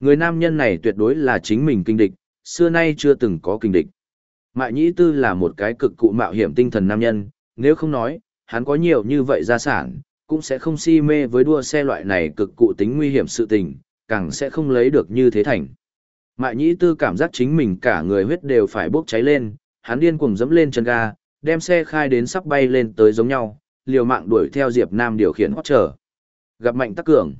Người nam nhân này tuyệt đối là chính mình kinh địch, xưa nay chưa từng có kinh địch. Mại Nhĩ Tư là một cái cực cụ mạo hiểm tinh thần nam nhân, nếu không nói, hắn có nhiều như vậy gia sản, cũng sẽ không si mê với đua xe loại này cực cụ tính nguy hiểm sự tình, càng sẽ không lấy được như thế thành. Mại Nhĩ Tư cảm giác chính mình cả người huyết đều phải bốc cháy lên, hắn điên cuồng dẫm lên chân ga, đem xe khai đến sắp bay lên tới giống nhau, liều mạng đuổi theo Diệp Nam điều khiển hót trở. Gặp mạnh tắc cường.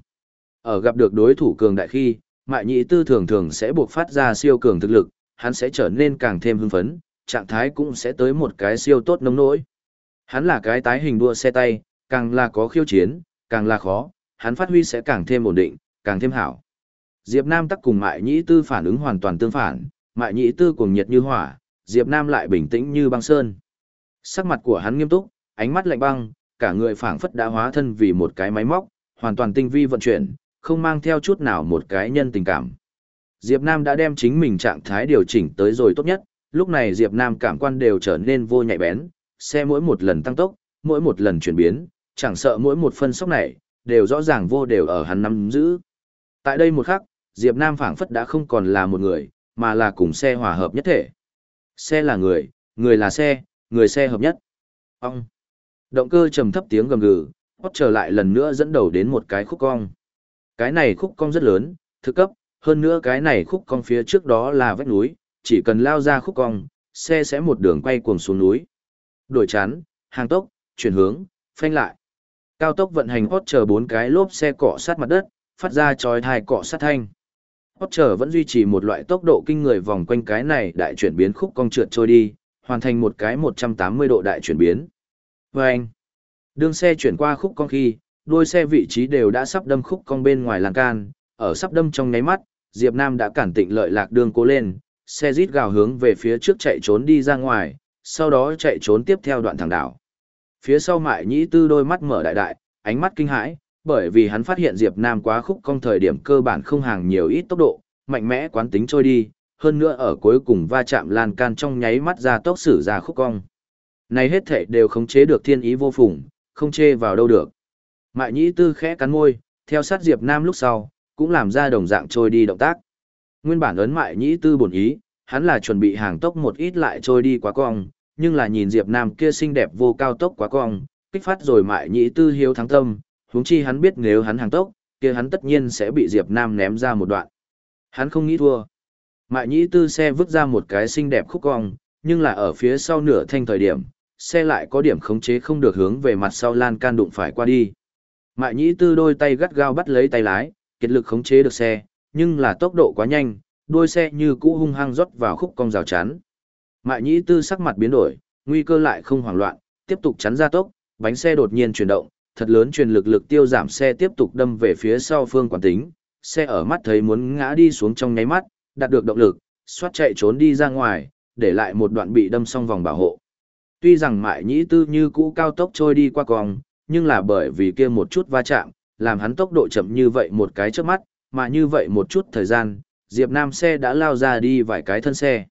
Ở gặp được đối thủ cường đại khi, Mại Nhĩ Tư thường thường sẽ buộc phát ra siêu cường thực lực, hắn sẽ trở nên càng thêm hưng phấn, trạng thái cũng sẽ tới một cái siêu tốt nông nỗi. Hắn là cái tái hình đua xe tay, càng là có khiêu chiến, càng là khó, hắn phát huy sẽ càng thêm ổn định, càng thêm hảo. Diệp Nam tắc cùng Mại Nhĩ Tư phản ứng hoàn toàn tương phản, Mại Nhĩ Tư cuồng nhiệt như hỏa, Diệp Nam lại bình tĩnh như băng sơn. Sắc mặt của hắn nghiêm túc, ánh mắt lạnh băng, cả người phảng phất đã hóa thân vì một cái máy móc, hoàn toàn tinh vi vận chuyển, không mang theo chút nào một cái nhân tình cảm. Diệp Nam đã đem chính mình trạng thái điều chỉnh tới rồi tốt nhất, lúc này Diệp Nam cảm quan đều trở nên vô nhạy bén, xe mỗi một lần tăng tốc, mỗi một lần chuyển biến, chẳng sợ mỗi một phân sóc này, đều rõ ràng vô đều ở hắn nắm giữ. Tại đây một khắc, Diệp Nam phảng phất đã không còn là một người, mà là cùng xe hòa hợp nhất thể. Xe là người, người là xe, người xe hợp nhất. Ông. Động cơ trầm thấp tiếng gầm gừ, hót trở lại lần nữa dẫn đầu đến một cái khúc cong. Cái này khúc cong rất lớn, thực cấp, hơn nữa cái này khúc cong phía trước đó là vách núi, chỉ cần lao ra khúc cong, xe sẽ một đường quay cuồng xuống núi. Đổi chắn, hàng tốc, chuyển hướng, phanh lại. Cao tốc vận hành hot chờ bốn cái lốp xe cọ sát mặt đất, phát ra chói thai cọ sát thanh. Hot chờ vẫn duy trì một loại tốc độ kinh người vòng quanh cái này đại chuyển biến khúc cong trượt trôi đi, hoàn thành một cái 180 độ đại chuyển biến. Và anh, đường xe chuyển qua khúc cong khi, đôi xe vị trí đều đã sắp đâm khúc cong bên ngoài lan can, ở sắp đâm trong nháy mắt, Diệp Nam đã cản tịnh lợi lạc đường cố lên, xe rít gào hướng về phía trước chạy trốn đi ra ngoài, sau đó chạy trốn tiếp theo đoạn thẳng đảo. Phía sau mại nhĩ tư đôi mắt mở đại đại, ánh mắt kinh hãi, bởi vì hắn phát hiện Diệp Nam quá khúc cong thời điểm cơ bản không hàng nhiều ít tốc độ, mạnh mẽ quán tính trôi đi, hơn nữa ở cuối cùng va chạm lan can trong nháy mắt ra tốc xử ra khúc cong. Này hết thảy đều khống chế được thiên ý vô phùng, không chê vào đâu được. Mại nhĩ tư khẽ cắn môi, theo sát Diệp Nam lúc sau, cũng làm ra đồng dạng trôi đi động tác. Nguyên bản ấn mại nhĩ tư bổn ý, hắn là chuẩn bị hàng tốc một ít lại trôi đi quá cong, nhưng là nhìn Diệp Nam kia xinh đẹp vô cao tốc quá cong, kích phát rồi mại nhĩ tư hiếu thắng tâm, huống chi hắn biết nếu hắn hàng tốc, kia hắn tất nhiên sẽ bị Diệp Nam ném ra một đoạn. Hắn không nghĩ thua. Mại nhĩ tư xe vứt ra một cái xinh đẹp khúc cong, nhưng là ở phía sau nửa thanh thời điểm, xe lại có điểm khống chế không được hướng về mặt sau lan can đụng phải qua đi. Mại nhĩ tư đôi tay gắt gao bắt lấy tay lái, kiệt lực khống chế được xe, nhưng là tốc độ quá nhanh, đuôi xe như cũ hung hăng rót vào khúc cong rào chắn. Mại nhĩ tư sắc mặt biến đổi, nguy cơ lại không hoảng loạn, tiếp tục chắn ra tốc, bánh xe đột nhiên chuyển động, thật lớn truyền lực lực tiêu giảm xe tiếp tục đâm về phía sau phương quản tính, xe ở mắt thấy muốn ngã đi xuống trong nháy mắt, đạt được động lực, xoát chạy trốn đi ra ngoài, để lại một đoạn bị đâm xong vòng bảo hộ. Tuy rằng mại nhĩ tư như cũ cao tốc trôi đi qua còng nhưng là bởi vì kia một chút va chạm, làm hắn tốc độ chậm như vậy một cái trước mắt, mà như vậy một chút thời gian, Diệp Nam xe đã lao ra đi vài cái thân xe.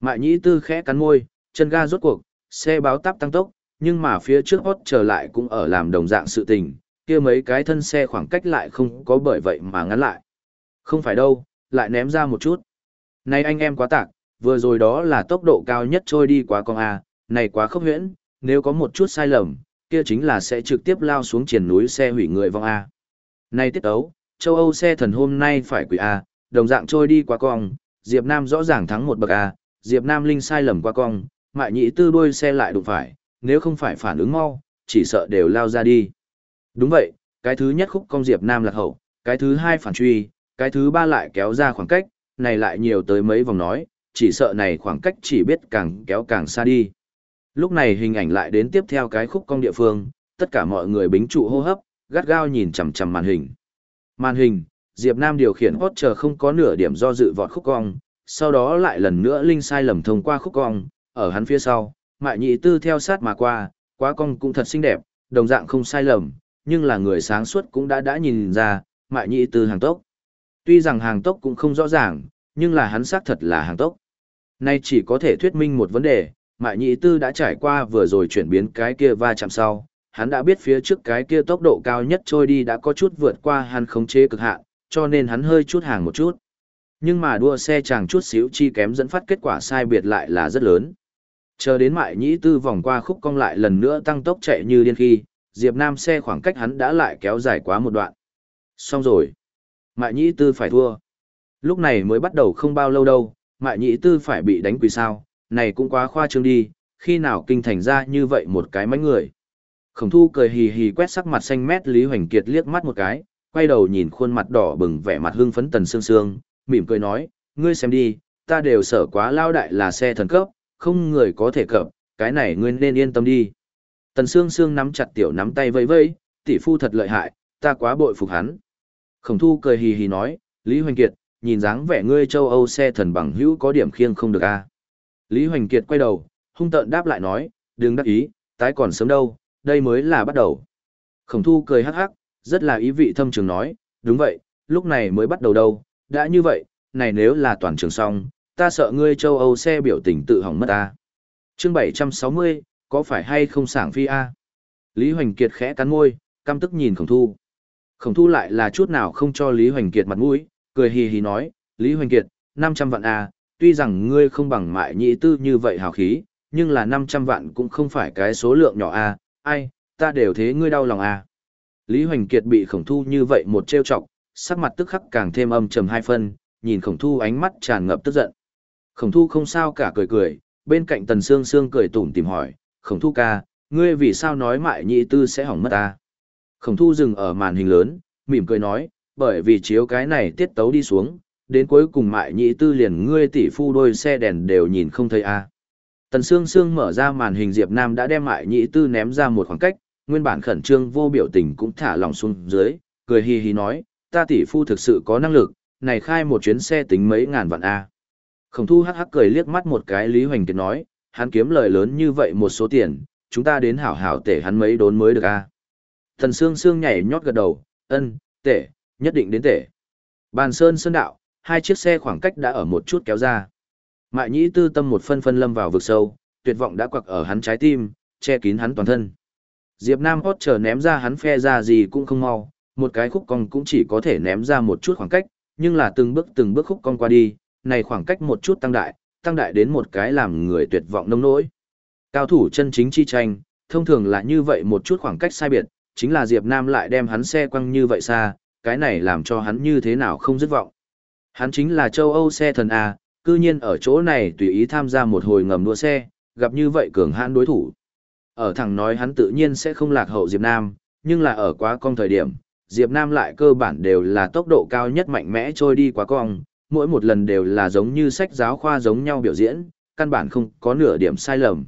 Mại nhĩ tư khẽ cắn môi, chân ga rốt cuộc, xe báo tắp tăng tốc, nhưng mà phía trước hót trở lại cũng ở làm đồng dạng sự tình, kia mấy cái thân xe khoảng cách lại không có bởi vậy mà ngắn lại. Không phải đâu, lại ném ra một chút. Này anh em quá tạc, vừa rồi đó là tốc độ cao nhất trôi đi quá con A, này quá khốc huyễn, nếu có một chút sai lầm, kia chính là sẽ trực tiếp lao xuống triển núi xe hủy người vong A. Này tiết ấu, châu Âu xe thần hôm nay phải quỷ A, đồng dạng trôi đi qua cong, Diệp Nam rõ ràng thắng một bậc A, Diệp Nam linh sai lầm qua cong, mại nhị tư đuôi xe lại đụng phải, nếu không phải phản ứng mau, chỉ sợ đều lao ra đi. Đúng vậy, cái thứ nhất khúc cong Diệp Nam lạc hậu, cái thứ hai phản truy, cái thứ ba lại kéo ra khoảng cách, này lại nhiều tới mấy vòng nói, chỉ sợ này khoảng cách chỉ biết càng kéo càng xa đi. Lúc này hình ảnh lại đến tiếp theo cái khúc cong địa phương, tất cả mọi người bính trụ hô hấp, gắt gao nhìn chằm chằm màn hình. Màn hình, Diệp Nam điều khiển hot chờ không có nửa điểm do dự vọt khúc cong, sau đó lại lần nữa linh sai lầm thông qua khúc cong, ở hắn phía sau, mại nhị tư theo sát mà qua, quá cong cũng thật xinh đẹp, đồng dạng không sai lầm, nhưng là người sáng suốt cũng đã đã nhìn ra, mại nhị tư hàng tốc. Tuy rằng hàng tốc cũng không rõ ràng, nhưng là hắn xác thật là hàng tốc. Nay chỉ có thể thuyết minh một vấn đề, mại nhị tư đã trải qua vừa rồi chuyển biến cái kia va chạm sau, hắn đã biết phía trước cái kia tốc độ cao nhất trôi đi đã có chút vượt qua hắn khống chế cực hạn, cho nên hắn hơi chút hàng một chút. Nhưng mà đua xe chàng chút xíu chi kém dẫn phát kết quả sai biệt lại là rất lớn. Chờ đến mại nhĩ tư vòng qua khúc cong lại lần nữa tăng tốc chạy như điên khi, Diệp Nam xe khoảng cách hắn đã lại kéo dài quá một đoạn. Xong rồi. Mại nhĩ tư phải thua. Lúc này mới bắt đầu không bao lâu đâu, mại nhĩ tư phải bị đánh quỳ sao, này cũng quá khoa trương đi, khi nào kinh thành ra như vậy một cái mánh người. Khổng thu cười hì hì quét sắc mặt xanh mét Lý Hoành Kiệt liếc mắt một cái, quay đầu nhìn khuôn mặt đỏ bừng vẻ mặt hưng phấn tần sương sương, mỉm cười nói, ngươi xem đi, ta đều sợ quá lao đại là xe thần cấp, không người có thể cập, cái này ngươi nên yên tâm đi. Tần sương sương nắm chặt tiểu nắm tay vẫy vẫy, tỷ phu thật lợi hại, ta quá bội phục hắn. Khổng thu cười hì hì nói, Lý Hoành Kiệt, nhìn dáng vẻ ngươi châu Âu xe thần bằng hữu có điểm khiêng không được a. À? Lý Hoành Kiệt quay đầu, hung tợn đáp lại nói, đừng đắc ý, tái còn sớm đâu, đây mới là bắt đầu. Khổng thu cười hắc hắc, rất là ý vị thâm trường nói, đúng vậy, lúc này mới bắt đầu đâu, đã như vậy, này nếu là toàn trường xong, ta sợ ngươi châu Âu xe biểu tình tự hỏng mất ta. Chương 760, có phải hay không sảng phi a? Lý Hoành Kiệt khẽ cắn môi, căm tức nhìn Khổng Thu. Khổng Thu lại là chút nào không cho Lý Hoành Kiệt mặt mũi, cười hì hì nói, Lý Hoành Kiệt, 500 vạn a, tuy rằng ngươi không bằng mại nhị tư như vậy hào khí, nhưng là 500 vạn cũng không phải cái số lượng nhỏ a, ai, ta đều thế ngươi đau lòng a. Lý Hoành Kiệt bị Khổng Thu như vậy một trêu chọc, sắc mặt tức khắc càng thêm âm trầm hai phân, nhìn Khổng Thu ánh mắt tràn ngập tức giận. Khổng Thu không sao cả cười cười, bên cạnh Tần Sương Sương cười tủm tìm hỏi, Khổng Thu ca, ngươi vì sao nói mại nhị tư sẽ hỏng mất ta? Khổng Thu dừng ở màn hình lớn, mỉm cười nói, bởi vì chiếu cái này tiết tấu đi xuống, đến cuối cùng mại nhị tư liền ngươi tỷ phu đôi xe đèn đều nhìn không thấy a. Tần Sương Sương mở ra màn hình Diệp Nam đã đem mại nhị tư ném ra một khoảng cách, nguyên bản khẩn trương vô biểu tình cũng thả lòng xuống dưới, cười hì hì nói, ta tỷ phu thực sự có năng lực, này khai một chuyến xe tính mấy ngàn vạn A. Khổng thu hắc hắc cười liếc mắt một cái Lý Hoành Kiệt nói, hắn kiếm lời lớn như vậy một số tiền, chúng ta đến hảo hảo tể hắn mấy đốn mới được à. A. Thần Sương Sương nhảy nhót gật đầu, ân, tể, nhất định đến tể. Bàn Sơn Sơn Đạo, hai chiếc xe khoảng cách đã ở một chút kéo ra. Mại nhĩ tư tâm một phân phân lâm vào vực sâu, tuyệt vọng đã quặc ở hắn trái tim, che kín hắn toàn thân. Diệp Nam hót chờ ném ra hắn phe ra gì cũng không mau, một cái khúc cong cũng chỉ có thể ném ra một chút khoảng cách, nhưng là từng bước từng bước khúc cong qua đi, này khoảng cách một chút tăng đại, tăng đại đến một cái làm người tuyệt vọng nông nỗi. Cao thủ chân chính chi tranh, thông thường là như vậy một chút khoảng cách sai biệt, chính là Diệp Nam lại đem hắn xe quăng như vậy xa, cái này làm cho hắn như thế nào không dứt vọng. Hắn chính là châu Âu xe thần A, cư nhiên ở chỗ này tùy ý tham gia một hồi ngầm đua xe, gặp như vậy cường hãn đối thủ. Ở thẳng nói hắn tự nhiên sẽ không lạc hậu Diệp Nam, nhưng là ở quá cong thời điểm, Diệp Nam lại cơ bản đều là tốc độ cao nhất mạnh mẽ trôi đi quá cong, mỗi một lần đều là giống như sách giáo khoa giống nhau biểu diễn, căn bản không có nửa điểm sai lầm.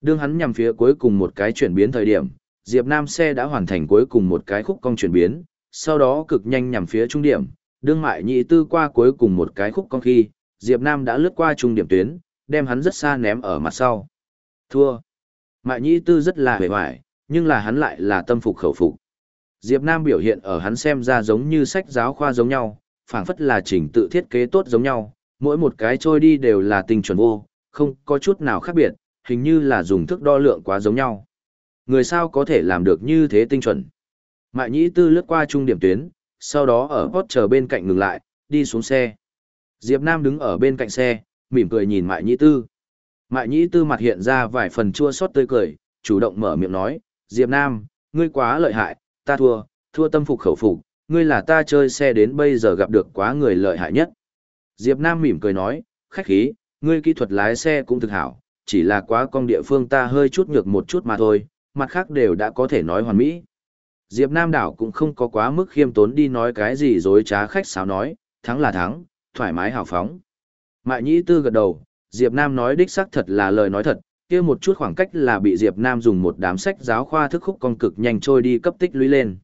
Đương hắn nhằm phía cuối cùng một cái chuyển biến thời điểm, Diệp Nam xe đã hoàn thành cuối cùng một cái khúc cong chuyển biến, sau đó cực nhanh nhằm phía trung điểm, đương mại nhị tư qua cuối cùng một cái khúc cong khi, Diệp Nam đã lướt qua trung điểm tuyến, đem hắn rất xa ném ở mặt sau. Thua. Mại nhị tư rất là hề hoài, nhưng là hắn lại là tâm phục khẩu phục. Diệp Nam biểu hiện ở hắn xem ra giống như sách giáo khoa giống nhau, phảng phất là chỉnh tự thiết kế tốt giống nhau, mỗi một cái trôi đi đều là tinh chuẩn vô, không có chút nào khác biệt, hình như là dùng thước đo lượng quá giống nhau. Người sao có thể làm được như thế tinh chuẩn? Mại nhĩ tư lướt qua trung điểm tuyến, sau đó ở hot chờ bên cạnh ngừng lại, đi xuống xe. Diệp Nam đứng ở bên cạnh xe, mỉm cười nhìn Mại nhĩ tư. Mại nhĩ tư mặt hiện ra vài phần chua xót tươi cười, chủ động mở miệng nói, Diệp Nam, ngươi quá lợi hại, ta thua, thua tâm phục khẩu phục, ngươi là ta chơi xe đến bây giờ gặp được quá người lợi hại nhất. Diệp Nam mỉm cười nói, khách khí, ngươi kỹ thuật lái xe cũng thực hảo, chỉ là quá con địa phương ta hơi chút nhược một chút mà thôi, mặt khác đều đã có thể nói hoàn mỹ. Diệp Nam đảo cũng không có quá mức khiêm tốn đi nói cái gì dối trá khách sáo nói, thắng là thắng, thoải mái hào phóng. Mại nhĩ tư gật đầu, Diệp Nam nói đích xác thật là lời nói thật, kia một chút khoảng cách là bị Diệp Nam dùng một đám sách giáo khoa thức khúc con cực nhanh trôi đi cấp tích lũy lên.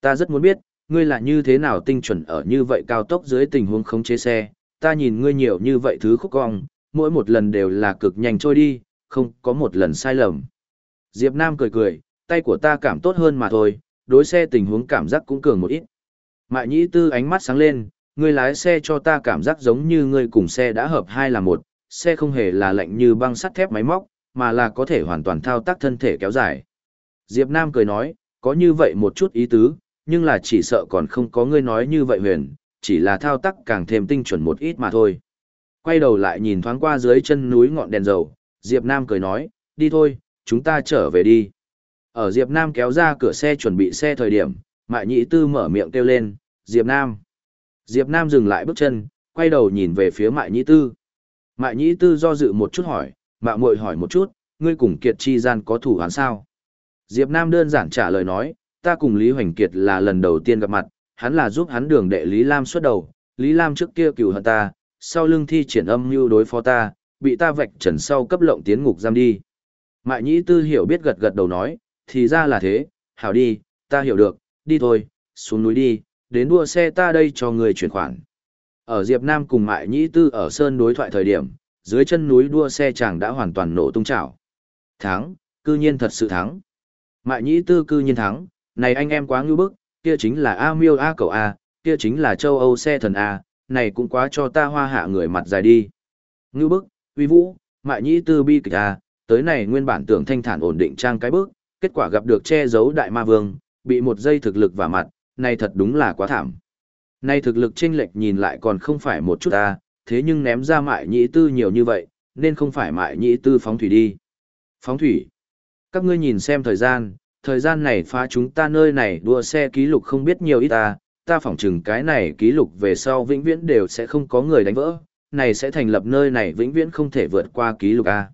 Ta rất muốn biết, ngươi là như thế nào tinh chuẩn ở như vậy cao tốc dưới tình huống khống chế xe, ta nhìn ngươi nhiều như vậy thứ khúc cong, mỗi một lần đều là cực nhanh trôi đi, không có một lần sai lầm. Diệp Nam cười cười, tay của ta cảm tốt hơn mà thôi, đối xe tình huống cảm giác cũng cường một ít. Mại nhĩ tư ánh mắt sáng lên, người lái xe cho ta cảm giác giống như người cùng xe đã hợp hai là một, xe không hề là lạnh như băng sắt thép máy móc, mà là có thể hoàn toàn thao tác thân thể kéo dài. Diệp Nam cười nói, có như vậy một chút ý tứ, nhưng là chỉ sợ còn không có ngươi nói như vậy huyền, chỉ là thao tác càng thêm tinh chuẩn một ít mà thôi. Quay đầu lại nhìn thoáng qua dưới chân núi ngọn đèn dầu, Diệp Nam cười nói, đi thôi, chúng ta trở về đi. Ở Diệp Nam kéo ra cửa xe chuẩn bị xe thời điểm, Mại Nhĩ Tư mở miệng kêu lên, Diệp Nam. Diệp Nam dừng lại bước chân, quay đầu nhìn về phía Mại Nhĩ Tư. Mại Nhĩ Tư do dự một chút hỏi, Mạ muội hỏi một chút, ngươi cùng Kiệt Chi gian có thủ án sao? Diệp Nam đơn giản trả lời nói, ta cùng Lý Hoành Kiệt là lần đầu tiên gặp mặt, hắn là giúp hắn đường đệ Lý Lam xuất đầu, Lý Lam trước kia cửu hận ta, sau lưng thi triển âm mưu đối phó ta, bị ta vạch trần sau cấp lộng tiến ngục giam đi. Mại Nhĩ Tư hiểu biết gật gật đầu nói, thì ra là thế, hảo đi, ta hiểu được, đi thôi, xuống núi đi, đến đua xe ta đây cho người chuyển khoản. Ở Diệp Nam cùng Mại Nhĩ Tư ở Sơn đối thoại thời điểm, dưới chân núi đua xe chàng đã hoàn toàn nổ tung trào. Thắng, cư nhiên thật sự thắng. Mại Nhĩ Tư cư nhiên thắng, này anh em quá ngưu bức, kia chính là A Miêu A cậu A, kia chính là châu Âu xe thần A, này cũng quá cho ta hoa hạ người mặt dài đi. Ngưu bức, uy vũ, Mại Nhĩ Tư bi kịch A, tới này nguyên bản tưởng thanh thản ổn định trang cái bước, kết quả gặp được che giấu đại ma vương, bị một giây thực lực vả mặt, này thật đúng là quá thảm. Này thực lực chênh lệch nhìn lại còn không phải một chút ta, thế nhưng ném ra mại nhĩ tư nhiều như vậy, nên không phải mại nhĩ tư phóng thủy đi. Phóng thủy. Các ngươi nhìn xem thời gian, thời gian này phá chúng ta nơi này đua xe ký lục không biết nhiều ít ta, ta phỏng chừng cái này ký lục về sau vĩnh viễn đều sẽ không có người đánh vỡ, này sẽ thành lập nơi này vĩnh viễn không thể vượt qua ký lục A.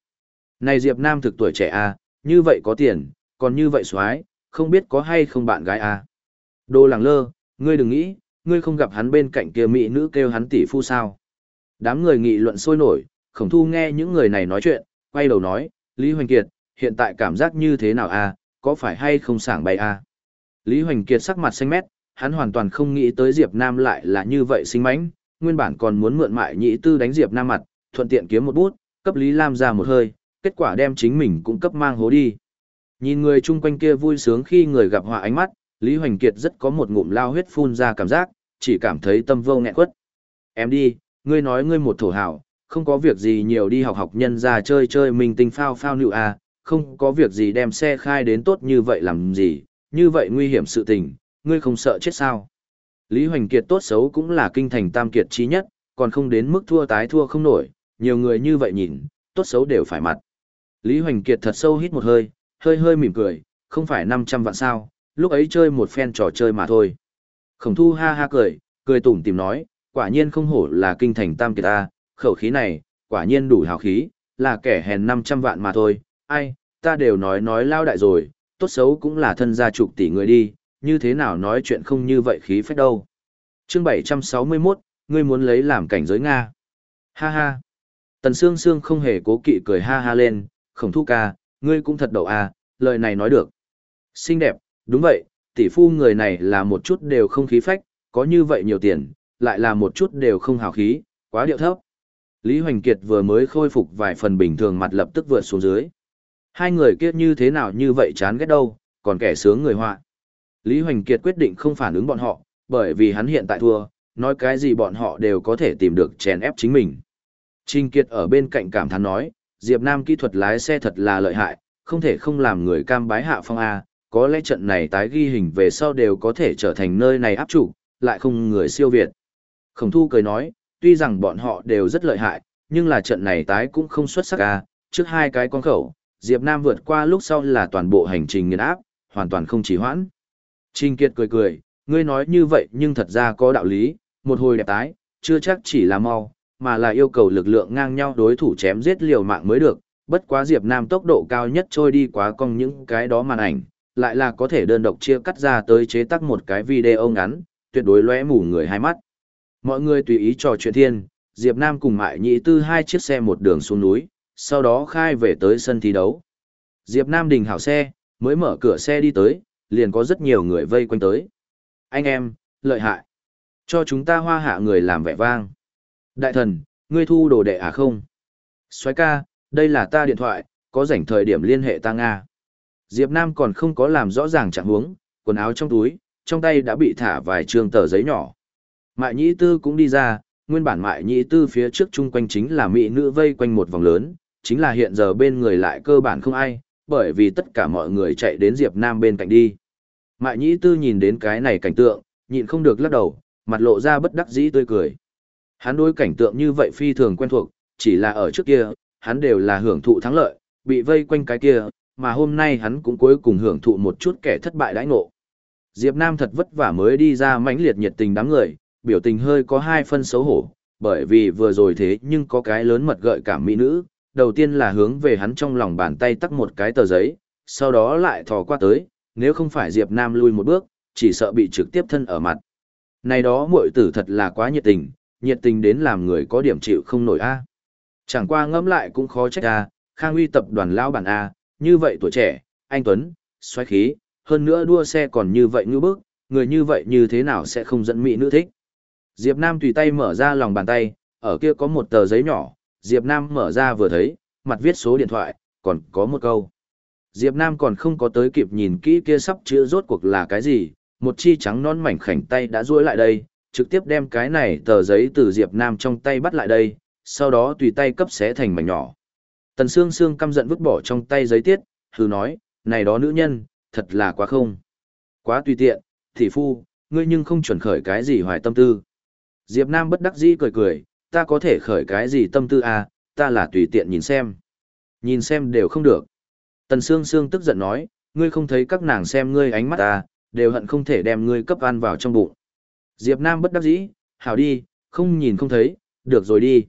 Này Diệp Nam thực tuổi trẻ A, như vậy có tiền, còn như vậy xoái, không biết có hay không bạn gái à? Đô làng lơ, ngươi đừng nghĩ, ngươi không gặp hắn bên cạnh kia mỹ nữ kêu hắn tỷ phu sao. Đám người nghị luận sôi nổi, khổng thu nghe những người này nói chuyện, quay đầu nói, Lý Hoành Kiệt, hiện tại cảm giác như thế nào à? có phải hay không sảng bày à? Lý Hoành Kiệt sắc mặt xanh mét, hắn hoàn toàn không nghĩ tới Diệp Nam lại là như vậy xinh mánh, nguyên bản còn muốn mượn mại nhị tư đánh Diệp Nam mặt, thuận tiện kiếm một bút, cấp Lý Lam ra một hơi, kết quả đem chính mình cũng cấp mang hố đi. Nhìn người chung quanh kia vui sướng khi người gặp họa ánh mắt, Lý Hoành Kiệt rất có một ngụm lao huyết phun ra cảm giác, chỉ cảm thấy tâm vô nghẹn quất. Em đi, ngươi nói ngươi một thổ hảo, không có việc gì nhiều đi học học nhân ra chơi chơi mình tinh phao phao nữ à, không có việc gì đem xe khai đến tốt như vậy làm gì, như vậy nguy hiểm sự tình, ngươi không sợ chết sao. Lý Hoành Kiệt tốt xấu cũng là kinh thành tam kiệt trí nhất, còn không đến mức thua tái thua không nổi, nhiều người như vậy nhìn, tốt xấu đều phải mặt. Lý Hoành Kiệt thật sâu hít một hơi, hơi hơi mỉm cười, không phải 500 vạn sao, lúc ấy chơi một phen trò chơi mà thôi. Khổng thu ha ha cười, cười tủm tìm nói, quả nhiên không hổ là kinh thành tam kiệt ta, khẩu khí này, quả nhiên đủ hào khí, là kẻ hèn 500 vạn mà thôi, ai, ta đều nói nói lao đại rồi, tốt xấu cũng là thân gia chục tỷ người đi, như thế nào nói chuyện không như vậy khí phách đâu. chương 761, ngươi muốn lấy làm cảnh giới Nga. Ha ha. Tần Sương Sương không hề cố kỵ cười ha ha lên, khổng thu ca, ngươi cũng thật đậu à, lời này nói được. Xinh đẹp, đúng vậy, tỷ phu người này là một chút đều không khí phách, có như vậy nhiều tiền, lại là một chút đều không hào khí, quá điệu thấp. Lý Hoành Kiệt vừa mới khôi phục vài phần bình thường mặt lập tức vượt xuống dưới. Hai người kia như thế nào như vậy chán ghét đâu, còn kẻ sướng người họa. Lý Hoành Kiệt quyết định không phản ứng bọn họ, bởi vì hắn hiện tại thua, nói cái gì bọn họ đều có thể tìm được chèn ép chính mình. Trình Kiệt ở bên cạnh cảm thán nói, Diệp Nam kỹ thuật lái xe thật là lợi hại, không thể không làm người cam bái hạ phong A, có lẽ trận này tái ghi hình về sau đều có thể trở thành nơi này áp chủ, lại không người siêu việt. Khổng thu cười nói, tuy rằng bọn họ đều rất lợi hại, nhưng là trận này tái cũng không xuất sắc A, trước hai cái con khẩu, Diệp Nam vượt qua lúc sau là toàn bộ hành trình nghiền áp, hoàn toàn không chỉ hoãn. Trình Kiệt cười cười, ngươi nói như vậy nhưng thật ra có đạo lý, một hồi đẹp tái, chưa chắc chỉ là mau, mà là yêu cầu lực lượng ngang nhau đối thủ chém giết liều mạng mới được, bất quá Diệp Nam tốc độ cao nhất trôi đi quá cong những cái đó màn ảnh, lại là có thể đơn độc chia cắt ra tới chế tác một cái video ngắn, tuyệt đối lóe mù người hai mắt. Mọi người tùy ý trò chuyện thiên, Diệp Nam cùng Mại Nhĩ Tư hai chiếc xe một đường xuống núi, sau đó khai về tới sân thi đấu. Diệp Nam đình hảo xe, mới mở cửa xe đi tới, liền có rất nhiều người vây quanh tới. Anh em, lợi hại. Cho chúng ta hoa hạ người làm vẻ vang. Đại thần, ngươi thu đồ đệ à không? Xoái ca, đây là ta điện thoại, có rảnh thời điểm liên hệ ta Nga. Diệp Nam còn không có làm rõ ràng trạng huống, quần áo trong túi, trong tay đã bị thả vài trường tờ giấy nhỏ. Mại nhĩ tư cũng đi ra, nguyên bản mại nhĩ tư phía trước chung quanh chính là mỹ nữ vây quanh một vòng lớn, chính là hiện giờ bên người lại cơ bản không ai, bởi vì tất cả mọi người chạy đến Diệp Nam bên cạnh đi. Mại nhĩ tư nhìn đến cái này cảnh tượng, nhịn không được lắc đầu, mặt lộ ra bất đắc dĩ tươi cười. Hắn đối cảnh tượng như vậy phi thường quen thuộc, chỉ là ở trước kia, hắn đều là hưởng thụ thắng lợi, bị vây quanh cái kia, mà hôm nay hắn cũng cuối cùng hưởng thụ một chút kẻ thất bại đãi ngộ. Diệp Nam thật vất vả mới đi ra mãnh liệt nhiệt tình đám người, biểu tình hơi có hai phân xấu hổ, bởi vì vừa rồi thế nhưng có cái lớn mật gợi cảm mỹ nữ, đầu tiên là hướng về hắn trong lòng bàn tay tắt một cái tờ giấy, sau đó lại thò qua tới, nếu không phải Diệp Nam lui một bước, chỉ sợ bị trực tiếp thân ở mặt. Này đó muội tử thật là quá nhiệt tình, nhiệt tình đến làm người có điểm chịu không nổi a. Chẳng qua ngẫm lại cũng khó trách a, Khang Uy tập đoàn lão bản a, như vậy tuổi trẻ, anh Tuấn, xoáy khí, hơn nữa đua xe còn như vậy như bước, người như vậy như thế nào sẽ không dẫn mỹ nữ thích. Diệp Nam tùy tay mở ra lòng bàn tay, ở kia có một tờ giấy nhỏ, Diệp Nam mở ra vừa thấy, mặt viết số điện thoại, còn có một câu. Diệp Nam còn không có tới kịp nhìn kỹ kia sắp chữ rốt cuộc là cái gì, một chi trắng non mảnh khảnh tay đã duỗi lại đây, trực tiếp đem cái này tờ giấy từ Diệp Nam trong tay bắt lại đây, sau đó tùy tay cấp xé thành mảnh nhỏ. Tần Sương Sương căm giận vứt bỏ trong tay giấy tiết, hừ nói, này đó nữ nhân, thật là quá không. Quá tùy tiện, thị phu, ngươi nhưng không chuẩn khởi cái gì hoài tâm tư. Diệp Nam bất đắc dĩ cười cười, ta có thể khởi cái gì tâm tư à, ta là tùy tiện nhìn xem. Nhìn xem đều không được. Tần Sương Sương tức giận nói, ngươi không thấy các nàng xem ngươi ánh mắt ta, đều hận không thể đem ngươi cấp ăn vào trong bụng. Diệp Nam bất đắc dĩ, hảo đi, không nhìn không thấy, được rồi đi.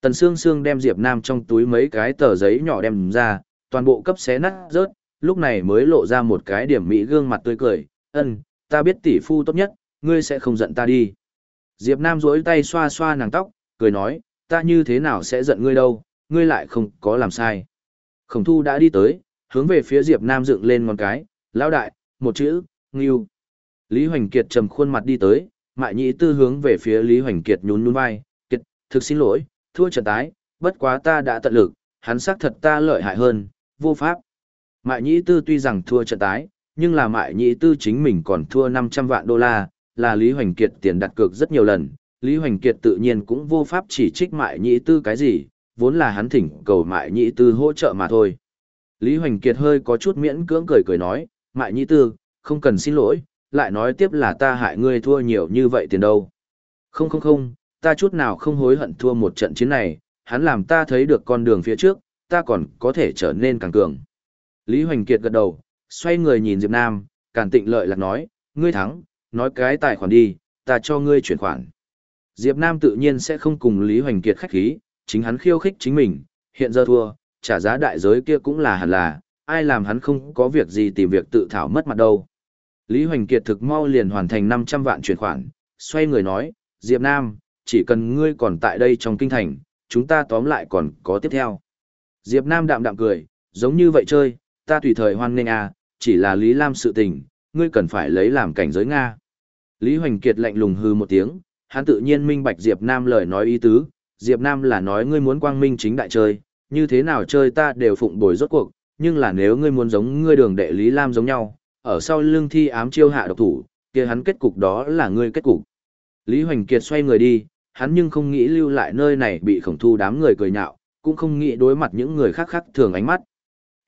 Tần Sương Sương đem Diệp Nam trong túi mấy cái tờ giấy nhỏ đem ra, toàn bộ cấp xé nát rớt, lúc này mới lộ ra một cái điểm mỹ gương mặt tươi cười, ân, ta biết tỷ phu tốt nhất, ngươi sẽ không giận ta đi. Diệp Nam duỗi tay xoa xoa nàng tóc, cười nói, ta như thế nào sẽ giận ngươi đâu, ngươi lại không có làm sai. Khổng thu đã đi tới, hướng về phía Diệp Nam dựng lên ngón cái, lão đại, một chữ, ngưu. Lý Hoành Kiệt trầm khuôn mặt đi tới, mại nhị tư hướng về phía Lý Hoành Kiệt nhún nhún vai, Kiệt, thực xin lỗi, thua trận tái, bất quá ta đã tận lực, hắn xác thật ta lợi hại hơn, vô pháp. Mại nhị tư tuy rằng thua trận tái, nhưng là mại nhị tư chính mình còn thua 500 vạn đô la, là Lý Hoành Kiệt tiền đặt cược rất nhiều lần, Lý Hoành Kiệt tự nhiên cũng vô pháp chỉ trích mại nhị tư cái gì, vốn là hắn thỉnh cầu mại nhị tư hỗ trợ mà thôi. Lý Hoành Kiệt hơi có chút miễn cưỡng cười cười nói, mại nhị tư, không cần xin lỗi, lại nói tiếp là ta hại ngươi thua nhiều như vậy tiền đâu. Không không không, ta chút nào không hối hận thua một trận chiến này, hắn làm ta thấy được con đường phía trước, ta còn có thể trở nên càng cường. Lý Hoành Kiệt gật đầu, xoay người nhìn Diệp Nam, càn tịnh lợi lạc nói, ngươi thắng, nói cái tài khoản đi, ta cho ngươi chuyển khoản. Diệp Nam tự nhiên sẽ không cùng Lý Hoành Kiệt khách khí, chính hắn khiêu khích chính mình, hiện giờ thua, trả giá đại giới kia cũng là hẳn là, ai làm hắn không có việc gì tìm việc tự thảo mất mặt đâu. Lý Hoành Kiệt thực mau liền hoàn thành 500 vạn chuyển khoản, xoay người nói, Diệp Nam, chỉ cần ngươi còn tại đây trong kinh thành, chúng ta tóm lại còn có tiếp theo. Diệp Nam đạm đạm cười, giống như vậy chơi, ta tùy thời hoan nghênh à, chỉ là Lý Lam sự tình, ngươi cần phải lấy làm cảnh giới Nga. Lý Hoành Kiệt lạnh lùng hư một tiếng, hắn tự nhiên minh bạch Diệp Nam lời nói ý tứ, Diệp Nam là nói ngươi muốn quang minh chính đại chơi, như thế nào chơi ta đều phụng bồi rốt cuộc, nhưng là nếu ngươi muốn giống ngươi đường đệ Lý Lam giống nhau, ở sau lưng thi ám chiêu hạ độc thủ, kia hắn kết cục đó là ngươi kết cục. Lý Hoành Kiệt xoay người đi, hắn nhưng không nghĩ lưu lại nơi này bị khổng thu đám người cười nhạo, cũng không nghĩ đối mặt những người khác khác thường ánh mắt.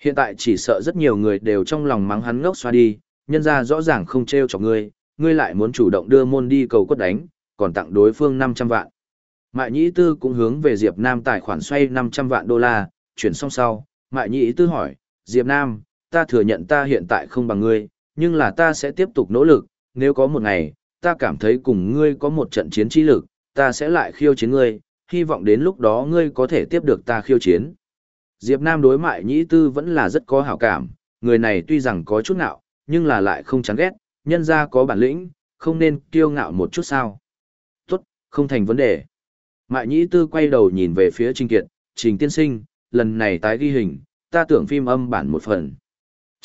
Hiện tại chỉ sợ rất nhiều người đều trong lòng mắng hắn ngốc xoa đi, nhân ra rõ ràng không treo chọc ngươi, ngươi lại muốn chủ động đưa môn đi cầu quất đánh, còn tặng đối phương 500 vạn. Mại Nhĩ Tư cũng hướng về Diệp Nam tài khoản xoay 500 vạn đô la, chuyển xong sau, Mại Nhĩ Tư hỏi, Diệp Nam, ta thừa nhận ta hiện tại không bằng ngươi, nhưng là ta sẽ tiếp tục nỗ lực, nếu có một ngày, ta cảm thấy cùng ngươi có một trận chiến trí lực, ta sẽ lại khiêu chiến ngươi, hy vọng đến lúc đó ngươi có thể tiếp được ta khiêu chiến. Diệp Nam đối Mại Nhĩ Tư vẫn là rất có hảo cảm, người này tuy rằng có chút ngạo, nhưng là lại không chán ghét, nhân gia có bản lĩnh, không nên kiêu ngạo một chút sao. Tốt, không thành vấn đề. Mại Nhĩ Tư quay đầu nhìn về phía Trình Kiệt, Trình Tiên Sinh, lần này tái ghi hình, ta tưởng phim âm bản một phần.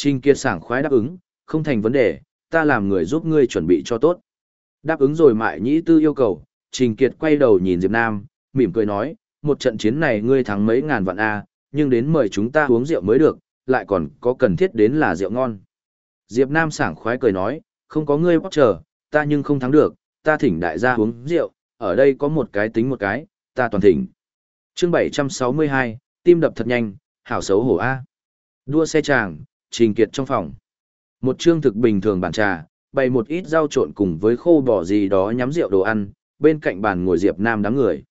Trình Kiệt sảng khoái đáp ứng, không thành vấn đề, ta làm người giúp ngươi chuẩn bị cho tốt. Đáp ứng rồi Mại Nhĩ Tư yêu cầu, Trình Kiệt quay đầu nhìn Diệp Nam, mỉm cười nói, một trận chiến này ngươi thắng mấy ngàn vạn A, nhưng đến mời chúng ta uống rượu mới được, lại còn có cần thiết đến là rượu ngon. Diệp Nam sảng khoái cười nói, không có ngươi bóc chờ, ta nhưng không thắng được, ta thỉnh đại gia uống rượu, ở đây có một cái tính một cái, ta toàn thỉnh. Chương 762, tim đập thật nhanh, hảo xấu hổ A. Đua xe chàng trình kiệt trong phòng. Một chương thực bình thường bàn trà, bày một ít rau trộn cùng với khô bò gì đó nhắm rượu đồ ăn, bên cạnh bàn ngồi Diệp Nam đám người.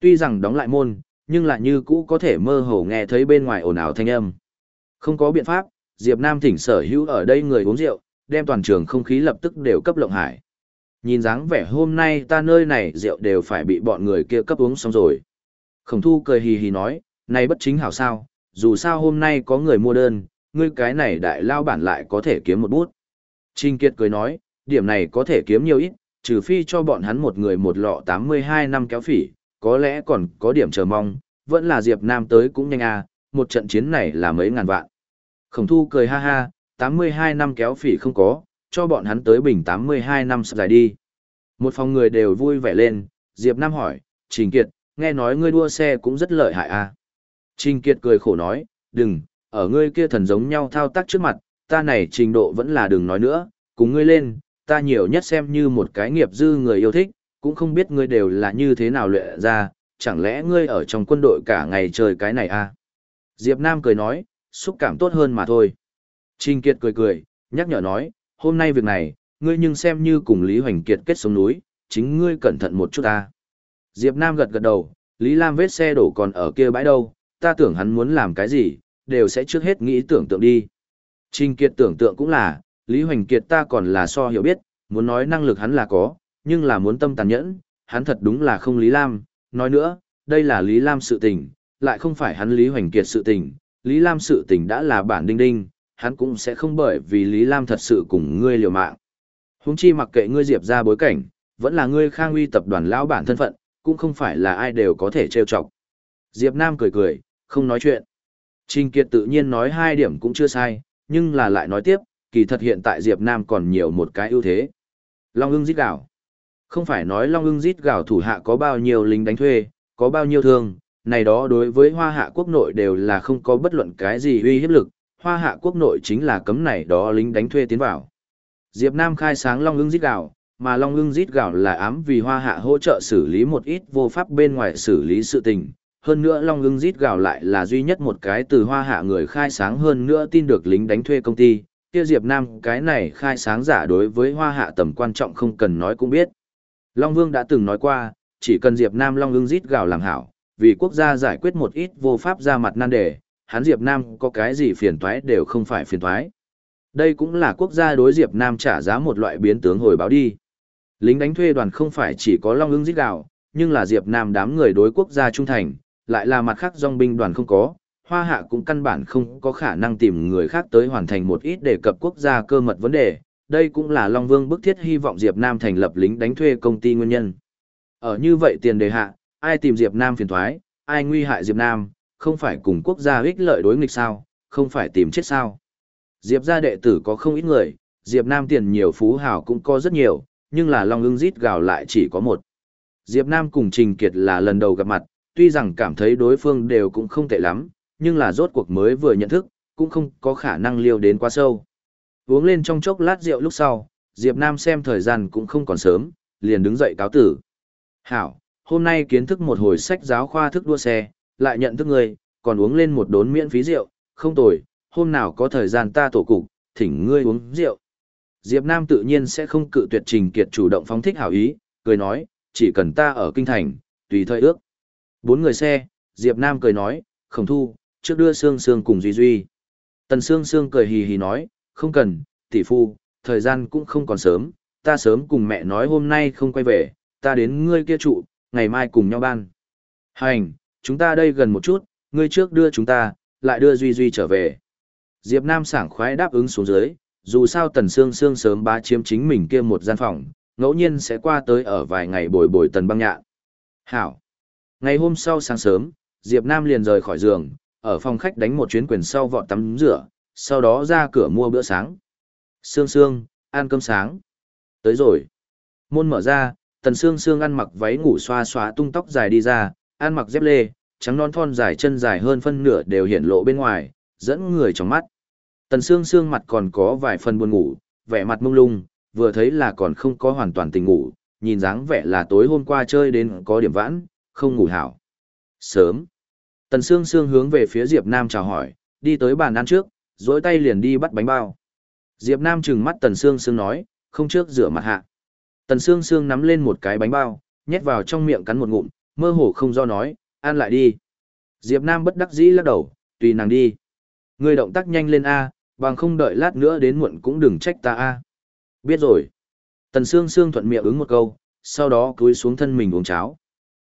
Tuy rằng đóng lại môn, nhưng lại như cũ có thể mơ hồ nghe thấy bên ngoài ồn ào thanh âm. Không có biện pháp, Diệp Nam thỉnh sở hữu ở đây người uống rượu, đem toàn trường không khí lập tức đều cấp lộng hải. Nhìn dáng vẻ hôm nay ta nơi này rượu đều phải bị bọn người kia cấp uống xong rồi. Khổng thu cười hì hì nói, này bất chính hảo sao, dù sao hôm nay có người mua đơn, ngươi cái này đại lao bản lại có thể kiếm một bút. Trình Kiệt cười nói, điểm này có thể kiếm nhiều ít, trừ phi cho bọn hắn một người một lọ 82 năm kéo phỉ, có lẽ còn có điểm chờ mong, vẫn là Diệp Nam tới cũng nhanh à, một trận chiến này là mấy ngàn vạn. Khổng thu cười ha ha, 82 năm kéo phỉ không có, cho bọn hắn tới bình 82 năm dài đi. Một phòng người đều vui vẻ lên, Diệp Nam hỏi, Trình Kiệt, nghe nói ngươi đua xe cũng rất lợi hại à. Trình Kiệt cười khổ nói, đừng, ở ngươi kia thần giống nhau thao tác trước mặt, ta này trình độ vẫn là đừng nói nữa, cùng ngươi lên, ta nhiều nhất xem như một cái nghiệp dư người yêu thích, cũng không biết ngươi đều là như thế nào luyện ra, chẳng lẽ ngươi ở trong quân đội cả ngày chơi cái này à? Diệp Nam cười nói, xúc cảm tốt hơn mà thôi. Trình Kiệt cười cười, nhắc nhở nói, hôm nay việc này, ngươi nhưng xem như cùng Lý Hoành Kiệt kết sống núi, chính ngươi cẩn thận một chút ta. Diệp Nam gật gật đầu, Lý Lam vết xe đổ còn ở kia bãi đâu, ta tưởng hắn muốn làm cái gì, đều sẽ trước hết nghĩ tưởng tượng đi. Trình Kiệt tưởng tượng cũng là, Lý Hoành Kiệt ta còn là so hiểu biết, muốn nói năng lực hắn là có, nhưng là muốn tâm tàn nhẫn, hắn thật đúng là không Lý Lam, nói nữa, đây là Lý Lam sự tình, lại không phải hắn Lý Hoành Kiệt sự tình, Lý Lam sự tình đã là bản đinh đinh, hắn cũng sẽ không bởi vì Lý Lam thật sự cùng ngươi liều mạng. Huống chi mặc kệ ngươi diệp ra bối cảnh, vẫn là ngươi khang uy tập đoàn lão bản thân phận, cũng không phải là ai đều có thể trêu chọc. Diệp Nam cười cười, không nói chuyện. Trình Kiệt tự nhiên nói hai điểm cũng chưa sai, nhưng là lại nói tiếp, kỳ thật hiện tại Diệp Nam còn nhiều một cái ưu thế. Long ưng giết gạo. Không phải nói Long ưng giết gạo thủ hạ có bao nhiêu lính đánh thuê, có bao nhiêu thương, này đó đối với hoa hạ quốc nội đều là không có bất luận cái gì uy hiếp lực, hoa hạ quốc nội chính là cấm này đó lính đánh thuê tiến vào. Diệp Nam khai sáng Long ưng giết gạo, mà Long ưng giết gạo là ám vì hoa hạ hỗ trợ xử lý một ít vô pháp bên ngoài xử lý sự tình. Hơn nữa Long ưng giết gào lại là duy nhất một cái từ hoa hạ người khai sáng hơn nữa tin được lính đánh thuê công ty. Kia Diệp Nam cái này khai sáng giả đối với hoa hạ tầm quan trọng không cần nói cũng biết. Long Vương đã từng nói qua, chỉ cần Diệp Nam Long ưng giết gào làm hảo, vì quốc gia giải quyết một ít vô pháp ra mặt nan đề, hắn Diệp Nam có cái gì phiền toái đều không phải phiền toái. Đây cũng là quốc gia đối Diệp Nam trả giá một loại biến tướng hồi báo đi. Lính đánh thuê đoàn không phải chỉ có long ưng giết gào nhưng là Diệp Nam đám người đối quốc gia trung thành, lại là mặt khác dòng binh đoàn không có, hoa hạ cũng căn bản không có khả năng tìm người khác tới hoàn thành một ít đề cập quốc gia cơ mật vấn đề. Đây cũng là Long Vương bức thiết hy vọng Diệp Nam thành lập lính đánh thuê công ty nguyên nhân. Ở như vậy tiền đề hạ, ai tìm Diệp Nam phiền toái, ai nguy hại Diệp Nam, không phải cùng quốc gia ích lợi đối nghịch sao, không phải tìm chết sao. Diệp gia đệ tử có không ít người, Diệp Nam tiền nhiều phú hào cũng có rất nhiều, nhưng là Long ưng rít gào lại chỉ có một. Diệp Nam cùng Trình Kiệt là lần đầu gặp mặt, tuy rằng cảm thấy đối phương đều cũng không tệ lắm, nhưng là rốt cuộc mới vừa nhận thức, cũng không có khả năng liêu đến quá sâu. Uống lên trong chốc lát rượu lúc sau, Diệp Nam xem thời gian cũng không còn sớm, liền đứng dậy cáo tử. Hảo, hôm nay kiến thức một hồi sách giáo khoa thức đua xe, lại nhận thức người, còn uống lên một đốn miễn phí rượu, không tồi, hôm nào có thời gian ta tổ cục, thỉnh ngươi uống rượu. Diệp Nam tự nhiên sẽ không cự tuyệt Trình Kiệt chủ động phóng thích hảo ý, cười nói, chỉ cần ta ở kinh thành, tùy thời ước. Bốn người xe, Diệp Nam cười nói, khổng thu, trước đưa Sương Sương cùng Duy Duy. Tần Sương Sương cười hì hì nói, không cần, tỷ phu, thời gian cũng không còn sớm, ta sớm cùng mẹ nói hôm nay không quay về, ta đến ngươi kia trụ, ngày mai cùng nhau ban. Hành, chúng ta đây gần một chút, ngươi trước đưa chúng ta, lại đưa Duy Duy trở về. Diệp Nam sảng khoái đáp ứng xuống dưới, dù sao Tần Sương Sương sớm bá chiếm chính mình kia một gian phòng, ngẫu nhiên sẽ qua tới ở vài ngày bồi bồi Tần băng nhạn. Hảo. Ngày hôm sau sáng sớm, Diệp Nam liền rời khỏi giường, ở phòng khách đánh một chuyến quyền sau vọt tắm rửa, sau đó ra cửa mua bữa sáng. Sương Sương, ăn cơm sáng. Tới rồi. Môn mở ra, Tần Sương Sương ăn mặc váy ngủ xoa xóa tung tóc dài đi ra, ăn mặc dép lê, trắng non thon dài chân dài hơn phân nửa đều hiện lộ bên ngoài, dẫn người trong mắt. Tần Sương Sương mặt còn có vài phần buồn ngủ, vẻ mặt mông lung, vừa thấy là còn không có hoàn toàn tỉnh ngủ, nhìn dáng vẻ là tối hôm qua chơi đến có điểm vãn, không ngủ hảo. Sớm. Tần Sương Sương hướng về phía Diệp Nam chào hỏi, đi tới bàn ăn trước, dối tay liền đi bắt bánh bao. Diệp Nam trừng mắt Tần Sương Sương nói, không trước rửa mặt hạ. Tần Sương Sương nắm lên một cái bánh bao, nhét vào trong miệng cắn một ngụm, mơ hồ không do nói, ăn lại đi. Diệp Nam bất đắc dĩ lắc đầu, tùy nàng đi. Ngươi động tác nhanh lên A, bằng không đợi lát nữa đến muộn cũng đừng trách ta A. Biết rồi. Tần Sương Sương thuận miệng ứng một câu, sau đó cúi xuống thân mình uống cháo.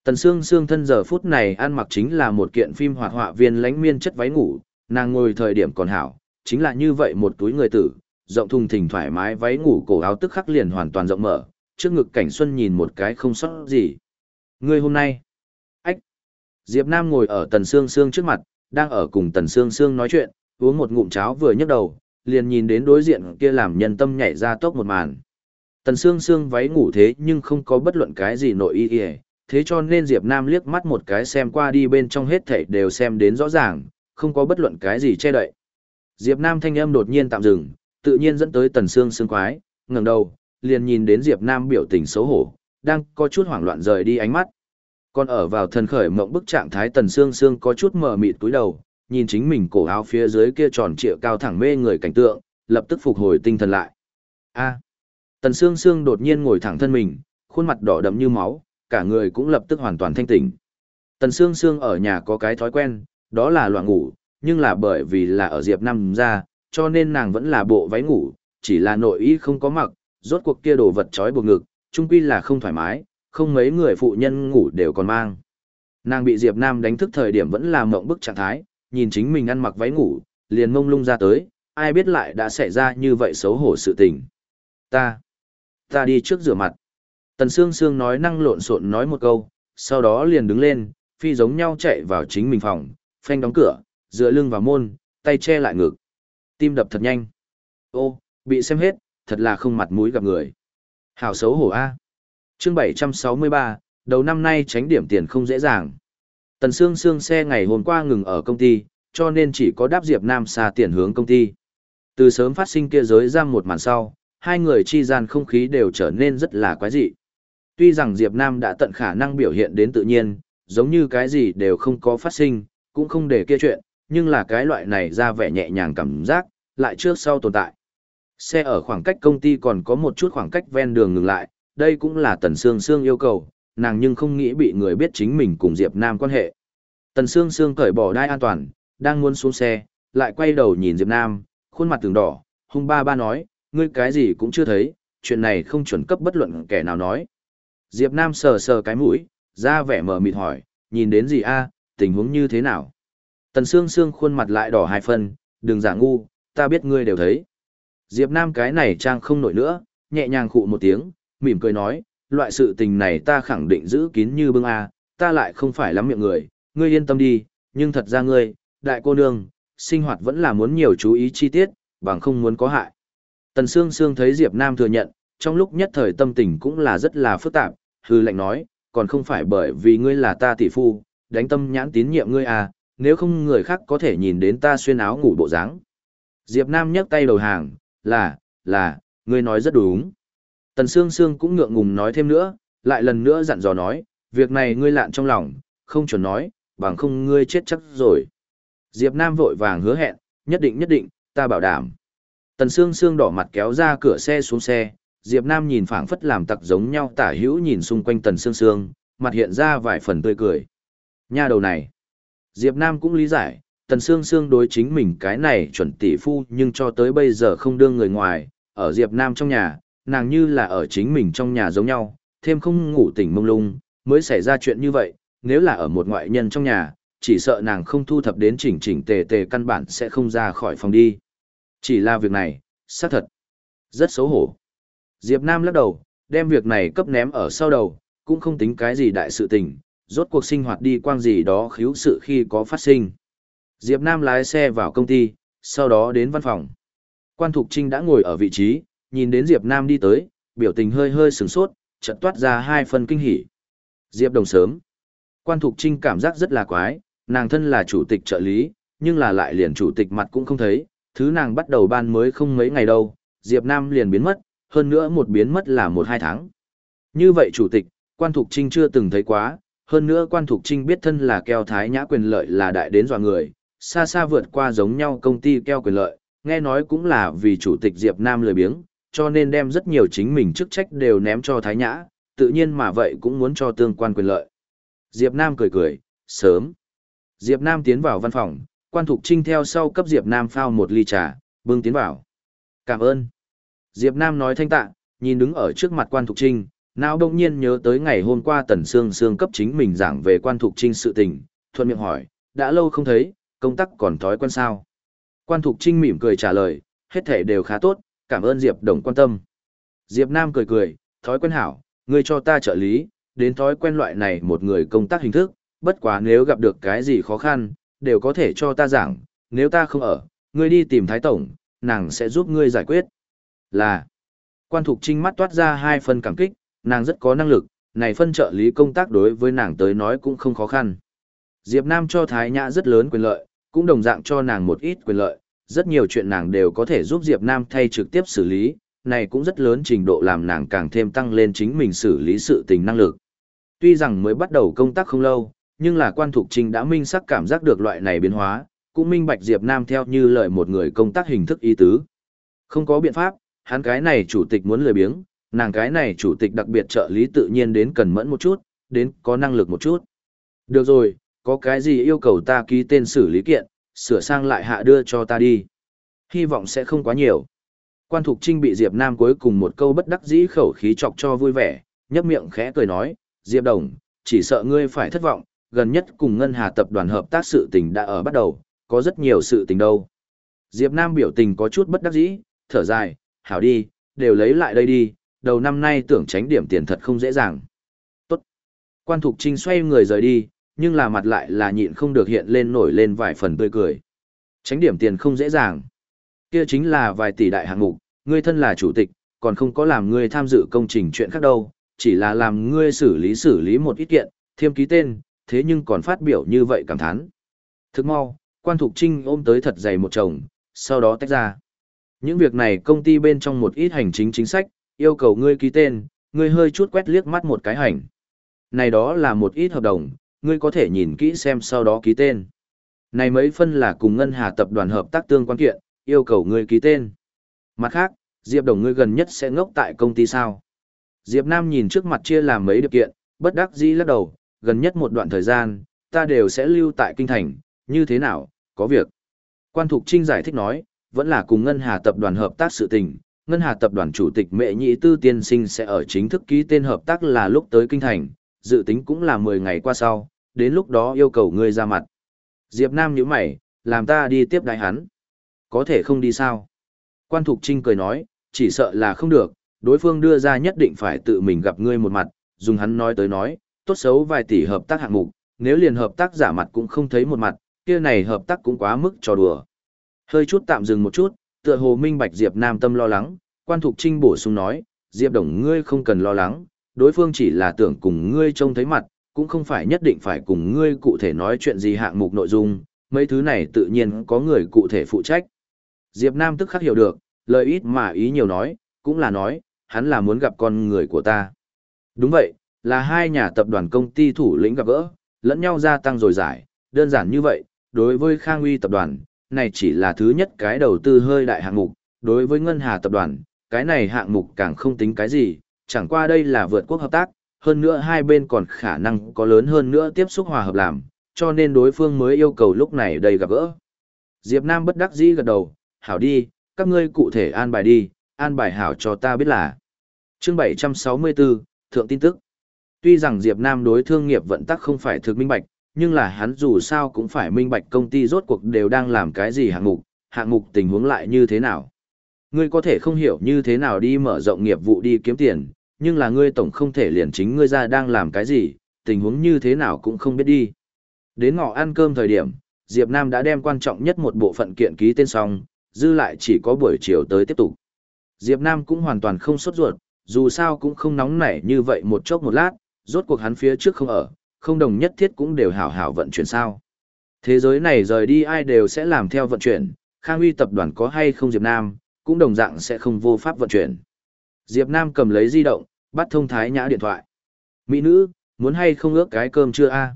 Tần Sương Sương thân giờ phút này ăn mặc chính là một kiện phim hoạt họa viên lánh miên chất váy ngủ, nàng ngồi thời điểm còn hảo, chính là như vậy một túi người tử, rộng thùng thình thoải mái váy ngủ cổ áo tức khắc liền hoàn toàn rộng mở, trước ngực cảnh xuân nhìn một cái không sót gì. Ngươi hôm nay, ách, Diệp Nam ngồi ở Tần Sương Sương trước mặt, đang ở cùng Tần Sương Sương nói chuyện, uống một ngụm cháo vừa nhấc đầu, liền nhìn đến đối diện kia làm nhân tâm nhảy ra tốc một màn. Tần Sương Sương váy ngủ thế nhưng không có bất luận cái gì nội y y, thế cho nên Diệp Nam liếc mắt một cái xem qua đi bên trong hết thảy đều xem đến rõ ràng, không có bất luận cái gì che đậy. Diệp Nam thanh âm đột nhiên tạm dừng, tự nhiên dẫn tới Tần xương xương quái, ngẩng đầu, liền nhìn đến Diệp Nam biểu tình xấu hổ, đang có chút hoảng loạn rời đi ánh mắt. Còn ở vào thần khởi mộng bức trạng thái Tần xương xương có chút mờ mịt cúi đầu, nhìn chính mình cổ áo phía dưới kia tròn trịa cao thẳng mê người cảnh tượng, lập tức phục hồi tinh thần lại. A. Tần xương xương đột nhiên ngồi thẳng thân mình, khuôn mặt đỏ đậm như máu, cả người cũng lập tức hoàn toàn thanh tỉnh. Tần Sương Sương ở nhà có cái thói quen, đó là loạn ngủ, nhưng là bởi vì là ở Diệp Nam ra, cho nên nàng vẫn là bộ váy ngủ, chỉ là nội y không có mặc, rốt cuộc kia đồ vật trói buộc ngực, chung quy là không thoải mái, không mấy người phụ nhân ngủ đều còn mang. Nàng bị Diệp Nam đánh thức thời điểm vẫn là mộng bức trạng thái, nhìn chính mình ăn mặc váy ngủ, liền mông lung ra tới, ai biết lại đã xảy ra như vậy xấu hổ sự tình. Ta, ta đi trước rửa mặt. Tần Sương Sương nói năng lộn xộn nói một câu, sau đó liền đứng lên, phi giống nhau chạy vào chính mình phòng, phanh đóng cửa, dựa lưng vào môn, tay che lại ngực. Tim đập thật nhanh. Ô, bị xem hết, thật là không mặt mũi gặp người. Hảo xấu hổ A. Chương 763, đầu năm nay tránh điểm tiền không dễ dàng. Tần Sương Sương xe ngày hôm qua ngừng ở công ty, cho nên chỉ có đáp Diệp Nam xa tiền hướng công ty. Từ sớm phát sinh kia giới giam một màn sau, hai người chi gian không khí đều trở nên rất là quái dị. Tuy rằng Diệp Nam đã tận khả năng biểu hiện đến tự nhiên, giống như cái gì đều không có phát sinh, cũng không để kia chuyện, nhưng là cái loại này ra vẻ nhẹ nhàng cảm giác, lại trước sau tồn tại. Xe ở khoảng cách công ty còn có một chút khoảng cách ven đường ngừng lại, đây cũng là Tần Sương Sương yêu cầu, nàng nhưng không nghĩ bị người biết chính mình cùng Diệp Nam quan hệ. Tần Sương Sương cởi bỏ đai an toàn, đang muốn xuống xe, lại quay đầu nhìn Diệp Nam, khuôn mặt từng đỏ, hung ba ba nói, ngươi cái gì cũng chưa thấy, chuyện này không chuẩn cấp bất luận kẻ nào nói. Diệp Nam sờ sờ cái mũi, ra vẻ mờ mịt hỏi, nhìn đến gì a, tình huống như thế nào? Tần Sương Sương khuôn mặt lại đỏ hai phần, đừng giả ngu, ta biết ngươi đều thấy. Diệp Nam cái này trang không nổi nữa, nhẹ nhàng khụ một tiếng, mỉm cười nói, loại sự tình này ta khẳng định giữ kín như bưng a, ta lại không phải lắm miệng người, ngươi yên tâm đi, nhưng thật ra ngươi, đại cô nương, sinh hoạt vẫn là muốn nhiều chú ý chi tiết, bằng không muốn có hại. Tần Sương Sương thấy Diệp Nam thừa nhận, trong lúc nhất thời tâm tình cũng là rất là phức tạp, hư lệnh nói, còn không phải bởi vì ngươi là ta tỷ phu, đánh tâm nhãn tín nhiệm ngươi à, nếu không người khác có thể nhìn đến ta xuyên áo ngủ bộ dáng. Diệp Nam nhấc tay đầu hàng, là, là, ngươi nói rất đúng. Tần Sương Sương cũng ngượng ngùng nói thêm nữa, lại lần nữa dặn dò nói, việc này ngươi lạn trong lòng, không chuẩn nói, bằng không ngươi chết chắc rồi. Diệp Nam vội vàng hứa hẹn, nhất định nhất định, ta bảo đảm. Tần Sương Sương đỏ mặt kéo ra cửa xe xuống xe, Diệp Nam nhìn phảng phất làm tặc giống nhau tả hữu nhìn xung quanh Tần Sương Sương, mặt hiện ra vài phần tươi cười. Nha đầu này. Diệp Nam cũng lý giải, Tần Sương Sương đối chính mình cái này chuẩn tỷ phu nhưng cho tới bây giờ không đương người ngoài, ở Diệp Nam trong nhà, nàng như là ở chính mình trong nhà giống nhau, thêm không ngủ tỉnh mông lung, mới xảy ra chuyện như vậy, nếu là ở một ngoại nhân trong nhà, chỉ sợ nàng không thu thập đến chỉnh chỉnh tề tề căn bản sẽ không ra khỏi phòng đi. Chỉ là việc này, xác thật, rất xấu hổ. Diệp Nam lắc đầu, đem việc này cấp ném ở sau đầu, cũng không tính cái gì đại sự tình, rốt cuộc sinh hoạt đi quang gì đó khiếu sự khi có phát sinh. Diệp Nam lái xe vào công ty, sau đó đến văn phòng. Quan Thục Trinh đã ngồi ở vị trí, nhìn đến Diệp Nam đi tới, biểu tình hơi hơi sửng sốt, chợt toát ra hai phần kinh hỉ. Diệp Đồng sớm. Quan Thục Trinh cảm giác rất là quái, nàng thân là chủ tịch trợ lý, nhưng là lại liền chủ tịch mặt cũng không thấy, thứ nàng bắt đầu ban mới không mấy ngày đâu, Diệp Nam liền biến mất, hơn nữa một biến mất là một hai tháng. Như vậy chủ tịch, quan thục trinh chưa từng thấy quá, hơn nữa quan thục trinh biết thân là keo thái nhã quyền lợi là đại đến dọa người, xa xa vượt qua giống nhau công ty keo quyền lợi, nghe nói cũng là vì chủ tịch Diệp Nam lười biếng, cho nên đem rất nhiều chính mình chức trách đều ném cho Thái Nhã, tự nhiên mà vậy cũng muốn cho tương quan quyền lợi. Diệp Nam cười cười, sớm. Diệp Nam tiến vào văn phòng, quan thục trinh theo sau cấp Diệp Nam phao một ly trà, bưng tiến vào. Cảm ơn. Diệp Nam nói thanh tạ, nhìn đứng ở trước mặt quan thục trinh, não đông nhiên nhớ tới ngày hôm qua Tần Sương Sương cấp chính mình giảng về quan thục trinh sự tình, thuận miệng hỏi, đã lâu không thấy, công tác còn thói quen sao? Quan thục trinh mỉm cười trả lời, hết thể đều khá tốt, cảm ơn Diệp Đồng quan tâm. Diệp Nam cười cười, thói quen hảo, ngươi cho ta trợ lý, đến thói quen loại này một người công tác hình thức, bất quá nếu gặp được cái gì khó khăn, đều có thể cho ta giảng, nếu ta không ở, ngươi đi tìm Thái Tổng, nàng sẽ giúp ngươi giải quyết. Là, quan thục trinh mắt toát ra hai phần cảm kích, nàng rất có năng lực, này phân trợ lý công tác đối với nàng tới nói cũng không khó khăn. Diệp Nam cho Thái Nhã rất lớn quyền lợi, cũng đồng dạng cho nàng một ít quyền lợi, rất nhiều chuyện nàng đều có thể giúp Diệp Nam thay trực tiếp xử lý, này cũng rất lớn trình độ làm nàng càng thêm tăng lên chính mình xử lý sự tình năng lực. Tuy rằng mới bắt đầu công tác không lâu, nhưng là quan thục trình đã minh sắc cảm giác được loại này biến hóa, cũng minh bạch Diệp Nam theo như lời một người công tác hình thức ý tứ. Không có biện pháp, hắn cái này chủ tịch muốn lười biếng, nàng cái này chủ tịch đặc biệt trợ lý tự nhiên đến cần mẫn một chút, đến có năng lực một chút. Được rồi, có cái gì yêu cầu ta ký tên xử lý kiện, sửa sang lại hạ đưa cho ta đi. Hy vọng sẽ không quá nhiều. Quan Thục Trinh bị Diệp Nam cuối cùng một câu bất đắc dĩ khẩu khí chọc cho vui vẻ, nhấp miệng khẽ cười nói, Diệp Đồng, chỉ sợ ngươi phải thất vọng, gần nhất cùng Ngân Hà tập đoàn hợp tác sự tình đã ở bắt đầu, có rất nhiều sự tình đâu. Diệp Nam biểu tình có chút bất đắc dĩ, thở dài, hảo đi, đều lấy lại đây đi, đầu năm nay tưởng tránh điểm tiền thật không dễ dàng. Tốt. Quan Thục Trinh xoay người rời đi, nhưng là mặt lại là nhịn không được hiện lên nổi lên vài phần tươi cười. Tránh điểm tiền không dễ dàng. Kia chính là vài tỷ đại hạng mục, ngươi thân là chủ tịch, còn không có làm ngươi tham dự công trình chuyện khác đâu, chỉ là làm ngươi xử lý xử lý một ít kiện, thêm ký tên, thế nhưng còn phát biểu như vậy cảm thán. Thức mau, quan thục trinh ôm tới thật dày một chồng, sau đó tách ra. Những việc này công ty bên trong một ít hành chính chính sách, yêu cầu ngươi ký tên, ngươi hơi chút quét liếc mắt một cái hành. Này đó là một ít hợp đồng, ngươi có thể nhìn kỹ xem sau đó ký tên. Này mấy phân là cùng ngân hà tập đoàn hợp tác tương quan kiện, yêu cầu ngươi ký tên. Mặt khác, Diệp Đồng ngươi gần nhất sẽ ngốc tại công ty sao? Diệp Nam nhìn trước mặt chia làm mấy điều kiện, bất đắc dĩ lắc đầu, gần nhất một đoạn thời gian, ta đều sẽ lưu tại kinh thành, như thế nào, có việc. Quan Thục Trinh giải thích nói, vẫn là cùng Ngân Hà tập đoàn hợp tác sự tình, Ngân Hà tập đoàn chủ tịch Mẹ Nhị Tư Tiên Sinh sẽ ở chính thức ký tên hợp tác là lúc tới kinh thành, dự tính cũng là 10 ngày qua sau, đến lúc đó yêu cầu ngươi ra mặt. Diệp Nam nhíu mày, làm ta đi tiếp đại hắn. Có thể không đi sao? Quan Thục Trinh cười nói, chỉ sợ là không được, đối phương đưa ra nhất định phải tự mình gặp ngươi một mặt, dùng hắn nói tới nói, tốt xấu vài tỷ hợp tác hạng mục, nếu liền hợp tác giả mặt cũng không thấy một mặt, kia này hợp tác cũng quá mức trò đùa. Hơi chút tạm dừng một chút, tựa hồ minh bạch Diệp Nam tâm lo lắng, quan thục trinh bổ sung nói, Diệp Đồng ngươi không cần lo lắng, đối phương chỉ là tưởng cùng ngươi trông thấy mặt, cũng không phải nhất định phải cùng ngươi cụ thể nói chuyện gì hạng mục nội dung, mấy thứ này tự nhiên có người cụ thể phụ trách. Diệp Nam tức khắc hiểu được, lời ít mà ý nhiều nói, cũng là nói, hắn là muốn gặp con người của ta. Đúng vậy, là hai nhà tập đoàn công ty thủ lĩnh gặp gỡ, lẫn nhau gia tăng rồi giải, đơn giản như vậy, đối với Khang Uy tập đoàn, này chỉ là thứ nhất cái đầu tư hơi đại hạng mục, đối với Ngân Hà tập đoàn, cái này hạng mục càng không tính cái gì, chẳng qua đây là vượt quốc hợp tác, hơn nữa hai bên còn khả năng có lớn hơn nữa tiếp xúc hòa hợp làm, cho nên đối phương mới yêu cầu lúc này đây gặp gỡ. Diệp Nam bất đắc dĩ gật đầu, hảo đi, các ngươi cụ thể an bài đi, an bài hảo cho ta biết là. Chương 764, Thượng tin tức. Tuy rằng Diệp Nam đối thương nghiệp vận tắc không phải thực minh bạch, nhưng là hắn dù sao cũng phải minh bạch công ty rốt cuộc đều đang làm cái gì hạng mục, hạng mục tình huống lại như thế nào. Ngươi có thể không hiểu như thế nào đi mở rộng nghiệp vụ đi kiếm tiền, nhưng là ngươi tổng không thể liền chính ngươi ra đang làm cái gì, tình huống như thế nào cũng không biết đi. Đến ngọ ăn cơm thời điểm, Diệp Nam đã đem quan trọng nhất một bộ phận kiện ký tên xong, dư lại chỉ có buổi chiều tới tiếp tục. Diệp Nam cũng hoàn toàn không sốt ruột, dù sao cũng không nóng nảy như vậy một chốc một lát, rốt cuộc hắn phía trước không ở, không đồng nhất thiết cũng đều hảo hảo vận chuyển sao. Thế giới này rời đi ai đều sẽ làm theo vận chuyển, Khang Uy tập đoàn có hay không Diệp Nam, cũng đồng dạng sẽ không vô pháp vận chuyển. Diệp Nam cầm lấy di động, bắt thông Thái Nhã điện thoại. Mỹ nữ, muốn hay không ước cái cơm chưa a?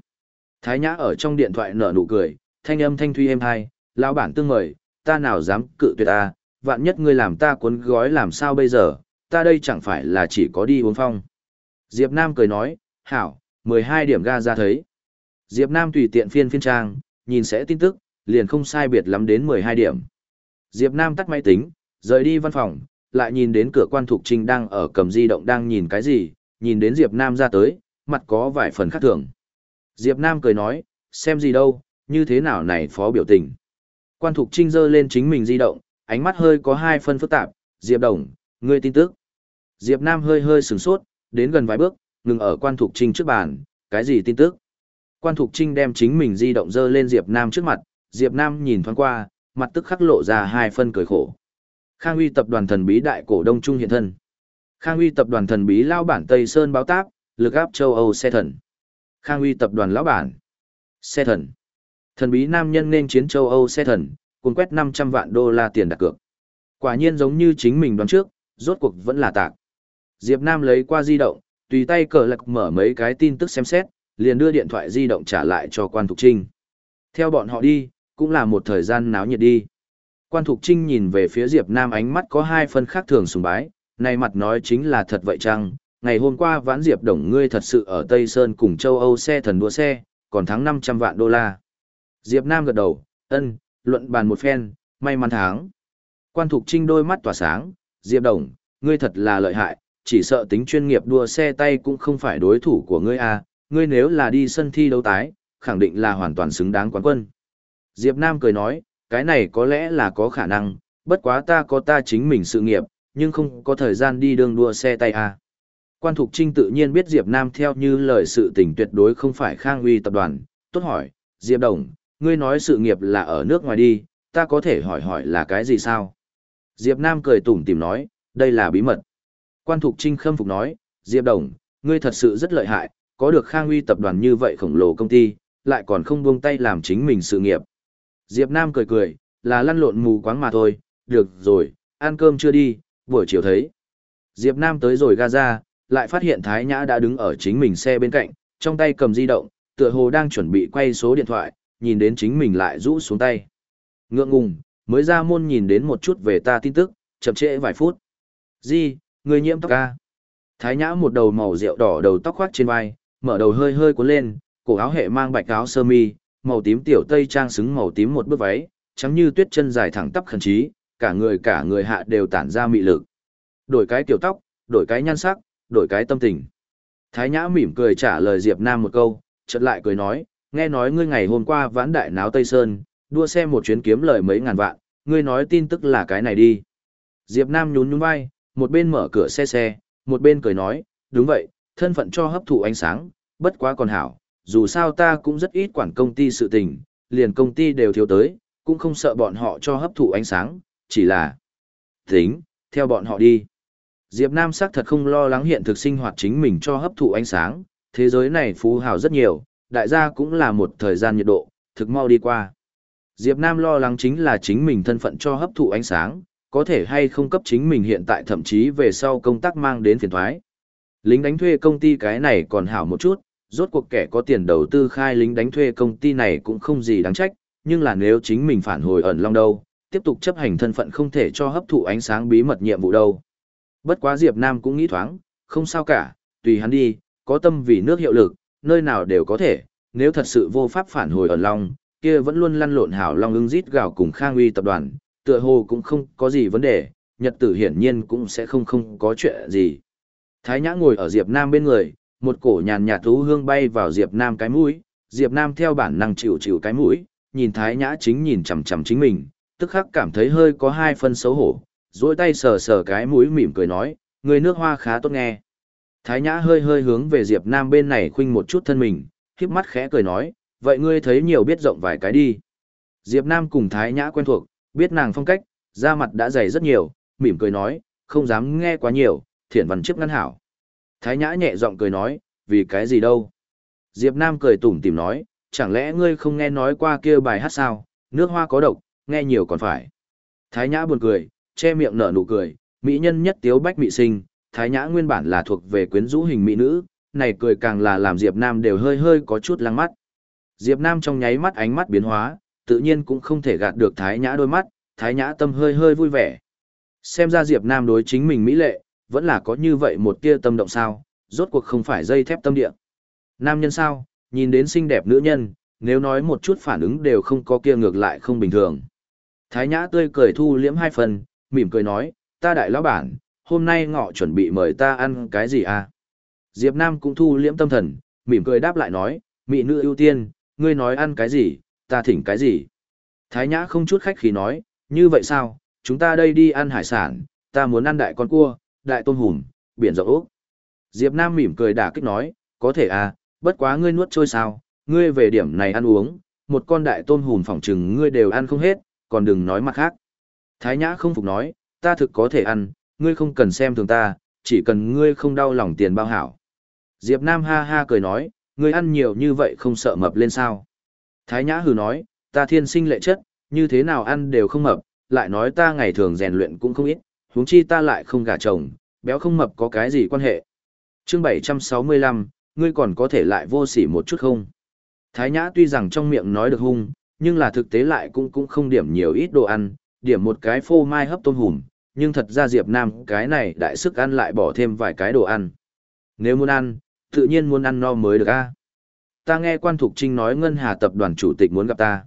Thái Nhã ở trong điện thoại nở nụ cười, thanh âm thanh thuy êm hai, lão bản tương mời, ta nào dám cự tuyệt a? vạn nhất ngươi làm ta cuốn gói làm sao bây giờ, ta đây chẳng phải là chỉ có đi uống phong. Diệp Nam cười nói, hảo, 12 điểm ga ra thấy. Diệp Nam tùy tiện phiên phiên trang, nhìn sẽ tin tức, liền không sai biệt lắm đến 12 điểm. Diệp Nam tắt máy tính, rời đi văn phòng, lại nhìn đến cửa quan thục trinh đang ở cầm di động đang nhìn cái gì, nhìn đến Diệp Nam ra tới, mặt có vài phần khác thường. Diệp Nam cười nói, xem gì đâu, như thế nào này phó biểu tình. Quan thục trinh giơ lên chính mình di động, ánh mắt hơi có hai phân phức tạp, Diệp Đồng, ngươi tin tức. Diệp Nam hơi hơi sửng sốt, đến gần vài bước, ngừng ở quan thục trinh trước bàn, cái gì tin tức. Quan thục trinh đem chính mình di động dơ lên Diệp Nam trước mặt, Diệp Nam nhìn thoáng qua, mặt tức khắc lộ ra hai phân cười khổ. Khang Uy tập đoàn thần bí đại cổ đông trung hiện thân. Khang Uy tập đoàn thần bí lao bản Tây Sơn báo táp, lực áp châu Âu xe thần. Khang Uy tập đoàn lão bản. Xe thần. Thần bí nam nhân nên chiến châu Âu xe thần, cuốn quét 500 vạn đô la tiền đặt cược. Quả nhiên giống như chính mình đoán trước, rốt cuộc vẫn là tạc. Diệp Nam lấy qua di động, tùy tay cờ lạc mở mấy cái tin tức xem xét, liền đưa điện thoại di động trả lại cho quan thục trinh. Theo bọn họ đi, cũng là một thời gian náo nhiệt đi. Quan thục trinh nhìn về phía Diệp Nam ánh mắt có hai phân khác thường sùng bái, này mặt nói chính là thật vậy chăng, ngày hôm qua vãn Diệp Đồng ngươi thật sự ở Tây Sơn cùng châu Âu xe thần đua xe, còn thắng 500 vạn đô la. Diệp Nam gật đầu, ân, luận bàn một phen, may mắn thắng. Quan Thục Trinh đôi mắt tỏa sáng, Diệp Đồng, ngươi thật là lợi hại, chỉ sợ tính chuyên nghiệp đua xe tay cũng không phải đối thủ của ngươi à, ngươi nếu là đi sân thi đấu tái, khẳng định là hoàn toàn xứng đáng quán quân. Diệp Nam cười nói, cái này có lẽ là có khả năng, bất quá ta có ta chính mình sự nghiệp, nhưng không có thời gian đi đường đua xe tay à. Quan Thục Trinh tự nhiên biết Diệp Nam theo như lời sự tình tuyệt đối không phải Khang Uy tập đoàn, tốt hỏi, Diệp Đồng, ngươi nói sự nghiệp là ở nước ngoài đi, ta có thể hỏi hỏi là cái gì sao? Diệp Nam cười tủm tỉm nói, đây là bí mật. Quan Thục Trinh khâm phục nói, Diệp Đồng, ngươi thật sự rất lợi hại, có được Khang Uy tập đoàn như vậy khổng lồ công ty, lại còn không buông tay làm chính mình sự nghiệp. Diệp Nam cười cười, là lăn lộn mù quáng mà thôi, được rồi, ăn cơm chưa đi, buổi chiều thấy. Diệp Nam tới rồi Gaza, lại phát hiện Thái Nhã đã đứng ở chính mình xe bên cạnh, trong tay cầm di động, tựa hồ đang chuẩn bị quay số điện thoại, nhìn đến chính mình lại rũ xuống tay. Ngượng ngùng, mới ra môn nhìn đến một chút về ta tin tức, chậm trễ vài phút. Di, người nhiễm tóc ca. Thái Nhã một đầu màu rượu đỏ đầu tóc khoác trên vai, mở đầu hơi hơi cuốn lên, cổ áo hệ mang bạch áo sơ mi, màu tím tiểu tây trang xứng màu tím một bước váy, trắng như tuyết chân dài thẳng tắp khẩn trí, cả người cả người hạ đều tản ra mị lực. Đổi cái tiểu tóc, đổi cái nhan sắc, đổi cái tâm tình. Thái Nhã mỉm cười trả lời Diệp Nam một câu, chợt lại cười nói, nghe nói ngươi ngày hôm qua vãn đại náo Tây Sơn, đua xe một chuyến kiếm lời mấy ngàn vạn, ngươi nói tin tức là cái này đi. Diệp Nam nhún nhún vai, một bên mở cửa xe xe, một bên cười nói, đúng vậy, thân phận cho hấp thụ ánh sáng, bất quá còn hảo, dù sao ta cũng rất ít quản công ty sự tình, liền công ty đều thiếu tới, cũng không sợ bọn họ cho hấp thụ ánh sáng, chỉ là tính, theo bọn họ đi. Diệp Nam sắc thật không lo lắng hiện thực sinh hoạt chính mình cho hấp thụ ánh sáng, thế giới này phú hào rất nhiều, đại gia cũng là một thời gian nhiệt độ, thực mau đi qua. Diệp Nam lo lắng chính là chính mình thân phận cho hấp thụ ánh sáng, có thể hay không cấp chính mình hiện tại thậm chí về sau công tác mang đến phiền toái. Lính đánh thuê công ty cái này còn hảo một chút, rốt cuộc kẻ có tiền đầu tư khai lính đánh thuê công ty này cũng không gì đáng trách, nhưng là nếu chính mình phản hồi ẩn long đâu, tiếp tục chấp hành thân phận không thể cho hấp thụ ánh sáng bí mật nhiệm vụ đâu. Bất quá Diệp Nam cũng nghĩ thoáng, không sao cả, tùy hắn đi, có tâm vì nước hiệu lực, nơi nào đều có thể, nếu thật sự vô pháp phản hồi ẩn long, kia vẫn luôn lăn lộn hảo long ưng rít gào cùng Khang Uy tập đoàn, tựa hồ cũng không có gì vấn đề, nhật tử hiển nhiên cũng sẽ không không có chuyện gì. Thái Nhã ngồi ở Diệp Nam bên người, một cổ nhàn nhạt thú hương bay vào Diệp Nam cái mũi, Diệp Nam theo bản năng chịu chịu cái mũi, nhìn Thái Nhã chính nhìn chằm chằm chính mình, tức khắc cảm thấy hơi có hai phân xấu hổ, duỗi tay sờ sờ cái mũi mỉm cười nói, người nước hoa khá tốt nghe. Thái Nhã hơi hơi hướng về Diệp Nam bên này khuynh một chút thân mình, khiếp mắt khẽ cười nói, vậy ngươi thấy nhiều biết rộng vài cái đi. Diệp Nam cùng Thái Nhã quen thuộc, biết nàng phong cách, da mặt đã dày rất nhiều, mỉm cười nói, không dám nghe quá nhiều, thiển văn trước ngăn hảo. Thái Nhã nhẹ giọng cười nói, vì cái gì đâu. Diệp Nam cười tủm tỉm nói, chẳng lẽ ngươi không nghe nói qua kia bài hát sao, nước hoa có độc, nghe nhiều còn phải. Thái Nhã buồn cười, che miệng nở nụ cười, mỹ nhân nhất tiếu bách mỹ sinh, Thái Nhã nguyên bản là thuộc về quyến rũ hình mỹ nữ, này cười càng là làm Diệp Nam đều hơi hơi có chút lăng mắt. Diệp Nam trong nháy mắt ánh mắt biến hóa, tự nhiên cũng không thể gạt được Thái Nhã đôi mắt, Thái Nhã tâm hơi hơi vui vẻ. Xem ra Diệp Nam đối chính mình mỹ lệ, vẫn là có như vậy một tia tâm động sao, rốt cuộc không phải dây thép tâm địa. Nam nhân sao, nhìn đến xinh đẹp nữ nhân, nếu nói một chút phản ứng đều không có kia ngược lại không bình thường. Thái Nhã tươi cười thu liễm hai phần, mỉm cười nói, ta đại lão bản, hôm nay ngọ chuẩn bị mời ta ăn cái gì à? Diệp Nam cũng thu liễm tâm thần, mỉm cười đáp lại nói, mỹ nữ ưu tiên, ngươi nói ăn cái gì, ta thỉnh cái gì. Thái Nhã không chút khách khí nói, như vậy sao, chúng ta đây đi ăn hải sản, ta muốn ăn đại con cua, đại tôm hùm, biển rộng ốc. Diệp Nam mỉm cười đả kích nói, có thể à, bất quá ngươi nuốt trôi sao, ngươi về điểm này ăn uống, một con đại tôm hùm phỏng trừng ngươi đều ăn không hết, còn đừng nói mặt khác. Thái Nhã không phục nói, ta thực có thể ăn, ngươi không cần xem thường ta, chỉ cần ngươi không đau lòng tiền bao hảo. Diệp Nam ha ha cười nói, ngươi ăn nhiều như vậy không sợ mập lên sao. Thái Nhã hừ nói, ta thiên sinh lệ chất, như thế nào ăn đều không mập, lại nói ta ngày thường rèn luyện cũng không ít, huống chi ta lại không gả chồng, béo không mập có cái gì quan hệ. Chương 765, ngươi còn có thể lại vô sỉ một chút không? Thái Nhã tuy rằng trong miệng nói được hung, nhưng là thực tế lại cũng cũng không điểm nhiều ít đồ ăn, điểm một cái phô mai hấp tôm hùm, nhưng thật ra Diệp Nam cái này đại sức ăn lại bỏ thêm vài cái đồ ăn. Nếu muốn ăn, tự nhiên muốn ăn no mới được a. Ta nghe quan thục trinh nói ngân hà tập đoàn chủ tịch muốn gặp ta.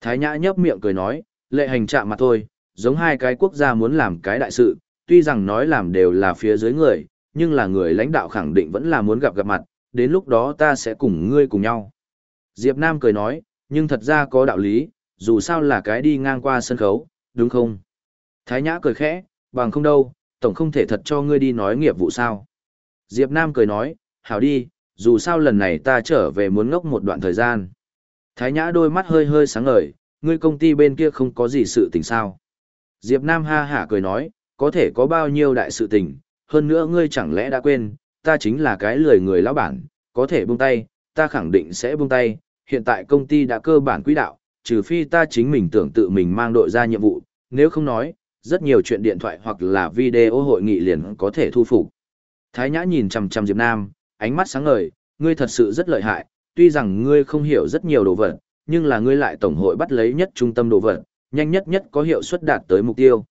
Thái Nhã nhấp miệng cười nói, lệ hành chạm mặt thôi, giống hai cái quốc gia muốn làm cái đại sự, tuy rằng nói làm đều là phía dưới người, nhưng là người lãnh đạo khẳng định vẫn là muốn gặp gặp mặt, đến lúc đó ta sẽ cùng ngươi cùng nhau. Diệp Nam cười nói, nhưng thật ra có đạo lý, dù sao là cái đi ngang qua sân khấu, đúng không? Thái Nhã cười khẽ, bằng không đâu, tổng không thể thật cho ngươi đi nói nghiệp vụ sao. Diệp Nam cười nói, hảo đi, dù sao lần này ta trở về muốn ngốc một đoạn thời gian. Thái Nhã đôi mắt hơi hơi sáng ngời, ngươi công ty bên kia không có gì sự tình sao. Diệp Nam ha hả cười nói, có thể có bao nhiêu đại sự tình, hơn nữa ngươi chẳng lẽ đã quên, ta chính là cái lười người lão bản, có thể buông tay, ta khẳng định sẽ buông tay, hiện tại công ty đã cơ bản quỹ đạo, trừ phi ta chính mình tưởng tự mình mang đội ra nhiệm vụ, nếu không nói, rất nhiều chuyện điện thoại hoặc là video hội nghị liền có thể thu phục. Thái Nhã nhìn chằm chằm Diệp Nam, ánh mắt sáng ngời, ngươi thật sự rất lợi hại, tuy rằng ngươi không hiểu rất nhiều đồ vật, nhưng là ngươi lại tổng hội bắt lấy nhất trung tâm đồ vật, nhanh nhất nhất có hiệu suất đạt tới mục tiêu.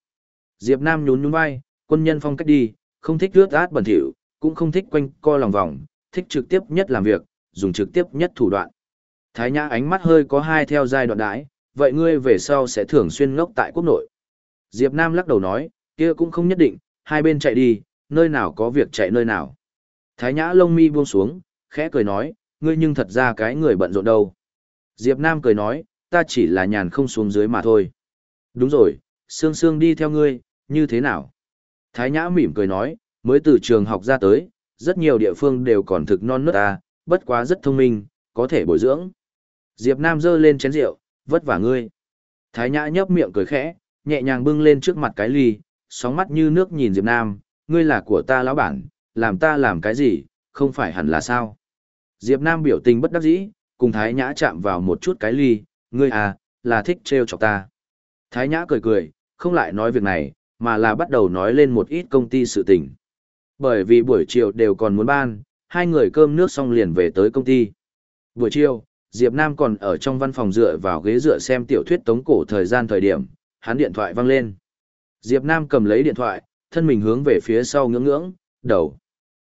Diệp Nam nhún nhún vai, quân nhân phong cách đi, không thích rước át bẩn thỉu, cũng không thích quanh co lòng vòng, thích trực tiếp nhất làm việc, dùng trực tiếp nhất thủ đoạn. Thái Nhã ánh mắt hơi có hai theo giai đoạn đãi, vậy ngươi về sau sẽ thường xuyên ngốc tại quốc nội. Diệp Nam lắc đầu nói, kia cũng không nhất định, hai bên chạy đi, nơi nào có việc chạy nơi nào. Thái Nhã lông mi buông xuống, khẽ cười nói, ngươi nhưng thật ra cái người bận rộn đâu. Diệp Nam cười nói, ta chỉ là nhàn không xuống dưới mà thôi. Đúng rồi, Sương Sương đi theo ngươi, như thế nào? Thái Nhã mỉm cười nói, mới từ trường học ra tới, rất nhiều địa phương đều còn thực non nớt ta, bất quá rất thông minh, có thể bồi dưỡng. Diệp Nam giơ lên chén rượu, vất vả ngươi. Thái Nhã nhấp miệng cười khẽ, nhẹ nhàng bưng lên trước mặt cái ly, sóng mắt như nước nhìn Diệp Nam, ngươi là của ta lão bản, làm ta làm cái gì, không phải hẳn là sao. Diệp Nam biểu tình bất đắc dĩ, cùng Thái Nhã chạm vào một chút cái ly, ngươi à, là thích treo chọc ta. Thái Nhã cười cười, không lại nói việc này, mà là bắt đầu nói lên một ít công ty sự tình. Bởi vì buổi chiều đều còn muốn ban, hai người cơm nước xong liền về tới công ty. Buổi chiều, Diệp Nam còn ở trong văn phòng dựa vào ghế dựa xem tiểu thuyết tống cổ thời gian thời điểm, hắn điện thoại vang lên. Diệp Nam cầm lấy điện thoại, thân mình hướng về phía sau ngưỡng ngưỡng, đầu.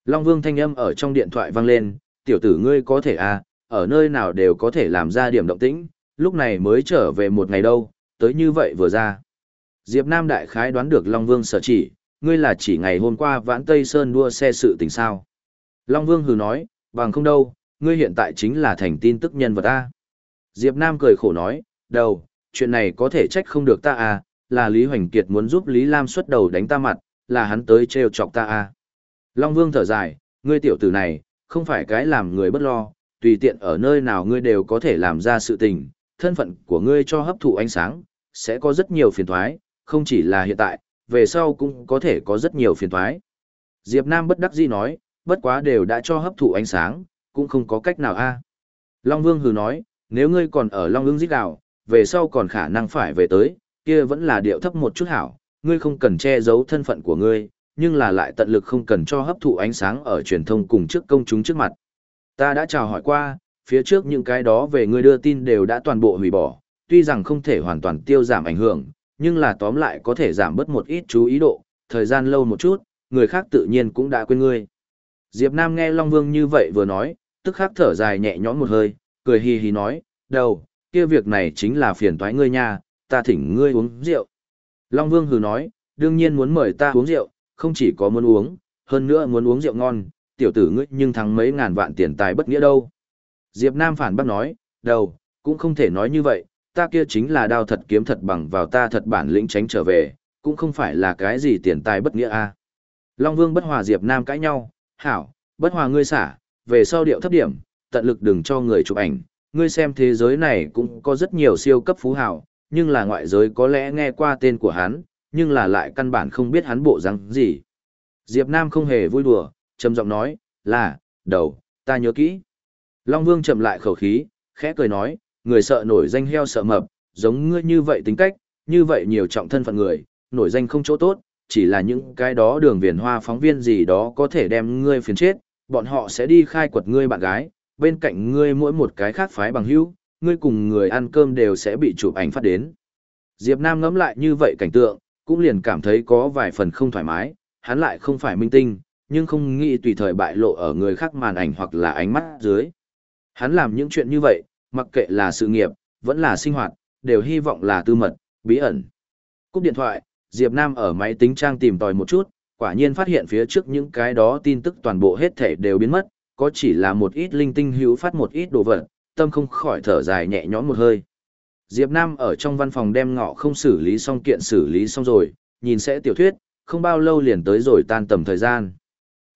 Long Vương thanh âm ở trong điện thoại vang lên, tiểu tử ngươi có thể à, ở nơi nào đều có thể làm ra điểm động tĩnh, lúc này mới trở về một ngày đâu, tới như vậy vừa ra. Diệp Nam đại khái đoán được Long Vương sở chỉ, ngươi là chỉ ngày hôm qua vãn Tây Sơn đua xe sự tình sao. Long Vương hừ nói, bằng không đâu, ngươi hiện tại chính là thành tin tức nhân vật ta. Diệp Nam cười khổ nói, đầu, chuyện này có thể trách không được ta à, là Lý Hoành Kiệt muốn giúp Lý Lam xuất đầu đánh ta mặt, là hắn tới treo chọc ta à. Long Vương thở dài, ngươi tiểu tử này, không phải cái làm người bất lo, tùy tiện ở nơi nào ngươi đều có thể làm ra sự tình, thân phận của ngươi cho hấp thụ ánh sáng, sẽ có rất nhiều phiền toái, không chỉ là hiện tại, về sau cũng có thể có rất nhiều phiền toái. Diệp Nam bất đắc dĩ nói, bất quá đều đã cho hấp thụ ánh sáng, cũng không có cách nào a. Long Vương hừ nói, nếu ngươi còn ở Long ưng giết đảo, về sau còn khả năng phải về tới, kia vẫn là điệu thấp một chút hảo, ngươi không cần che giấu thân phận của ngươi, nhưng là lại tận lực không cần cho hấp thụ ánh sáng ở truyền thông cùng trước công chúng trước mặt. Ta đã chào hỏi qua, phía trước những cái đó về ngươi đưa tin đều đã toàn bộ hủy bỏ, tuy rằng không thể hoàn toàn tiêu giảm ảnh hưởng, nhưng là tóm lại có thể giảm bớt một ít chú ý độ, thời gian lâu một chút, người khác tự nhiên cũng đã quên ngươi. Diệp Nam nghe Long Vương như vậy vừa nói, tức khắc thở dài nhẹ nhõm một hơi, cười hì hì nói, đầu, kia việc này chính là phiền toái ngươi nha, ta thỉnh ngươi uống rượu. Long Vương hừ nói, đương nhiên muốn mời ta uống rượu, không chỉ có muốn uống, hơn nữa muốn uống rượu ngon, tiểu tử ngươi nhưng thắng mấy ngàn vạn tiền tài bất nghĩa đâu. Diệp Nam phản bác nói, đầu, cũng không thể nói như vậy, ta kia chính là đao thật kiếm thật bằng vào ta thật bản lĩnh tránh trở về, cũng không phải là cái gì tiền tài bất nghĩa a. Long Vương bất hòa Diệp Nam cãi nhau, hảo, bất hòa ngươi xả, về sau điệu thấp điểm, tận lực đừng cho người chụp ảnh, ngươi xem thế giới này cũng có rất nhiều siêu cấp phú hào, nhưng là ngoại giới có lẽ nghe qua tên của hắn, nhưng là lại căn bản không biết hắn bộ răng gì. Diệp Nam không hề vui đùa, trầm giọng nói, là, đầu, ta nhớ kỹ. Long Vương chậm lại khẩu khí, khẽ cười nói, người sợ nổi danh heo sợ mập, giống ngươi như vậy tính cách, như vậy nhiều trọng thân phận người, nổi danh không chỗ tốt, chỉ là những cái đó đường viền hoa phóng viên gì đó có thể đem ngươi phiền chết, bọn họ sẽ đi khai quật ngươi bạn gái, bên cạnh ngươi mỗi một cái khác phái bằng hữu, ngươi cùng người ăn cơm đều sẽ bị chụp ảnh phát đến. Diệp Nam ngẫm lại như vậy cảnh tượng, cũng liền cảm thấy có vài phần không thoải mái, hắn lại không phải minh tinh, nhưng không nghĩ tùy thời bại lộ ở người khác màn ảnh hoặc là ánh mắt dưới. Hắn làm những chuyện như vậy, mặc kệ là sự nghiệp, vẫn là sinh hoạt, đều hy vọng là tư mật, bí ẩn. Cúp điện thoại, Diệp Nam ở máy tính trang tìm tòi một chút, quả nhiên phát hiện phía trước những cái đó tin tức toàn bộ hết thể đều biến mất, có chỉ là một ít linh tinh hữu phát một ít đồ vật, tâm không khỏi thở dài nhẹ nhõm một hơi. Diệp Nam ở trong văn phòng đem ngọ không xử lý xong kiện xử lý xong rồi, nhìn sẽ tiểu thuyết, không bao lâu liền tới rồi tan tầm thời gian.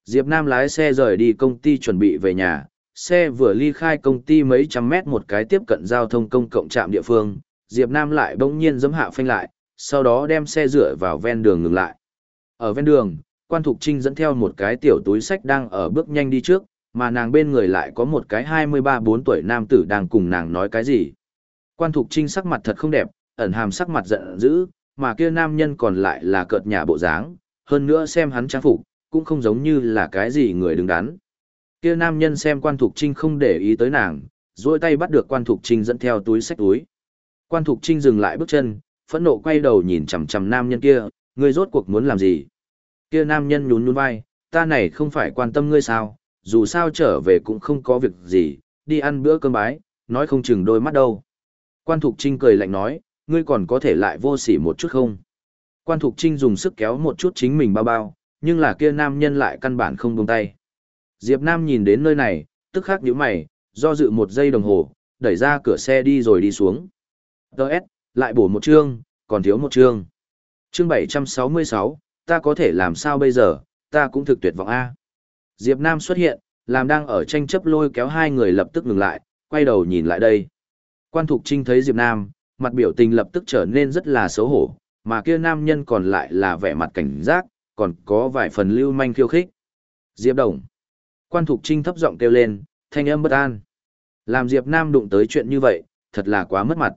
Diệp Nam lái xe rời đi công ty chuẩn bị về nhà, xe vừa ly khai công ty mấy trăm mét một cái tiếp cận giao thông công cộng trạm địa phương, Diệp Nam lại bỗng nhiên giẫm hạ phanh lại, sau đó đem xe dựa vào ven đường ngừng lại. Ở ven đường, quan thục trinh dẫn theo một cái tiểu túi sách đang ở bước nhanh đi trước, mà nàng bên người lại có một cái 23-4 tuổi nam tử đang cùng nàng nói cái gì. Quan thục trinh sắc mặt thật không đẹp, ẩn hàm sắc mặt giận dữ, mà kia nam nhân còn lại là cợt nhà bộ dáng, hơn nữa xem hắn trang phục, cũng không giống như là cái gì người đứng đắn. Kia nam nhân xem quan thục trinh không để ý tới nàng, duỗi tay bắt được quan thục trinh dẫn theo túi sách túi. Quan thục trinh dừng lại bước chân, phẫn nộ quay đầu nhìn chằm chằm nam nhân kia, ngươi rốt cuộc muốn làm gì? Kia nam nhân nhún nhún vai, ta này không phải quan tâm ngươi sao, dù sao trở về cũng không có việc gì, đi ăn bữa cơm bái, nói không chừng đôi mắt đâu. Quan Thục Trinh cười lạnh nói, ngươi còn có thể lại vô sỉ một chút không? Quan Thục Trinh dùng sức kéo một chút chính mình bao bao, nhưng là kia nam nhân lại căn bản không buông tay. Diệp Nam nhìn đến nơi này, tức khắc nhíu mày, do dự một giây đồng hồ, đẩy ra cửa xe đi rồi đi xuống. Đợt, lại bổ một chương, còn thiếu một chương. Chương 766, ta có thể làm sao bây giờ, ta cũng thực tuyệt vọng A. Diệp Nam xuất hiện, làm đang ở tranh chấp lôi kéo hai người lập tức ngừng lại, quay đầu nhìn lại đây. Quan Thục Trinh thấy Diệp Nam, mặt biểu tình lập tức trở nên rất là xấu hổ, mà kia nam nhân còn lại là vẻ mặt cảnh giác, còn có vài phần lưu manh khiêu khích. Diệp Đồng. Quan Thục Trinh thấp giọng kêu lên, thanh âm bất an. Làm Diệp Nam đụng tới chuyện như vậy, thật là quá mất mặt.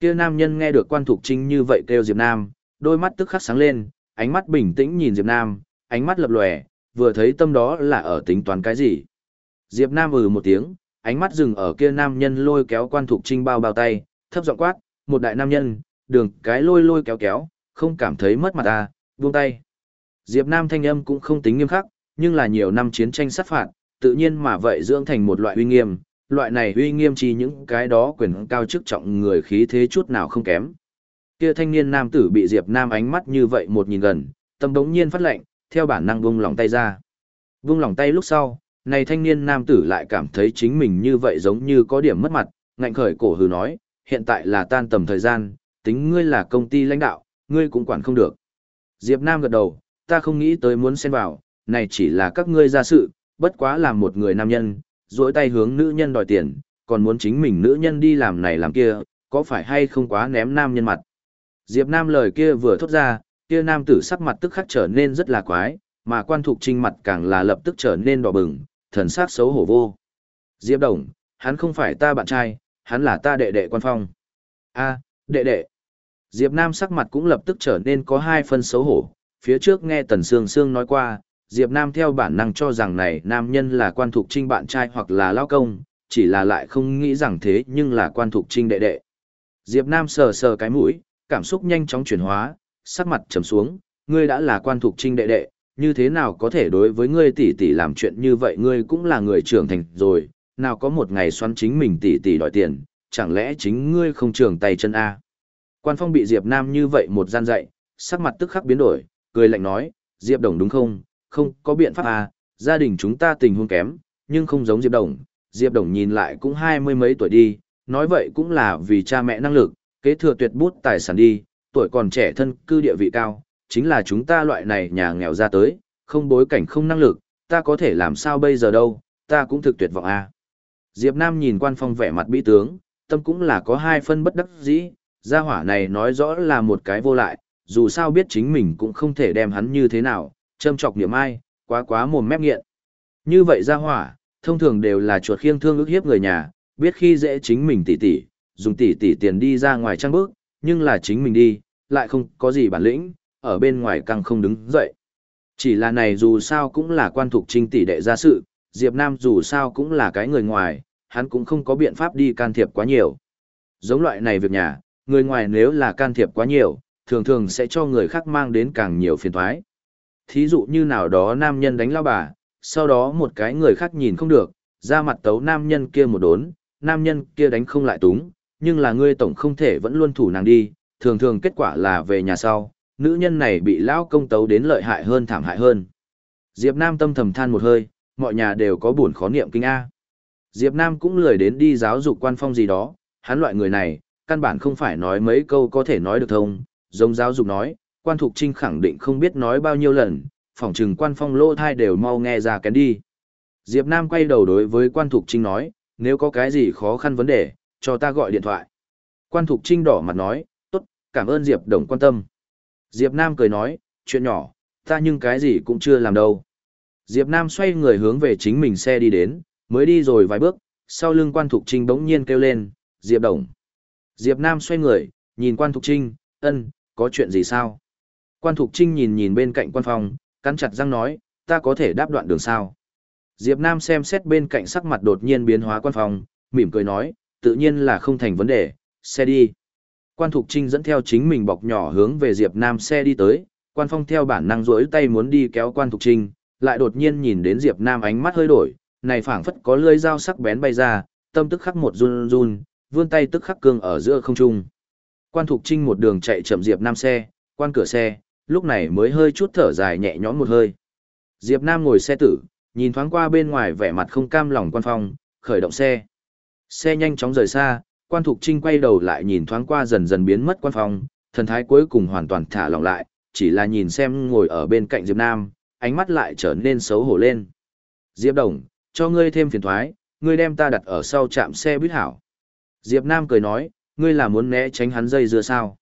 Kia nam nhân nghe được Quan Thục Trinh như vậy kêu Diệp Nam, đôi mắt tức khắc sáng lên, ánh mắt bình tĩnh nhìn Diệp Nam, ánh mắt lập lòe, vừa thấy tâm đó là ở tính toán cái gì. Diệp Nam ừ một tiếng, ánh mắt dừng ở kia nam nhân lôi kéo quan thục trinh bao bao tay, thấp giọng quát, một đại nam nhân, đường cái lôi lôi kéo kéo, không cảm thấy mất mặt à, buông tay. Diệp Nam thanh âm cũng không tính nghiêm khắc, nhưng là nhiều năm chiến tranh sát phạt, tự nhiên mà vậy dưỡng thành một loại uy nghiêm, loại này uy nghiêm chỉ những cái đó quyền cao chức trọng người khí thế chút nào không kém. Kia thanh niên nam tử bị Diệp Nam ánh mắt như vậy một nhìn gần, tâm đống nhiên phát lệnh, theo bản năng buông lòng tay ra. Buông lòng tay lúc sau, này thanh niên nam tử lại cảm thấy chính mình như vậy giống như có điểm mất mặt, ngạnh khởi cổ hừ nói, hiện tại là tan tầm thời gian, tính ngươi là công ty lãnh đạo, ngươi cũng quản không được. Diệp Nam gật đầu, ta không nghĩ tới muốn xen vào, này chỉ là các ngươi ra sự, bất quá là một người nam nhân, duỗi tay hướng nữ nhân đòi tiền, còn muốn chính mình nữ nhân đi làm này làm kia, có phải hay không quá ném nam nhân mặt. Diệp Nam lời kia vừa thốt ra, kia nam tử sắc mặt tức khắc trở nên rất là quái, mà quan thục trinh mặt càng là lập tức trở nên đỏ bừng, thần sắc xấu hổ vô. Diệp Đồng, hắn không phải ta bạn trai, hắn là ta đệ đệ quan phong. a đệ đệ. Diệp Nam sắc mặt cũng lập tức trở nên có hai phân xấu hổ, phía trước nghe Tần Sương Sương nói qua, Diệp Nam theo bản năng cho rằng này nam nhân là quan thục trinh bạn trai hoặc là lao công, chỉ là lại không nghĩ rằng thế nhưng là quan thục trinh đệ đệ. Diệp Nam sờ sờ cái mũi, cảm xúc nhanh chóng chuyển hóa, sắc mặt trầm xuống, ngươi đã là quan Thục trinh đệ đệ, như thế nào có thể đối với ngươi tỷ tỷ làm chuyện như vậy ngươi cũng là người trưởng thành rồi, nào có một ngày xoắn chính mình tỷ tỷ đòi tiền, chẳng lẽ chính ngươi không trưởng tay chân A. Quan phong bị Diệp Nam như vậy một gian dạy, sắc mặt tức khắc biến đổi, cười lạnh nói, Diệp Đồng đúng không, không có biện pháp A, gia đình chúng ta tình huống kém, nhưng không giống Diệp Đồng, Diệp Đồng nhìn lại cũng hai mươi mấy tuổi đi, nói vậy cũng là vì cha mẹ năng lực, kế thừa tuyệt bút tài sản đi, tuổi còn trẻ thân cư địa vị cao, chính là chúng ta loại này nhà nghèo ra tới, không bối cảnh không năng lực, ta có thể làm sao bây giờ đâu, ta cũng thực tuyệt vọng a. À. Diệp Nam nhìn quan phong vẻ mặt bi tướng, tâm cũng là có hai phân bất đắc dĩ, gia hỏa này nói rõ là một cái vô lại, dù sao biết chính mình cũng không thể đem hắn như thế nào, châm chọc niệm ai, quá quá mồm mép nghiện. Như vậy gia hỏa, thông thường đều là chuột khiêng thương ức hiếp người nhà, biết khi dễ chính mình tỉ tỉ, dùng tỉ tỉ tiền đi ra ngoài trang bước, nhưng là chính mình đi, lại không có gì bản lĩnh, ở bên ngoài căng không đứng dậy. Chỉ là này dù sao cũng là quan thuộc trinh tỷ đệ gia sự, Diệp Nam dù sao cũng là cái người ngoài, hắn cũng không có biện pháp đi can thiệp quá nhiều. Giống loại này việc nhà, người ngoài nếu là can thiệp quá nhiều, thường thường sẽ cho người khác mang đến càng nhiều phiền toái. Thí dụ như nào đó nam nhân đánh lao bà, sau đó một cái người khác nhìn không được, ra mặt tấu nam nhân kia một đốn, nam nhân kia đánh không lại túng, nhưng là ngươi tổng không thể vẫn luôn thủ nàng đi, thường thường kết quả là về nhà sau, nữ nhân này bị lão công tấu đến lợi hại hơn thảm hại hơn. Diệp Nam tâm thầm than một hơi, mọi nhà đều có buồn khó niệm kinh A. Diệp Nam cũng lười đến đi giáo dục quan phong gì đó, hắn loại người này, căn bản không phải nói mấy câu có thể nói được thông, giống giáo dục nói, quan thục trinh khẳng định không biết nói bao nhiêu lần, phỏng chừng quan phong lô thai đều mau nghe ra kén đi. Diệp Nam quay đầu đối với quan thục trinh nói, nếu có cái gì khó khăn vấn đề, cho ta gọi điện thoại. Quan thục trinh đỏ mặt nói, tốt, cảm ơn Diệp Đồng quan tâm. Diệp Nam cười nói, chuyện nhỏ, ta nhưng cái gì cũng chưa làm đâu. Diệp Nam xoay người hướng về chính mình xe đi đến, mới đi rồi vài bước, sau lưng quan thục trinh bỗng nhiên kêu lên, Diệp Đồng. Diệp Nam xoay người, nhìn quan thục trinh, ân, có chuyện gì sao? Quan thục trinh nhìn nhìn bên cạnh quan phòng, cắn chặt răng nói, ta có thể đáp đoạn đường sao? Diệp Nam xem xét bên cạnh sắc mặt đột nhiên biến hóa quan phòng, mỉm cười nói, tự nhiên là không thành vấn đề, xe đi. Quan Thục Trinh dẫn theo chính mình bọc nhỏ hướng về Diệp Nam xe đi tới, quan phong theo bản năng rỗi tay muốn đi kéo quan Thục Trinh, lại đột nhiên nhìn đến Diệp Nam ánh mắt hơi đổi, này phảng phất có lưỡi dao sắc bén bay ra, tâm tức khắc một run run, vươn tay tức khắc cương ở giữa không trung. Quan Thục Trinh một đường chạy chậm Diệp Nam xe, quan cửa xe, lúc này mới hơi chút thở dài nhẹ nhõm một hơi. Diệp Nam ngồi xe tử, nhìn thoáng qua bên ngoài vẻ mặt không cam lòng quan phong, khởi động xe. Xe nhanh chóng rời xa, quan thục trinh quay đầu lại nhìn thoáng qua dần dần biến mất quan phong, thần thái cuối cùng hoàn toàn thả lỏng lại, chỉ là nhìn xem ngồi ở bên cạnh Diệp Nam, ánh mắt lại trở nên xấu hổ lên. Diệp Đồng, cho ngươi thêm phiền thoái, ngươi đem ta đặt ở sau trạm xe buýt hảo. Diệp Nam cười nói, ngươi là muốn né tránh hắn dây dưa sao?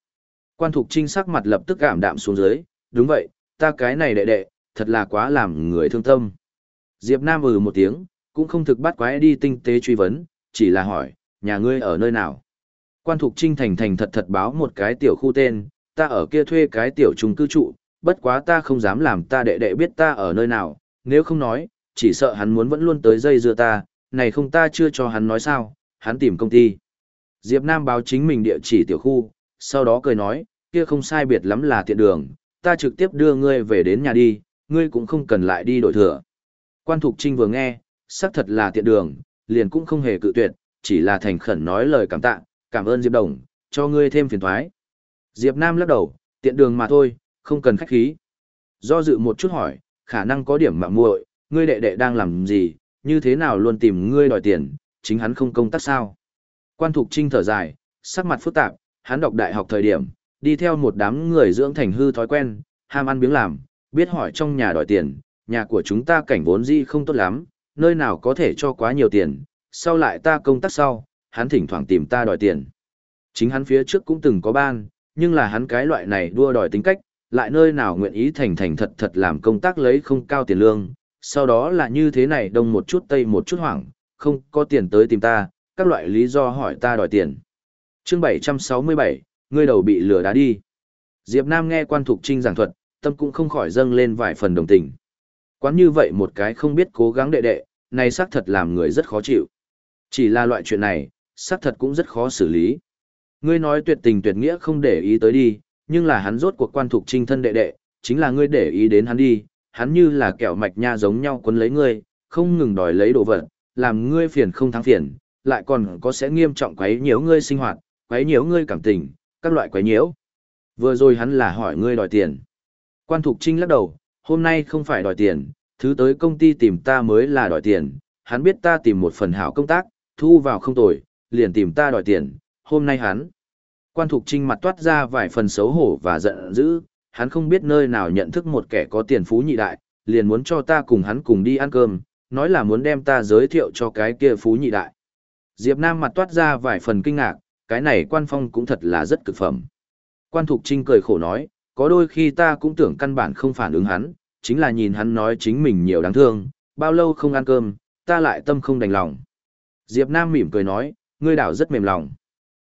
Quan thục trinh sắc mặt lập tức cảm đạm xuống dưới, đúng vậy, ta cái này đệ đệ, thật là quá làm người thương tâm. Diệp Nam ừ một tiếng, cũng không thực bắt quái đi tinh tế truy vấn, chỉ là hỏi, nhà ngươi ở nơi nào? Quan Thục Trinh thành thành thật thật báo một cái tiểu khu tên, ta ở kia thuê cái tiểu trung cư trụ, bất quá ta không dám làm ta đệ đệ biết ta ở nơi nào, nếu không nói, chỉ sợ hắn muốn vẫn luôn tới dây dưa ta, này không ta chưa cho hắn nói sao, hắn tìm công ty. Diệp Nam báo chính mình địa chỉ tiểu khu, sau đó cười nói, kia không sai biệt lắm là tiện đường, ta trực tiếp đưa ngươi về đến nhà đi, ngươi cũng không cần lại đi đổi thừa. Quan Thục Trinh vừa nghe, xác thật là tiện đường, liền cũng không hề cự tuyệt, chỉ là thành khẩn nói lời cảm tạ, cảm ơn Diệp Đồng, cho ngươi thêm phiền thoái. Diệp Nam lắc đầu, tiện đường mà thôi, không cần khách khí. Do dự một chút hỏi, khả năng có điểm mạng muội, ngươi đệ đệ đang làm gì, như thế nào luôn tìm ngươi đòi tiền, chính hắn không công tác sao. Quan Thục Trinh thở dài, sắc mặt phức tạp, hắn đọc đại học thời điểm, đi theo một đám người dưỡng thành hư thói quen, ham ăn biếng làm, biết hỏi trong nhà đòi tiền, nhà của chúng ta cảnh vốn gì không tốt lắm, nơi nào có thể cho quá nhiều tiền, sau lại ta công tác sau, hắn thỉnh thoảng tìm ta đòi tiền. Chính hắn phía trước cũng từng có ban, nhưng là hắn cái loại này đua đòi tính cách, lại nơi nào nguyện ý thành thành thật thật làm công tác lấy không cao tiền lương, sau đó là như thế này đông một chút tây một chút hoảng, không có tiền tới tìm ta, các loại lý do hỏi ta đòi tiền. Chương 767, ngươi đầu bị lừa đá đi. Diệp Nam nghe quan thục trinh giảng thuật, tâm cũng không khỏi dâng lên vài phần đồng tình. Quán như vậy một cái không biết cố gắng đệ đệ, này xác thật làm người rất khó chịu. Chỉ là loại chuyện này, xác thật cũng rất khó xử lý. Ngươi nói tuyệt tình tuyệt nghĩa không để ý tới đi, nhưng là hắn rốt cuộc quan thuộc trinh thân đệ đệ, chính là ngươi để ý đến hắn đi, hắn như là kẹo mạch nha giống nhau quấn lấy ngươi, không ngừng đòi lấy đồ vật, làm ngươi phiền không thắng phiền, lại còn có sẽ nghiêm trọng quấy nhiễu ngươi sinh hoạt, quấy nhiễu ngươi cảm tình, các loại quấy nhiễu. Vừa rồi hắn là hỏi ngươi đòi tiền. Quan Thục Trinh lắc đầu, hôm nay không phải đòi tiền, thứ tới công ty tìm ta mới là đòi tiền, hắn biết ta tìm một phần hảo công tác, thu vào không tồi, liền tìm ta đòi tiền, hôm nay hắn. Quan Thục Trinh mặt toát ra vài phần xấu hổ và giận dữ, hắn không biết nơi nào nhận thức một kẻ có tiền phú nhị đại, liền muốn cho ta cùng hắn cùng đi ăn cơm, nói là muốn đem ta giới thiệu cho cái kia phú nhị đại. Diệp Nam mặt toát ra vài phần kinh ngạc, cái này quan phong cũng thật là rất cực phẩm. Quan Thục Trinh cười khổ nói, có đôi khi ta cũng tưởng căn bản không phản ứng hắn, chính là nhìn hắn nói chính mình nhiều đáng thương, bao lâu không ăn cơm, ta lại tâm không đành lòng. Diệp Nam mỉm cười nói, ngươi đảo rất mềm lòng.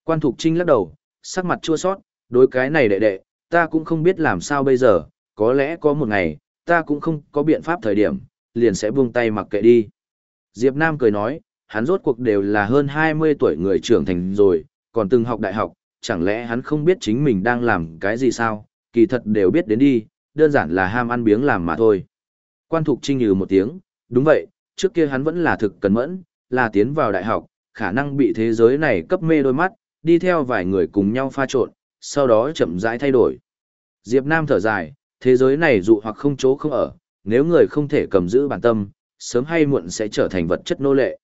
Quan Thục Trinh lắc đầu, sắc mặt chua xót, đối cái này đệ đệ, ta cũng không biết làm sao bây giờ, có lẽ có một ngày, ta cũng không có biện pháp thời điểm, liền sẽ buông tay mặc kệ đi. Diệp Nam cười nói, hắn rốt cuộc đều là hơn 20 tuổi người trưởng thành rồi, còn từng học đại học, chẳng lẽ hắn không biết chính mình đang làm cái gì sao, kỳ thật đều biết đến đi, đơn giản là ham ăn biếng làm mà thôi. Quan Thục Trinh như một tiếng, đúng vậy, trước kia hắn vẫn là thực cần mẫn, là tiến vào đại học, khả năng bị thế giới này cấp mê đôi mắt, đi theo vài người cùng nhau pha trộn, sau đó chậm rãi thay đổi. Diệp Nam thở dài, thế giới này dụ hoặc không chỗ không ở, nếu người không thể cầm giữ bản tâm, sớm hay muộn sẽ trở thành vật chất nô lệ.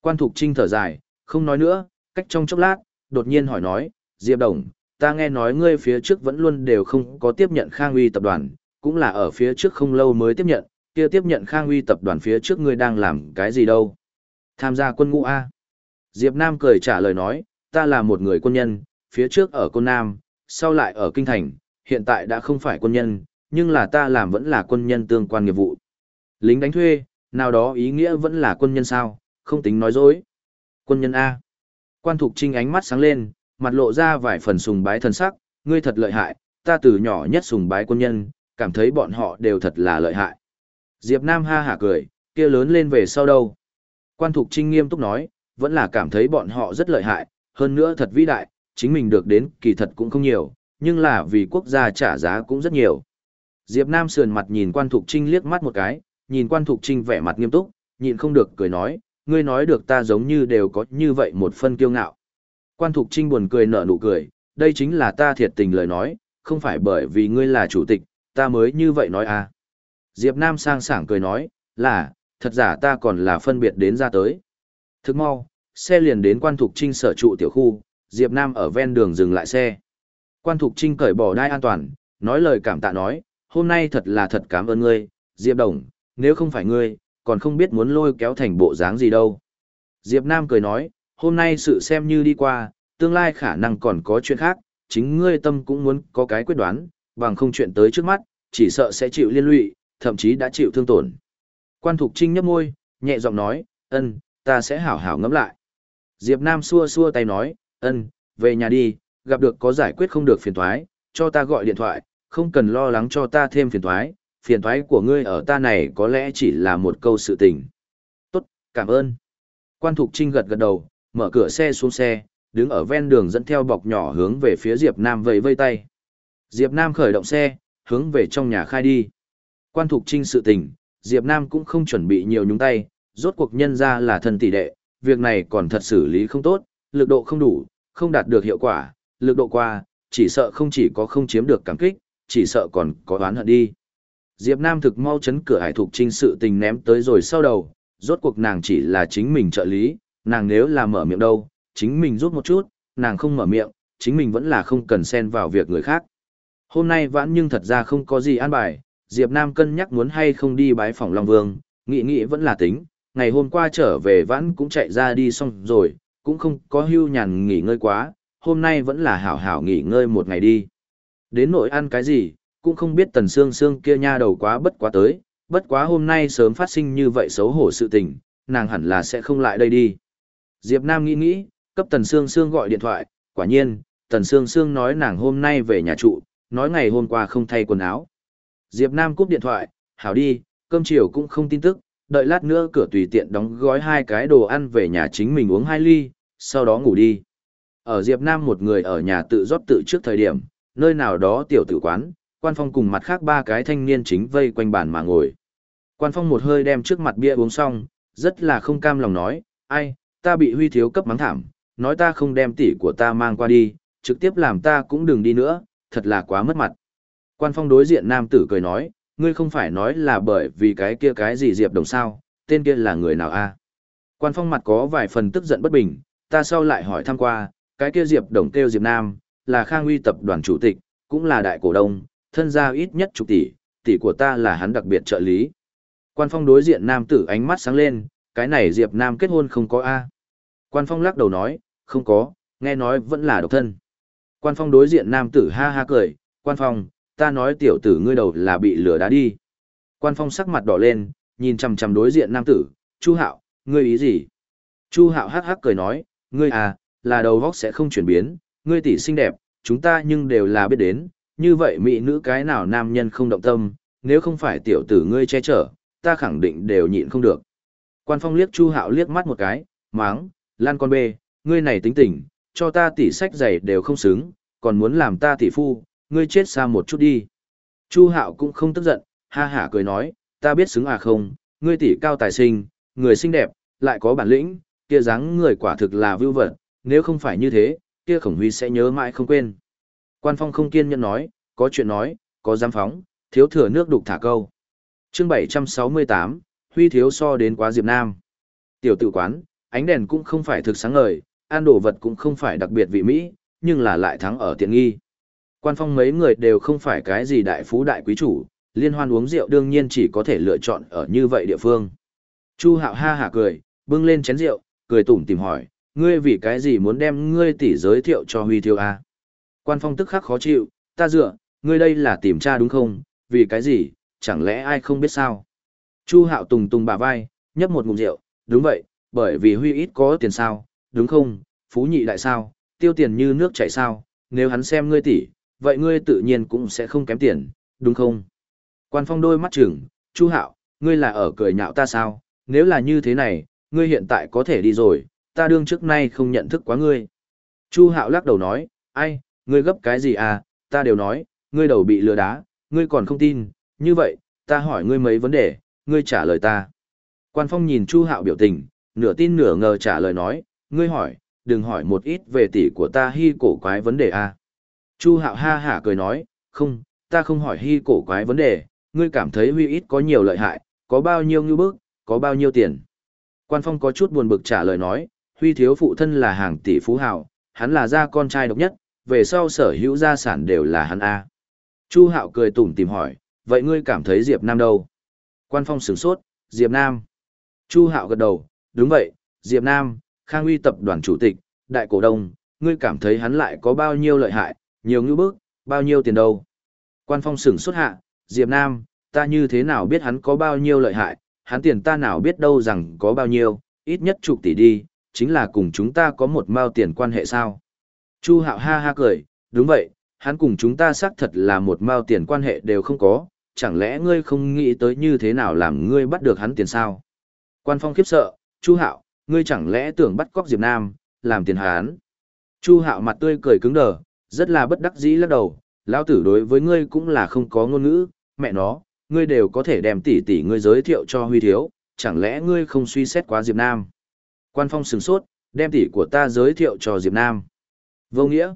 Quan Thục Trinh thở dài, không nói nữa, cách trong chốc lát, đột nhiên hỏi nói, Diệp Đồng, ta nghe nói ngươi phía trước vẫn luôn đều không có tiếp nhận Khang Uy tập đoàn, cũng là ở phía trước không lâu mới tiếp nhận, kia tiếp nhận Khang Uy tập đoàn phía trước ngươi đang làm cái gì đâu? Tham gia quân ngũ A. Diệp Nam cười trả lời nói, ta là một người quân nhân, phía trước ở Côn Nam, sau lại ở Kinh Thành, hiện tại đã không phải quân nhân, nhưng là ta làm vẫn là quân nhân tương quan nghiệp vụ. Lính đánh thuê, nào đó ý nghĩa vẫn là quân nhân sao, không tính nói dối. Quân nhân A. Quan Thục Trinh ánh mắt sáng lên, mặt lộ ra vài phần sùng bái thần sắc, ngươi thật lợi hại, ta từ nhỏ nhất sùng bái quân nhân, cảm thấy bọn họ đều thật là lợi hại. Diệp Nam ha hả cười, kia lớn lên về sau đâu. Quan Thục Trinh nghiêm túc nói, vẫn là cảm thấy bọn họ rất lợi hại, hơn nữa thật vĩ đại, chính mình được đến kỳ thật cũng không nhiều, nhưng là vì quốc gia trả giá cũng rất nhiều. Diệp Nam sườn mặt nhìn Quan Thục Trinh liếc mắt một cái, nhìn Quan Thục Trinh vẻ mặt nghiêm túc, nhịn không được cười nói, ngươi nói được ta giống như đều có như vậy một phân kiêu ngạo. Quan Thục Trinh buồn cười nở nụ cười, đây chính là ta thiệt tình lời nói, không phải bởi vì ngươi là chủ tịch, ta mới như vậy nói à. Diệp Nam sang sảng cười nói, là, thật giả ta còn là phân biệt đến ra tới. Thức mau, xe liền đến quan thục trinh sở trụ tiểu khu, Diệp Nam ở ven đường dừng lại xe. Quan thục trinh cởi bỏ đai an toàn, nói lời cảm tạ nói, hôm nay thật là thật cảm ơn ngươi, Diệp Đồng, nếu không phải ngươi, còn không biết muốn lôi kéo thành bộ dáng gì đâu. Diệp Nam cười nói, hôm nay sự xem như đi qua, tương lai khả năng còn có chuyện khác, chính ngươi tâm cũng muốn có cái quyết đoán, bằng không chuyện tới trước mắt, chỉ sợ sẽ chịu liên lụy, thậm chí đã chịu thương tổn. Quan Thục Trinh nhấp môi, nhẹ giọng nói, ân, ta sẽ hảo hảo ngẫm lại. Diệp Nam xua xua tay nói, ân, về nhà đi, gặp được có giải quyết không được phiền toái, cho ta gọi điện thoại, không cần lo lắng cho ta thêm phiền toái, phiền toái của ngươi ở ta này có lẽ chỉ là một câu sự tình. Tốt, cảm ơn. Quan Thục Trinh gật gật đầu, mở cửa xe xuống xe, đứng ở ven đường dẫn theo bọc nhỏ hướng về phía Diệp Nam vẫy vây tay. Diệp Nam khởi động xe, hướng về trong nhà khai đi. Quan Thục Trinh sự tình, Diệp Nam cũng không chuẩn bị nhiều nhúng tay, rốt cuộc nhân ra là thân tỷ đệ, việc này còn thật xử lý không tốt, lực độ không đủ, không đạt được hiệu quả, lực độ qua, chỉ sợ không chỉ có không chiếm được cảm kích, chỉ sợ còn có oán hận đi. Diệp Nam thực mau chấn cửa hải thục trinh sự tình ném tới rồi sau đầu, rốt cuộc nàng chỉ là chính mình trợ lý, nàng nếu là mở miệng đâu, chính mình rút một chút, nàng không mở miệng, chính mình vẫn là không cần xen vào việc người khác. Hôm nay vãn nhưng thật ra không có gì an bài, Diệp Nam cân nhắc muốn hay không đi bái phòng Long Vương, nghĩ nghĩ vẫn là tính, ngày hôm qua trở về vẫn cũng chạy ra đi xong rồi, cũng không có hưu nhàn nghỉ ngơi quá, hôm nay vẫn là hảo hảo nghỉ ngơi một ngày đi. Đến nội ăn cái gì, cũng không biết tần xương xương kia nha đầu quá bất quá tới, bất quá hôm nay sớm phát sinh như vậy xấu hổ sự tình, nàng hẳn là sẽ không lại đây đi. Diệp Nam nghĩ nghĩ, cấp tần xương xương gọi điện thoại, quả nhiên, tần xương xương nói nàng hôm nay về nhà trụ, nói ngày hôm qua không thay quần áo. Diệp Nam cúp điện thoại, hảo đi, cơm chiều cũng không tin tức, đợi lát nữa cửa tùy tiện đóng gói hai cái đồ ăn về nhà chính mình uống hai ly, sau đó ngủ đi. Ở Diệp Nam một người ở nhà tự rót tự trước thời điểm, nơi nào đó tiểu tử quán, quan phong cùng mặt khác ba cái thanh niên chính vây quanh bàn mà ngồi. Quan phong một hơi đem trước mặt bia uống xong, rất là không cam lòng nói, ai, ta bị huy thiếu cấp mắng thảm, nói ta không đem tỷ của ta mang qua đi, trực tiếp làm ta cũng đừng đi nữa, thật là quá mất mặt. Quan phong đối diện nam tử cười nói, ngươi không phải nói là bởi vì cái kia cái gì Diệp Đồng sao, tên kia là người nào a? Quan phong mặt có vài phần tức giận bất bình, ta sau lại hỏi thăm qua, cái kia Diệp Đồng kêu Diệp Nam, là Khang Uy tập đoàn chủ tịch, cũng là đại cổ đông, thân gia ít nhất chục tỷ, tỷ của ta là hắn đặc biệt trợ lý. Quan phong đối diện nam tử ánh mắt sáng lên, cái này Diệp Nam kết hôn không có A. Quan phong lắc đầu nói, không có, nghe nói vẫn là độc thân. Quan phong đối diện nam tử ha ha cười, quan phong, ta nói tiểu tử ngươi đầu là bị lừa đá đi. Quan phong sắc mặt đỏ lên, nhìn chằm chằm đối diện nam tử, Chu Hạo, ngươi ý gì? Chu Hạo hắc hắc cười nói, ngươi à, là đầu góc sẽ không chuyển biến, ngươi tỷ xinh đẹp, chúng ta nhưng đều là biết đến, như vậy mỹ nữ cái nào nam nhân không động tâm, nếu không phải tiểu tử ngươi che chở, ta khẳng định đều nhịn không được. Quan Phong liếc Chu Hạo liếc mắt một cái, máng, lan con bê, ngươi này tính tình, cho ta tỷ sách giày đều không xứng, còn muốn làm ta tỷ phu, ngươi chết xa một chút đi. Chu Hạo cũng không tức giận, ha hả cười nói, ta biết xứng à không, ngươi tỷ cao tài sinh, người xinh đẹp, lại có bản lĩnh, kia dáng người quả thực là vưu vật, nếu không phải như thế, kia khổng huy sẽ nhớ mãi không quên. Quan Phong không kiên nhẫn nói, có chuyện nói, có dám phóng, thiếu thừa nước đục thả câu. Chương 768, Huy thiếu so đến quá Diệp Nam. Tiểu tử quán, ánh đèn cũng không phải thực sáng ngời, ăn đồ vật cũng không phải đặc biệt vị mỹ, nhưng là lại thắng ở tiện nghi. Quan phong mấy người đều không phải cái gì đại phú đại quý chủ, liên hoan uống rượu đương nhiên chỉ có thể lựa chọn ở như vậy địa phương. Chu hạo ha hả cười, bưng lên chén rượu, cười tủm tìm hỏi, ngươi vì cái gì muốn đem ngươi tỷ giới thiệu cho Huy Thiêu A? Quan phong tức khắc khó chịu, ta dựa, ngươi đây là tìm tra đúng không, vì cái gì, chẳng lẽ ai không biết sao? Chu hạo tùng tùng bà vai, nhấp một ngụm rượu, đúng vậy, bởi vì Huy ít có tiền sao, đúng không, phú nhị đại sao, tiêu tiền như nước chảy sao, nếu hắn xem ngươi tỷ, vậy ngươi tự nhiên cũng sẽ không kém tiền, đúng không? Quan phong đôi mắt chừng, Chu Hạo, ngươi là ở cười nhạo ta sao? Nếu là như thế này, ngươi hiện tại có thể đi rồi, ta đương trước nay không nhận thức quá ngươi. Chu Hạo lắc đầu nói, ai, ngươi gấp cái gì à, ta đều nói, ngươi đầu bị lừa đá, ngươi còn không tin, như vậy, ta hỏi ngươi mấy vấn đề, ngươi trả lời ta. Quan Phong nhìn Chu Hạo biểu tình, nửa tin nửa ngờ trả lời nói, ngươi hỏi, đừng hỏi một ít về tỷ của ta hy cổ quái vấn đề à. Chu Hạo ha hả cười nói, không, ta không hỏi hy cổ quái vấn đề, ngươi cảm thấy huy ít có nhiều lợi hại, có bao nhiêu ngư bức, có bao nhiêu tiền. Quan Phong có chút buồn bực trả lời nói, huy thiếu phụ thân là hàng tỷ phú hào, hắn là gia con trai độc nhất, về sau sở hữu gia sản đều là hắn A. Chu Hạo cười tủm tìm hỏi, vậy ngươi cảm thấy Diệp Nam đâu? Quan Phong sửng sốt, Diệp Nam. Chu Hạo gật đầu, đúng vậy, Diệp Nam, Khang Uy tập đoàn chủ tịch, đại cổ đông, ngươi cảm thấy hắn lại có bao nhiêu lợi hại, nhiều ngữ bức, bao nhiêu tiền đâu. Quan phong sửng xuất hạ, Diệp Nam, ta như thế nào biết hắn có bao nhiêu lợi hại, hắn tiền ta nào biết đâu rằng có bao nhiêu, ít nhất chục tỷ đi, chính là cùng chúng ta có một mao tiền quan hệ sao. Chu hạo ha ha cười, đúng vậy, hắn cùng chúng ta xác thật là một mao tiền quan hệ đều không có, chẳng lẽ ngươi không nghĩ tới như thế nào làm ngươi bắt được hắn tiền sao? Quan phong khiếp sợ, Chu hạo, ngươi chẳng lẽ tưởng bắt cóc Diệp Nam, làm tiền hắn? Chu hạo mặt tươi cười cứng đờ, rất là bất đắc dĩ lắc đầu, lão tử đối với ngươi cũng là không có ngôn ngữ, mẹ nó, ngươi đều có thể đem tỷ tỷ ngươi giới thiệu cho Huy Thiếu, chẳng lẽ ngươi không suy xét quá Diệp Nam? Quan Phong sửng sốt, đem tỷ của ta giới thiệu cho Diệp Nam. Vô nghĩa.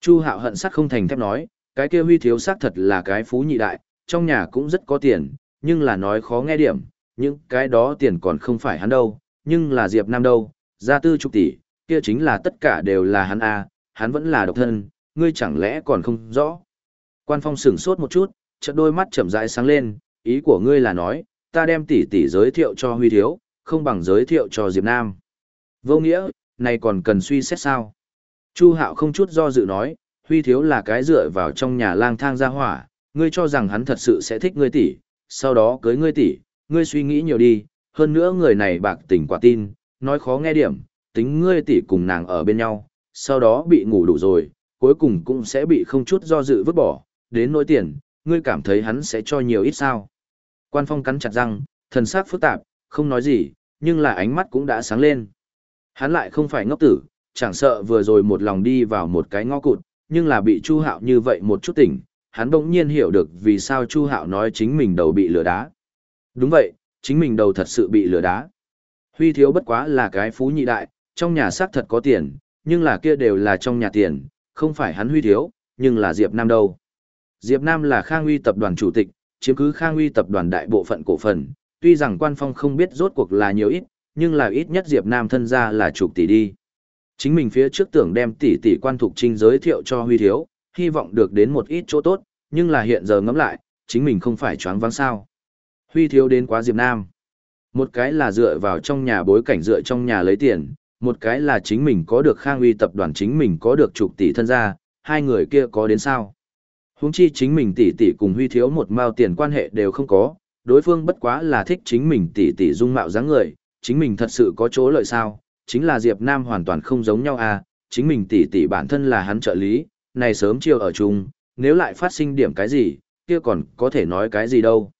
Chu Hạo hận sắc không thành thép nói, cái kia Huy Thiếu xác thật là cái phú nhị đại, trong nhà cũng rất có tiền, nhưng là nói khó nghe điểm, những cái đó tiền còn không phải hắn đâu, nhưng là Diệp Nam đâu, gia tư chục tỷ, kia chính là tất cả đều là hắn a, hắn vẫn là độc thân, ngươi chẳng lẽ còn không rõ? Quan Phong sửng sốt một chút, chợt đôi mắt chậm rãi sáng lên, ý của ngươi là nói, ta đem tỷ tỷ giới thiệu cho Huy Thiếu, không bằng giới thiệu cho Diệp Nam. Vô nghĩa, này còn cần suy xét sao? Chu Hạo không chút do dự nói, Huy Thiếu là cái dựa vào trong nhà lang thang gia hỏa, ngươi cho rằng hắn thật sự sẽ thích ngươi tỷ, sau đó cưới ngươi tỷ, ngươi suy nghĩ nhiều đi, hơn nữa người này bạc tình quả tin, nói khó nghe điểm, tính ngươi tỷ cùng nàng ở bên nhau, sau đó bị ngủ đủ rồi, cuối cùng cũng sẽ bị không chút do dự vứt bỏ, đến nỗi tiền, ngươi cảm thấy hắn sẽ cho nhiều ít sao. Quan phong cắn chặt răng, thần sắc phức tạp, không nói gì, nhưng là ánh mắt cũng đã sáng lên. Hắn lại không phải ngốc tử, chẳng sợ vừa rồi một lòng đi vào một cái ngõ cụt, nhưng là bị Chu Hạo như vậy một chút tỉnh, hắn bỗng nhiên hiểu được vì sao Chu Hạo nói chính mình đầu bị lửa đá. Đúng vậy, chính mình đầu thật sự bị lửa đá. Huy thiếu bất quá là cái phú nhị đại, trong nhà xác thật có tiền, nhưng là kia đều là trong nhà tiền, không phải hắn huy thiếu, nhưng là Diệp Nam đâu. Diệp Nam là Khang Uy tập đoàn chủ tịch, chiếm cứ Khang Uy tập đoàn đại bộ phận cổ phần, tuy rằng quan phong không biết rốt cuộc là nhiều ít, nhưng là ít nhất Diệp Nam thân gia là chục tỷ đi. Chính mình phía trước tưởng đem tỷ tỷ quan thục trinh giới thiệu cho Huy Thiếu, hy vọng được đến một ít chỗ tốt, nhưng là hiện giờ ngẫm lại, chính mình không phải choáng váng sao. Huy Thiếu đến quá Diệp Nam. Một cái là dựa vào trong nhà bối cảnh dựa trong nhà lấy tiền, một cái là chính mình có được khang uy tập đoàn chính mình có được chục tỷ thân gia, hai người kia có đến sao. Huống chi chính mình tỷ tỷ cùng Huy Thiếu một mao tiền quan hệ đều không có, đối phương bất quá là thích chính mình tỷ tỷ dung mạo dáng người, chính mình thật sự có chỗ lợi sao, chính là Diệp Nam hoàn toàn không giống nhau à, chính mình tỷ tỷ bản thân là hắn trợ lý, này sớm chiều ở chung, nếu lại phát sinh điểm cái gì, kia còn có thể nói cái gì đâu.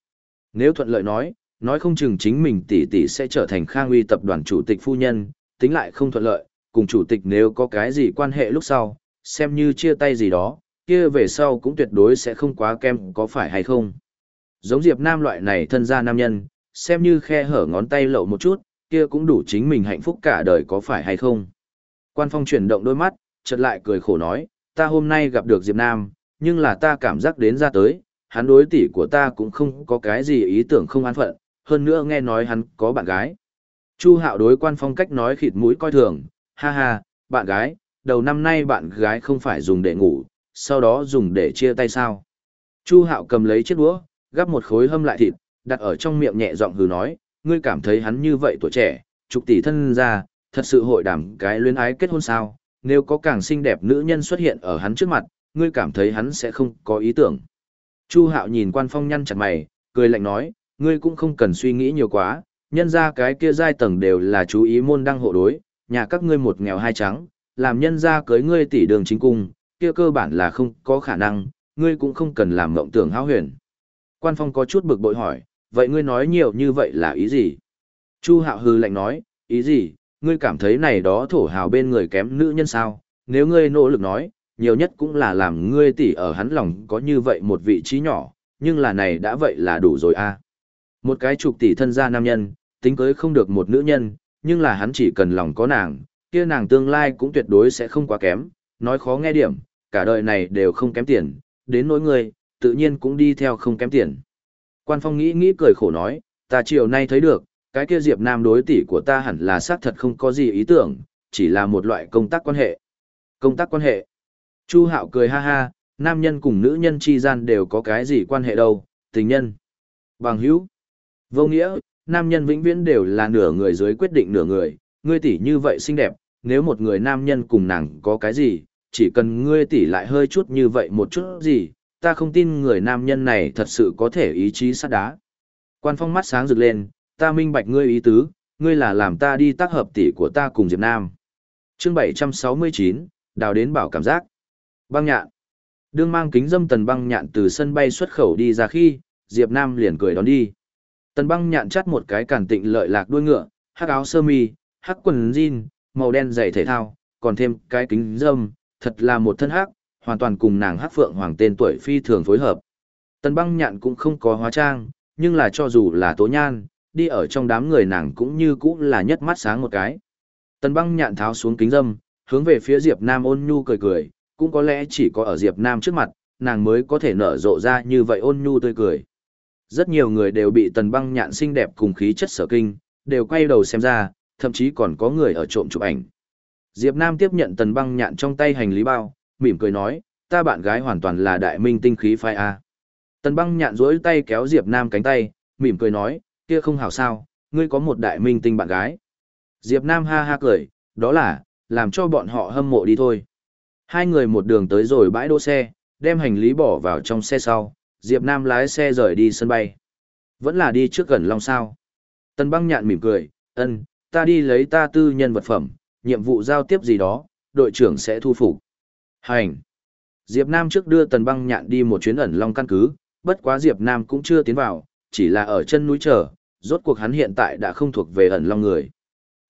Nếu thuận lợi nói, nói không chừng chính mình tỷ tỷ sẽ trở thành Khang Uy tập đoàn chủ tịch phu nhân, tính lại không thuận lợi, cùng chủ tịch nếu có cái gì quan hệ lúc sau, xem như chia tay gì đó, kia về sau cũng tuyệt đối sẽ không quá kem có phải hay không. Giống Diệp Nam loại này thân gia nam nhân, xem như khe hở ngón tay lậu một chút, kia cũng đủ chính mình hạnh phúc cả đời có phải hay không. Quan Phong chuyển động đôi mắt, chợt lại cười khổ nói, ta hôm nay gặp được Diệp Nam, nhưng là ta cảm giác đến ra tới, hắn đối tỷ của ta cũng không có cái gì ý tưởng không an phận, hơn nữa nghe nói hắn có bạn gái. Chu Hạo đối Quan Phong cách nói khịt mũi coi thường, ha ha, bạn gái, đầu năm nay bạn gái không phải dùng để ngủ, sau đó dùng để chia tay sao. Chu Hạo cầm lấy chiếc đũa, gắp một khối hâm lại thịt, đặt ở trong miệng nhẹ giọng hừ nói, ngươi cảm thấy hắn như vậy tuổi trẻ, trục tỷ thân ra, thật sự hội đảm cái luyến ái kết hôn sao, nếu có càng xinh đẹp nữ nhân xuất hiện ở hắn trước mặt, ngươi cảm thấy hắn sẽ không có ý tưởng. Chu Hạo nhìn quan phong nhăn chặt mày, cười lạnh nói, ngươi cũng không cần suy nghĩ nhiều quá, nhân ra cái kia giai tầng đều là chú ý môn đăng hộ đối, nhà các ngươi một nghèo hai trắng, làm nhân ra cưới ngươi tỷ đường chính cung, kia cơ bản là không có khả năng, ngươi cũng không cần làm mộng tưởng hao huyền. Quan phong có chút bực bội hỏi, vậy ngươi nói nhiều như vậy là ý gì? Chu hạo hư lạnh nói, ý gì, ngươi cảm thấy này đó thổ hào bên người kém nữ nhân sao? Nếu ngươi nỗ lực nói, nhiều nhất cũng là làm ngươi tỷ ở hắn lòng có như vậy một vị trí nhỏ, nhưng là này đã vậy là đủ rồi a. À. Một cái trục tỷ thân gia nam nhân, tính cưới không được một nữ nhân, nhưng là hắn chỉ cần lòng có nàng, kia nàng tương lai cũng tuyệt đối sẽ không quá kém, nói khó nghe điểm, cả đời này đều không kém tiền, đến nỗi người, tự nhiên cũng đi theo không kém tiền. Quan Phong nghĩ nghĩ cười khổ nói, ta chiều nay thấy được, cái kia Diệp Nam đối tỷ của ta hẳn là xác thật không có gì ý tưởng, chỉ là một loại công tác quan hệ. Công tác quan hệ. Chu Hạo cười ha ha, nam nhân cùng nữ nhân chi gian đều có cái gì quan hệ đâu, tình nhân. Bằng hữu. Vô nghĩa, nam nhân vĩnh viễn đều là nửa người dưới quyết định nửa người, ngươi tỷ như vậy xinh đẹp, nếu một người nam nhân cùng nàng có cái gì, chỉ cần ngươi tỷ lại hơi chút như vậy một chút gì, ta không tin người nam nhân này thật sự có thể ý chí sắt đá. Quan phong mắt sáng rực lên, ta minh bạch ngươi ý tứ, ngươi là làm ta đi tác hợp tỷ của ta cùng Diệp Nam. Chương 769, đào đến bảo cảm giác. Băng nhạn. Đương mang kính dâm tần băng nhạn từ sân bay xuất khẩu đi ra khi, Diệp Nam liền cười đón đi. Tần băng nhạn chắt một cái cản tịnh lợi lạc đuôi ngựa, hắc áo sơ mi, hắc quần jean, màu đen giày thể thao, còn thêm cái kính dâm, thật là một thân hắc, hoàn toàn cùng nàng hắc phượng hoàng tên tuổi phi thường phối hợp. Tần băng nhạn cũng không có hóa trang, nhưng là cho dù là tố nhan, đi ở trong đám người nàng cũng như cũ là nhất mắt sáng một cái. Tần băng nhạn tháo xuống kính dâm, hướng về phía Diệp Nam ôn nhu cười cười, cũng có lẽ chỉ có ở Diệp Nam trước mặt, nàng mới có thể nở rộ ra như vậy ôn nhu tươi cười. Rất nhiều người đều bị tần băng nhạn xinh đẹp cùng khí chất sở kinh, đều quay đầu xem ra, thậm chí còn có người ở trộm chụp ảnh. Diệp Nam tiếp nhận tần băng nhạn trong tay hành lý bao, mỉm cười nói, ta bạn gái hoàn toàn là đại minh tinh khí phai A. Tần băng nhạn duỗi tay kéo Diệp Nam cánh tay, mỉm cười nói, kia không hảo sao, ngươi có một đại minh tinh bạn gái. Diệp Nam ha ha cười, đó là, làm cho bọn họ hâm mộ đi thôi. Hai người một đường tới rồi bãi đỗ xe, đem hành lý bỏ vào trong xe sau, Diệp Nam lái xe rời đi sân bay. Vẫn là đi trước gần Long sao. Tần băng nhạn mỉm cười, ân, ta đi lấy ta tư nhân vật phẩm, nhiệm vụ giao tiếp gì đó, đội trưởng sẽ thu phục. Hành. Diệp Nam trước đưa Tần Băng Nhạn đi một chuyến ẩn long căn cứ, bất quá Diệp Nam cũng chưa tiến vào, chỉ là ở chân núi chờ, rốt cuộc hắn hiện tại đã không thuộc về ẩn long người.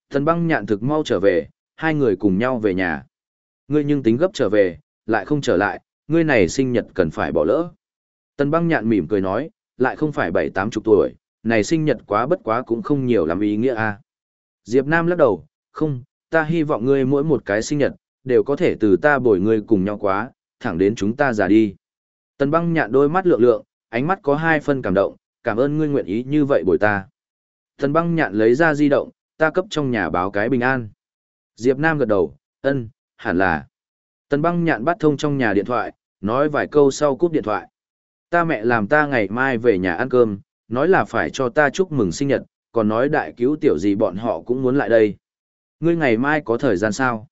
Tần Băng Nhạn thực mau trở về, hai người cùng nhau về nhà. Ngươi nhưng tính gấp trở về, lại không trở lại, ngươi này sinh nhật cần phải bỏ lỡ. Tần băng nhạn mỉm cười nói, lại không phải bảy tám chục tuổi, này sinh nhật quá bất quá cũng không nhiều làm ý nghĩa a. Diệp Nam lắc đầu, không, ta hy vọng ngươi mỗi một cái sinh nhật, đều có thể từ ta bồi ngươi cùng nhau quá, thẳng đến chúng ta già đi. Tần băng nhạn đôi mắt lượng lượng, ánh mắt có hai phân cảm động, cảm ơn ngươi nguyện ý như vậy bồi ta. Tần băng nhạn lấy ra di động, ta cấp trong nhà báo cái bình an. Diệp Nam gật đầu, ân, hẳn là. Tần băng nhạn bắt thông trong nhà điện thoại, nói vài câu sau cúp điện thoại. Ta mẹ làm ta ngày mai về nhà ăn cơm, nói là phải cho ta chúc mừng sinh nhật, còn nói đại cứu tiểu gì bọn họ cũng muốn lại đây. Ngươi ngày mai có thời gian sao?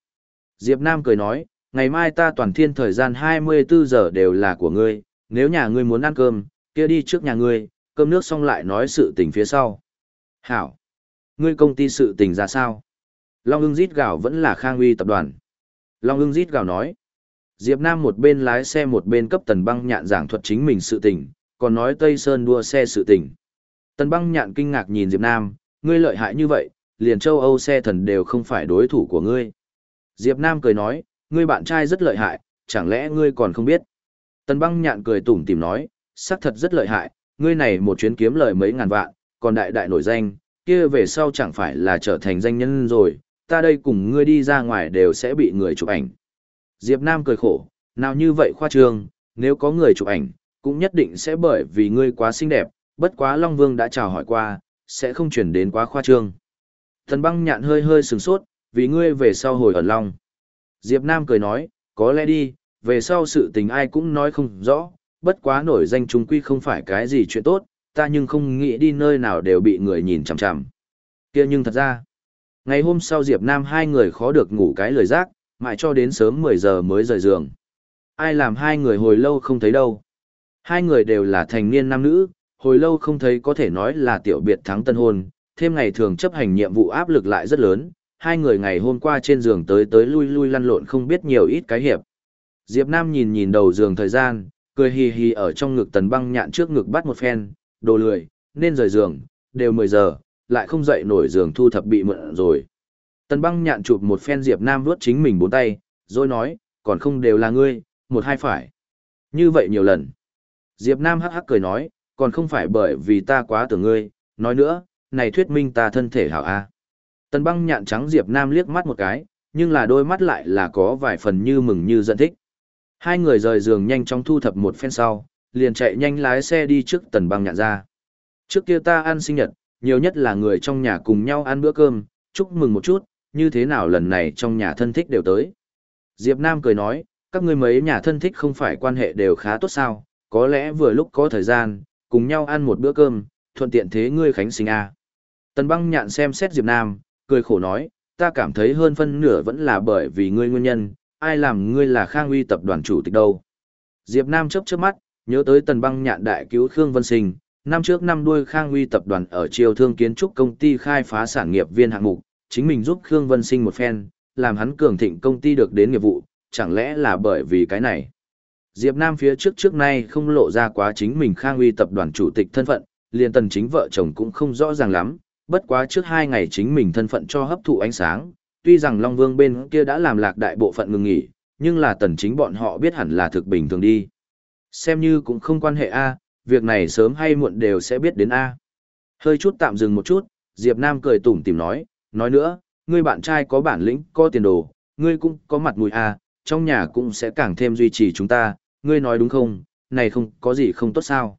Diệp Nam cười nói, ngày mai ta toàn thiên thời gian 24 giờ đều là của ngươi, nếu nhà ngươi muốn ăn cơm, kia đi trước nhà ngươi, cơm nước xong lại nói sự tình phía sau. Hảo! Ngươi công ty sự tình ra sao? Long ưng rít gạo vẫn là khang uy tập đoàn. Long ưng rít gạo nói. Diệp Nam một bên lái xe một bên cấp tần băng nhạn giảng thuật chính mình sự tình, còn nói Tây Sơn đua xe sự tình. Tần băng nhạn kinh ngạc nhìn Diệp Nam, ngươi lợi hại như vậy, liền châu Âu xe thần đều không phải đối thủ của ngươi. Diệp Nam cười nói, ngươi bạn trai rất lợi hại, chẳng lẽ ngươi còn không biết. Tần băng nhạn cười tủm tỉm nói, xác thật rất lợi hại, ngươi này một chuyến kiếm lời mấy ngàn vạn, còn đại đại nổi danh, kia về sau chẳng phải là trở thành danh nhân rồi, ta đây cùng ngươi đi ra ngoài đều sẽ bị người chụp ảnh. Diệp Nam cười khổ, nào như vậy khoa trương, nếu có người chụp ảnh, cũng nhất định sẽ bởi vì ngươi quá xinh đẹp, bất quá Long Vương đã chào hỏi qua, sẽ không chuyển đến quá khoa trương. Thần băng nhạn hơi hơi sừng sốt, vì ngươi về sau hồi ở Long. Diệp Nam cười nói, có lẽ đi, về sau sự tình ai cũng nói không rõ, bất quá nổi danh chúng quy không phải cái gì chuyện tốt, ta nhưng không nghĩ đi nơi nào đều bị người nhìn chằm chằm. kia nhưng thật ra, ngày hôm sau Diệp Nam hai người khó được ngủ cái lời giác, mãi cho đến sớm 10 giờ mới rời giường. Ai làm hai người hồi lâu không thấy đâu. Hai người đều là thành niên nam nữ, hồi lâu không thấy có thể nói là tiểu biệt thắng tân hôn, thêm ngày thường chấp hành nhiệm vụ áp lực lại rất lớn, hai người ngày hôm qua trên giường tới tới lui lui lăn lộn không biết nhiều ít cái hiệp. Diệp Nam nhìn nhìn đầu giường thời gian, cười hì hì ở trong ngực tần băng nhạn trước ngực bắt một phen, đồ lười, nên rời giường, đều 10 giờ, lại không dậy nổi giường thu thập bị mượn rồi. Tần băng nhạn chụp một phen Diệp Nam vuốt chính mình bốn tay, rồi nói, còn không đều là ngươi, một hai phải. Như vậy nhiều lần. Diệp Nam hắc hắc cười nói, còn không phải bởi vì ta quá tưởng ngươi, nói nữa, này thuyết minh ta thân thể hảo a. Tần băng nhạn trắng Diệp Nam liếc mắt một cái, nhưng là đôi mắt lại là có vài phần như mừng như giận thích. Hai người rời giường nhanh chóng thu thập một phen sau, liền chạy nhanh lái xe đi trước tần băng nhạn ra. Trước kia ta ăn sinh nhật, nhiều nhất là người trong nhà cùng nhau ăn bữa cơm, chúc mừng một chút, như thế nào lần này trong nhà thân thích đều tới. Diệp Nam cười nói, các ngươi mấy nhà thân thích không phải quan hệ đều khá tốt sao, có lẽ vừa lúc có thời gian, cùng nhau ăn một bữa cơm, thuận tiện thế ngươi khánh sinh a. À. Tần băng nhạn xem xét Diệp Nam, cười khổ nói, ta cảm thấy hơn phân nửa vẫn là bởi vì ngươi nguyên nhân, ai làm ngươi là khang uy tập đoàn chủ tịch đâu. Diệp Nam chớp chớp mắt, nhớ tới tần băng nhạn đại cứu Khương Vân Sinh, năm trước năm đuôi khang uy tập đoàn ở triều thương kiến trúc công ty khai phá sản nghiệp viên hạng mục, chính mình giúp Khương Vân Sinh một phen, làm hắn cường thịnh công ty được đến nghiệp vụ, chẳng lẽ là bởi vì cái này. Diệp Nam phía trước trước nay không lộ ra quá chính mình khang uy tập đoàn chủ tịch thân phận, liền tần chính vợ chồng cũng không rõ ràng lắm, bất quá trước hai ngày chính mình thân phận cho hấp thụ ánh sáng, tuy rằng Long Vương bên kia đã làm lạc đại bộ phận ngừng nghỉ, nhưng là tần chính bọn họ biết hẳn là thực bình thường đi. Xem như cũng không quan hệ A, việc này sớm hay muộn đều sẽ biết đến A. Hơi chút tạm dừng một chút, Diệp Nam cười tủm tỉm nói, nói nữa, ngươi bạn trai có bản lĩnh, có tiền đồ, ngươi cũng có mặt mũi A, trong nhà cũng sẽ càng thêm duy trì chúng ta, ngươi nói đúng không, này không có gì không tốt sao.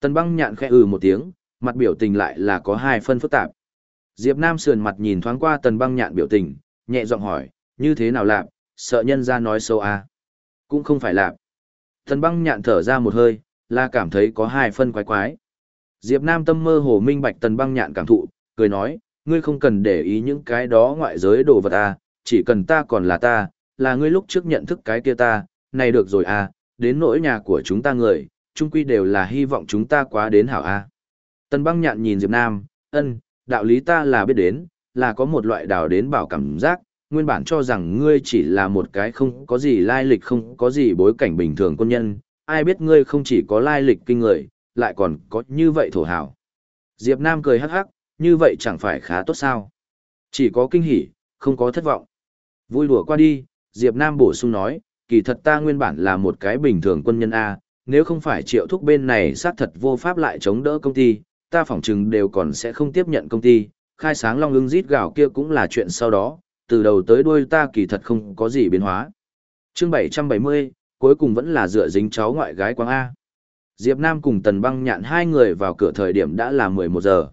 Tần băng nhạn khẽ ừ một tiếng, mặt biểu tình lại là có hai phân phức tạp. Diệp Nam sườn mặt nhìn thoáng qua tần băng nhạn biểu tình, nhẹ giọng hỏi, như thế nào lạp, sợ nhân ra nói sâu à? Cũng không phải lạp. Tần băng nhạn thở ra một hơi, là cảm thấy có hai phân quái quái. Diệp Nam tâm mơ hồ minh bạch tần băng nhạn cảm thụ, cười nói, ngươi không cần để ý những cái đó ngoại giới đồ vật à, chỉ cần ta còn là ta, là ngươi lúc trước nhận thức cái kia ta, này được rồi à, đến nỗi nhà của chúng ta người, chung quy đều là hy vọng chúng ta quá đến hảo a. Tần băng nhạn nhìn Diệp Nam, ân, đạo lý ta là biết đến, là có một loại đào đến bảo cảm giác, nguyên bản cho rằng ngươi chỉ là một cái không có gì lai lịch không có gì bối cảnh bình thường quân nhân, ai biết ngươi không chỉ có lai lịch kinh người, lại còn có như vậy thổ hảo. Diệp Nam cười hắc hắc, như vậy chẳng phải khá tốt sao. Chỉ có kinh hỉ, không có thất vọng. Vui đùa qua đi, Diệp Nam bổ sung nói, kỳ thật ta nguyên bản là một cái bình thường quân nhân A, nếu không phải triệu thúc bên này sát thật vô pháp lại chống đỡ công ty, ta phỏng chừng đều còn sẽ không tiếp nhận công ty, khai sáng long ưng rít gạo kia cũng là chuyện sau đó, từ đầu tới đuôi ta kỳ thật không có gì biến hóa. Chương 770, cuối cùng vẫn là dựa dính cháu ngoại gái quang A. Diệp Nam cùng Tần Băng Nhạn hai người vào cửa thời điểm đã là 11 giờ.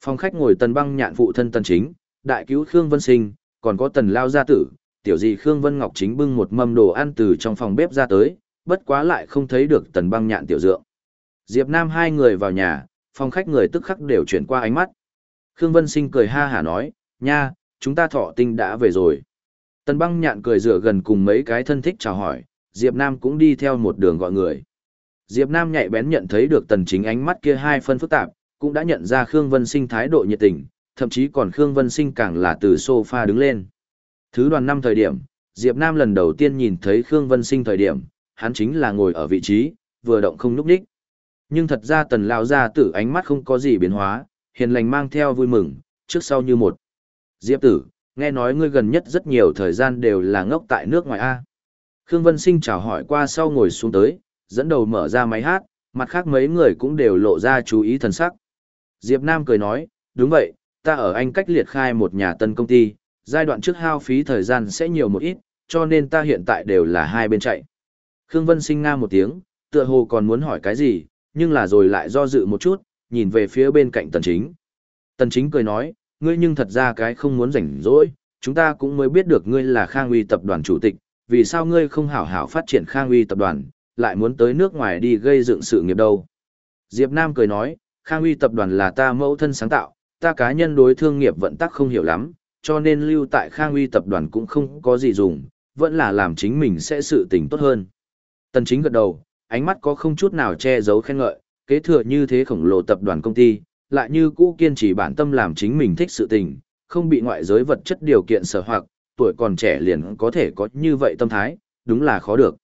Phòng khách ngồi Tần Băng Nhạn phụ thân Tần Chính, đại cứu Khương Vân Sinh, còn có Tần Lao gia tử, tiểu gì Khương Vân Ngọc chính bưng một mâm đồ ăn từ trong phòng bếp ra tới, bất quá lại không thấy được Tần Băng Nhạn tiểu dượng. Diệp Nam hai người vào nhà, phòng khách người tức khắc đều chuyển qua ánh mắt. Khương Vân Sinh cười ha hả nói, nha, chúng ta thọ tinh đã về rồi. Tần Băng Nhạn cười rửa gần cùng mấy cái thân thích chào hỏi, Diệp Nam cũng đi theo một đường gọi người. Diệp Nam nhạy bén nhận thấy được tần chính ánh mắt kia hai phân phức tạp, cũng đã nhận ra Khương Vân Sinh thái độ nhiệt tình, thậm chí còn Khương Vân Sinh càng là từ sofa đứng lên. Thứ đoàn năm thời điểm, Diệp Nam lần đầu tiên nhìn thấy Khương Vân Sinh thời điểm, hắn chính là ngồi ở vị trí, vừa động không núp đích. Nhưng thật ra tần lão gia tử ánh mắt không có gì biến hóa, hiền lành mang theo vui mừng, trước sau như một. Diệp tử, nghe nói ngươi gần nhất rất nhiều thời gian đều là ngốc tại nước ngoài A. Khương Vân Sinh chào hỏi qua sau ngồi xuống tới, dẫn đầu mở ra máy hát, mặt khác mấy người cũng đều lộ ra chú ý thần sắc. Diệp Nam cười nói, đúng vậy, ta ở Anh cách liệt khai một nhà tân công ty, giai đoạn trước hao phí thời gian sẽ nhiều một ít, cho nên ta hiện tại đều là hai bên chạy. Khương Vân sinh nga một tiếng, tựa hồ còn muốn hỏi cái gì, nhưng là rồi lại do dự một chút, nhìn về phía bên cạnh tần chính. Tần chính cười nói, ngươi nhưng thật ra cái không muốn rảnh rỗi, chúng ta cũng mới biết được ngươi là Khang Uy tập đoàn chủ tịch, vì sao ngươi không hảo hảo phát triển Khang Uy tập đoàn, lại muốn tới nước ngoài đi gây dựng sự nghiệp đâu. Diệp Nam cười nói, Khang Uy tập đoàn là ta mẫu thân sáng tạo, ta cá nhân đối thương nghiệp vận tắc không hiểu lắm, cho nên lưu tại Khang Uy tập đoàn cũng không có gì dùng, vẫn là làm chính mình sẽ sự tình tốt hơn. Tần chính gật đầu, ánh mắt có không chút nào che giấu khen ngợi, kế thừa như thế khổng lồ tập đoàn công ty, lại như cũ kiên trì bản tâm làm chính mình thích sự tình, không bị ngoại giới vật chất điều kiện sở hoặc, tuổi còn trẻ liền có thể có như vậy tâm thái, đúng là khó được.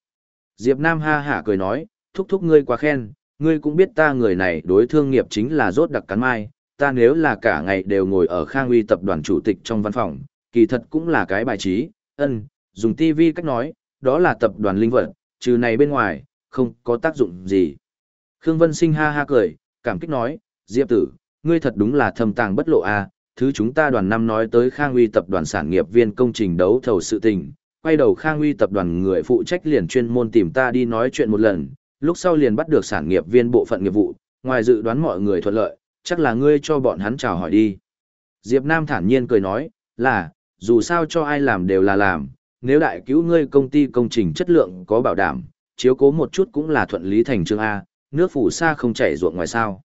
Diệp Nam ha hả cười nói, thúc thúc ngươi quá khen, ngươi cũng biết ta người này đối thương nghiệp chính là rốt đặc cắn mai, ta nếu là cả ngày đều ngồi ở Khang Uy tập đoàn chủ tịch trong văn phòng, kỳ thật cũng là cái bài trí, ân, dùng TV cách nói, đó là tập đoàn linh vật, trừ này bên ngoài, không có tác dụng gì. Khương Vân Sinh ha ha cười, cảm kích nói, Diệp tử, ngươi thật đúng là thâm tàng bất lộ a. thứ chúng ta đoàn năm nói tới Khang Uy tập đoàn sản nghiệp viên công trình đấu thầu sự tình, quay đầu Khang Uy tập đoàn người phụ trách liền chuyên môn tìm ta đi nói chuyện một lần, lúc sau liền bắt được sản nghiệp viên bộ phận nghiệp vụ, ngoài dự đoán mọi người thuận lợi, chắc là ngươi cho bọn hắn chào hỏi đi. Diệp Nam thản nhiên cười nói, là, dù sao cho ai làm đều là làm, nếu đại cứu ngươi công ty công trình chất lượng có bảo đảm, chiếu cố một chút cũng là thuận lý thành chương A, nước phủ xa không chảy ruộng ngoài sao.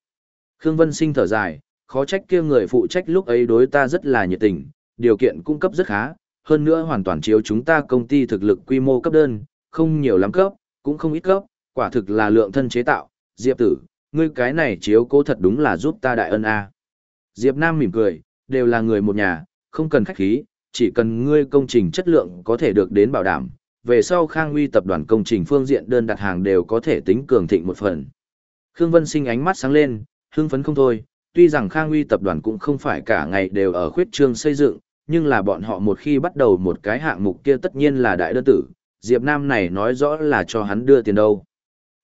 Khương Vân Sinh thở dài, khó trách kia người phụ trách lúc ấy đối ta rất là nhiệt tình, điều kiện cung cấp rất khá, hơn nữa hoàn toàn chiếu chúng ta công ty thực lực quy mô cấp đơn, không nhiều lắm cấp, cũng không ít cấp, quả thực là lượng thân chế tạo, Diệp tử, ngươi cái này chiếu cố thật đúng là giúp ta đại ân a. Diệp Nam mỉm cười, đều là người một nhà, không cần khách khí, chỉ cần ngươi công trình chất lượng có thể được đến bảo đảm, về sau Khang Uy tập đoàn công trình phương diện đơn đặt hàng đều có thể tính cường thịnh một phần. Khương Vân Sinh ánh mắt sáng lên, hưng phấn không thôi, tuy rằng Khang Uy tập đoàn cũng không phải cả ngày đều ở khuyết trương xây dựng, nhưng là bọn họ một khi bắt đầu một cái hạng mục kia tất nhiên là đại đơn tử, Diệp Nam này nói rõ là cho hắn đưa tiền đâu.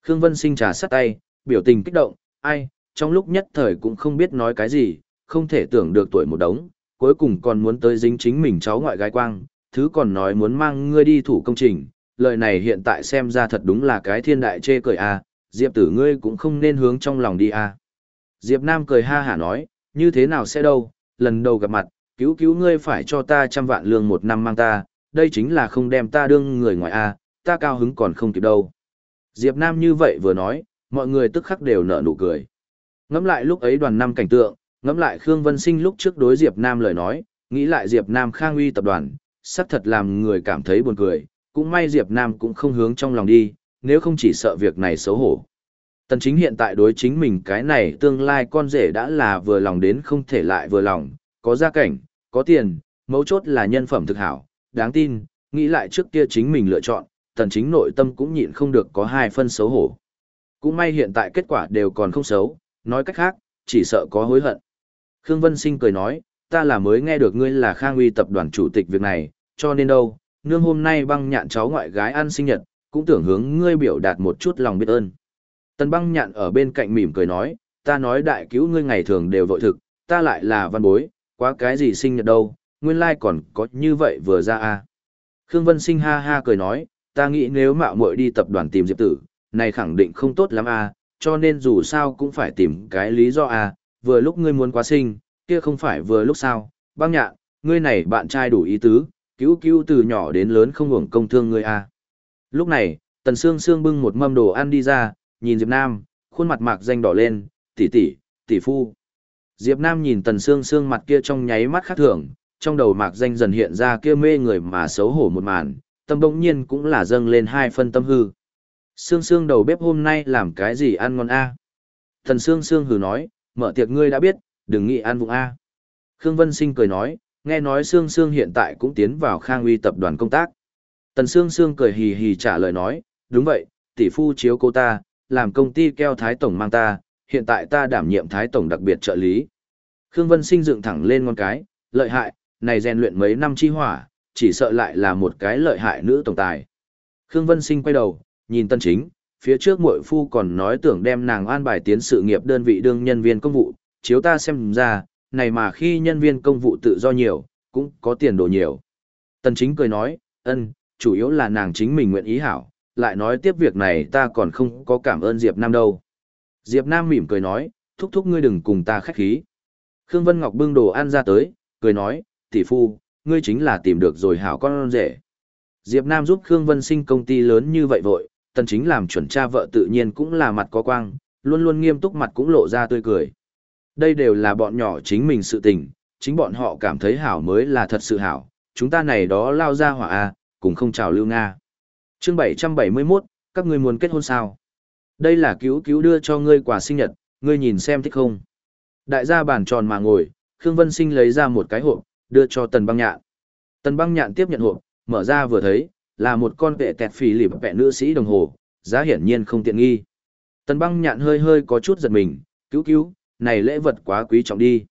Khương Vân Sinh trà sắt tay, biểu tình kích động, ai, trong lúc nhất thời cũng không biết nói cái gì, không thể tưởng được tuổi một đống, cuối cùng còn muốn tới dính chính mình cháu ngoại gái quang, thứ còn nói muốn mang ngươi đi thủ công trình, lời này hiện tại xem ra thật đúng là cái thiên đại chê cười a, à, Diệp tử ngươi cũng không nên hướng trong lòng đi a. À. Diệp Nam cười ha hả nói, như thế nào sẽ đâu, lần đầu gặp mặt, cứu cứu ngươi phải cho ta trăm vạn lương một năm mang ta, đây chính là không đem ta đương người ngoài a, ta cao hứng còn không kịp đâu. Diệp Nam như vậy vừa nói, mọi người tức khắc đều nở nụ cười. Ngắm lại lúc ấy đoàn năm cảnh tượng, ngắm lại Khương Vân Sinh lúc trước đối Diệp Nam lời nói, nghĩ lại Diệp Nam Khang Uy tập đoàn, sắp thật làm người cảm thấy buồn cười, cũng may Diệp Nam cũng không hướng trong lòng đi, nếu không chỉ sợ việc này xấu hổ. Tần chính hiện tại đối chính mình cái này tương lai con rể đã là vừa lòng đến không thể lại vừa lòng, có gia cảnh, có tiền, mấu chốt là nhân phẩm thực hảo, đáng tin, nghĩ lại trước kia chính mình lựa chọn, tần chính nội tâm cũng nhịn không được có hai phân xấu hổ. Cũng may hiện tại kết quả đều còn không xấu, nói cách khác, chỉ sợ có hối hận. Khương Vân Sinh cười nói, ta là mới nghe được ngươi là Khang Uy tập đoàn chủ tịch việc này, cho nên đâu, nương hôm nay băng nhạn cháu ngoại gái ăn sinh nhật, cũng tưởng hướng ngươi biểu đạt một chút lòng biết ơn. Tần băng nhạn ở bên cạnh mỉm cười nói, ta nói đại cứu ngươi ngày thường đều vội thực, ta lại là văn bối, quá cái gì sinh nhật đâu, nguyên lai còn có như vậy vừa ra à. Khương Vân Sinh ha ha cười nói, ta nghĩ nếu mạo muội đi tập đoàn tìm Diệp Tử, này khẳng định không tốt lắm à, cho nên dù sao cũng phải tìm cái lý do à, vừa lúc ngươi muốn quá sinh, kia không phải vừa lúc sao, băng nhạn, ngươi này bạn trai đủ ý tứ, cứu cứu từ nhỏ đến lớn không hưởng công thương ngươi à. Lúc này, Tần Sương Sương bưng một mâm đồ ăn đi ra, nhìn Diệp Nam, khuôn mặt mạc danh đỏ lên, tỷ tỷ, tỷ phu. Diệp Nam nhìn Tần Sương Sương mặt kia trong nháy mắt khác thường, trong đầu mạc danh dần hiện ra kia mê người mà xấu hổ một màn, tâm bỗng nhiên cũng là dâng lên hai phân tâm hư. Sương Sương đầu bếp hôm nay làm cái gì ăn ngon a? Thần Sương Sương hừ nói, mở tiệc ngươi đã biết, đừng nghĩ ăn vụng a. Khương Vân Sinh cười nói, nghe nói Sương Sương hiện tại cũng tiến vào Khang Uy tập đoàn công tác. Tần Sương Sương cười hì hì trả lời nói, đúng vậy, tỷ phu chiếu cô ta, làm công ty keo Thái Tổng mang ta, hiện tại ta đảm nhiệm Thái Tổng đặc biệt trợ lý. Khương Vân Sinh dựng thẳng lên ngón cái, lợi hại, này rèn luyện mấy năm chi hỏa, chỉ sợ lại là một cái lợi hại nữ tổng tài. Khương Vân Sinh quay đầu, nhìn Tân Chính, phía trước muội phu còn nói tưởng đem nàng an bài tiến sự nghiệp đơn vị đương nhân viên công vụ, chiếu ta xem ra, này mà khi nhân viên công vụ tự do nhiều, cũng có tiền đồ nhiều. Tân Chính cười nói, ân, chủ yếu là nàng chính mình nguyện ý hảo, lại nói tiếp việc này ta còn không có cảm ơn Diệp Nam đâu. Diệp Nam mỉm cười nói, thúc thúc ngươi đừng cùng ta khách khí. Khương Vân Ngọc bưng đồ ăn ra tới, cười nói, tỷ phu, ngươi chính là tìm được rồi hảo con rể. Diệp Nam giúp Khương Vân Sinh công ty lớn như vậy vội, tần chính làm chuẩn cha vợ tự nhiên cũng là mặt có quang, luôn luôn nghiêm túc mặt cũng lộ ra tươi cười. Đây đều là bọn nhỏ chính mình sự tình, chính bọn họ cảm thấy hảo mới là thật sự hảo, chúng ta này đó lao ra hỏa A, cùng không chào lưu Nga. Chương 771, các ngươi muốn kết hôn sao? Đây là cứu cứu đưa cho ngươi quà sinh nhật, ngươi nhìn xem thích không? Đại gia bàn tròn mà ngồi, Khương Vân Sinh lấy ra một cái hộp, đưa cho Tần Băng Nhạn. Tần Băng Nhạn tiếp nhận hộp, mở ra vừa thấy, là một con vệ tẹt phì lịp vẹ nữ sĩ đồng hồ, giá hiển nhiên không tiện nghi. Tần Băng Nhạn hơi hơi có chút giật mình, cứu cứu, này lễ vật quá quý trọng đi.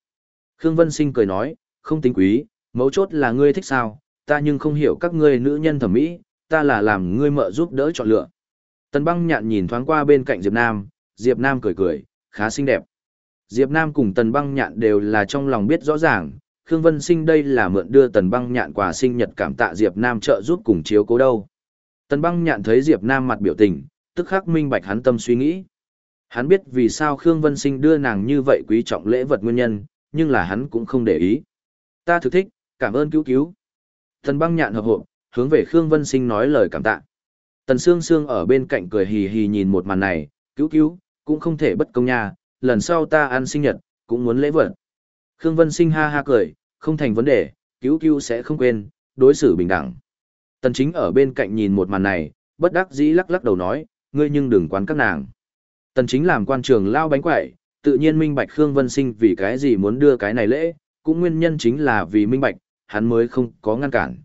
Khương Vân Sinh cười nói, không tính quý, mấu chốt là ngươi thích sao, ta nhưng không hiểu các ngươi nữ nhân thẩm mỹ, ta là làm ngươi mợ giúp đỡ chọn lựa. Tần băng nhạn nhìn thoáng qua bên cạnh Diệp Nam, Diệp Nam cười cười, khá xinh đẹp. Diệp Nam cùng tần băng nhạn đều là trong lòng biết rõ ràng, Khương Vân Sinh đây là mượn đưa tần băng nhạn quà sinh nhật cảm tạ Diệp Nam trợ giúp cùng chiếu cố đâu. Tần băng nhạn thấy Diệp Nam mặt biểu tình, tức khắc minh bạch hắn tâm suy nghĩ. Hắn biết vì sao Khương Vân Sinh đưa nàng như vậy quý trọng lễ vật nguyên nhân, nhưng là hắn cũng không để ý. Ta thực thích, cảm ơn cứu cứu. Tần băng nhạn hợp hộp, hướng về Khương Vân Sinh nói lời cảm tạ. Tần Sương Sương ở bên cạnh cười hì hì nhìn một màn này, cứu cứu, cũng không thể bất công nha, lần sau ta ăn sinh nhật, cũng muốn lễ vật. Khương Vân Sinh ha ha cười, không thành vấn đề, cứu cứu sẽ không quên, đối xử bình đẳng. Tần Chính ở bên cạnh nhìn một màn này, bất đắc dĩ lắc lắc đầu nói, ngươi nhưng đừng quán các nàng. Tần Chính làm quan trường lao bánh quẩy, tự nhiên minh bạch Khương Vân Sinh vì cái gì muốn đưa cái này lễ, cũng nguyên nhân chính là vì minh bạch, hắn mới không có ngăn cản.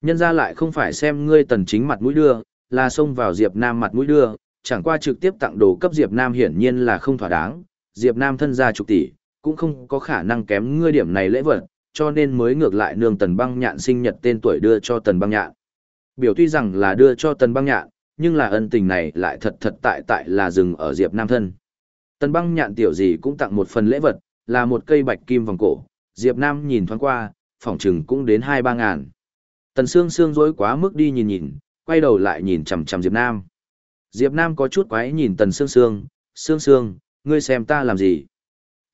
Nhân ra lại không phải xem ngươi Tần Chính mặt mũi đưa, là xông vào Diệp Nam mặt mũi đưa, chẳng qua trực tiếp tặng đồ cấp Diệp Nam hiển nhiên là không thỏa đáng, Diệp Nam thân gia chục tỷ, cũng không có khả năng kém ngươi điểm này lễ vật, cho nên mới ngược lại nương Tần Băng Nhạn sinh nhật tên tuổi đưa cho Tần Băng Nhạn. Biểu tuy rằng là đưa cho Tần Băng Nhạn, nhưng là ân tình này lại thật thật tại tại là dừng ở Diệp Nam thân. Tần Băng Nhạn tiểu gì cũng tặng một phần lễ vật, là một cây bạch kim vòng cổ, Diệp Nam nhìn thoáng qua, phỏng chừng cũng đến hai ba ngàn. Tần Sương Sương dối quá mức đi nhìn nhìn, quay đầu lại nhìn chằm chằm Diệp Nam. Diệp Nam có chút quái nhìn Tần Sương Sương, Sương Sương, ngươi xem ta làm gì?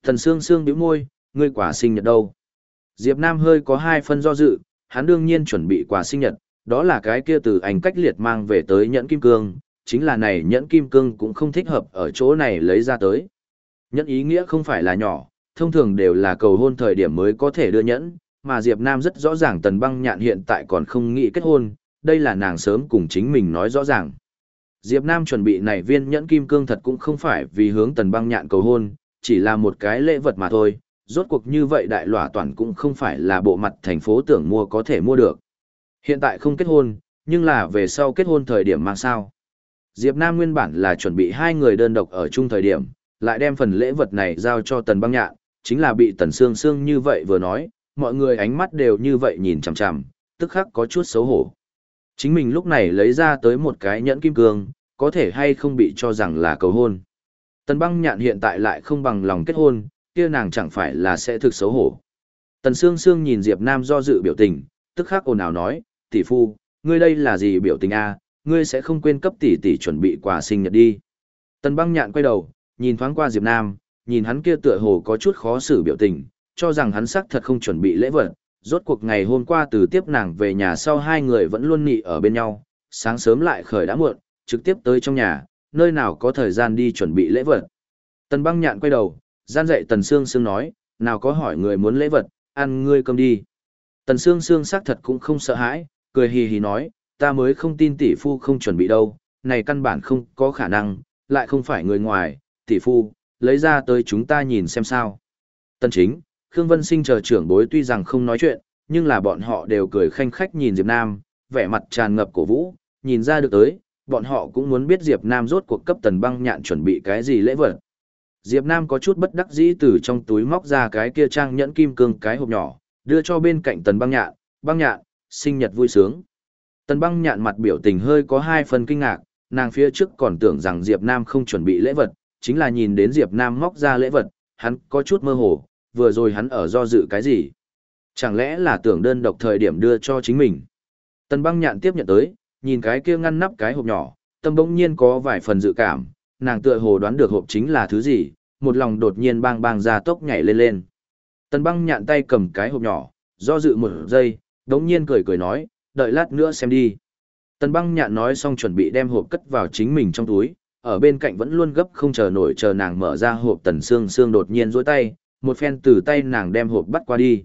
Thần Sương Sương bĩu môi, ngươi quả sinh nhật đâu? Diệp Nam hơi có hai phân do dự, hắn đương nhiên chuẩn bị quà sinh nhật, đó là cái kia từ ảnh cách liệt mang về tới nhẫn kim cương, chính là này nhẫn kim cương cũng không thích hợp ở chỗ này lấy ra tới. Nhẫn ý nghĩa không phải là nhỏ, thông thường đều là cầu hôn thời điểm mới có thể đưa nhẫn, mà Diệp Nam rất rõ ràng tần băng nhạn hiện tại còn không nghĩ kết hôn, đây là nàng sớm cùng chính mình nói rõ ràng. Diệp Nam chuẩn bị này viên nhẫn kim cương thật cũng không phải vì hướng tần băng nhạn cầu hôn, chỉ là một cái lễ vật mà thôi, rốt cuộc như vậy đại lỏa toàn cũng không phải là bộ mặt thành phố tưởng mua có thể mua được. Hiện tại không kết hôn, nhưng là về sau kết hôn thời điểm mang sao. Diệp Nam nguyên bản là chuẩn bị hai người đơn độc ở chung thời điểm, lại đem phần lễ vật này giao cho tần băng nhạn, chính là bị tần sương sương như vậy vừa nói, mọi người ánh mắt đều như vậy nhìn chằm chằm, tức khắc có chút xấu hổ. Chính mình lúc này lấy ra tới một cái nhẫn kim cương, có thể hay không bị cho rằng là cầu hôn. Tần băng nhạn hiện tại lại không bằng lòng kết hôn, kia nàng chẳng phải là sẽ thực xấu hổ. Tần Sương Sương nhìn Diệp Nam do dự biểu tình, tức khắc ồn ào nói, tỷ phu, ngươi đây là gì biểu tình a? ngươi sẽ không quên cấp tỷ tỷ chuẩn bị quà sinh nhật đi. Tần băng nhạn quay đầu, nhìn thoáng qua Diệp Nam, nhìn hắn kia tựa hồ có chút khó xử biểu tình, cho rằng hắn xác thật không chuẩn bị lễ vật. Rốt cuộc ngày hôm qua từ tiếp nàng về nhà sau hai người vẫn luôn nị ở bên nhau, sáng sớm lại khởi đã muộn, trực tiếp tới trong nhà, nơi nào có thời gian đi chuẩn bị lễ vật. Tần băng nhạn quay đầu, gian dạy Tần Sương Sương nói, nào có hỏi người muốn lễ vật, ăn ngươi cơm đi. Tần Sương Sương xác thật cũng không sợ hãi, cười hì hì nói, ta mới không tin tỷ phu không chuẩn bị đâu, này căn bản không có khả năng, lại không phải người ngoài, tỷ phu, lấy ra tới chúng ta nhìn xem sao. Tần chính, Khương Vân Sinh chờ trưởng bối tuy rằng không nói chuyện, nhưng là bọn họ đều cười khanh khách nhìn Diệp Nam, vẻ mặt tràn ngập cổ vũ, nhìn ra được tới, bọn họ cũng muốn biết Diệp Nam rốt cuộc cấp tần băng nhạn chuẩn bị cái gì lễ vật. Diệp Nam có chút bất đắc dĩ từ trong túi móc ra cái kia trang nhẫn kim cương cái hộp nhỏ, đưa cho bên cạnh tần băng nhạn, băng nhạn, sinh nhật vui sướng. Tần băng nhạn mặt biểu tình hơi có hai phần kinh ngạc, nàng phía trước còn tưởng rằng Diệp Nam không chuẩn bị lễ vật, chính là nhìn đến Diệp Nam móc ra lễ vật, hắn có chút mơ hồ, vừa rồi hắn ở do dự cái gì. Chẳng lẽ là tưởng đơn độc thời điểm đưa cho chính mình. Tần băng nhạn tiếp nhận tới, nhìn cái kia ngăn nắp cái hộp nhỏ, tâm bỗng nhiên có vài phần dự cảm, nàng tựa hồ đoán được hộp chính là thứ gì, một lòng đột nhiên bang bang ra tốc nhảy lên lên. Tần băng nhạn tay cầm cái hộp nhỏ, do dự một giây, đống nhiên cười cười nói, đợi lát nữa xem đi. Tần băng nhạn nói xong chuẩn bị đem hộp cất vào chính mình trong túi, ở bên cạnh vẫn luôn gấp không chờ nổi chờ nàng mở ra hộp tần xương xương đột nhiên dối tay, một phen từ tay nàng đem hộp bắt qua đi.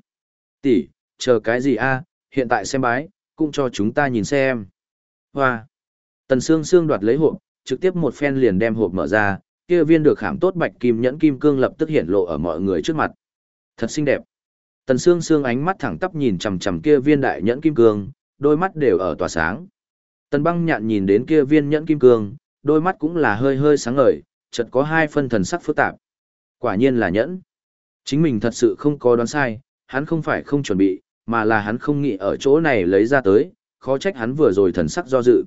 Tỷ, chờ cái gì a? hiện tại xem bái, cũng cho chúng ta nhìn xem. Hoa! Tần xương xương đoạt lấy hộp, trực tiếp một phen liền đem hộp mở ra, kia viên được khảm tốt bạch kim nhẫn kim cương lập tức hiện lộ ở mọi người trước mặt. Thật xinh đẹp. Tần Sương Sương ánh mắt thẳng tắp nhìn chằm chằm kia viên đại nhẫn kim cương, đôi mắt đều ở tỏa sáng. Tần Băng Nhạn nhìn đến kia viên nhẫn kim cương, đôi mắt cũng là hơi hơi sáng ngời, chợt có hai phân thần sắc phức tạp. Quả nhiên là nhẫn. Chính mình thật sự không có đoán sai, hắn không phải không chuẩn bị, mà là hắn không nghĩ ở chỗ này lấy ra tới, khó trách hắn vừa rồi thần sắc do dự.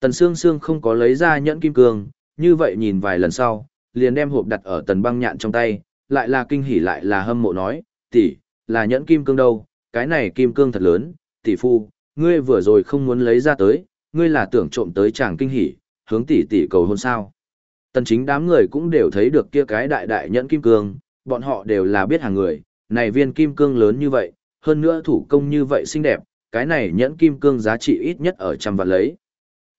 Tần Sương Sương không có lấy ra nhẫn kim cương, như vậy nhìn vài lần sau, liền đem hộp đặt ở tần băng nhạn trong tay, lại là kinh hỉ lại là hâm mộ nói, tỷ, là nhẫn kim cương đâu, cái này kim cương thật lớn, tỷ phu, ngươi vừa rồi không muốn lấy ra tới, ngươi là tưởng trộm tới chàng kinh hỉ, hướng tỷ tỷ cầu hôn sao. Tần chính đám người cũng đều thấy được kia cái đại đại nhẫn kim cương, bọn họ đều là biết hàng người, này viên kim cương lớn như vậy, hơn nữa thủ công như vậy xinh đẹp, cái này nhẫn kim cương giá trị ít nhất ở trăm vạn lấy.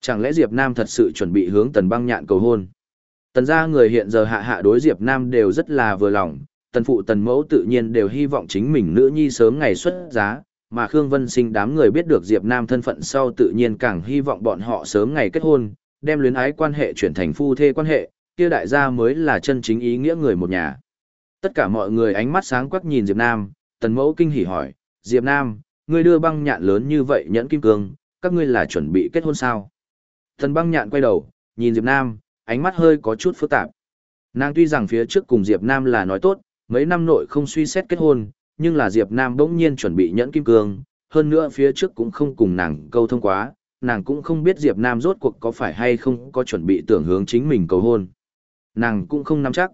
Chẳng lẽ Diệp Nam thật sự chuẩn bị hướng tần băng nhạn cầu hôn? Tần gia người hiện giờ hạ hạ đối Diệp Nam đều rất là vừa lòng, tần phụ tần mẫu tự nhiên đều hy vọng chính mình nữ nhi sớm ngày xuất giá, mà Khương Vân Sinh đám người biết được Diệp Nam thân phận sau tự nhiên càng hy vọng bọn họ sớm ngày kết hôn, đem luyến ái quan hệ chuyển thành phu thê quan hệ, kia đại gia mới là chân chính ý nghĩa người một nhà. Tất cả mọi người ánh mắt sáng quắc nhìn Diệp Nam, tần mẫu kinh hỉ hỏi, Diệp Nam, ngươi đưa băng nhạn lớn như vậy nhẫn kim cương, các ngươi là chuẩn bị kết hôn sao? Thần băng nhạn quay đầu, nhìn Diệp Nam, ánh mắt hơi có chút phức tạp. Nàng tuy rằng phía trước cùng Diệp Nam là nói tốt, mấy năm nội không suy xét kết hôn, nhưng là Diệp Nam bỗng nhiên chuẩn bị nhẫn kim cương, hơn nữa phía trước cũng không cùng nàng câu thông quá, nàng cũng không biết Diệp Nam rốt cuộc có phải hay không có chuẩn bị tưởng hướng chính mình cầu hôn. Nàng cũng không nắm chắc.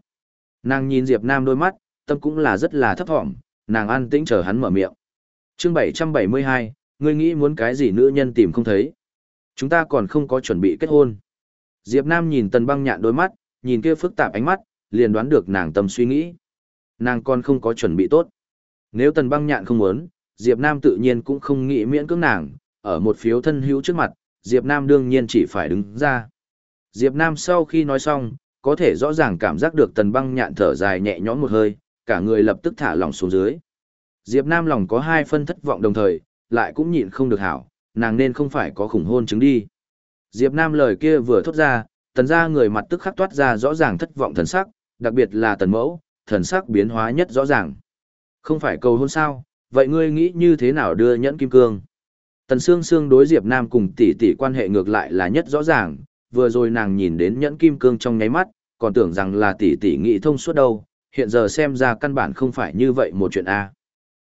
Nàng nhìn Diệp Nam đôi mắt, tâm cũng là rất là thấp thỏm, nàng an tĩnh chờ hắn mở miệng. Chương 772, ngươi nghĩ muốn cái gì nữ nhân tìm không thấy. Chúng ta còn không có chuẩn bị kết hôn. Diệp Nam nhìn Tần Băng Nhạn đôi mắt, nhìn kia phức tạp ánh mắt, liền đoán được nàng tâm suy nghĩ. Nàng còn không có chuẩn bị tốt. Nếu Tần Băng Nhạn không muốn, Diệp Nam tự nhiên cũng không nghĩ miễn cưỡng nàng, ở một phiếu thân hữu trước mặt, Diệp Nam đương nhiên chỉ phải đứng ra. Diệp Nam sau khi nói xong, có thể rõ ràng cảm giác được Tần Băng Nhạn thở dài nhẹ nhõm một hơi, cả người lập tức thả lỏng xuống dưới. Diệp Nam lòng có hai phân thất vọng đồng thời, lại cũng nhịn không được hảo, nàng nên không phải có khủng hôn chứng đi. Diệp Nam lời kia vừa thốt ra, tần gia người mặt tức khắc toát ra rõ ràng thất vọng thần sắc, đặc biệt là tần mẫu, thần sắc biến hóa nhất rõ ràng. Không phải cầu hôn sao, vậy ngươi nghĩ như thế nào đưa nhẫn kim cương? Tần Sương Sương đối Diệp Nam cùng tỷ tỷ quan hệ ngược lại là nhất rõ ràng, vừa rồi nàng nhìn đến nhẫn kim cương trong nháy mắt, còn tưởng rằng là tỷ tỷ nghĩ thông suốt đâu, hiện giờ xem ra căn bản không phải như vậy một chuyện a.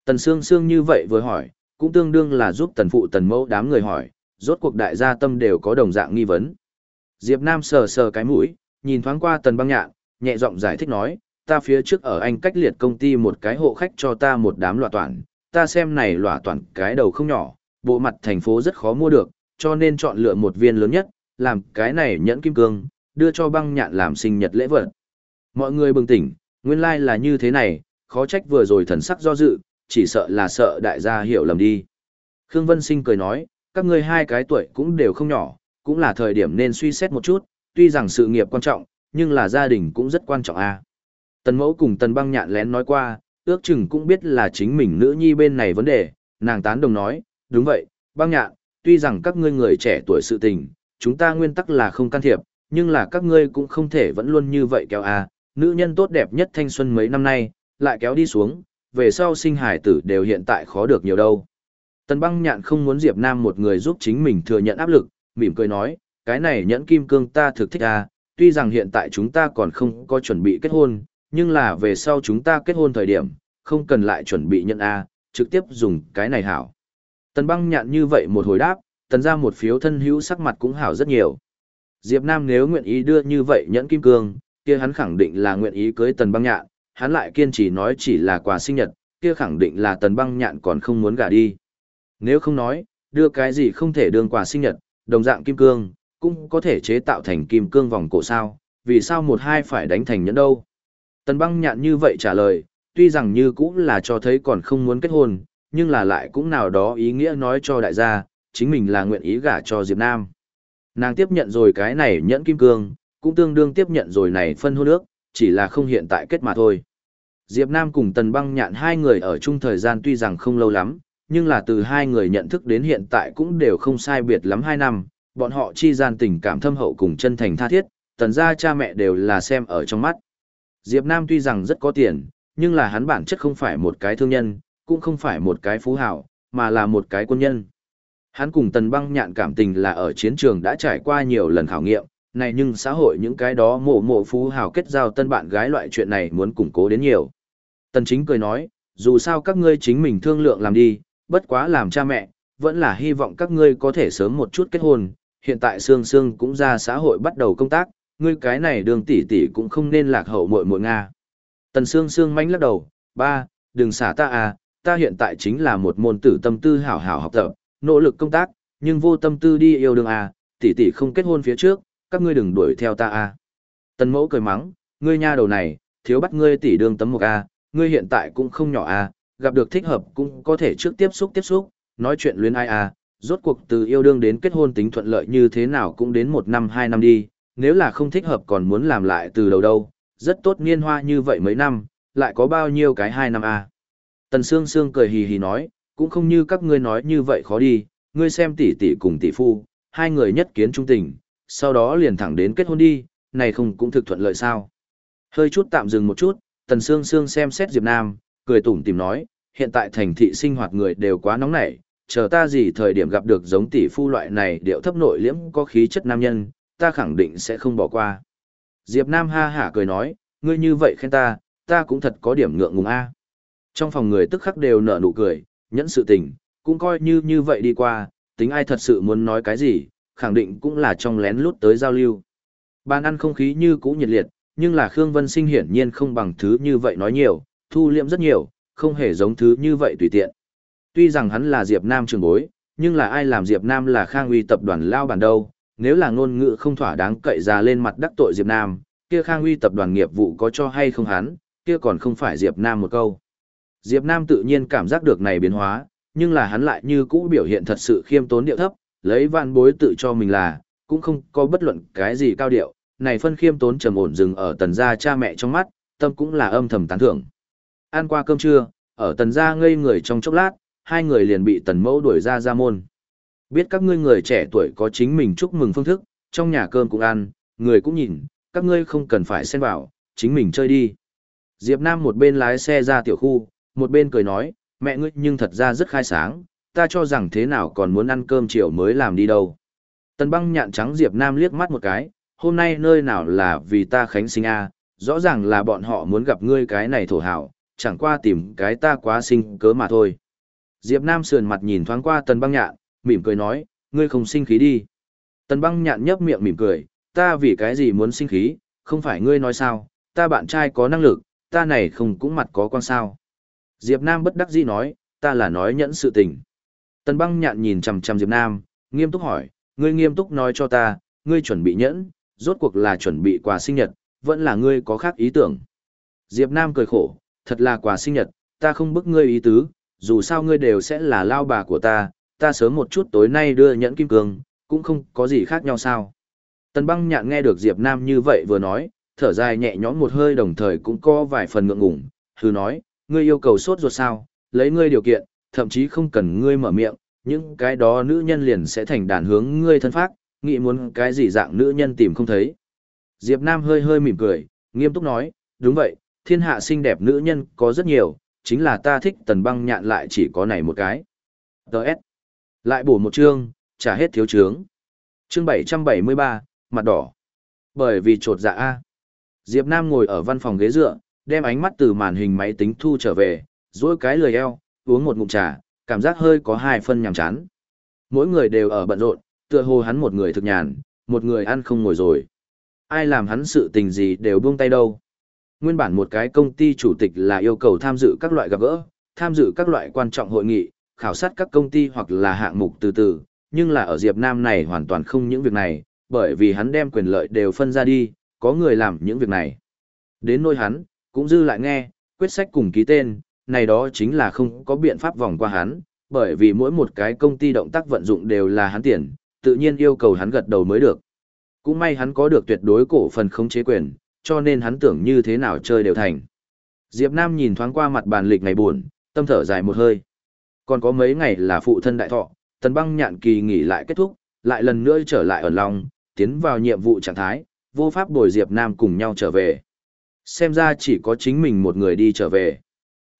Tần Sương Sương như vậy vừa hỏi, cũng tương đương là giúp tần phụ tần mẫu đám người hỏi, rốt cuộc đại gia tâm đều có đồng dạng nghi vấn. Diệp Nam sờ sờ cái mũi, nhìn thoáng qua tần băng nhạn, nhẹ giọng giải thích nói, ta phía trước ở anh cách liệt công ty một cái hộ khách cho ta một đám lọa toàn, ta xem này lọa toàn cái đầu không nhỏ, bộ mặt thành phố rất khó mua được, cho nên chọn lựa một viên lớn nhất, làm cái này nhẫn kim cương, đưa cho băng nhạn làm sinh nhật lễ vật. Mọi người bừng tỉnh, nguyên lai like là như thế này, khó trách vừa rồi thần sắc do dự, chỉ sợ là sợ đại gia hiểu lầm đi. Khương Vân Sinh cười nói, các ngươi hai cái tuổi cũng đều không nhỏ, cũng là thời điểm nên suy xét một chút, tuy rằng sự nghiệp quan trọng, nhưng là gia đình cũng rất quan trọng a. À. Tần mẫu cùng tần băng nhạn lén nói qua, ước chừng cũng biết là chính mình nữ nhi bên này vấn đề, nàng tán đồng nói, đúng vậy, băng nhạn, tuy rằng các ngươi người trẻ tuổi sự tình, chúng ta nguyên tắc là không can thiệp, nhưng là các ngươi cũng không thể vẫn luôn như vậy kéo a. À. nữ nhân tốt đẹp nhất thanh xuân mấy năm nay, lại kéo đi xuống, về sau sinh hải tử đều hiện tại khó được nhiều đâu. Tần băng nhạn không muốn Diệp Nam một người giúp chính mình thừa nhận áp lực, mỉm cười nói, cái này nhẫn kim cương ta thực thích à, tuy rằng hiện tại chúng ta còn không có chuẩn bị kết hôn, nhưng là về sau chúng ta kết hôn thời điểm, không cần lại chuẩn bị nhận A, à, trực tiếp dùng cái này hảo. Tần băng nhạn như vậy một hồi đáp, tần ra một phiếu thân hữu sắc mặt cũng hảo rất nhiều. Diệp Nam nếu nguyện ý đưa như vậy nhẫn kim cương, kia hắn khẳng định là nguyện ý cưới tần băng nhạn, hắn lại kiên trì nói chỉ là quà sinh nhật, kia khẳng định là tần băng nhạn còn không muốn gả đi. Nếu không nói, đưa cái gì không thể đương quà sinh nhật, đồng dạng kim cương, cũng có thể chế tạo thành kim cương vòng cổ sao, vì sao một hai phải đánh thành nhẫn đâu. Tần băng nhạn như vậy trả lời, tuy rằng như cũng là cho thấy còn không muốn kết hôn, nhưng là lại cũng nào đó ý nghĩa nói cho đại gia, chính mình là nguyện ý gả cho Diệp Nam. Nàng tiếp nhận rồi cái này nhẫn kim cương, cũng tương đương tiếp nhận rồi này phân hôn ước, chỉ là không hiện tại kết mà thôi. Diệp Nam cùng Tần Băng Nhạn hai người ở chung thời gian tuy rằng không lâu lắm, nhưng là từ hai người nhận thức đến hiện tại cũng đều không sai biệt lắm hai năm, bọn họ chi gian tình cảm thâm hậu cùng chân thành tha thiết, tần gia cha mẹ đều là xem ở trong mắt. Diệp Nam tuy rằng rất có tiền, nhưng là hắn bản chất không phải một cái thương nhân, cũng không phải một cái phú hào, mà là một cái quân nhân. Hắn cùng tần băng nhạn cảm tình là ở chiến trường đã trải qua nhiều lần khảo nghiệm, này nhưng xã hội những cái đó mộ mộ phú hào kết giao tân bạn gái loại chuyện này muốn củng cố đến nhiều. Tần chính cười nói, dù sao các ngươi chính mình thương lượng làm đi, bất quá làm cha mẹ, vẫn là hy vọng các ngươi có thể sớm một chút kết hôn, hiện tại Sương Sương cũng ra xã hội bắt đầu công tác, ngươi cái này đường tỷ tỷ cũng không nên lạc hậu muội muội Nga. Tần Sương Sương mánh lắc đầu, ba, đừng xả ta à, ta hiện tại chính là một môn tử tâm tư hảo hảo học tập, nỗ lực công tác, nhưng vô tâm tư đi yêu đương à, tỷ tỷ không kết hôn phía trước, các ngươi đừng đuổi theo ta à. Tần mẫu cười mắng, ngươi nha đầu này, thiếu bắt ngươi tỷ đương tấm một à, ngươi hiện tại cũng không nhỏ à, gặp được thích hợp cũng có thể trước tiếp xúc tiếp xúc, nói chuyện luyến ai à, rốt cuộc từ yêu đương đến kết hôn tính thuận lợi như thế nào cũng đến một năm hai năm đi, nếu là không thích hợp còn muốn làm lại từ đầu đâu, rất tốt niên hoa như vậy mấy năm, lại có bao nhiêu cái hai năm à. Tần Sương Sương cười hì hì nói, cũng không như các ngươi nói như vậy khó đi, ngươi xem tỷ tỷ cùng tỷ phu, hai người nhất kiến trung tình, sau đó liền thẳng đến kết hôn đi, này không cũng thực thuận lợi sao. Hơi chút tạm dừng một chút, Tần Sương Sương xem xét Diệp Nam, cười tủm tỉm nói, hiện tại thành thị sinh hoạt người đều quá nóng nảy, chờ ta gì thời điểm gặp được giống tỷ phu loại này điệu thấp nội liễm có khí chất nam nhân, ta khẳng định sẽ không bỏ qua. Diệp Nam ha hả cười nói, ngươi như vậy khen ta, ta cũng thật có điểm ngượng ngùng a. Trong phòng người tức khắc đều nở nụ cười, nhẫn sự tình, cũng coi như như vậy đi qua, tính ai thật sự muốn nói cái gì, khẳng định cũng là trong lén lút tới giao lưu. Bàn ăn không khí như cũ nhiệt liệt, nhưng là Khương Vân Sinh hiển nhiên không bằng thứ như vậy nói nhiều, thu liệm rất nhiều, không hề giống thứ như vậy tùy tiện. Tuy rằng hắn là Diệp Nam trường bối, nhưng là ai làm Diệp Nam là Khang Uy tập đoàn lao bản đâu, nếu là ngôn ngữ không thỏa đáng cậy ra lên mặt đắc tội Diệp Nam, kia Khang Uy tập đoàn nghiệp vụ có cho hay không hắn, kia còn không phải Diệp Nam một câu. Diệp Nam tự nhiên cảm giác được này biến hóa, nhưng là hắn lại như cũ biểu hiện thật sự khiêm tốn điệu thấp, lấy vạn bối tự cho mình là, cũng không có bất luận cái gì cao điệu, này phân khiêm tốn trầm ổn dừng ở tần gia cha mẹ trong mắt, tâm cũng là âm thầm tán thưởng. Ăn qua cơm trưa, ở tần gia ngây người trong chốc lát, hai người liền bị tần mẫu đuổi ra ra môn. Biết các ngươi người trẻ tuổi có chính mình chúc mừng phương thức, trong nhà cơm cũng ăn, người cũng nhìn, các ngươi không cần phải xen vào, chính mình chơi đi. Diệp Nam một bên lái xe ra tiểu khu, một bên cười nói, mẹ ngươi nhưng thật ra rất khai sáng, ta cho rằng thế nào còn muốn ăn cơm chiều mới làm đi đâu. Tần băng nhạn trắng Diệp Nam liếc mắt một cái, hôm nay nơi nào là vì ta khánh sinh a, rõ ràng là bọn họ muốn gặp ngươi cái này thổ hảo, chẳng qua tìm cái ta quá sinh cớ mà thôi. Diệp Nam sườn mặt nhìn thoáng qua tần băng nhạn, mỉm cười nói, ngươi không sinh khí đi. Tần băng nhạn nhấp miệng mỉm cười, ta vì cái gì muốn sinh khí, không phải ngươi nói sao, ta bạn trai có năng lực, ta này không cũng mặt có quan sao. Diệp Nam bất đắc dĩ nói, ta là nói nhẫn sự tình. Tần băng nhạn nhìn chằm chằm Diệp Nam, nghiêm túc hỏi, ngươi nghiêm túc nói cho ta, ngươi chuẩn bị nhẫn, rốt cuộc là chuẩn bị quà sinh nhật, vẫn là ngươi có khác ý tưởng. Diệp Nam cười khổ, thật là quà sinh nhật, ta không bức ngươi ý tứ, dù sao ngươi đều sẽ là lao bà của ta, ta sớm một chút tối nay đưa nhẫn kim cương, cũng không có gì khác nhau sao. Tần băng nhạn nghe được Diệp Nam như vậy vừa nói, thở dài nhẹ nhõm một hơi đồng thời cũng có vài phần ngượng ngùng, hừ nói, ngươi yêu cầu sốt ruột sao, lấy ngươi điều kiện, thậm chí không cần ngươi mở miệng, những cái đó nữ nhân liền sẽ thành đàn hướng ngươi thân phát, nghĩ muốn cái gì dạng nữ nhân tìm không thấy. Diệp Nam hơi hơi mỉm cười, nghiêm túc nói, đúng vậy, thiên hạ xinh đẹp nữ nhân có rất nhiều, chính là ta thích tần băng nhạn lại chỉ có này một cái. Đợt. Lại bổ một chương, trả hết thiếu trướng. Chương 773, mặt đỏ. Bởi vì trột dạ A. Diệp Nam ngồi ở văn phòng ghế dựa, đem ánh mắt từ màn hình máy tính thu trở về, duỗi cái lười eo, uống một ngụm trà, cảm giác hơi có hai phân nhàm chán. Mỗi người đều ở bận rộn, tựa hồ hắn một người thực nhàn, một người ăn không ngồi rồi. Ai làm hắn sự tình gì đều buông tay đâu. Nguyên bản một cái công ty chủ tịch là yêu cầu tham dự các loại gặp gỡ, tham dự các loại quan trọng hội nghị, khảo sát các công ty hoặc là hạng mục từ từ, nhưng là ở Diệp Nam này hoàn toàn không những việc này, bởi vì hắn đem quyền lợi đều phân ra đi, có người làm những việc này. Đến nôi hắn, cũng dư lại nghe, quyết sách cùng ký tên, này đó chính là không có biện pháp vòng qua hắn, bởi vì mỗi một cái công ty động tác vận dụng đều là hắn tiền, tự nhiên yêu cầu hắn gật đầu mới được. Cũng may hắn có được tuyệt đối cổ phần không chế quyền, cho nên hắn tưởng như thế nào chơi đều thành. Diệp Nam nhìn thoáng qua mặt bàn lịch ngày buồn, tâm thở dài một hơi. Còn có mấy ngày là phụ thân đại thọ, tần băng nhạn kỳ nghỉ lại kết thúc, lại lần nữa trở lại ở lòng, tiến vào nhiệm vụ trạng thái, vô pháp bồi Diệp Nam cùng nhau trở về. Xem ra chỉ có chính mình một người đi trở về.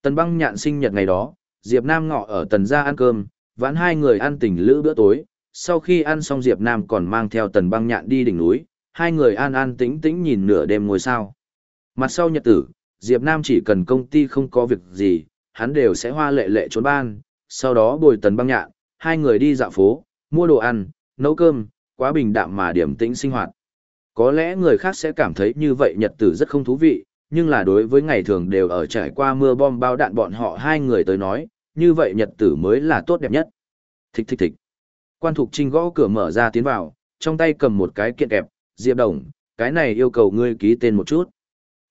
Tần băng nhạn sinh nhật ngày đó, Diệp Nam ngọ ở tần gia ăn cơm, vãn hai người ăn tỉnh lữ bữa tối, sau khi ăn xong Diệp Nam còn mang theo tần băng nhạn đi đỉnh núi, hai người an an tĩnh tĩnh nhìn nửa đêm ngồi sao. Mặt sau nhật tử, Diệp Nam chỉ cần công ty không có việc gì, hắn đều sẽ hoa lệ lệ trốn ban, sau đó bồi tần băng nhạn, hai người đi dạo phố, mua đồ ăn, nấu cơm, quá bình đạm mà điểm tĩnh sinh hoạt. Có lẽ người khác sẽ cảm thấy như vậy nhật tử rất không thú vị, nhưng là đối với ngày thường đều ở trải qua mưa bom bao đạn bọn họ hai người tới nói, như vậy nhật tử mới là tốt đẹp nhất. Thích thích thích. Quan Thục Trinh gõ cửa mở ra tiến vào, trong tay cầm một cái kiện kẹp, Diệp Đồng, cái này yêu cầu ngươi ký tên một chút.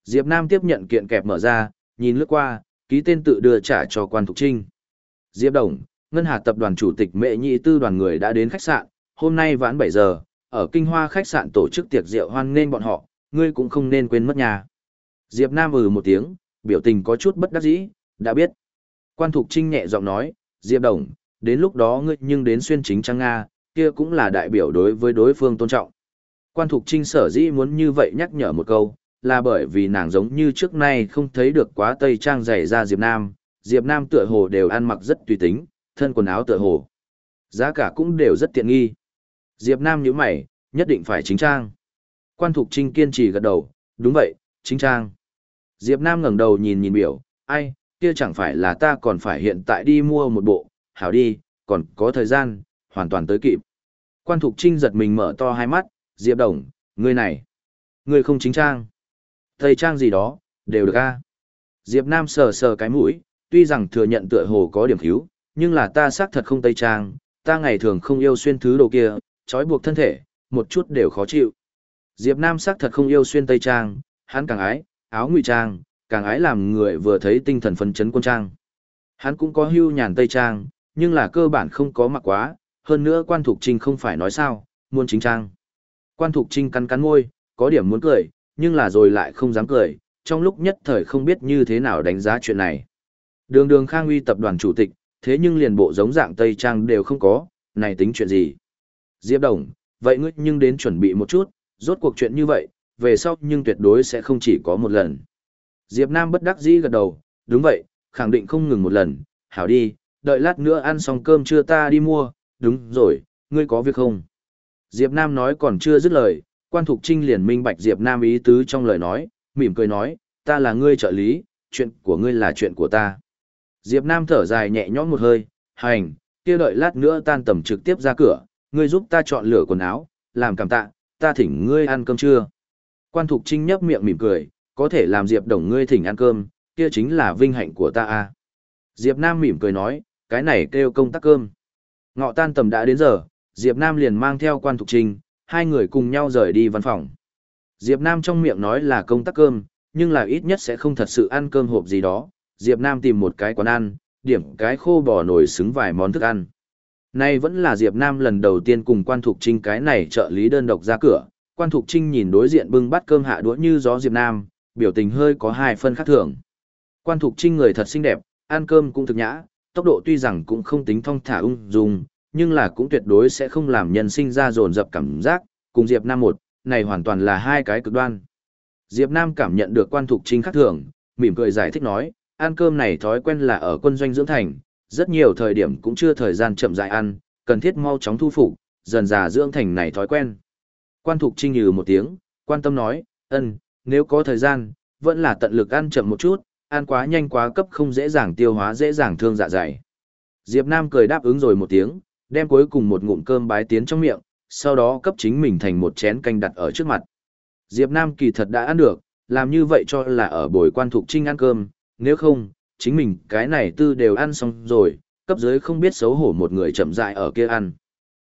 Diệp Nam tiếp nhận kiện kẹp mở ra, nhìn lướt qua, ký tên tự đưa trả cho Quan Thục Trinh. Diệp Đồng, Ngân Hà Tập đoàn Chủ tịch Mệ Nhị Tư đoàn người đã đến khách sạn, hôm nay vãn 7 giờ, ở Kinh Hoa khách sạn tổ chức tiệc rượu hoan nghênh bọn họ, ngươi cũng không nên quên mất nhà. Diệp Nam ừ một tiếng, biểu tình có chút bất đắc dĩ, đã biết. Quan Thục Trinh nhẹ giọng nói, Diệp Đồng, đến lúc đó ngươi nhưng đến xuyên chính trang Nga, kia cũng là đại biểu đối với đối phương tôn trọng. Quan Thục Trinh sở dĩ muốn như vậy nhắc nhở một câu, là bởi vì nàng giống như trước nay không thấy được quá tây trang dày ra Diệp Nam, Diệp Nam tựa hồ đều ăn mặc rất tùy tính, thân quần áo tựa hồ. Giá cả cũng đều rất tiện nghi. Diệp Nam nhíu mày, nhất định phải chính trang. Quan Thục Trinh kiên trì gật đầu, đúng vậy, chính trang. Diệp Nam ngẩng đầu nhìn nhìn biểu, ai, kia chẳng phải là ta còn phải hiện tại đi mua một bộ, hảo đi, còn có thời gian, hoàn toàn tới kịp. Quan Thục Trinh giật mình mở to hai mắt, Diệp Đồng, ngươi này, ngươi không chính trang. Thầy trang gì đó, đều được a. Diệp Nam sờ sờ cái mũi, tuy rằng thừa nhận tựa hồ có điểm thiếu, nhưng là ta xác thật không tây trang, ta ngày thường không yêu xuyên thứ đồ kia, trói buộc thân thể, một chút đều khó chịu. Diệp Nam xác thật không yêu xuyên tây trang, hắn càng ái, áo ngụy trang, càng ái làm người vừa thấy tinh thần phấn chấn quân trang. Hắn cũng có hưu nhàn tây trang, nhưng là cơ bản không có mặc quá, hơn nữa quan thục trinh không phải nói sao, muốn chính trang. Quan thục trinh cắn cắn môi, có điểm muốn cười, nhưng là rồi lại không dám cười, trong lúc nhất thời không biết như thế nào đánh giá chuyện này. Đường đường khang uy tập đoàn chủ tịch, thế nhưng liền bộ giống dạng Tây Trang đều không có, này tính chuyện gì? Diệp Đồng, vậy ngươi nhưng đến chuẩn bị một chút, rốt cuộc chuyện như vậy, về sau nhưng tuyệt đối sẽ không chỉ có một lần. Diệp Nam bất đắc dĩ gật đầu, đúng vậy, khẳng định không ngừng một lần, hảo đi, đợi lát nữa ăn xong cơm trưa ta đi mua, đúng rồi, ngươi có việc không? Diệp Nam nói còn chưa dứt lời, quan thục trinh liền minh bạch Diệp Nam ý tứ trong lời nói, mỉm cười nói, ta là ngươi trợ lý, chuyện của ngươi là chuyện của ta. Diệp Nam thở dài nhẹ nhõm một hơi, hành, kia đợi lát nữa tan tầm trực tiếp ra cửa, ngươi giúp ta chọn lựa quần áo, làm cảm tạ, ta thỉnh ngươi ăn cơm trưa. Quan Thục Trinh nhấp miệng mỉm cười, có thể làm Diệp Đồng ngươi thỉnh ăn cơm, kia chính là vinh hạnh của ta a. Diệp Nam mỉm cười nói, cái này kêu công tác cơm. Ngọ tan tầm đã đến giờ, Diệp Nam liền mang theo Quan Thục trình hai người cùng nhau rời đi văn phòng. Diệp Nam trong miệng nói là công tác cơm, nhưng là ít nhất sẽ không thật sự ăn cơm hộp gì đó. Diệp Nam tìm một cái quán ăn, điểm cái khô bò nổi xứng vài món thức ăn. Nay vẫn là Diệp Nam lần đầu tiên cùng Quan Thục Trinh cái này trợ lý đơn độc ra cửa. Quan Thục Trinh nhìn đối diện bưng bát cơm hạ đũa như gió Diệp Nam, biểu tình hơi có hai phân khác thường. Quan Thục Trinh người thật xinh đẹp, ăn cơm cũng thực nhã, tốc độ tuy rằng cũng không tính thong thả ung dung, nhưng là cũng tuyệt đối sẽ không làm nhân sinh ra dồn dập cảm giác, cùng Diệp Nam một, này hoàn toàn là hai cái cực đoan. Diệp Nam cảm nhận được quan thục trinh khác thường, mỉm cười giải thích nói, ăn cơm này thói quen là ở quân doanh dưỡng thành, rất nhiều thời điểm cũng chưa thời gian chậm rãi ăn, cần thiết mau chóng thu phục, dần dà dưỡng thành này thói quen. Quan thục trinh nhừ một tiếng, quan tâm nói, ân, nếu có thời gian, vẫn là tận lực ăn chậm một chút, ăn quá nhanh quá cấp không dễ dàng tiêu hóa dễ dàng thương dạ dày. Diệp Nam cười đáp ứng rồi một tiếng, đem cuối cùng một ngụm cơm bái tiến trong miệng, sau đó cấp chính mình thành một chén canh đặt ở trước mặt. Diệp Nam kỳ thật đã ăn được, làm như vậy cho là ở buổi quan thục trinh ăn cơm, nếu không, chính mình cái này tư đều ăn xong rồi, cấp dưới không biết xấu hổ một người chậm rãi ở kia ăn.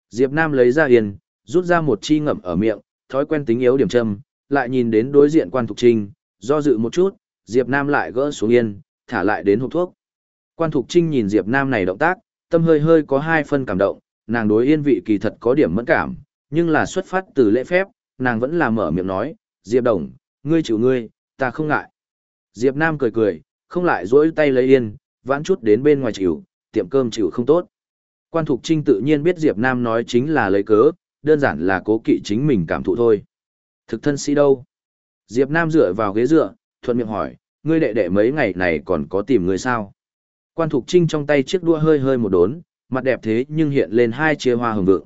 Diệp Nam lấy ra yên, rút ra một chi ngậm ở miệng, thói quen tính yếu điểm châm, lại nhìn đến đối diện quan thục trinh, do dự một chút, Diệp Nam lại gỡ xuống yên, thả lại đến hộp thuốc. Quan thục trinh nhìn Diệp Nam này động tác, tâm hơi hơi có hai phân cảm động, nàng đối yên vị kỳ thật có điểm mẫn cảm, nhưng là xuất phát từ lễ phép, nàng vẫn là mở miệng nói, Diệp Đồng, ngươi chịu ngươi, ta không ngại. Diệp Nam cười cười, không lại duỗi tay lấy yên, vãn chút đến bên ngoài chịu, tiệm cơm chịu không tốt. Quan Thục Trinh tự nhiên biết Diệp Nam nói chính là lấy cớ, đơn giản là cố kỵ chính mình cảm thụ thôi. Thực thân sĩ đâu? Diệp Nam dựa vào ghế dựa, thuận miệng hỏi, ngươi đệ đệ mấy ngày này còn có tìm người sao? Quan Thục Trinh trong tay chiếc đũa hơi hơi một đốn, mặt đẹp thế nhưng hiện lên hai chia hoa hồng vượng.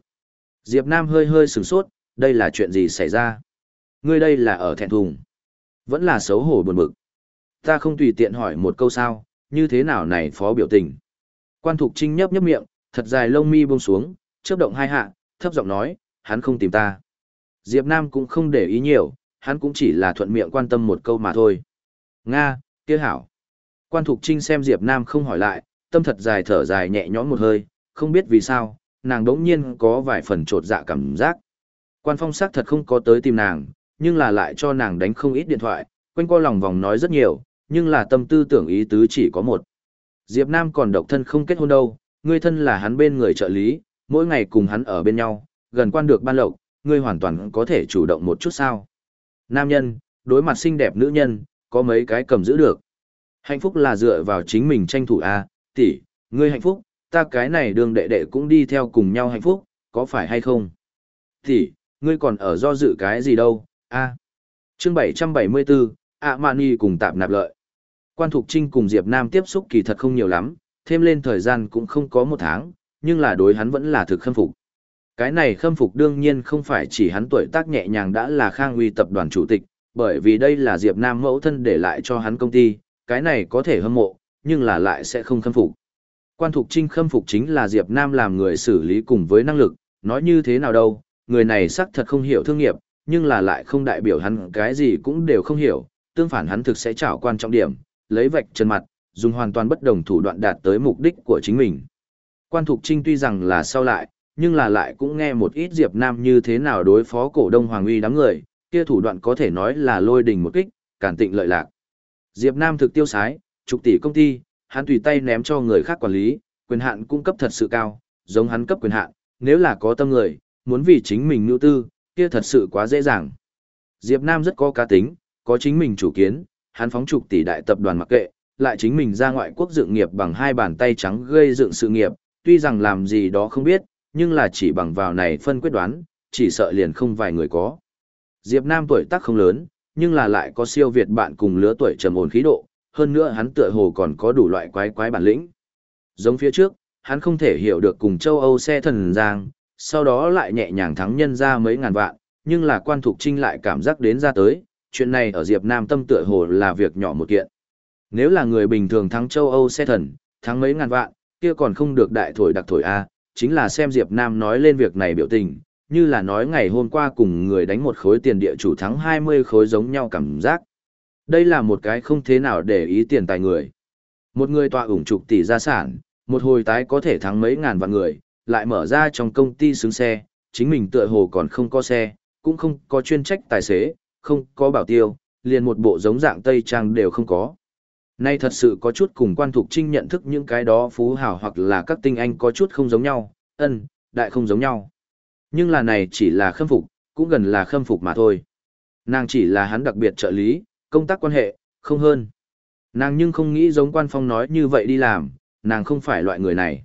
Diệp Nam hơi hơi sửng sốt, đây là chuyện gì xảy ra? Ngươi đây là ở thẹn thùng. Vẫn là xấu hổ buồn bực. Ta không tùy tiện hỏi một câu sao, như thế nào này phó biểu tình. Quan Thục Trinh nhấp nhấp miệng, thật dài lông mi buông xuống, chớp động hai hạ, thấp giọng nói, hắn không tìm ta. Diệp Nam cũng không để ý nhiều, hắn cũng chỉ là thuận miệng quan tâm một câu mà thôi. Nga, kia hảo. Quan Thục Trinh xem Diệp Nam không hỏi lại, tâm thật dài thở dài nhẹ nhõm một hơi, không biết vì sao, nàng đống nhiên có vài phần trột dạ cảm giác. Quan phong sắc thật không có tới tìm nàng, nhưng là lại cho nàng đánh không ít điện thoại, quanh co lòng vòng nói rất nhiều, nhưng là tâm tư tưởng ý tứ chỉ có một. Diệp Nam còn độc thân không kết hôn đâu, ngươi thân là hắn bên người trợ lý, mỗi ngày cùng hắn ở bên nhau, gần quan được ban lộc, ngươi hoàn toàn có thể chủ động một chút sao. Nam nhân, đối mặt xinh đẹp nữ nhân, có mấy cái cầm giữ được. Hạnh phúc là dựa vào chính mình tranh thủ a, à, tỷ, ngươi hạnh phúc, ta cái này đường đệ đệ cũng đi theo cùng nhau hạnh phúc, có phải hay không? Tỷ, ngươi còn ở do dự cái gì đâu, a à. chương 774, ạ mạn y cùng tạm nạp lợi. Quan Thục Trinh cùng Diệp Nam tiếp xúc kỳ thật không nhiều lắm, thêm lên thời gian cũng không có một tháng, nhưng là đối hắn vẫn là thực khâm phục. Cái này khâm phục đương nhiên không phải chỉ hắn tuổi tác nhẹ nhàng đã là khang uy tập đoàn chủ tịch, bởi vì đây là Diệp Nam mẫu thân để lại cho hắn công ty, cái này có thể hâm mộ, nhưng là lại sẽ không khâm phục. Quan Thục Trinh khâm phục chính là Diệp Nam làm người xử lý cùng với năng lực, nói như thế nào đâu, người này xác thật không hiểu thương nghiệp, nhưng là lại không đại biểu hắn cái gì cũng đều không hiểu, tương phản hắn thực sẽ trảo quan trọng điểm, lấy vạch chân mặt, dùng hoàn toàn bất đồng thủ đoạn đạt tới mục đích của chính mình. Quan Thục Trinh tuy rằng là sau lại, nhưng là lại cũng nghe một ít Diệp Nam như thế nào đối phó cổ đông Hoàng uy đám người, kia thủ đoạn có thể nói là lôi đình một kích, cản tịnh lợi lạc. Diệp Nam thực tiêu sái, chục tỷ công ty, hắn tùy tay ném cho người khác quản lý, quyền hạn cung cấp thật sự cao, giống hắn cấp quyền hạn, nếu là có tâm người, muốn vì chính mình nưu tư, kia thật sự quá dễ dàng. Diệp Nam rất có cá tính, có chính mình chủ kiến, hắn phóng trục tỷ đại tập đoàn mặc kệ, lại chính mình ra ngoại quốc dựng nghiệp bằng hai bàn tay trắng gây dựng sự nghiệp, tuy rằng làm gì đó không biết, nhưng là chỉ bằng vào này phân quyết đoán, chỉ sợ liền không vài người có. Diệp Nam tuổi tác không lớn, nhưng là lại có siêu việt bạn cùng lứa tuổi trầm ổn khí độ, hơn nữa hắn tựa hồ còn có đủ loại quái quái bản lĩnh. Giống phía trước, hắn không thể hiểu được cùng châu Âu xe thần giang, sau đó lại nhẹ nhàng thắng nhân ra mấy ngàn vạn, nhưng là quan thục trinh lại cảm giác đến ra tới, chuyện này ở Diệp Nam tâm tựa hồ là việc nhỏ một kiện. Nếu là người bình thường thắng châu Âu xe thần, thắng mấy ngàn vạn, Kia còn không được đại thổi đặc thổi A, chính là xem Diệp Nam nói lên việc này biểu tình, như là nói ngày hôm qua cùng người đánh một khối tiền địa chủ thắng 20 khối giống nhau cảm giác. Đây là một cái không thế nào để ý tiền tài người. Một người tọa ủng chục tỷ gia sản, một hồi tái có thể thắng mấy ngàn vạn người, lại mở ra trong công ty xứng xe, chính mình tựa hồ còn không có xe, cũng không có chuyên trách tài xế, không có bảo tiêu, liền một bộ giống dạng Tây Trang đều không có. Nay thật sự có chút cùng quan thục trinh nhận thức những cái đó phú hào hoặc là các tinh anh có chút không giống nhau, ân, đại không giống nhau. Nhưng là này chỉ là khâm phục, cũng gần là khâm phục mà thôi. Nàng chỉ là hắn đặc biệt trợ lý, công tác quan hệ, không hơn. Nàng nhưng không nghĩ giống quan phong nói như vậy đi làm, nàng không phải loại người này.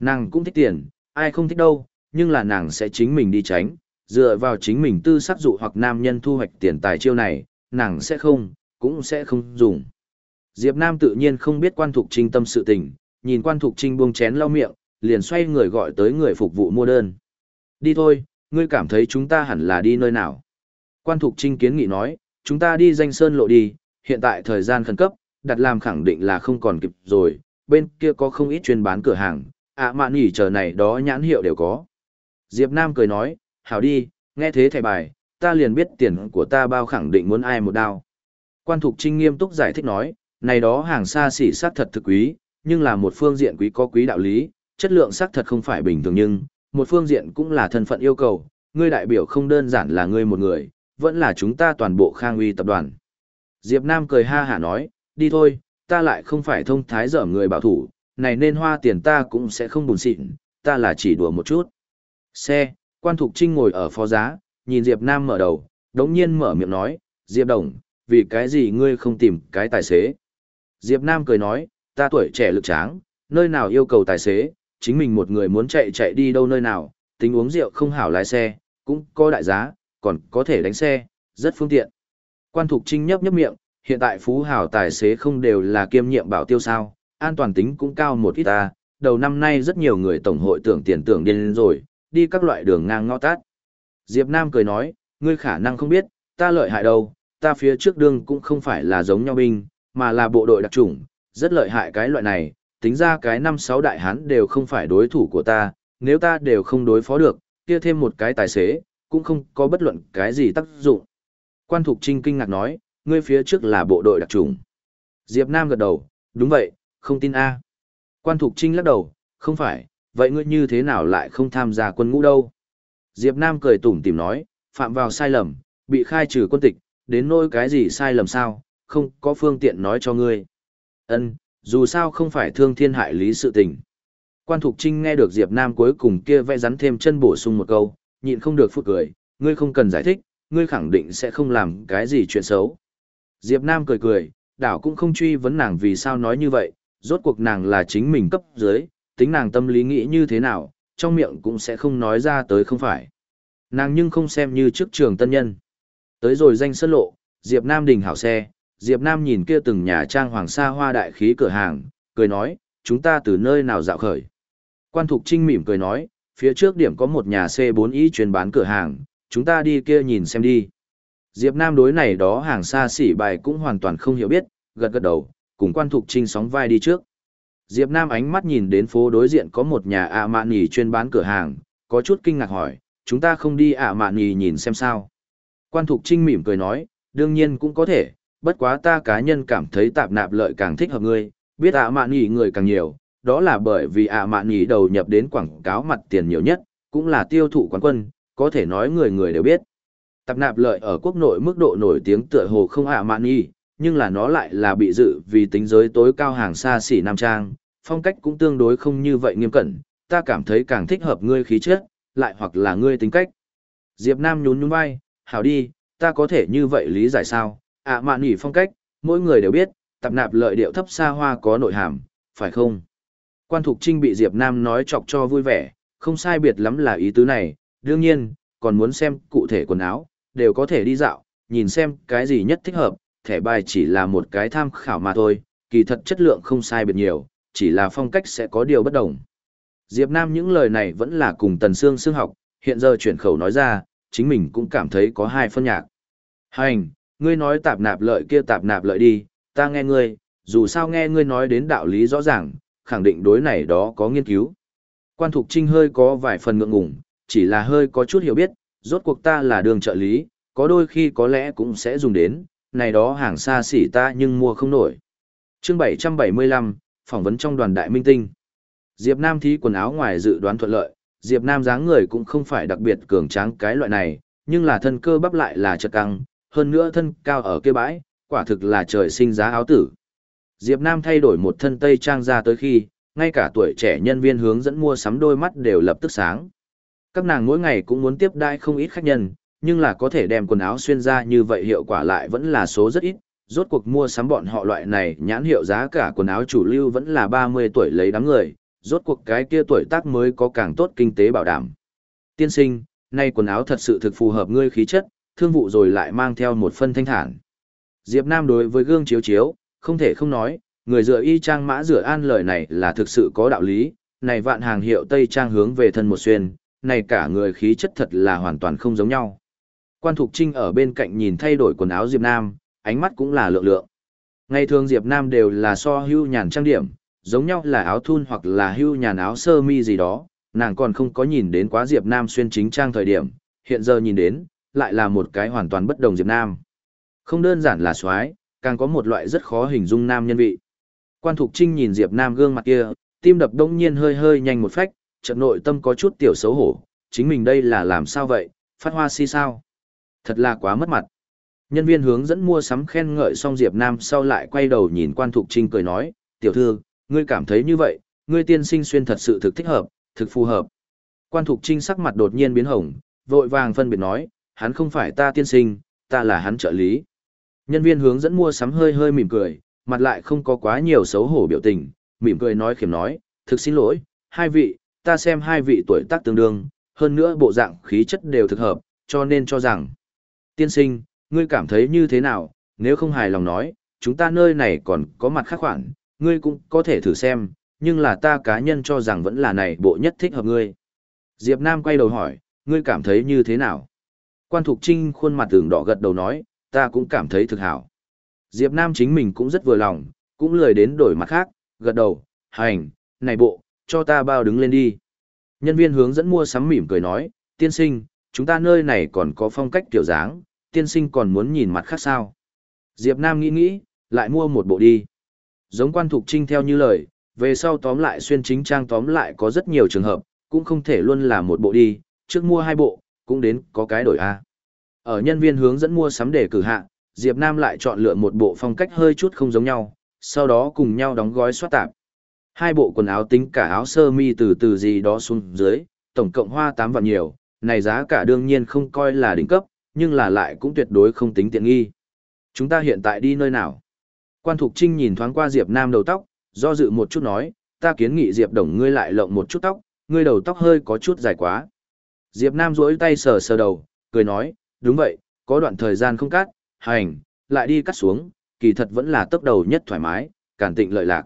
Nàng cũng thích tiền, ai không thích đâu, nhưng là nàng sẽ chính mình đi tránh, dựa vào chính mình tư sắc dụ hoặc nam nhân thu hoạch tiền tài chiêu này, nàng sẽ không, cũng sẽ không dùng. Diệp Nam tự nhiên không biết quan thục trinh tâm sự tình, nhìn quan thục trinh buông chén lau miệng, liền xoay người gọi tới người phục vụ mua đơn. Đi thôi, ngươi cảm thấy chúng ta hẳn là đi nơi nào? Quan thục trinh kiến nghị nói, chúng ta đi danh sơn lộ đi, hiện tại thời gian khẩn cấp, đặt làm khẳng định là không còn kịp rồi, bên kia có không ít chuyên bán cửa hàng, ạ à mạn nghỉ chờ này đó nhãn hiệu đều có. Diệp Nam cười nói, hảo đi, nghe thế thẻ bài, ta liền biết tiền của ta bao khẳng định muốn ai một đao. Quan Thục Trinh nghiêm túc giải thích nói, này đó hàng xa xỉ sát thật thực quý, nhưng là một phương diện quý có quý đạo lý, chất lượng xác thật không phải bình thường nhưng, một phương diện cũng là thân phận yêu cầu, ngươi đại biểu không đơn giản là ngươi một người, vẫn là chúng ta toàn bộ khang uy tập đoàn. Diệp Nam cười ha hả nói, đi thôi, ta lại không phải thông thái dở người bảo thủ, này nên hoa tiền ta cũng sẽ không buồn xịn, ta là chỉ đùa một chút. Xe, quan thục trinh ngồi ở phó giá, nhìn Diệp Nam mở đầu, đống nhiên mở miệng nói, Diệp Đồng, vì cái gì ngươi không tìm cái tài xế? Diệp Nam cười nói, ta tuổi trẻ lực tráng, nơi nào yêu cầu tài xế, chính mình một người muốn chạy chạy đi đâu nơi nào, tính uống rượu không hảo lái xe, cũng có đại giá, còn có thể đánh xe, rất phương tiện. Quan Thục Trinh nhấp nhấp miệng, hiện tại phú hảo tài xế không đều là kiêm nhiệm bảo tiêu sao, an toàn tính cũng cao một ít ta, đầu năm nay rất nhiều người tổng hội tưởng tiền tưởng điên rồi, đi các loại đường ngang ngõ tát. Diệp Nam cười nói, ngươi khả năng không biết, ta lợi hại đâu, ta phía trước đường cũng không phải là giống nhau binh, mà là bộ đội đặc chủng, rất lợi hại cái loại này, tính ra cái năm sáu đại hán đều không phải đối thủ của ta, nếu ta đều không đối phó được, kia thêm một cái tài xế, cũng không có bất luận cái gì tác dụng. Quan Thục Trinh kinh ngạc nói, ngươi phía trước là bộ đội đặc trùng. Diệp Nam gật đầu, đúng vậy, không tin A. Quan Thục Trinh lắc đầu, không phải, vậy ngươi như thế nào lại không tham gia quân ngũ đâu? Diệp Nam cười tủm tỉm nói, phạm vào sai lầm, bị khai trừ quân tịch, đến nỗi cái gì sai lầm sao, không có phương tiện nói cho ngươi. Ân, dù sao không phải thương thiên hại lý sự tình. Quan Thục Trinh nghe được Diệp Nam cuối cùng kia vẽ rắn thêm chân bổ sung một câu, nhịn không được phút cười, ngươi không cần giải thích, ngươi khẳng định sẽ không làm cái gì chuyện xấu. Diệp Nam cười cười, đảo cũng không truy vấn nàng vì sao nói như vậy, rốt cuộc nàng là chính mình cấp dưới, tính nàng tâm lý nghĩ như thế nào, trong miệng cũng sẽ không nói ra tới không phải. Nàng nhưng không xem như trước trường tân nhân. Tới rồi danh sân lộ, Diệp Nam đình hảo xe, Diệp Nam nhìn kia từng nhà trang hoàng sa hoa đại khí cửa hàng, cười nói, chúng ta từ nơi nào dạo khởi. Quan Thục Trinh mỉm cười nói, phía trước điểm có một nhà C4Y e chuyên bán cửa hàng, chúng ta đi kia nhìn xem đi. Diệp Nam đối này đó hàng xa xỉ bài cũng hoàn toàn không hiểu biết, gật gật đầu, cùng quan thục trinh sóng vai đi trước. Diệp Nam ánh mắt nhìn đến phố đối diện có một nhà ạ mạn nhì chuyên bán cửa hàng, có chút kinh ngạc hỏi, chúng ta không đi ạ mạn nhì nhìn xem sao. Quan thục trinh mỉm cười nói, đương nhiên cũng có thể, bất quá ta cá nhân cảm thấy tạp nạp lợi càng thích hợp ngươi, biết ạ mạn nhỉ người càng nhiều, đó là bởi vì ạ mạn nhỉ đầu nhập đến quảng cáo mặt tiền nhiều nhất, cũng là tiêu thụ quán quân, có thể nói người người đều biết. Tạp nạp lợi ở quốc nội mức độ nổi tiếng tựa hồ không ạ mạn nhỉ, nhưng là nó lại là bị dự vì tính giới tối cao hàng xa xỉ nam trang, phong cách cũng tương đối không như vậy nghiêm cẩn, ta cảm thấy càng thích hợp ngươi khí chất, lại hoặc là ngươi tính cách. Diệp Nam nhún nhún vai, hảo đi, ta có thể như vậy lý giải sao, ạ mạn nhỉ phong cách, mỗi người đều biết, tạp nạp lợi điệu thấp xa hoa có nội hàm, phải không? Quan Thục Trinh bị Diệp Nam nói chọc cho vui vẻ, không sai biệt lắm là ý tứ này, đương nhiên, còn muốn xem cụ thể quần áo, đều có thể đi dạo, nhìn xem cái gì nhất thích hợp, thẻ bài chỉ là một cái tham khảo mà thôi, kỳ thật chất lượng không sai biệt nhiều, chỉ là phong cách sẽ có điều bất đồng. Diệp Nam những lời này vẫn là cùng Tần Sương Sương học, hiện giờ chuyển khẩu nói ra, chính mình cũng cảm thấy có hai phân nhạc. Hành, ngươi nói tạp nạp lợi kia tạp nạp lợi đi, ta nghe ngươi, dù sao nghe ngươi nói đến đạo lý rõ ràng, khẳng định đối này đó có nghiên cứu. Quan Thục Trinh hơi có vài phần ngượng ngùng, chỉ là hơi có chút hiểu biết, rốt cuộc ta là đường trợ lý, có đôi khi có lẽ cũng sẽ dùng đến, này đó hàng xa xỉ ta nhưng mua không nổi. chương 775, phỏng vấn trong đoàn đại minh tinh. Diệp Nam thí quần áo ngoài dự đoán thuận lợi, Diệp Nam dáng người cũng không phải đặc biệt cường tráng cái loại này, nhưng là thân cơ bắp lại là chật căng, hơn nữa thân cao ở kia bãi, quả thực là trời sinh giá áo tử. Diệp Nam thay đổi một thân tây trang ra tới khi, ngay cả tuổi trẻ nhân viên hướng dẫn mua sắm đôi mắt đều lập tức sáng. Các nàng mỗi ngày cũng muốn tiếp đai không ít khách nhân, nhưng là có thể đem quần áo xuyên ra như vậy hiệu quả lại vẫn là số rất ít. Rốt cuộc mua sắm bọn họ loại này nhãn hiệu giá cả quần áo chủ lưu vẫn là 30 tuổi lấy đám người, rốt cuộc cái kia tuổi tác mới có càng tốt kinh tế bảo đảm. Tiên sinh, nay quần áo thật sự thực phù hợp ngươi khí chất, thương vụ rồi lại mang theo một phân thanh thản. Diệp Nam đối với gương chiếu chiếu, không thể không nói, người dựa y trang mã rửa an lời này là thực sự có đạo lý, này vạn hàng hiệu Tây trang hướng về thân một xuyên, này cả người khí chất thật là hoàn toàn không giống nhau. Quan Thục Trinh ở bên cạnh nhìn thay đổi quần áo Diệp Nam, ánh mắt cũng là lượng lượng. Ngày thường Diệp Nam đều là so hưu nhàn trang điểm, giống nhau là áo thun hoặc là hưu nhàn áo sơ mi gì đó, nàng còn không có nhìn đến quá Diệp Nam xuyên chính trang thời điểm, hiện giờ nhìn đến, lại là một cái hoàn toàn bất đồng Diệp Nam. Không đơn giản là xoái, càng có một loại rất khó hình dung nam nhân vị. Quan Thục Trinh nhìn Diệp Nam gương mặt kia, tim đập đông nhiên hơi hơi nhanh một phách, trận nội tâm có chút tiểu xấu hổ, chính mình đây là làm sao vậy, phát hoa si sao? Thật là quá mất mặt. Nhân viên hướng dẫn mua sắm khen ngợi xong Diệp Nam sau lại quay đầu nhìn Quan Thục Trinh cười nói, tiểu thư, ngươi cảm thấy như vậy, ngươi tiên sinh xuyên thật sự thực thích hợp, thực phù hợp. Quan Thục Trinh sắc mặt đột nhiên biến hồng, vội vàng phân biệt nói, hắn không phải ta tiên sinh, ta là hắn trợ lý. Nhân viên hướng dẫn mua sắm hơi hơi mỉm cười, mặt lại không có quá nhiều xấu hổ biểu tình, mỉm cười nói khiểm nói, thực xin lỗi, hai vị, ta xem hai vị tuổi tác tương đương, hơn nữa bộ dạng khí chất đều thực hợp, cho nên cho rằng, tiên sinh, ngươi cảm thấy như thế nào, nếu không hài lòng nói, chúng ta nơi này còn có mặt khác khoản, ngươi cũng có thể thử xem, nhưng là ta cá nhân cho rằng vẫn là này bộ nhất thích hợp ngươi. Diệp Nam quay đầu hỏi, ngươi cảm thấy như thế nào? Quan Thục Trinh khuôn mặt tường đỏ gật đầu nói, ta cũng cảm thấy thực hảo. Diệp Nam chính mình cũng rất vừa lòng, cũng lười đến đổi mặt khác, gật đầu, hành, này bộ, cho ta bao đứng lên đi. Nhân viên hướng dẫn mua sắm mỉm cười nói, tiên sinh, chúng ta nơi này còn có phong cách tiểu dáng, tiên sinh còn muốn nhìn mặt khác sao. Diệp Nam nghĩ nghĩ, lại mua một bộ đi. Giống quan thục trinh theo như lời, về sau tóm lại xuyên chính trang tóm lại có rất nhiều trường hợp, cũng không thể luôn là một bộ đi, trước mua hai bộ, cũng đến có cái đổi A. Ở nhân viên hướng dẫn mua sắm để cử hạ, Diệp Nam lại chọn lựa một bộ phong cách hơi chút không giống nhau, sau đó cùng nhau đóng gói xoát tạp. Hai bộ quần áo tính cả áo sơ mi từ từ gì đó xuống dưới, tổng cộng hoa tám vạn nhiều, này giá cả đương nhiên không coi là đỉnh cấp, nhưng là lại cũng tuyệt đối không tính tiện nghi. Chúng ta hiện tại đi nơi nào? Quan Thục Trinh nhìn thoáng qua Diệp Nam đầu tóc, do dự một chút nói, ta kiến nghị Diệp Đồng ngươi lại lộng một chút tóc, ngươi đầu tóc hơi có chút dài quá. Diệp Nam duỗi tay sờ sờ đầu, cười nói, đúng vậy, có đoạn thời gian không cắt, hành, lại đi cắt xuống, kỳ thật vẫn là tốc đầu nhất thoải mái, cản tịnh lợi lạc.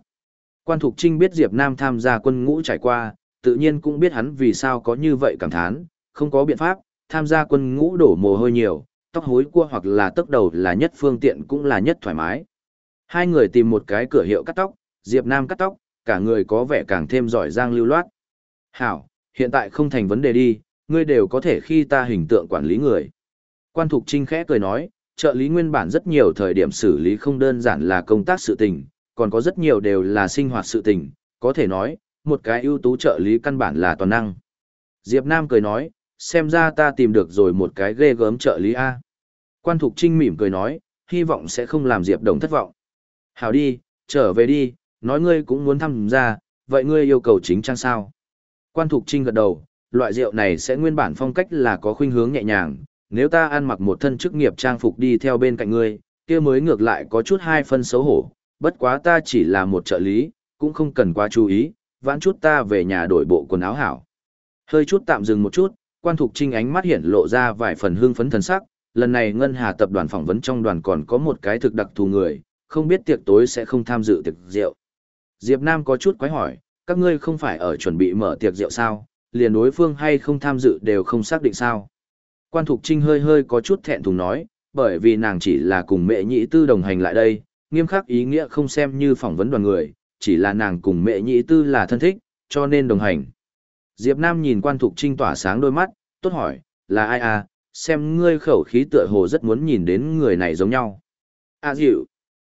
Quan Thục Trinh biết Diệp Nam tham gia quân ngũ trải qua, tự nhiên cũng biết hắn vì sao có như vậy cảm thán, không có biện pháp, tham gia quân ngũ đổ mồ hôi nhiều, tóc hối cua hoặc là tốc đầu là nhất phương tiện cũng là nhất thoải mái. Hai người tìm một cái cửa hiệu cắt tóc, Diệp Nam cắt tóc, cả người có vẻ càng thêm giỏi giang lưu loát. Hảo, hiện tại không thành vấn đề đi, ngươi đều có thể khi ta hình tượng quản lý người. Quan Thục Trinh khẽ cười nói, trợ lý nguyên bản rất nhiều thời điểm xử lý không đơn giản là công tác sự tình, còn có rất nhiều đều là sinh hoạt sự tình, có thể nói, một cái ưu tú trợ lý căn bản là toàn năng. Diệp Nam cười nói, xem ra ta tìm được rồi một cái ghê gớm trợ lý A. Quan Thục Trinh mỉm cười nói, hy vọng sẽ không làm Diệp Đồng thất vọng. Hảo đi, trở về đi, nói ngươi cũng muốn tham gia, vậy ngươi yêu cầu chính trang sao? Quan Thục Trinh gật đầu, loại rượu này sẽ nguyên bản phong cách là có khuynh hướng nhẹ nhàng, nếu ta ăn mặc một thân chức nghiệp trang phục đi theo bên cạnh ngươi, kia mới ngược lại có chút hai phân xấu hổ, bất quá ta chỉ là một trợ lý, cũng không cần quá chú ý, vãn chút ta về nhà đổi bộ quần áo hảo. Hơi chút tạm dừng một chút, quan thục trinh ánh mắt hiện lộ ra vài phần hương phấn thần sắc, lần này ngân hà tập đoàn phỏng vấn trong đoàn còn có một cái thực đặc thù người, không biết tiệc tối sẽ không tham dự tiệc rượu. Diệp Nam có chút quái hỏi, các ngươi không phải ở chuẩn bị mở tiệc rượu sao, liền đối phương hay không tham dự đều không xác định sao. Quan Thục Trinh hơi hơi có chút thẹn thùng nói, bởi vì nàng chỉ là cùng mẹ nhị tư đồng hành lại đây, nghiêm khắc ý nghĩa không xem như phỏng vấn đoàn người, chỉ là nàng cùng mẹ nhị tư là thân thích, cho nên đồng hành. Diệp Nam nhìn quan thục trinh tỏa sáng đôi mắt, tốt hỏi, là ai à, xem ngươi khẩu khí tựa hồ rất muốn nhìn đến người này giống nhau. À dịu,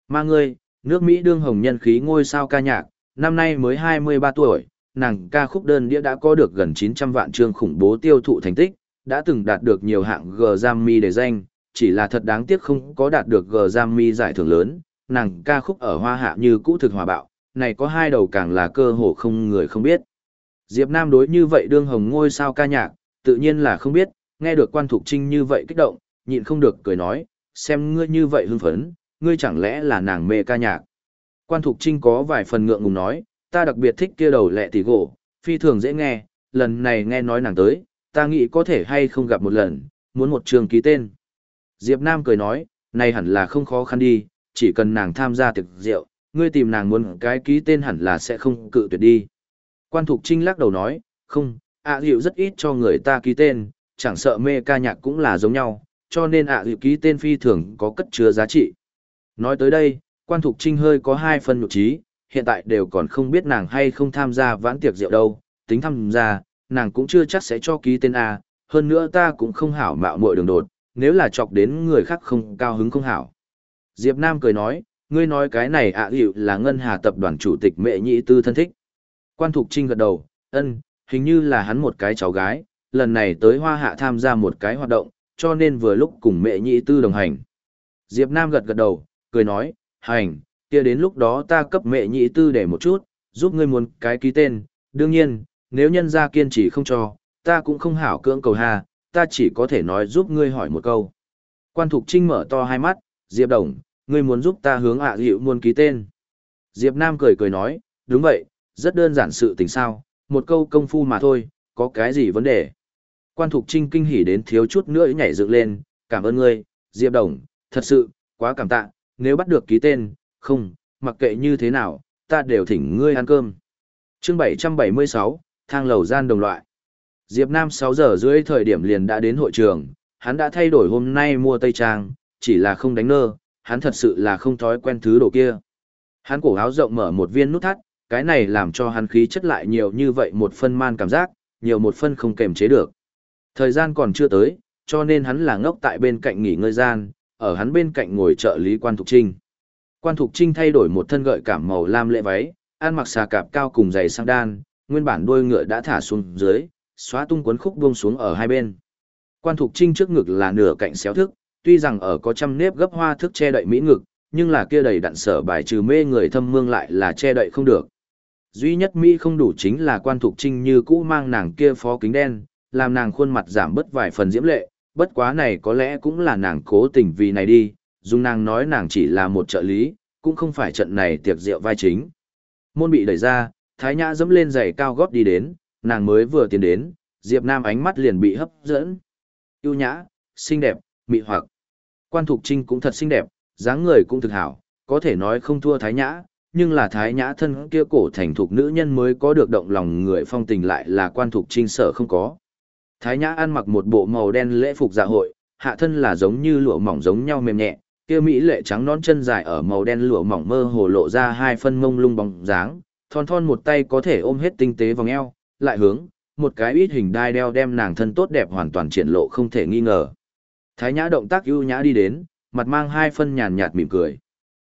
mà ngươi, nước Mỹ đương hồng nhân khí ngôi sao ca nhạc, năm nay mới 23 tuổi, nàng ca khúc đơn đĩa đã có được gần 900 vạn chương khủng bố tiêu thụ thành tích, đã từng đạt được nhiều hạng Grammy để danh, chỉ là thật đáng tiếc không có đạt được Grammy giải thưởng lớn, nàng ca khúc ở hoa hạ như cũ thực hòa bạo, này có hai đầu càng là cơ hồ không người không biết. Diệp Nam đối như vậy đương hồng ngôi sao ca nhạc, tự nhiên là không biết, nghe được quan thục trinh như vậy kích động, nhịn không được cười nói, xem ngươi như vậy hưng phấn, ngươi chẳng lẽ là nàng mê ca nhạc. Quan thục trinh có vài phần ngượng ngùng nói, ta đặc biệt thích kia đầu lẹ tỷ gỗ, phi thường dễ nghe, lần này nghe nói nàng tới, ta nghĩ có thể hay không gặp một lần, muốn một trường ký tên. Diệp Nam cười nói, này hẳn là không khó khăn đi, chỉ cần nàng tham gia tiệc rượu, ngươi tìm nàng muốn cái ký tên hẳn là sẽ không cự tuyệt đi. Quan Thục Trinh lắc đầu nói, không, ạ à rất ít cho người ta ký tên, chẳng sợ mê ca nhạc cũng là giống nhau, cho nên ạ à ký tên phi thường có cất chứa giá trị. Nói tới đây, Quan Thục Trinh hơi có hai phần nhục trí, hiện tại đều còn không biết nàng hay không tham gia vãn tiệc rượu đâu, tính tham gia, nàng cũng chưa chắc sẽ cho ký tên A, hơn nữa ta cũng không hảo mạo muội đường đột, nếu là chọc đến người khác không cao hứng không hảo. Diệp Nam cười nói, ngươi nói cái này ạ à hiệu là ngân hà tập đoàn chủ tịch mẹ nhị tư thân thích. Quan Thục Trinh gật đầu, ân, hình như là hắn một cái cháu gái, lần này tới Hoa Hạ tham gia một cái hoạt động, cho nên vừa lúc cùng mẹ nhị tư đồng hành. Diệp Nam gật gật đầu, cười nói, hành, kia đến lúc đó ta cấp mẹ nhị tư để một chút, giúp ngươi muốn cái ký tên, đương nhiên, nếu nhân gia kiên trì không cho, ta cũng không hảo cưỡng cầu hà, ta chỉ có thể nói giúp ngươi hỏi một câu. Quan Thục Trinh mở to hai mắt, Diệp Đồng, ngươi muốn giúp ta hướng ạ à muốn ký tên. Diệp Nam cười cười nói, đúng vậy, rất đơn giản sự tình sao, một câu công phu mà thôi, có cái gì vấn đề. Quan Thục Trinh kinh hỉ đến thiếu chút nữa nhảy dựng lên, cảm ơn ngươi, Diệp Đồng, thật sự, quá cảm tạ, nếu bắt được ký tên, không, mặc kệ như thế nào, ta đều thỉnh ngươi ăn cơm. Chương 776, thang lầu gian đồng loại. Diệp Nam 6 giờ rưỡi thời điểm liền đã đến hội trường, hắn đã thay đổi hôm nay mua tây trang, chỉ là không đánh nơ, hắn thật sự là không thói quen thứ đồ kia. Hắn cổ áo rộng mở một viên nút thắt, cái này làm cho hắn khí chất lại nhiều như vậy một phân man cảm giác, nhiều một phân không kềm chế được. Thời gian còn chưa tới, cho nên hắn là ngốc tại bên cạnh nghỉ ngơi gian, ở hắn bên cạnh ngồi trợ lý quan thục trinh. Quan thục trinh thay đổi một thân gợi cảm màu lam lệ váy, ăn mặc xà cạp cao cùng giày sang đan, nguyên bản đuôi ngựa đã thả xuống dưới, xóa tung cuốn khúc buông xuống ở hai bên. Quan thục trinh trước ngực là nửa cạnh xéo thức, tuy rằng ở có trăm nếp gấp hoa thức che đậy mỹ ngực, nhưng là kia đầy đặn sở bài trừ mê người thâm mương lại là che đậy không được. Duy nhất Mỹ không đủ chính là quan thục trinh như cũ mang nàng kia phó kính đen, làm nàng khuôn mặt giảm bớt vài phần diễm lệ, bất quá này có lẽ cũng là nàng cố tình vì này đi, dùng nàng nói nàng chỉ là một trợ lý, cũng không phải trận này tiệc rượu vai chính. Môn bị đẩy ra, Thái Nhã dẫm lên giày cao gót đi đến, nàng mới vừa tiến đến, Diệp Nam ánh mắt liền bị hấp dẫn. Yêu nhã, xinh đẹp, mị hoặc. Quan Thục Trinh cũng thật xinh đẹp, dáng người cũng thực hảo, có thể nói không thua Thái Nhã, nhưng là Thái Nhã thân kia cổ thành thục nữ nhân mới có được động lòng người phong tình lại là Quan Thục Trinh sợ không có. Thái Nhã ăn mặc một bộ màu đen lễ phục dạ hội, hạ thân là giống như lụa mỏng giống nhau mềm nhẹ, kia mỹ lệ trắng nón chân dài ở màu đen lụa mỏng mơ hồ lộ ra hai phân mông lung bóng dáng, thon thon một tay có thể ôm hết tinh tế vòng eo, lại hướng, một cái ít hình đai đeo đem nàng thân tốt đẹp hoàn toàn triển lộ không thể nghi ngờ. Thái Nhã động tác ưu nhã đi đến, mặt mang hai phân nhàn nhạt mỉm cười.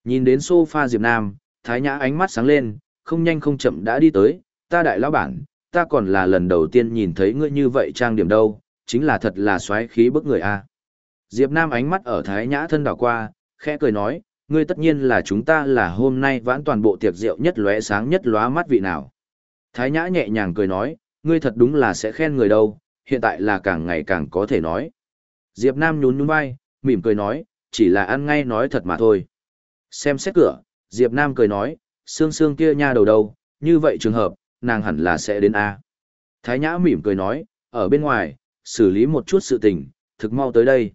Nhìn đến sofa Diệp Nam, Thái Nhã ánh mắt sáng lên, không nhanh không chậm đã đi tới, ta đại lão bản, ta còn là lần đầu tiên nhìn thấy ngươi như vậy trang điểm đâu, chính là thật là xoáy khí bức người a. Diệp Nam ánh mắt ở Thái Nhã thân đảo qua, khẽ cười nói, ngươi tất nhiên là chúng ta là hôm nay vãn toàn bộ tiệc rượu nhất lóe sáng nhất lóa mắt vị nào. Thái Nhã nhẹ nhàng cười nói, ngươi thật đúng là sẽ khen người đâu, hiện tại là càng ngày càng có thể nói. Diệp Nam nhún nhún vai, mỉm cười nói, chỉ là ăn ngay nói thật mà thôi. Xem xét cửa, Diệp Nam cười nói, xương xương kia nha đầu đâu, như vậy trường hợp, nàng hẳn là sẽ đến A. Thái Nhã mỉm cười nói, ở bên ngoài, xử lý một chút sự tình, thực mau tới đây.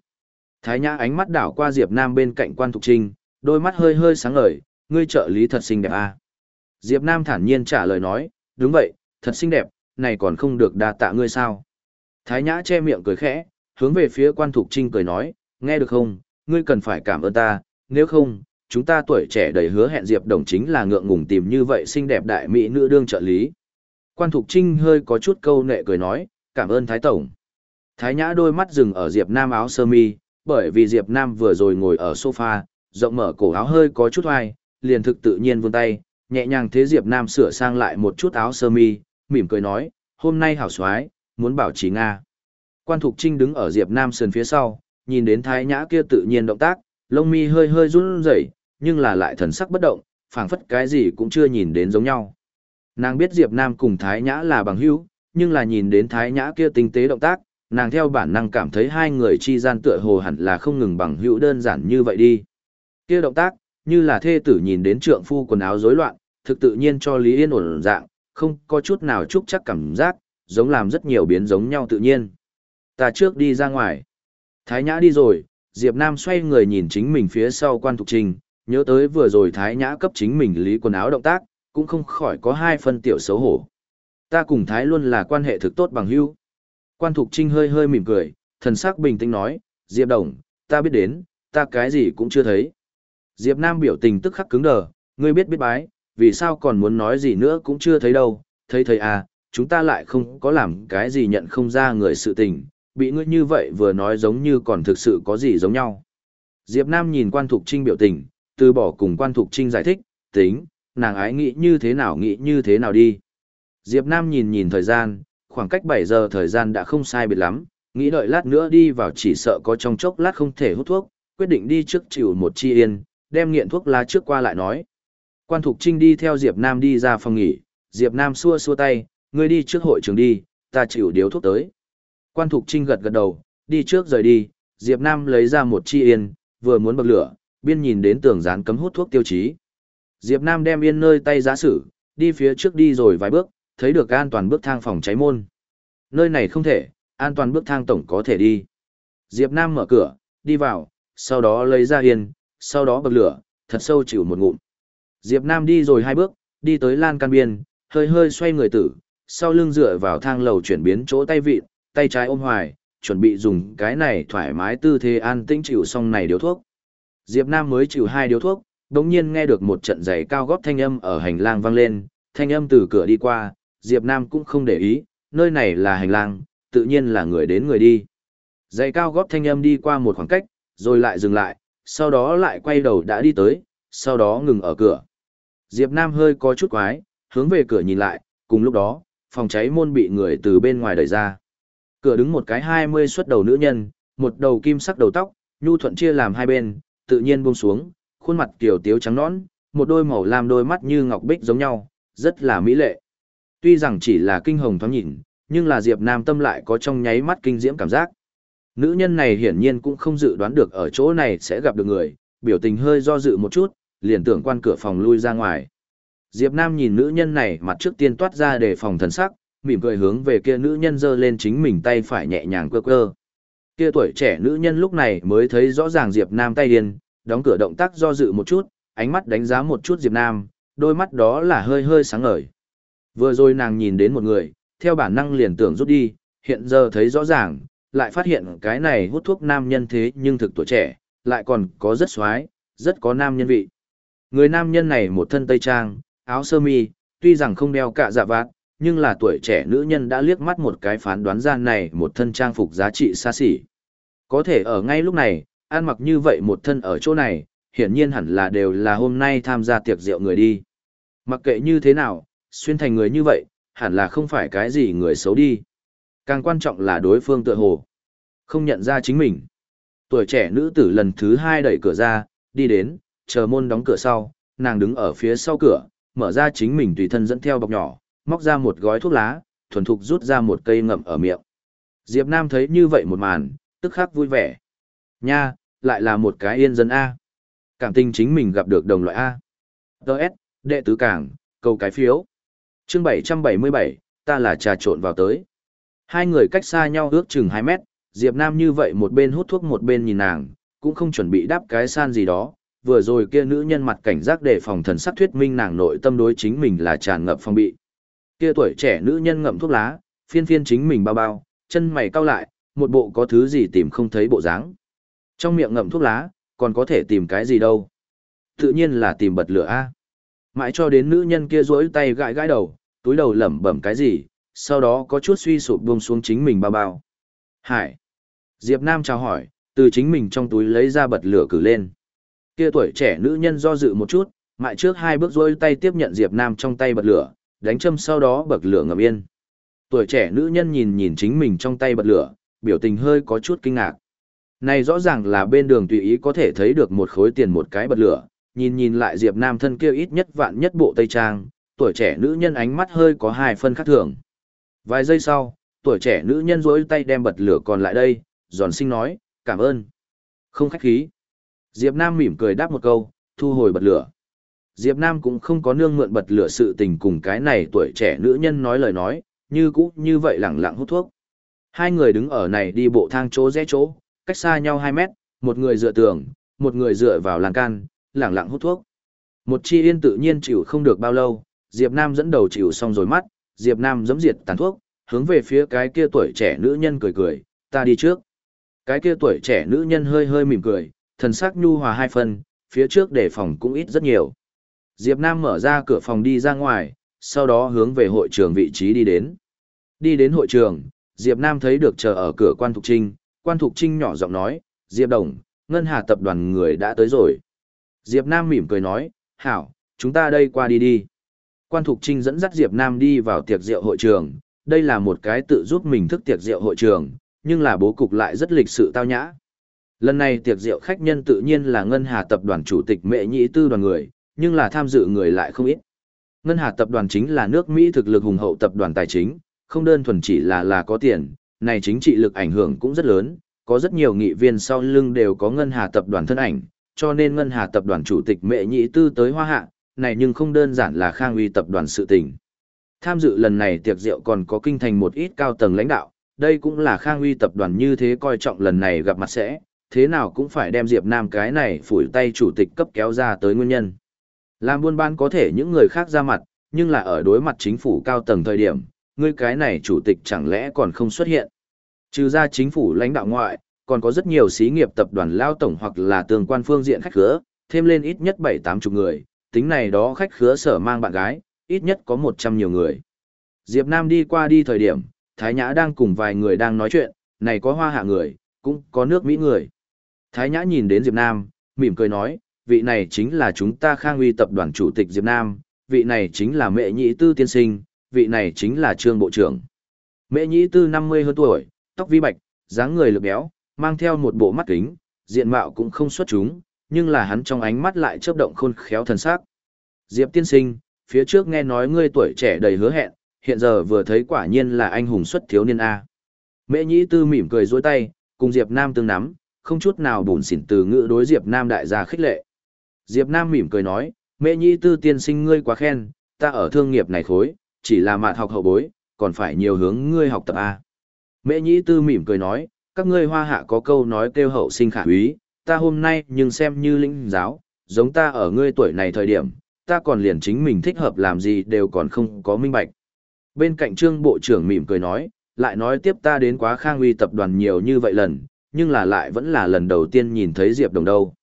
Thái Nhã ánh mắt đảo qua Diệp Nam bên cạnh quan thục trinh, đôi mắt hơi hơi sáng ngời, ngươi trợ lý thật xinh đẹp A. Diệp Nam thản nhiên trả lời nói, đúng vậy, thật xinh đẹp, này còn không được đa tạ ngươi sao. Thái Nhã che miệng cười khẽ, hướng về phía quan thục trinh cười nói, nghe được không, ngươi cần phải cảm ơn ta, nếu không, chúng ta tuổi trẻ đầy hứa hẹn Diệp Đồng chính là ngượng ngùng tìm như vậy xinh đẹp đại mỹ nữ đương trợ lý. Quan Thục Trinh hơi có chút câu nệ cười nói, cảm ơn Thái Tổng. Thái Nhã đôi mắt dừng ở Diệp Nam áo sơ mi, bởi vì Diệp Nam vừa rồi ngồi ở sofa, rộng mở cổ áo hơi có chút hoài, liền thực tự nhiên vươn tay, nhẹ nhàng thế Diệp Nam sửa sang lại một chút áo sơ mi, mỉm cười nói, hôm nay hảo xoái, muốn bảo trì Nga. Quan Thục Trinh đứng ở Diệp Nam sườn phía sau, nhìn đến Thái Nhã kia tự nhiên động tác, lông mi hơi hơi run rẩy, nhưng là lại thần sắc bất động, phảng phất cái gì cũng chưa nhìn đến giống nhau. Nàng biết Diệp Nam cùng Thái Nhã là bằng hữu, nhưng là nhìn đến Thái Nhã kia tinh tế động tác, nàng theo bản năng cảm thấy hai người chi gian tựa hồ hẳn là không ngừng bằng hữu đơn giản như vậy đi. Kia động tác, như là thê tử nhìn đến trượng phu quần áo rối loạn, thực tự nhiên cho Lý Yên ổn dạng, không có chút nào chúc chắc cảm giác, giống làm rất nhiều biến giống nhau tự nhiên. Ta trước đi ra ngoài. Thái Nhã đi rồi, Diệp Nam xoay người nhìn chính mình phía sau quan thục trình, nhớ tới vừa rồi Thái Nhã cấp chính mình lý quần áo động tác, cũng không khỏi có hai phân tiểu xấu hổ. Ta cùng Thái luôn là quan hệ thực tốt bằng hữu. Quan Thục Trinh hơi hơi mỉm cười, thần sắc bình tĩnh nói, Diệp Đồng, ta biết đến, ta cái gì cũng chưa thấy. Diệp Nam biểu tình tức khắc cứng đờ, ngươi biết biết bái, vì sao còn muốn nói gì nữa cũng chưa thấy đâu, thấy thấy à, chúng ta lại không có làm cái gì nhận không ra người sự tình, bị ngươi như vậy vừa nói giống như còn thực sự có gì giống nhau. Diệp Nam nhìn quan thục trinh biểu tình, từ bỏ cùng quan thục trinh giải thích, tính, nàng ái nghĩ như thế nào nghĩ như thế nào đi. Diệp Nam nhìn nhìn thời gian, khoảng cách 7 giờ thời gian đã không sai biệt lắm, nghĩ đợi lát nữa đi vào chỉ sợ có trong chốc lát không thể hút thuốc, quyết định đi trước chịu một chi yên, đem nghiện thuốc lá trước qua lại nói. Quan Thục Trinh đi theo Diệp Nam đi ra phòng nghỉ, Diệp Nam xua xua tay, ngươi đi trước hội trường đi, ta chịu điếu thuốc tới. Quan Thục Trinh gật gật đầu, đi trước rời đi, Diệp Nam lấy ra một chi yên, vừa muốn bật lửa, biên nhìn đến tường dán cấm hút thuốc tiêu chí. Diệp Nam đem yên nơi tay giá sử, đi phía trước đi rồi vài bước, thấy được an toàn bước thang phòng cháy môn. Nơi này không thể, an toàn bước thang tổng có thể đi. Diệp Nam mở cửa, đi vào, sau đó lấy ra yên, sau đó bật lửa, thật sâu chịu một ngụm. Diệp Nam đi rồi hai bước, đi tới lan can biên, hơi hơi xoay người tử, sau lưng dựa vào thang lầu chuyển biến chỗ tay vịn, tay trái ôm hoài, chuẩn bị dùng cái này thoải mái tư thế an tĩnh chịu xong này điếu thuốc. Diệp Nam mới chịu hai điếu thuốc, đống nhiên nghe được một trận giày cao góp thanh âm ở hành lang vang lên, thanh âm từ cửa đi qua, Diệp Nam cũng không để ý, nơi này là hành lang, tự nhiên là người đến người đi. Giày cao góp thanh âm đi qua một khoảng cách, rồi lại dừng lại, sau đó lại quay đầu đã đi tới, sau đó ngừng ở cửa. Diệp Nam hơi có chút quái, hướng về cửa nhìn lại, cùng lúc đó, phòng cháy môn bị người từ bên ngoài đẩy ra. Cửa đứng một cái 20 xuất đầu nữ nhân, một đầu kim sắc đầu tóc, nhu thuận chia làm hai bên, tự nhiên buông xuống, khuôn mặt tiểu tiếu trắng nõn, một đôi màu lam đôi mắt như ngọc bích giống nhau, rất là mỹ lệ. Tuy rằng chỉ là kinh hồng thoáng nhìn, nhưng là Diệp Nam tâm lại có trong nháy mắt kinh diễm cảm giác. Nữ nhân này hiển nhiên cũng không dự đoán được ở chỗ này sẽ gặp được người, biểu tình hơi do dự một chút, liền tưởng quan cửa phòng lui ra ngoài. Diệp Nam nhìn nữ nhân này mặt trước tiên toát ra để phòng thần sắc, mỉm cười hướng về kia nữ nhân giơ lên chính mình tay phải nhẹ nhàng cơ cơ. Kia tuổi trẻ nữ nhân lúc này mới thấy rõ ràng Diệp Nam tay điên, đóng cửa động tác do dự một chút, ánh mắt đánh giá một chút Diệp Nam, đôi mắt đó là hơi hơi sáng ngời. Vừa rồi nàng nhìn đến một người, theo bản năng liền tưởng rút đi, hiện giờ thấy rõ ràng, lại phát hiện cái này hút thuốc nam nhân thế nhưng thực tuổi trẻ, lại còn có rất xoái, rất có nam nhân vị. Người nam nhân này một thân tây trang, áo sơ mi, tuy rằng không đeo cả dạ vạt, nhưng là tuổi trẻ nữ nhân đã liếc mắt một cái phán đoán ra này một thân trang phục giá trị xa xỉ. Có thể ở ngay lúc này, ăn mặc như vậy một thân ở chỗ này, hiển nhiên hẳn là đều là hôm nay tham gia tiệc rượu người đi. Mặc kệ như thế nào, xuyên thành người như vậy, hẳn là không phải cái gì người xấu đi. Càng quan trọng là đối phương tựa hồ. Không nhận ra chính mình. Tuổi trẻ nữ tử lần thứ hai đẩy cửa ra, đi đến, chờ môn đóng cửa sau, nàng đứng ở phía sau cửa, mở ra chính mình tùy thân dẫn theo bọc nhỏ, móc ra một gói thuốc lá, thuần thục rút ra một cây ngậm ở miệng. Diệp Nam thấy như vậy một màn, tức khắc vui vẻ. Nha, lại là một cái yên dân A. Cảm tình chính mình gặp được đồng loại A. Đợt, đệ tứ cảng, câu cái phiếu. Chương 777, ta là trà trộn vào tới. Hai người cách xa nhau ước chừng 2 mét, Diệp Nam như vậy một bên hút thuốc một bên nhìn nàng, cũng không chuẩn bị đáp cái san gì đó. Vừa rồi kia nữ nhân mặt cảnh giác để phòng thần sắc thuyết minh nàng nội tâm đối chính mình là tràn ngập phong bị. Kia tuổi trẻ nữ nhân ngậm thuốc lá, phiên phiên chính mình bao bao, chân mày cau lại, một bộ có thứ gì tìm không thấy bộ dáng. Trong miệng ngậm thuốc lá, còn có thể tìm cái gì đâu. Tự nhiên là tìm bật lửa a. Mãi cho đến nữ nhân kia rỗi tay gãi gãi đầu, túi đầu lẩm bẩm cái gì, sau đó có chút suy sụp buông xuống chính mình bao bao. Hải. Diệp Nam chào hỏi, từ chính mình trong túi lấy ra bật lửa cử lên. Kia tuổi trẻ nữ nhân do dự một chút, mại trước hai bước rôi tay tiếp nhận Diệp Nam trong tay bật lửa, đánh châm sau đó bật lửa ngầm yên. Tuổi trẻ nữ nhân nhìn nhìn chính mình trong tay bật lửa, biểu tình hơi có chút kinh ngạc. Này rõ ràng là bên đường tùy ý có thể thấy được một khối tiền một cái bật lửa, nhìn nhìn lại Diệp Nam thân kia ít nhất vạn nhất bộ tây trang, tuổi trẻ nữ nhân ánh mắt hơi có hai phân khác thường. Vài giây sau, tuổi trẻ nữ nhân rỗi tay đem bật lửa còn lại đây, giòn sinh nói, cảm ơn. Không khách khí. Diệp Nam mỉm cười đáp một câu, thu hồi bật lửa. Diệp Nam cũng không có nương mượn bật lửa sự tình cùng cái này tuổi trẻ nữ nhân nói lời nói, như cũ như vậy lẳng lặng hút thuốc. Hai người đứng ở này đi bộ thang chỗ rẽ chỗ, cách xa nhau 2 mét, một người dựa tường, một người dựa vào lan can, lẳng lặng hút thuốc. Một chi yên tự nhiên chịu không được bao lâu, Diệp Nam dẫn đầu chịu xong rồi mắt, Diệp Nam giẫm diệt tàn thuốc, hướng về phía cái kia tuổi trẻ nữ nhân cười cười, ta đi trước. Cái kia tuổi trẻ nữ nhân hơi hơi mỉm cười, thần sắc nhu hòa hai phần, phía trước để phòng cũng ít rất nhiều. Diệp Nam mở ra cửa phòng đi ra ngoài, sau đó hướng về hội trường vị trí đi đến. Đi đến hội trường, Diệp Nam thấy được chờ ở cửa quan thục trinh, quan thục trinh nhỏ giọng nói, Diệp Đồng, ngân hà tập đoàn người đã tới rồi. Diệp Nam mỉm cười nói, hảo, chúng ta đây qua đi đi. Quan thục trinh dẫn dắt Diệp Nam đi vào tiệc rượu hội trường, đây là một cái tự giúp mình thức tiệc rượu hội trường, nhưng là bố cục lại rất lịch sự tao nhã. Lần này tiệc rượu khách nhân tự nhiên là Ngân Hà Tập đoàn Chủ tịch Mệ Nhĩ Tư đoàn người, nhưng là tham dự người lại không ít. Ngân Hà Tập đoàn chính là nước Mỹ thực lực hùng hậu tập đoàn tài chính, không đơn thuần chỉ là là có tiền, này chính trị lực ảnh hưởng cũng rất lớn, có rất nhiều nghị viên sau lưng đều có Ngân Hà Tập đoàn thân ảnh, cho nên Ngân Hà Tập đoàn Chủ tịch Mệ nhị Tư tới Hoa Hạ, này nhưng không đơn giản là Khang Uy Tập đoàn sự tình. Tham dự lần này tiệc rượu còn có kinh thành một ít cao tầng lãnh đạo, đây cũng là Khang Uy Tập đoàn như thế coi trọng lần này gặp mặt sẽ, thế nào cũng phải đem Diệp Nam cái này phủi tay chủ tịch cấp kéo ra tới nguyên nhân. Làm buôn bán có thể những người khác ra mặt, nhưng là ở đối mặt chính phủ cao tầng thời điểm, ngươi cái này chủ tịch chẳng lẽ còn không xuất hiện. Trừ ra chính phủ lãnh đạo ngoại, còn có rất nhiều xí nghiệp tập đoàn lao tổng hoặc là tương quan phương diện khách khứa, thêm lên ít nhất 7-8 chục người, tính này đó khách khứa sở mang bạn gái, ít nhất có 100 nhiều người. Diệp Nam đi qua đi thời điểm, Thái Nhã đang cùng vài người đang nói chuyện, này có hoa hạ người, cũng có nước Mỹ người. Thái Nhã nhìn đến Diệp Nam, mỉm cười nói, vị này chính là chúng ta khang uy tập đoàn chủ tịch Diệp Nam, vị này chính là mẹ nhị tư tiên sinh, vị này chính là trương bộ trưởng. Mẹ nhị tư 50 hơn tuổi, tóc vi bạch, dáng người lực béo, mang theo một bộ mắt kính, diện mạo cũng không xuất chúng, nhưng là hắn trong ánh mắt lại chớp động khôn khéo thần sắc. Diệp tiên sinh, phía trước nghe nói ngươi tuổi trẻ đầy hứa hẹn, hiện giờ vừa thấy quả nhiên là anh hùng xuất thiếu niên A. Mẹ nhĩ tư mỉm cười dối tay, cùng Diệp Nam tương nắm, không chút nào bùn xỉn từ ngữ đối Diệp Nam đại gia khích lệ. Diệp Nam mỉm cười nói, mẹ nhĩ tư tiên sinh ngươi quá khen, ta ở thương nghiệp này khối, chỉ là mạt học hậu bối, còn phải nhiều hướng ngươi học tập A. Mẹ nhĩ tư mỉm cười nói, các ngươi hoa hạ có câu nói kêu hậu sinh khả úy, ta hôm nay nhưng xem như lĩnh giáo, giống ta ở ngươi tuổi này thời điểm, ta còn liền chính mình thích hợp làm gì đều còn không có minh bạch. Bên cạnh trương bộ trưởng mỉm cười nói, lại nói tiếp ta đến quá khang uy tập đoàn nhiều như vậy lần, nhưng là lại vẫn là lần đầu tiên nhìn thấy Diệp Đồng đâu.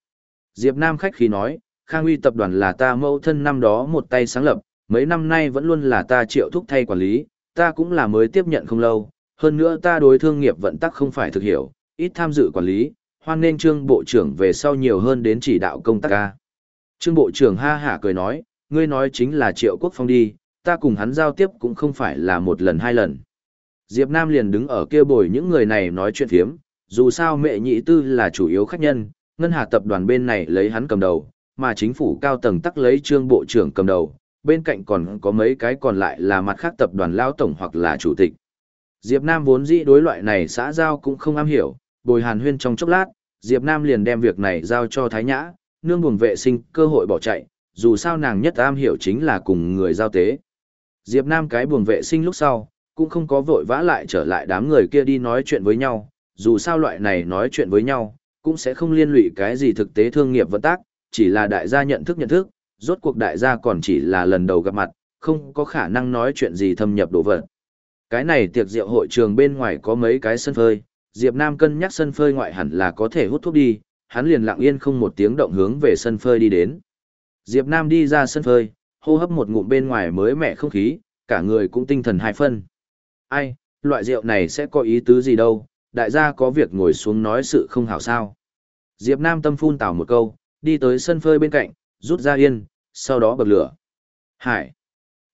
Diệp Nam khách khí nói, khang uy tập đoàn là ta mẫu thân năm đó một tay sáng lập, mấy năm nay vẫn luôn là ta triệu thúc thay quản lý, ta cũng là mới tiếp nhận không lâu, hơn nữa ta đối thương nghiệp vận tắc không phải thực hiểu, ít tham dự quản lý, hoan nên trương bộ trưởng về sau nhiều hơn đến chỉ đạo công tác ca. Trương bộ trưởng ha hả cười nói, ngươi nói chính là triệu quốc phong đi, ta cùng hắn giao tiếp cũng không phải là một lần hai lần. Diệp Nam liền đứng ở kia bồi những người này nói chuyện thiếm, dù sao mẹ nhị tư là chủ yếu khách nhân, ngân hà tập đoàn bên này lấy hắn cầm đầu, mà chính phủ cao tầng tắc lấy trương bộ trưởng cầm đầu, bên cạnh còn có mấy cái còn lại là mặt khác tập đoàn lao tổng hoặc là chủ tịch. Diệp Nam vốn dĩ đối loại này xã giao cũng không am hiểu, bồi hàn huyên trong chốc lát, Diệp Nam liền đem việc này giao cho Thái Nhã, nương buồng vệ sinh cơ hội bỏ chạy, dù sao nàng nhất am hiểu chính là cùng người giao tế. Diệp Nam cái buồng vệ sinh lúc sau, cũng không có vội vã lại trở lại đám người kia đi nói chuyện với nhau, dù sao loại này nói chuyện với nhau, cũng sẽ không liên lụy cái gì thực tế thương nghiệp vận tác, chỉ là đại gia nhận thức nhận thức, rốt cuộc đại gia còn chỉ là lần đầu gặp mặt, không có khả năng nói chuyện gì thâm nhập đồ vật. Cái này tiệc rượu hội trường bên ngoài có mấy cái sân phơi, Diệp Nam cân nhắc sân phơi ngoại hẳn là có thể hút thuốc đi, hắn liền lặng yên không một tiếng động hướng về sân phơi đi đến. Diệp Nam đi ra sân phơi, hô hấp một ngụm bên ngoài mới mẻ không khí, cả người cũng tinh thần hai phân. Ai, loại rượu này sẽ có ý tứ gì đâu, đại gia có việc ngồi xuống nói sự không hảo sao. Diệp Nam tâm phun tào một câu, đi tới sân phơi bên cạnh, rút ra yên, sau đó bật lửa. Hải.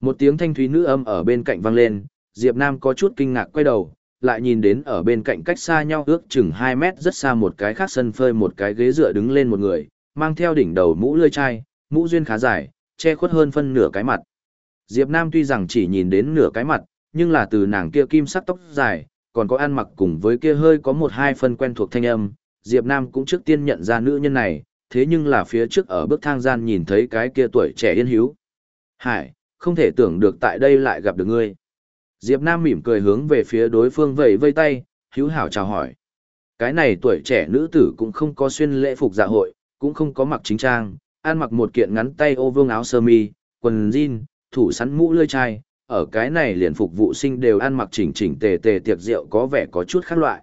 Một tiếng thanh thúy nữ âm ở bên cạnh vang lên, Diệp Nam có chút kinh ngạc quay đầu, lại nhìn đến ở bên cạnh cách xa nhau ước chừng 2 mét rất xa một cái khác sân phơi một cái ghế dựa đứng lên một người, mang theo đỉnh đầu mũ lươi chai, mũ duyên khá dài, che khuất hơn phân nửa cái mặt. Diệp Nam tuy rằng chỉ nhìn đến nửa cái mặt, nhưng là từ nàng kia kim sắc tóc dài, còn có ăn mặc cùng với kia hơi có một hai phân quen thuộc thanh âm, Diệp Nam cũng trước tiên nhận ra nữ nhân này, thế nhưng là phía trước ở bước thang gian nhìn thấy cái kia tuổi trẻ yên hiếu. Hải, không thể tưởng được tại đây lại gặp được ngươi. Diệp Nam mỉm cười hướng về phía đối phương vẫy vây tay, hữu hảo chào hỏi. Cái này tuổi trẻ nữ tử cũng không có xuyên lễ phục dạ hội, cũng không có mặc chính trang, ăn mặc một kiện ngắn tay ô vương áo sơ mi, quần jean, thủ sắn mũ lưỡi chai, ở cái này liền phục vụ sinh đều ăn mặc chỉnh chỉnh tề tề tiệc rượu có vẻ có chút khác loại.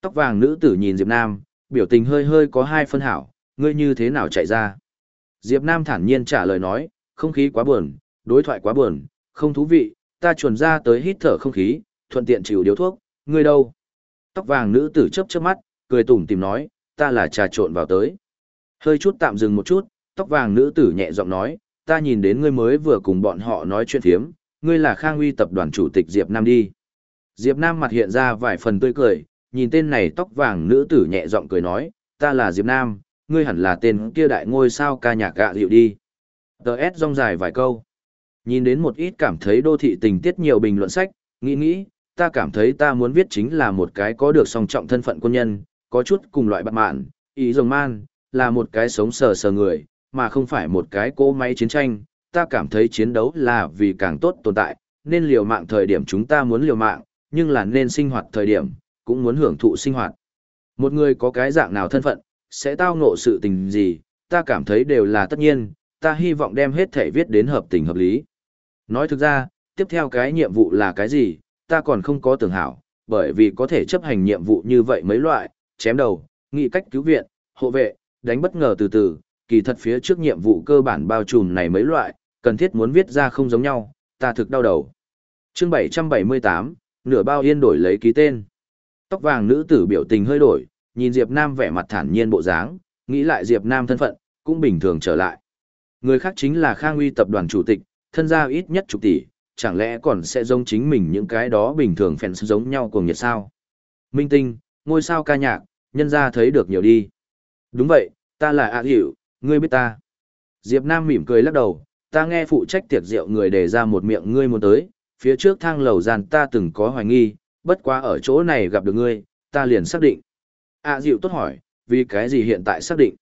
Tóc vàng nữ tử nhìn Diệp Nam, biểu tình hơi hơi có hai phân hảo, ngươi như thế nào chạy ra? Diệp Nam thản nhiên trả lời nói, không khí quá buồn, đối thoại quá buồn, không thú vị, ta chuẩn ra tới hít thở không khí, thuận tiện chịu điếu thuốc, ngươi đâu? Tóc vàng nữ tử chớp chớp mắt, cười tủm tìm nói, ta là trà trộn vào tới. Hơi chút tạm dừng một chút, tóc vàng nữ tử nhẹ giọng nói, ta nhìn đến ngươi mới vừa cùng bọn họ nói chuyện thiếm, ngươi là Khang Uy tập đoàn chủ tịch Diệp Nam đi. Diệp Nam mặt hiện ra vài phần tươi cười, nhìn tên này tóc vàng nữ tử nhẹ giọng cười nói, ta là Diệp Nam, ngươi hẳn là tên kia đại ngôi sao ca nhạc gạ liệu đi. Đợt rong dài vài câu. Nhìn đến một ít cảm thấy đô thị tình tiết nhiều bình luận sách, nghĩ nghĩ, ta cảm thấy ta muốn viết chính là một cái có được song trọng thân phận quân nhân, có chút cùng loại bạc mạn, ý rồng man, là một cái sống sờ sờ người, mà không phải một cái cỗ máy chiến tranh. Ta cảm thấy chiến đấu là vì càng tốt tồn tại, nên liều mạng thời điểm chúng ta muốn liều mạng, nhưng là nên sinh hoạt thời điểm, cũng muốn hưởng thụ sinh hoạt. Một người có cái dạng nào thân phận, sẽ tao ngộ sự tình gì, ta cảm thấy đều là tất nhiên, ta hy vọng đem hết thể viết đến hợp tình hợp lý. Nói thực ra, tiếp theo cái nhiệm vụ là cái gì, ta còn không có tưởng hảo, bởi vì có thể chấp hành nhiệm vụ như vậy mấy loại, chém đầu, nghị cách cứu viện, hộ vệ, đánh bất ngờ từ từ, kỳ thật phía trước nhiệm vụ cơ bản bao trùm này mấy loại, cần thiết muốn viết ra không giống nhau, ta thực đau đầu. Chương 778, nửa bao yên đổi lấy ký tên. Tóc vàng nữ tử biểu tình hơi đổi, nhìn Diệp Nam vẻ mặt thản nhiên bộ dáng, nghĩ lại Diệp Nam thân phận, cũng bình thường trở lại. Người khác chính là Khang Uy tập đoàn chủ tịch, thân gia ít nhất chục tỷ, chẳng lẽ còn sẽ giống chính mình những cái đó bình thường fans giống nhau cùng nhiệt sao? Minh tinh, ngôi sao ca nhạc, nhân gia thấy được nhiều đi. Đúng vậy, ta là A Hiểu, ngươi biết ta. Diệp Nam mỉm cười lắc đầu, ta nghe phụ trách tiệc rượu người đề ra một miệng ngươi muốn tới, phía trước thang lầu gian ta từng có hoài nghi, bất quá ở chỗ này gặp được ngươi, ta liền xác định. A Diệu tốt hỏi, vì cái gì hiện tại xác định?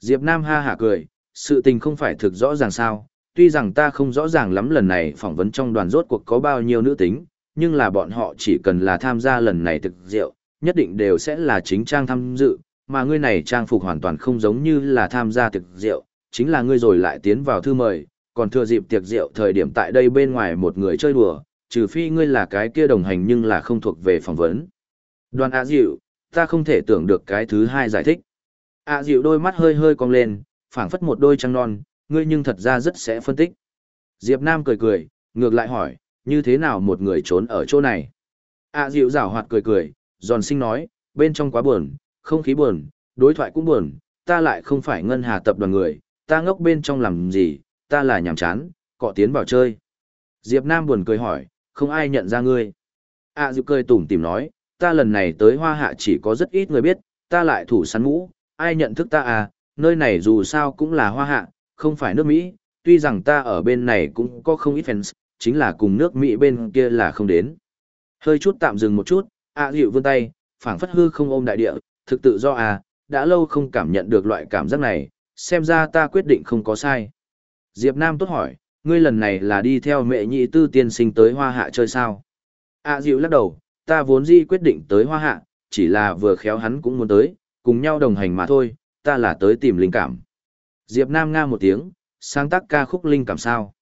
Diệp Nam ha hả cười, sự tình không phải thực rõ ràng sao, tuy rằng ta không rõ ràng lắm lần này phỏng vấn trong đoàn rốt cuộc có bao nhiêu nữ tính, nhưng là bọn họ chỉ cần là tham gia lần này thực rượu, nhất định đều sẽ là chính trang tham dự, mà ngươi này trang phục hoàn toàn không giống như là tham gia thực rượu, chính là ngươi rồi lại tiến vào thư mời, còn thừa dịp tiệc rượu thời điểm tại đây bên ngoài một người chơi đùa, trừ phi ngươi là cái kia đồng hành nhưng là không thuộc về phỏng vấn. Đoàn A Diệu, ta không thể tưởng được cái thứ hai giải thích. A Diệu đôi mắt hơi hơi cong lên, phảng phất một đôi trăng non, ngươi nhưng thật ra rất sẽ phân tích. Diệp Nam cười cười, ngược lại hỏi, như thế nào một người trốn ở chỗ này? À Dịu rảo hoạt cười cười, giòn sinh nói, bên trong quá buồn, không khí buồn, đối thoại cũng buồn, ta lại không phải ngân hà tập đoàn người, ta ngốc bên trong làm gì, ta là nhàm chán, cọ tiến vào chơi. Diệp Nam buồn cười hỏi, không ai nhận ra ngươi. À Dịu cười tủm tỉm nói, ta lần này tới hoa hạ chỉ có rất ít người biết, ta lại thủ săn mũ, ai nhận thức ta à, nơi này dù sao cũng là hoa hạ, không phải nước Mỹ, tuy rằng ta ở bên này cũng có không ít fans, chính là cùng nước Mỹ bên kia là không đến. Hơi chút tạm dừng một chút, ạ à, Diệu vươn tay, phảng phất hư không ôm đại địa, thực tự do à, đã lâu không cảm nhận được loại cảm giác này, xem ra ta quyết định không có sai. Diệp Nam tốt hỏi, ngươi lần này là đi theo mẹ nhị tư tiên sinh tới hoa hạ chơi sao? ạ à, Diệu lắc đầu, ta vốn dĩ quyết định tới hoa hạ, chỉ là vừa khéo hắn cũng muốn tới, cùng nhau đồng hành mà thôi, ta là tới tìm linh cảm. Diệp Nam nga một tiếng, sáng tác ca khúc linh cảm sao?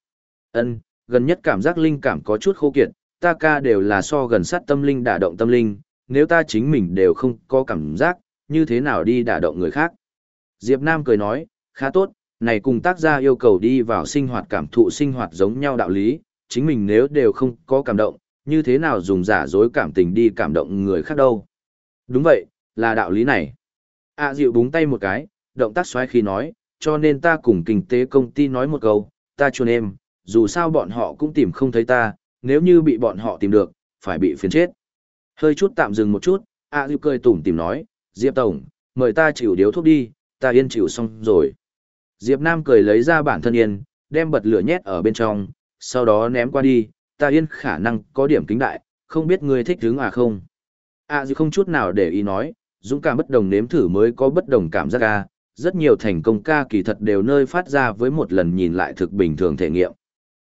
Ân, gần nhất cảm giác linh cảm có chút khô kiệt, ta ca đều là so gần sát tâm linh đả động tâm linh, nếu ta chính mình đều không có cảm giác, như thế nào đi đả động người khác? Diệp Nam cười nói, khá tốt, này cùng tác gia yêu cầu đi vào sinh hoạt cảm thụ sinh hoạt giống nhau đạo lý, chính mình nếu đều không có cảm động, như thế nào dùng giả dối cảm tình đi cảm động người khác đâu. Đúng vậy, là đạo lý này. A à, dịu búng tay một cái, động tác xoáy khi nói, cho nên ta cùng kinh tế công ty nói một câu, ta chuồn em, dù sao bọn họ cũng tìm không thấy ta, nếu như bị bọn họ tìm được, phải bị phiền chết. Hơi chút tạm dừng một chút, A à, dịu cười tủm tìm nói, Diệp Tổng, mời ta chịu điếu thuốc đi, ta yên chịu xong rồi. Diệp Nam cười lấy ra bản thân yên, đem bật lửa nhét ở bên trong, sau đó ném qua đi, ta yên khả năng có điểm kính đại, không biết ngươi thích hướng à không. À dù không chút nào để ý nói, dũng cảm bất đồng nếm thử mới có bất đồng cảm giác ca, rất nhiều thành công ca kỳ thật đều nơi phát ra với một lần nhìn lại thực bình thường thể nghiệm.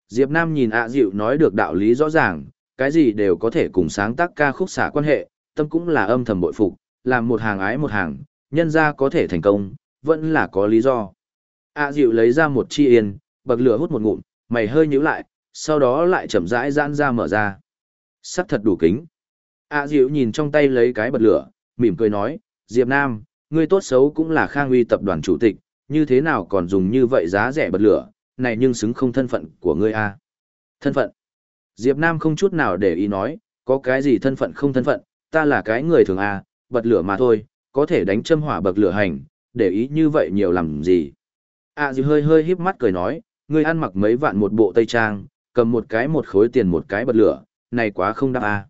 Diệp Nam nhìn ạ dịu nói được đạo lý rõ ràng, cái gì đều có thể cùng sáng tác ca khúc xả quan hệ, tâm cũng là âm thầm bội phục, làm một hàng ái một hàng, nhân ra có thể thành công, vẫn là có lý do. ạ dịu lấy ra một chi yên, bậc lửa hút một ngụm, mày hơi nhíu lại, sau đó lại chậm rãi giãn ra mở ra. Sắc thật đủ kính. ạ Diệu nhìn trong tay lấy cái bật lửa, mỉm cười nói, Diệp Nam, ngươi tốt xấu cũng là khang uy tập đoàn chủ tịch, như thế nào còn dùng như vậy giá rẻ bật lửa, này nhưng xứng không thân phận của ngươi a. Thân phận. Diệp Nam không chút nào để ý nói, có cái gì thân phận không thân phận, ta là cái người thường a, bật lửa mà thôi, có thể đánh châm hỏa bậc lửa hành, để ý như vậy nhiều làm gì. À dì hơi hơi híp mắt cười nói, ngươi ăn mặc mấy vạn một bộ tây trang, cầm một cái một khối tiền một cái bật lửa, này quá không đáp a.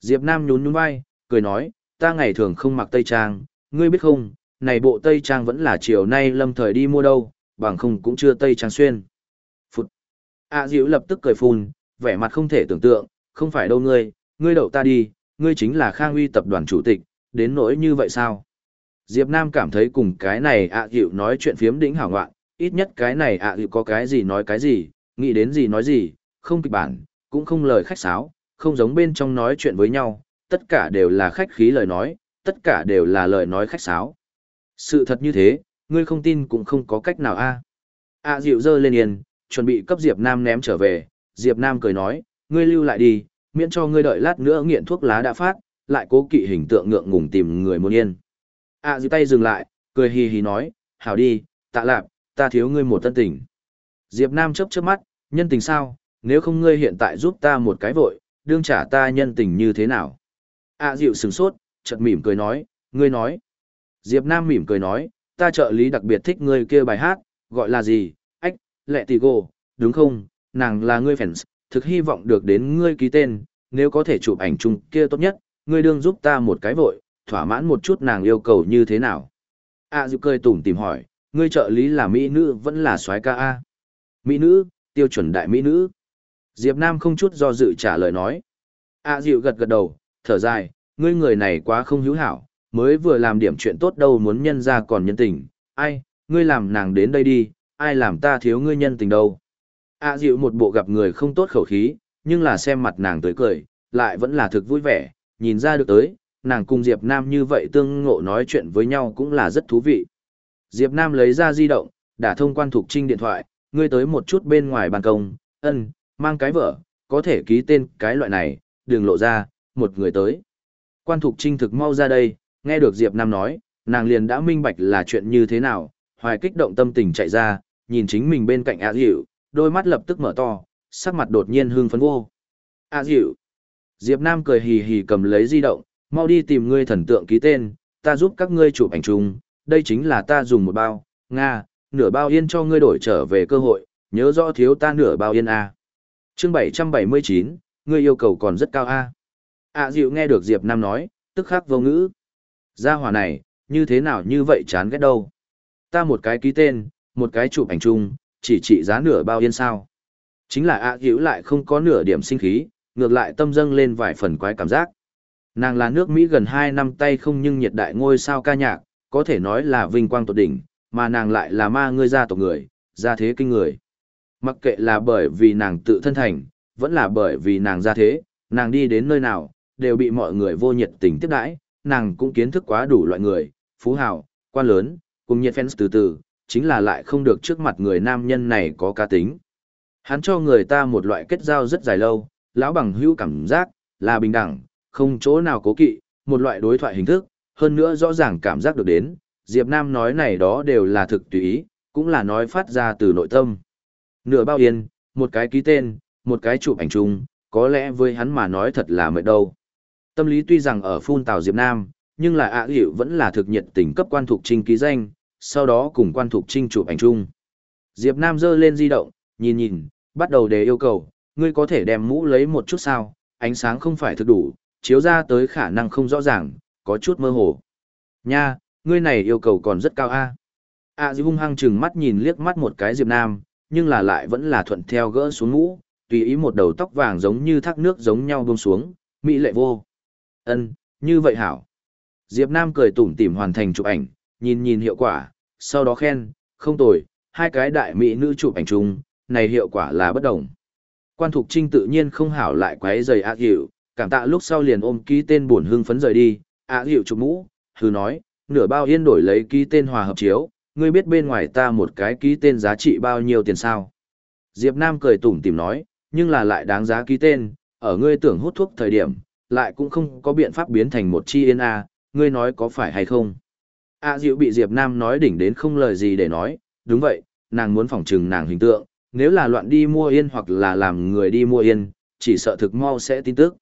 Diệp Nam nhún nhún vai, cười nói, ta ngày thường không mặc tây trang, ngươi biết không, này bộ tây trang vẫn là chiều nay lâm thời đi mua đâu, bằng không cũng chưa tây trang xuyên. Phụt. A Diệu lập tức cười phun, vẻ mặt không thể tưởng tượng, không phải đâu ngươi, ngươi đậu ta đi, ngươi chính là Khang Uy tập đoàn chủ tịch, đến nỗi như vậy sao? Diệp Nam cảm thấy cùng cái này A Diệu nói chuyện phiếm đỉnh hảo ngoạn, ít nhất cái này A Diệu có cái gì nói cái gì, nghĩ đến gì nói gì, không kịch bản, cũng không lời khách sáo, không giống bên trong nói chuyện với nhau, tất cả đều là khách khí lời nói, tất cả đều là lời nói khách sáo. Sự thật như thế, ngươi không tin cũng không có cách nào a. À. A Diệu dơ lên yên, chuẩn bị cấp Diệp Nam ném trở về, Diệp Nam cười nói, ngươi lưu lại đi, miễn cho ngươi đợi lát nữa nghiện thuốc lá đã phát, lại cố kỵ hình tượng ngượng ngùng tìm người muốn yên. A Diệu tay dừng lại, cười hì hì nói, hảo đi, tạ lạp, ta thiếu ngươi một tân tình. Diệp Nam chớp chớp mắt, nhân tình sao, nếu không ngươi hiện tại giúp ta một cái vội, đương trả ta nhân tình như thế nào? A à, Diệu sừng sốt, chợt mỉm cười nói, ngươi nói. Diệp Nam mỉm cười nói, ta trợ lý đặc biệt thích ngươi kia bài hát, gọi là gì? Ách, lệ tì gồ, đúng không? Nàng là ngươi fans, thực hy vọng được đến ngươi ký tên, nếu có thể chụp ảnh chung kia tốt nhất, ngươi đương giúp ta một cái vội, thỏa mãn một chút nàng yêu cầu như thế nào? À, Diệu cười tủm tìm hỏi, ngươi trợ lý là mỹ nữ vẫn là soái ca a? Mỹ nữ, tiêu chuẩn đại mỹ nữ. Diệp Nam không chút do dự trả lời nói. A à, dịu gật gật đầu, thở dài, ngươi người này quá không hữu hảo, mới vừa làm điểm chuyện tốt đâu muốn nhân ra còn nhân tình, ai, ngươi làm nàng đến đây đi, ai làm ta thiếu ngươi nhân tình đâu. A à, dịu một bộ gặp người không tốt khẩu khí, nhưng là xem mặt nàng tới cười, lại vẫn là thực vui vẻ, nhìn ra được tới, nàng cùng Diệp Nam như vậy tương ngộ nói chuyện với nhau cũng là rất thú vị. Diệp Nam lấy ra di động, đã thông quan thuộc trinh điện thoại, ngươi tới một chút bên ngoài ban công, ân, mang cái vợ, có thể ký tên cái loại này, đừng lộ ra, một người tới. Quan Thục Trinh thực mau ra đây, nghe được Diệp Nam nói, nàng liền đã minh bạch là chuyện như thế nào, hoài kích động tâm tình chạy ra, nhìn chính mình bên cạnh A Diệu, đôi mắt lập tức mở to, sắc mặt đột nhiên hưng phấn vô. A Diệu. Diệp Nam cười hì hì cầm lấy di động, mau đi tìm ngươi thần tượng ký tên, ta giúp các ngươi chụp ảnh chung, đây chính là ta dùng một bao, Nga, nửa bao yên cho ngươi đổi trở về cơ hội, nhớ rõ thiếu ta nửa bao yên A chương 779, ngươi yêu cầu còn rất cao a à? Ạ dịu nghe được diệp nam nói tức khắc vô ngữ. Gia hỏa này như thế nào như vậy chán ghét đâu? Ta một cái ký tên một cái chụp ảnh chung chỉ trị giá nửa bao yên sao? Chính là ạ dịu lại không có nửa điểm sinh khí ngược lại tâm dâng lên vài phần quái cảm giác. Nàng là nước mỹ gần hai năm tay không nhưng nhiệt đại ngôi sao ca nhạc có thể nói là vinh quang tột đỉnh mà nàng lại là ma ngươi gia tộc người gia thế kinh người. Mặc kệ là bởi vì nàng tự thân thành, vẫn là bởi vì nàng gia thế, nàng đi đến nơi nào, đều bị mọi người vô nhiệt tình tiếp đãi, nàng cũng kiến thức quá đủ loại người, phú hào, quan lớn, cùng nhiệt fans từ từ, chính là lại không được trước mặt người nam nhân này có cá tính. Hắn cho người ta một loại kết giao rất dài lâu, lão bằng hữu cảm giác, là bình đẳng, không chỗ nào cố kỵ, một loại đối thoại hình thức, hơn nữa rõ ràng cảm giác được đến, Diệp Nam nói này đó đều là thực tùy ý, cũng là nói phát ra từ nội tâm. Nửa bao yên, một cái ký tên, một cái chụp ảnh chung, có lẽ với hắn mà nói thật là mệt đâu. Tâm lý tuy rằng ở phun tào Diệp Nam, nhưng là ạ à hiệu vẫn là thực nhiệt tình cấp quan thuộc trinh ký danh, sau đó cùng quan thuộc trinh chụp ảnh chung. Diệp Nam giơ lên di động, nhìn nhìn, bắt đầu đề yêu cầu, ngươi có thể đem mũ lấy một chút sao, ánh sáng không phải thực đủ, chiếu ra tới khả năng không rõ ràng, có chút mơ hồ. Nha, ngươi này yêu cầu còn rất cao a. A à, hung hăng chừng mắt nhìn liếc mắt một cái Diệp Nam, nhưng là lại vẫn là thuận theo gỡ xuống mũ, tùy ý một đầu tóc vàng giống như thác nước giống nhau buông xuống, mỹ lệ vô. Ân, như vậy hảo. Diệp Nam cười tủm tỉm hoàn thành chụp ảnh, nhìn nhìn hiệu quả, sau đó khen, không tồi, hai cái đại mỹ nữ chụp ảnh chung, này hiệu quả là bất đồng. Quan Thục Trinh tự nhiên không hảo lại quấy giày A Diệu, cảm tạ lúc sau liền ôm ký tên buồn hưng phấn rời đi, A Diệu chụp mũ, hừ nói, nửa bao yên đổi lấy ký tên hòa hợp chiếu, ngươi biết bên ngoài ta một cái ký tên giá trị bao nhiêu tiền sao? Diệp Nam cười tủm tỉm nói, nhưng là lại đáng giá ký tên, ở ngươi tưởng hút thuốc thời điểm, lại cũng không có biện pháp biến thành một chi yên A, ngươi nói có phải hay không? A Diệu bị Diệp Nam nói đỉnh đến không lời gì để nói, đúng vậy, nàng muốn phỏng chừng nàng hình tượng, nếu là loạn đi mua yên hoặc là làm người đi mua yên, chỉ sợ thực mau sẽ tin tức.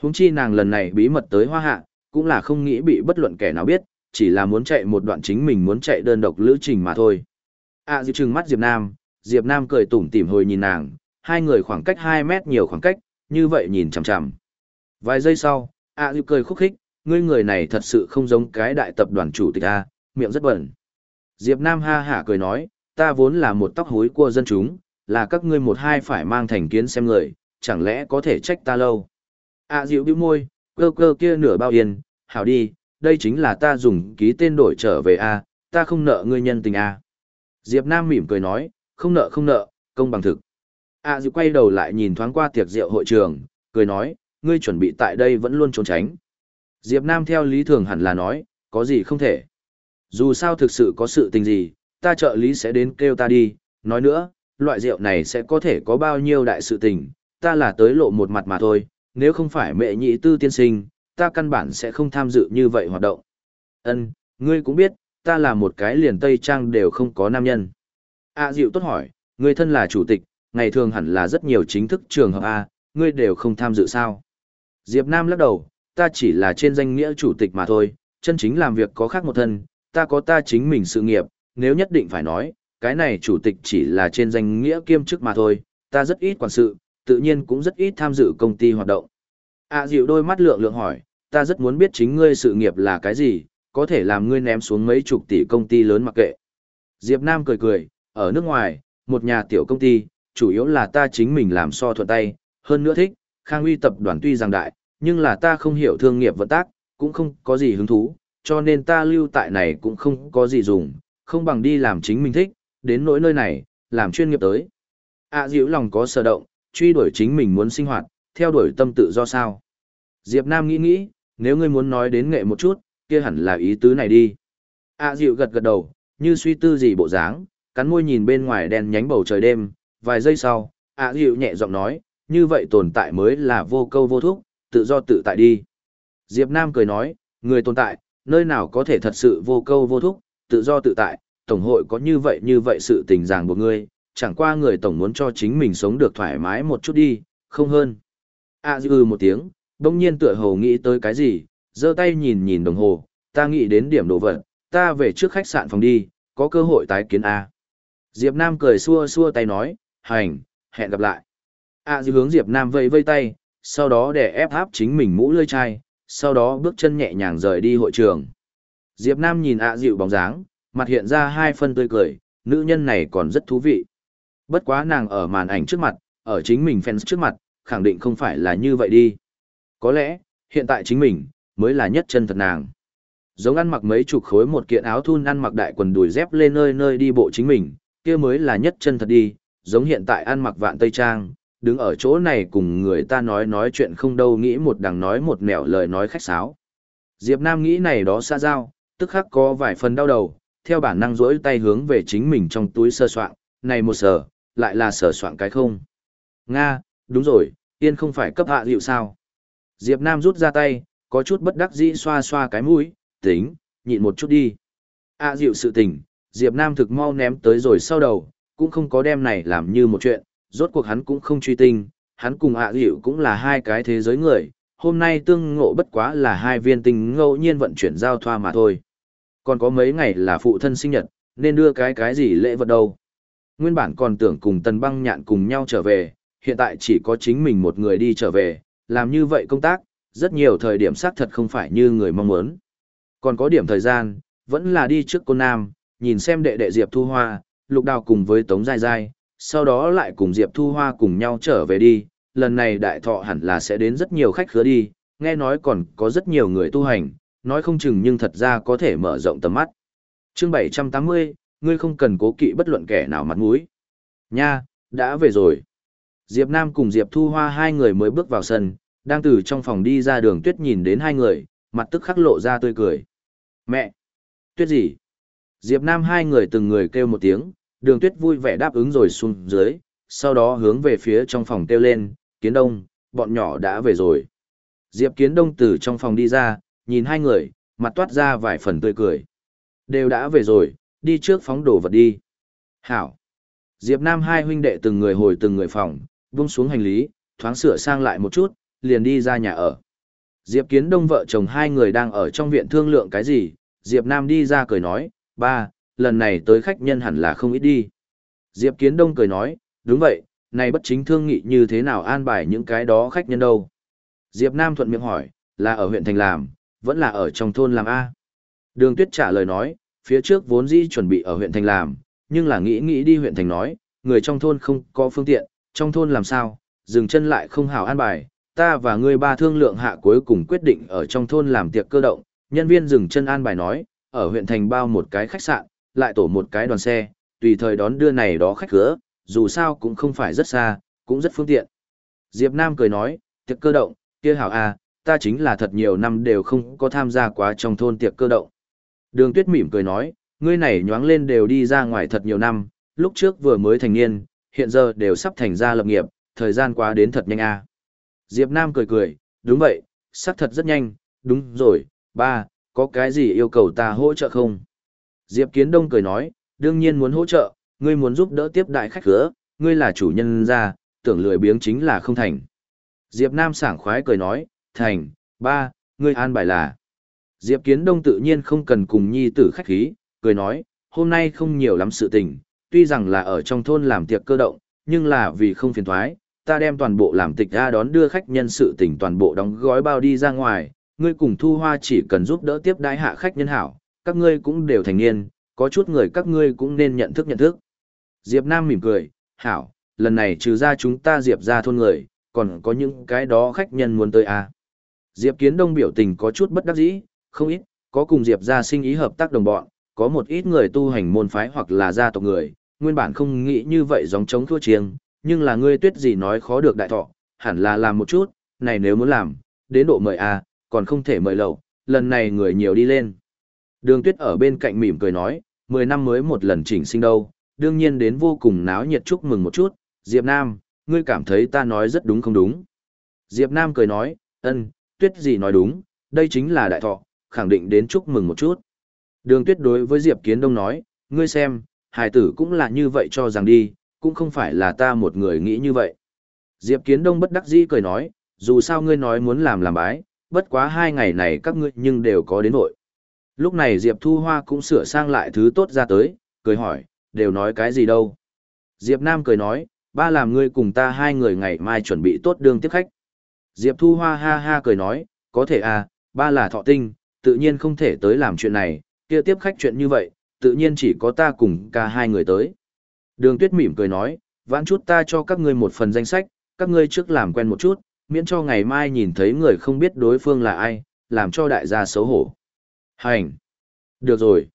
huống chi nàng lần này bí mật tới hoa hạ, cũng là không nghĩ bị bất luận kẻ nào biết, chỉ là muốn chạy một đoạn chính mình muốn chạy đơn độc lữ trình mà thôi. A Diệu trừng mắt Diệp Nam, Diệp Nam cười tủm tỉm hồi nhìn nàng, hai người khoảng cách hai mét nhiều khoảng cách, như vậy nhìn chằm chằm. Vài giây sau, A Diệu cười khúc khích, ngươi người này thật sự không giống cái đại tập đoàn chủ tịch A, miệng rất bẩn. Diệp Nam ha hả cười nói, ta vốn là một tóc hối của dân chúng, là các ngươi một hai phải mang thành kiến xem người, chẳng lẽ có thể trách ta lâu. A Diệu bĩu môi, cơ cơ kia nửa bao yên, hảo đi, đây chính là ta dùng ký tên đổi trở về A, ta không nợ ngươi nhân tình A. Diệp Nam mỉm cười nói, không nợ không nợ, công bằng thực. A Diệu quay đầu lại nhìn thoáng qua tiệc rượu hội trường, cười nói, ngươi chuẩn bị tại đây vẫn luôn trốn tránh. Diệp Nam theo lý thường hẳn là nói, có gì không thể. Dù sao thực sự có sự tình gì, ta trợ lý sẽ đến kêu ta đi, nói nữa, loại rượu này sẽ có thể có bao nhiêu đại sự tình, ta là tới lộ một mặt mà thôi, nếu không phải mẹ nhị tư tiên sinh, ta căn bản sẽ không tham dự như vậy hoạt động. Ân, ngươi cũng biết, ta là một cái liền Tây Trang đều không có nam nhân. A à, Diệu tốt hỏi, ngươi thân là chủ tịch, ngày thường hẳn là rất nhiều chính thức trường hợp A, ngươi đều không tham dự sao? Diệp Nam lắc đầu, ta chỉ là trên danh nghĩa chủ tịch mà thôi, chân chính làm việc có khác một thân, ta có ta chính mình sự nghiệp, nếu nhất định phải nói, cái này chủ tịch chỉ là trên danh nghĩa kiêm chức mà thôi, ta rất ít quản sự, tự nhiên cũng rất ít tham dự công ty hoạt động. À dịu đôi mắt lượng lượng hỏi, ta rất muốn biết chính ngươi sự nghiệp là cái gì, có thể làm ngươi ném xuống mấy chục tỷ công ty lớn mặc kệ. Diệp Nam cười cười, ở nước ngoài, một nhà tiểu công ty, chủ yếu là ta chính mình làm so thuận tay, hơn nữa thích, Khang Uy tập đoàn tuy rằng đại, nhưng là ta không hiểu thương nghiệp vận tác, cũng không có gì hứng thú, cho nên ta lưu tại này cũng không có gì dùng, không bằng đi làm chính mình thích, đến nỗi nơi này, làm chuyên nghiệp tới. À dịu lòng có sở động, truy đuổi chính mình muốn sinh hoạt, theo đuổi tâm tự do sao. Diệp Nam nghĩ nghĩ, nếu ngươi muốn nói đến nghệ một chút, kia hẳn là ý tứ này đi. À dịu gật gật đầu, như suy tư gì bộ dáng, cắn môi nhìn bên ngoài đèn nhánh bầu trời đêm, vài giây sau, à dịu nhẹ giọng nói, như vậy tồn tại mới là vô câu vô thúc, tự do tự tại đi. Diệp Nam cười nói, người tồn tại, nơi nào có thể thật sự vô câu vô thúc, tự do tự tại, tổng hội có như vậy như vậy sự tình ràng buộc ngươi, chẳng qua người tổng muốn cho chính mình sống được thoải mái một chút đi, không hơn. À dư một tiếng, đông nhiên tựa hồ nghĩ tới cái gì, giơ tay nhìn nhìn đồng hồ, ta nghĩ đến điểm đồ vật, ta về trước khách sạn phòng đi, có cơ hội tái kiến A. Diệp Nam cười xua xua tay nói, hành, hẹn gặp lại. A dư hướng Diệp Nam vây vây tay, sau đó để ép áp chính mình mũ lơi chai, sau đó bước chân nhẹ nhàng rời đi hội trường. Diệp Nam nhìn A dịu bóng dáng, mặt hiện ra hai phân tươi cười, nữ nhân này còn rất thú vị. Bất quá nàng ở màn ảnh trước mặt, ở chính mình fans trước mặt, khẳng định không phải là như vậy đi. Có lẽ, hiện tại chính mình, mới là nhất chân thật nàng. Giống ăn mặc mấy chục khối một kiện áo thun ăn mặc đại quần đùi dép lên nơi nơi đi bộ chính mình, kia mới là nhất chân thật đi, giống hiện tại ăn mặc vạn tây trang, đứng ở chỗ này cùng người ta nói nói chuyện không đâu nghĩ một đằng nói một nẻo lời nói khách sáo. Diệp Nam nghĩ này đó xa giao, tức khắc có vài phần đau đầu, theo bản năng rỗi tay hướng về chính mình trong túi sơ soạn, này một sở lại là sở soạn cái không. Nga, đúng rồi, yên không phải cấp hạ dịu sao. Diệp Nam rút ra tay, có chút bất đắc dĩ xoa xoa cái mũi, tính, nhịn một chút đi. À dịu sự tình, Diệp Nam thực mau ném tới rồi sau đầu, cũng không có đem này làm như một chuyện, rốt cuộc hắn cũng không truy tinh, hắn cùng ạ à cũng là hai cái thế giới người, hôm nay tương ngộ bất quá là hai viên tinh ngẫu nhiên vận chuyển giao thoa mà thôi. Còn có mấy ngày là phụ thân sinh nhật, nên đưa cái cái gì lễ vật đâu. Nguyên bản còn tưởng cùng tần băng nhạn cùng nhau trở về, hiện tại chỉ có chính mình một người đi trở về, làm như vậy công tác, rất nhiều thời điểm xác thật không phải như người mong muốn. Còn có điểm thời gian, vẫn là đi trước cô Nam, nhìn xem đệ đệ Diệp Thu Hoa, Lục Đào cùng với Tống Giai Giai, sau đó lại cùng Diệp Thu Hoa cùng nhau trở về đi, lần này đại thọ hẳn là sẽ đến rất nhiều khách khứa đi, nghe nói còn có rất nhiều người tu hành, nói không chừng nhưng thật ra có thể mở rộng tầm mắt. Chương 780, ngươi không cần cố kỵ bất luận kẻ nào mặt mũi. Nha, đã về rồi. Diệp Nam cùng Diệp Thu Hoa hai người mới bước vào sân, đang từ trong phòng đi ra đường tuyết nhìn đến hai người, mặt tức khắc lộ ra tươi cười. Mẹ! Tuyết gì? Diệp Nam hai người từng người kêu một tiếng, đường tuyết vui vẻ đáp ứng rồi xuống dưới, sau đó hướng về phía trong phòng kêu lên, kiến đông, bọn nhỏ đã về rồi. Diệp kiến đông từ trong phòng đi ra, nhìn hai người, mặt toát ra vài phần tươi cười. Đều đã về rồi, đi trước phóng đồ vật đi. Hảo. Diệp Nam hai huynh đệ từng người hồi từng người phòng, buông xuống hành lý, thoáng sửa sang lại một chút, liền đi ra nhà ở. Diệp Kiến Đông vợ chồng hai người đang ở trong viện thương lượng cái gì, Diệp Nam đi ra cười nói, ba, lần này tới khách nhân hẳn là không ít đi. Diệp Kiến Đông cười nói, đúng vậy, này bất chính thương nghị như thế nào an bài những cái đó khách nhân đâu. Diệp Nam thuận miệng hỏi, là ở huyện thành làm, vẫn là ở trong thôn làm A. Đường Tuyết trả lời nói, phía trước vốn dĩ chuẩn bị ở huyện thành làm, nhưng là nghĩ nghĩ đi huyện thành nói, người trong thôn không có phương tiện, trong thôn làm sao, dừng chân lại không hảo an bài, ta và ngươi ba thương lượng hạ cuối cùng quyết định ở trong thôn làm tiệc cơ động, nhân viên dừng chân an bài nói, ở huyện thành bao một cái khách sạn, lại tổ một cái đoàn xe, tùy thời đón đưa này đó khách cửa, dù sao cũng không phải rất xa, cũng rất phương tiện. Diệp Nam cười nói, tiệc cơ động, kia hảo à, ta chính là thật nhiều năm đều không có tham gia quá trong thôn tiệc cơ động. Đường Tuyết mỉm cười nói, ngươi này nhoáng lên đều đi ra ngoài thật nhiều năm, lúc trước vừa mới thành niên, hiện giờ đều sắp thành ra lập nghiệp, thời gian quá đến thật nhanh à. Diệp Nam cười cười, đúng vậy, sắp thật rất nhanh, đúng rồi, ba, có cái gì yêu cầu ta hỗ trợ không? Diệp Kiến Đông cười nói, đương nhiên muốn hỗ trợ, ngươi muốn giúp đỡ tiếp đại khách khứa, ngươi là chủ nhân ra, tưởng lười biếng chính là không thành. Diệp Nam sảng khoái cười nói, thành, ba, ngươi an bài là. Diệp Kiến Đông tự nhiên không cần cùng nhi tử khách khí, cười nói, hôm nay không nhiều lắm sự tình, tuy rằng là ở trong thôn làm tiệc cơ động, nhưng là vì không phiền toái, ta đem toàn bộ làm tịch ra đón đưa khách nhân sự tình toàn bộ đóng gói bao đi ra ngoài, ngươi cùng thu hoa chỉ cần giúp đỡ tiếp đái hạ khách nhân hảo, các ngươi cũng đều thành niên, có chút người các ngươi cũng nên nhận thức nhận thức. Diệp Nam mỉm cười, hảo, lần này trừ ra chúng ta Diệp ra thôn người, còn có những cái đó khách nhân muốn tới à. Diệp Kiến Đông biểu tình có chút bất đắc dĩ, không ít, có cùng Diệp ra sinh ý hợp tác đồng bọn, có một ít người tu hành môn phái hoặc là gia tộc người, nguyên bản không nghĩ như vậy giống chống thua chiêng, nhưng là ngươi tuyết gì nói khó được đại thọ, hẳn là làm một chút, này nếu muốn làm, đến độ mời à, còn không thể mời lầu, lần này người nhiều đi lên. Đường tuyết ở bên cạnh mỉm cười nói, 10 năm mới một lần chỉnh sinh đâu, đương nhiên đến vô cùng náo nhiệt chúc mừng một chút, Diệp Nam, ngươi cảm thấy ta nói rất đúng không đúng. Diệp Nam cười nói, ân, tuyết gì nói đúng, đây chính là đại thọ, khẳng định đến chúc mừng một chút. Đường tuyết đối với Diệp Kiến Đông nói, ngươi xem, hài tử cũng là như vậy cho rằng đi, cũng không phải là ta một người nghĩ như vậy. Diệp Kiến Đông bất đắc dĩ cười nói, dù sao ngươi nói muốn làm làm bái, bất quá hai ngày này các ngươi nhưng đều có đến nội. Lúc này Diệp Thu Hoa cũng sửa sang lại thứ tốt ra tới, cười hỏi, đều nói cái gì đâu. Diệp Nam cười nói, ba làm ngươi cùng ta hai người ngày mai chuẩn bị tốt đường tiếp khách. Diệp Thu Hoa ha ha cười nói, có thể à, ba là thọ tinh, tự nhiên không thể tới làm chuyện này, kia tiếp khách chuyện như vậy, tự nhiên chỉ có ta cùng cả hai người tới. Đường Tuyết mỉm cười nói, vãn chút ta cho các ngươi một phần danh sách, các ngươi trước làm quen một chút, miễn cho ngày mai nhìn thấy người không biết đối phương là ai, làm cho đại gia xấu hổ. Hành! Được rồi.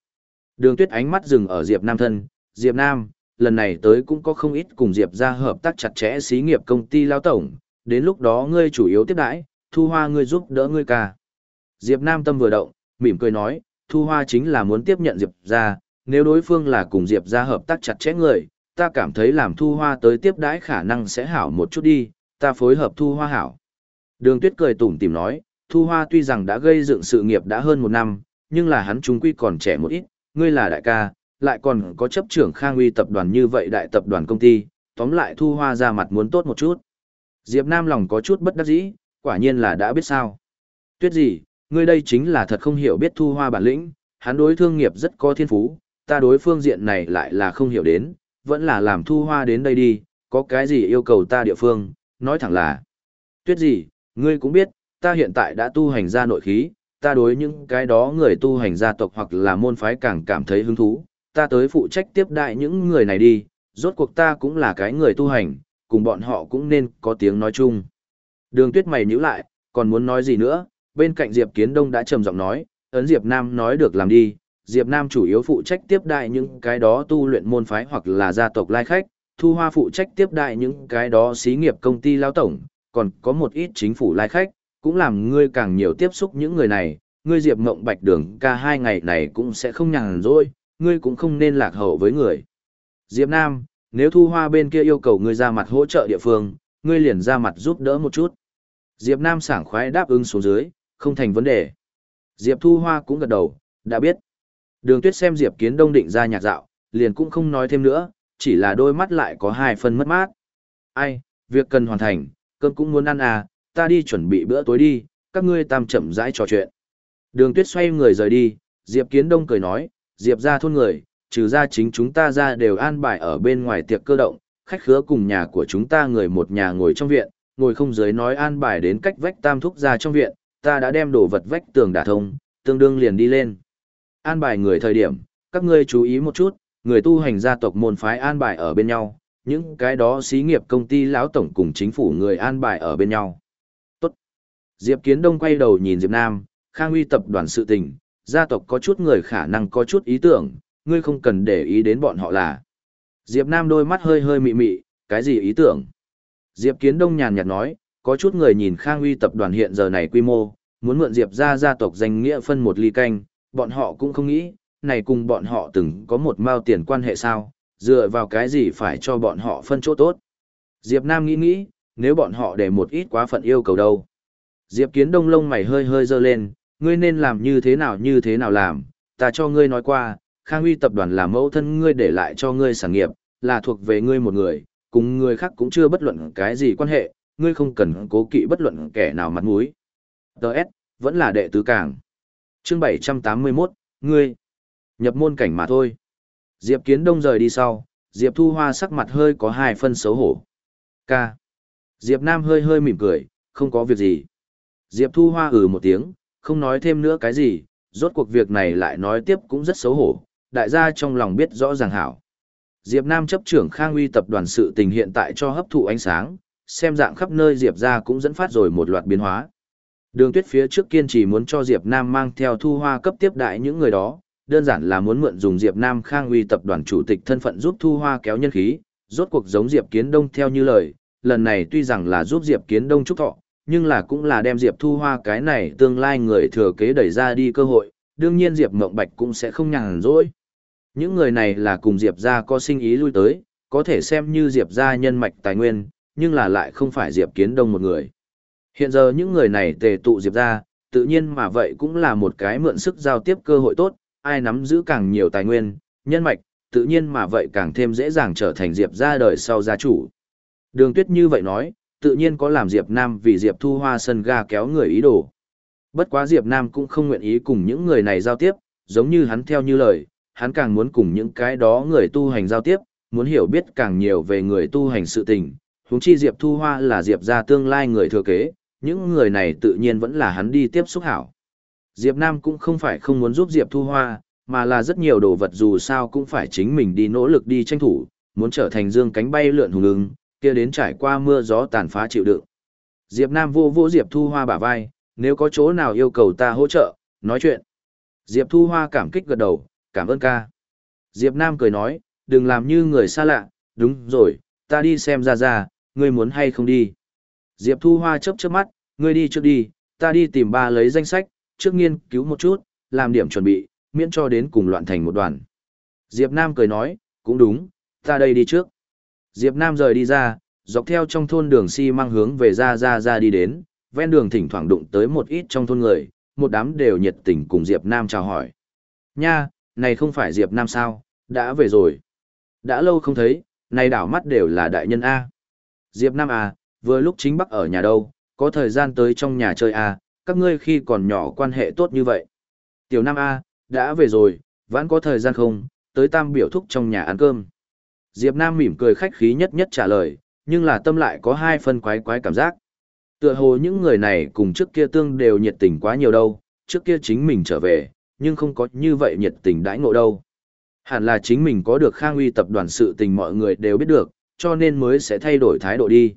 Đường Tuyết ánh mắt dừng ở Diệp Nam thân, Diệp Nam, lần này tới cũng có không ít cùng Diệp ra hợp tác chặt chẽ xí nghiệp công ty lao tổng, đến lúc đó ngươi chủ yếu tiếp đãi, thu hoa ngươi giúp đỡ ngươi ca. Diệp Nam tâm vừa động, mỉm cười nói, thu hoa chính là muốn tiếp nhận Diệp ra, nếu đối phương là cùng Diệp ra hợp tác chặt chẽ người, ta cảm thấy làm thu hoa tới tiếp đãi khả năng sẽ hảo một chút đi, ta phối hợp thu hoa hảo. Đường tuyết cười tủm tìm nói, thu hoa tuy rằng đã gây dựng sự nghiệp đã hơn một năm, nhưng là hắn chúng quy còn trẻ một ít, ngươi là đại ca, lại còn có chấp trưởng Khang Uy tập đoàn như vậy đại tập đoàn công ty, tóm lại thu hoa ra mặt muốn tốt một chút. Diệp Nam lòng có chút bất đắc dĩ, quả nhiên là đã biết sao. Tuyết gì, ngươi đây chính là thật không hiểu biết thu hoa bản lĩnh, hắn đối thương nghiệp rất có thiên phú, ta đối phương diện này lại là không hiểu đến, vẫn là làm thu hoa đến đây đi, có cái gì yêu cầu ta địa phương, nói thẳng là. Tuyết gì, ngươi cũng biết, ta hiện tại đã tu hành ra nội khí, ta đối những cái đó người tu hành gia tộc hoặc là môn phái càng cảm thấy hứng thú, ta tới phụ trách tiếp đại những người này đi, rốt cuộc ta cũng là cái người tu hành, cùng bọn họ cũng nên có tiếng nói chung. Đường tuyết mày nhíu lại, còn muốn nói gì nữa, bên cạnh Diệp Kiến Đông đã trầm giọng nói, ấn Diệp Nam nói được làm đi, Diệp Nam chủ yếu phụ trách tiếp đại những cái đó tu luyện môn phái hoặc là gia tộc lai khách, Thu Hoa phụ trách tiếp đại những cái đó xí nghiệp công ty lao tổng, còn có một ít chính phủ lai khách, cũng làm ngươi càng nhiều tiếp xúc những người này, ngươi Diệp Ngộng Bạch Đường ca hai ngày này cũng sẽ không nhàn rỗi, ngươi cũng không nên lạc hậu với người. Diệp Nam, nếu Thu Hoa bên kia yêu cầu ngươi ra mặt hỗ trợ địa phương, ngươi liền ra mặt giúp đỡ một chút. Diệp Nam sảng khoái đáp ứng xuống dưới, không thành vấn đề. Diệp Thu Hoa cũng gật đầu, đã biết. Đường Tuyết xem Diệp Kiến Đông định ra nhạc dạo, liền cũng không nói thêm nữa, chỉ là đôi mắt lại có hai phần mất mát. Ai, việc cần hoàn thành, cơm cũng muốn ăn à, ta đi chuẩn bị bữa tối đi, các ngươi tam chậm rãi trò chuyện. Đường Tuyết xoay người rời đi, Diệp Kiến Đông cười nói, Diệp ra thôn người, trừ ra chính chúng ta ra đều an bài ở bên ngoài tiệc cơ động, khách khứa cùng nhà của chúng ta người một nhà ngồi trong viện, ngồi không dưới nói an bài đến cách vách tam thúc ra trong viện, ta đã đem đồ vật vách tường đả thông, tương đương liền đi lên. An bài người thời điểm, các ngươi chú ý một chút, người tu hành gia tộc môn phái an bài ở bên nhau, những cái đó xí nghiệp công ty lão tổng cùng chính phủ người an bài ở bên nhau. Diệp Kiến Đông quay đầu nhìn Diệp Nam, Khang Uy tập đoàn sự tình, gia tộc có chút người khả năng có chút ý tưởng, ngươi không cần để ý đến bọn họ là. Diệp Nam đôi mắt hơi hơi mị mị, cái gì ý tưởng? Diệp Kiến Đông nhàn nhạt nói, có chút người nhìn Khang Uy tập đoàn hiện giờ này quy mô, muốn mượn Diệp gia gia tộc danh nghĩa phân một ly canh, bọn họ cũng không nghĩ, này cùng bọn họ từng có một mao tiền quan hệ sao, dựa vào cái gì phải cho bọn họ phân chỗ tốt. Diệp Nam nghĩ nghĩ, nếu bọn họ để một ít quá phận yêu cầu đâu. Diệp Kiến Đông lông mày hơi hơi dơ lên, ngươi nên làm như thế nào như thế nào làm, ta cho ngươi nói qua, Khang Uy tập đoàn là mẫu thân ngươi để lại cho ngươi sản nghiệp, là thuộc về ngươi một người, cùng người khác cũng chưa bất luận cái gì quan hệ, ngươi không cần cố kỵ bất luận kẻ nào mặt mũi. Đợt, vẫn là đệ tứ cảng. Chương 781, ngươi nhập môn cảnh mà thôi. Diệp Kiến Đông rời đi sau, Diệp Thu Hoa sắc mặt hơi có hai phân xấu hổ. Ca. Diệp Nam hơi hơi mỉm cười, không có việc gì. Diệp Thu Hoa ừ một tiếng, không nói thêm nữa cái gì, rốt cuộc việc này lại nói tiếp cũng rất xấu hổ, đại gia trong lòng biết rõ ràng hảo. Diệp Nam chấp trưởng Khang Uy tập đoàn sự tình hiện tại cho hấp thụ ánh sáng, xem dạng khắp nơi Diệp gia cũng dẫn phát rồi một loạt biến hóa. Đường tuyết phía trước kiên trì muốn cho Diệp Nam mang theo thu hoa cấp tiếp đại những người đó, đơn giản là muốn mượn dùng Diệp Nam Khang Uy tập đoàn chủ tịch thân phận giúp thu hoa kéo nhân khí, rốt cuộc giống Diệp Kiến Đông theo như lời, lần này tuy rằng là giúp Diệp Kiến Đông chúc thọ, nhưng là cũng là đem Diệp Thu Hoa cái này tương lai người thừa kế đẩy ra đi cơ hội, đương nhiên Diệp Mộng Bạch cũng sẽ không nhàn rỗi. Những người này là cùng Diệp gia có sinh ý lui tới, có thể xem như Diệp gia nhân mạch tài nguyên, nhưng là lại không phải Diệp Kiến Đông một người. Hiện giờ những người này tề tụ Diệp gia, tự nhiên mà vậy cũng là một cái mượn sức giao tiếp cơ hội tốt, ai nắm giữ càng nhiều tài nguyên, nhân mạch, tự nhiên mà vậy càng thêm dễ dàng trở thành Diệp gia đời sau gia chủ. Đường Tuyết như vậy nói, tự nhiên có làm Diệp Nam vì Diệp Thu Hoa sân ga kéo người ý đồ. Bất quá Diệp Nam cũng không nguyện ý cùng những người này giao tiếp, giống như hắn theo như lời, hắn càng muốn cùng những cái đó người tu hành giao tiếp, muốn hiểu biết càng nhiều về người tu hành sự tình. Huống chi Diệp Thu Hoa là Diệp gia tương lai người thừa kế, những người này tự nhiên vẫn là hắn đi tiếp xúc hảo. Diệp Nam cũng không phải không muốn giúp Diệp Thu Hoa, mà là rất nhiều đồ vật dù sao cũng phải chính mình đi nỗ lực đi tranh thủ, muốn trở thành dương cánh bay lượn hùng ứng, kia đến trải qua mưa gió tàn phá chịu đựng. Diệp Nam vô vô Diệp Thu Hoa bả vai, nếu có chỗ nào yêu cầu ta hỗ trợ, nói chuyện. Diệp Thu Hoa cảm kích gật đầu, cảm ơn ca. Diệp Nam cười nói, đừng làm như người xa lạ, đúng rồi, ta đi xem ra ra, ngươi muốn hay không đi. Diệp Thu Hoa chớp chớp mắt, ngươi đi trước đi, ta đi tìm ba lấy danh sách, trước nghiên cứu một chút, làm điểm chuẩn bị, miễn cho đến cùng loạn thành một đoàn. Diệp Nam cười nói, cũng đúng, ta đây đi trước. Diệp Nam rời đi ra, dọc theo trong thôn đường xi si mang hướng về ra ra ra đi đến, ven đường thỉnh thoảng đụng tới một ít trong thôn người, một đám đều nhiệt tình cùng Diệp Nam chào hỏi. Nha, này không phải Diệp Nam sao, đã về rồi. Đã lâu không thấy, này đảo mắt đều là đại nhân A. Diệp Nam A, vừa lúc chính bắc ở nhà đâu, có thời gian tới trong nhà chơi A, các ngươi khi còn nhỏ quan hệ tốt như vậy. Tiểu Nam A, đã về rồi, vẫn có thời gian không, tới tam biểu thúc trong nhà ăn cơm. Diệp Nam mỉm cười khách khí nhất nhất trả lời, nhưng là tâm lại có hai phần quái quái cảm giác. Tựa hồ những người này cùng trước kia tương đều nhiệt tình quá nhiều đâu, trước kia chính mình trở về, nhưng không có như vậy nhiệt tình đãi ngộ đâu. Hẳn là chính mình có được khang uy tập đoàn sự tình mọi người đều biết được, cho nên mới sẽ thay đổi thái độ đi.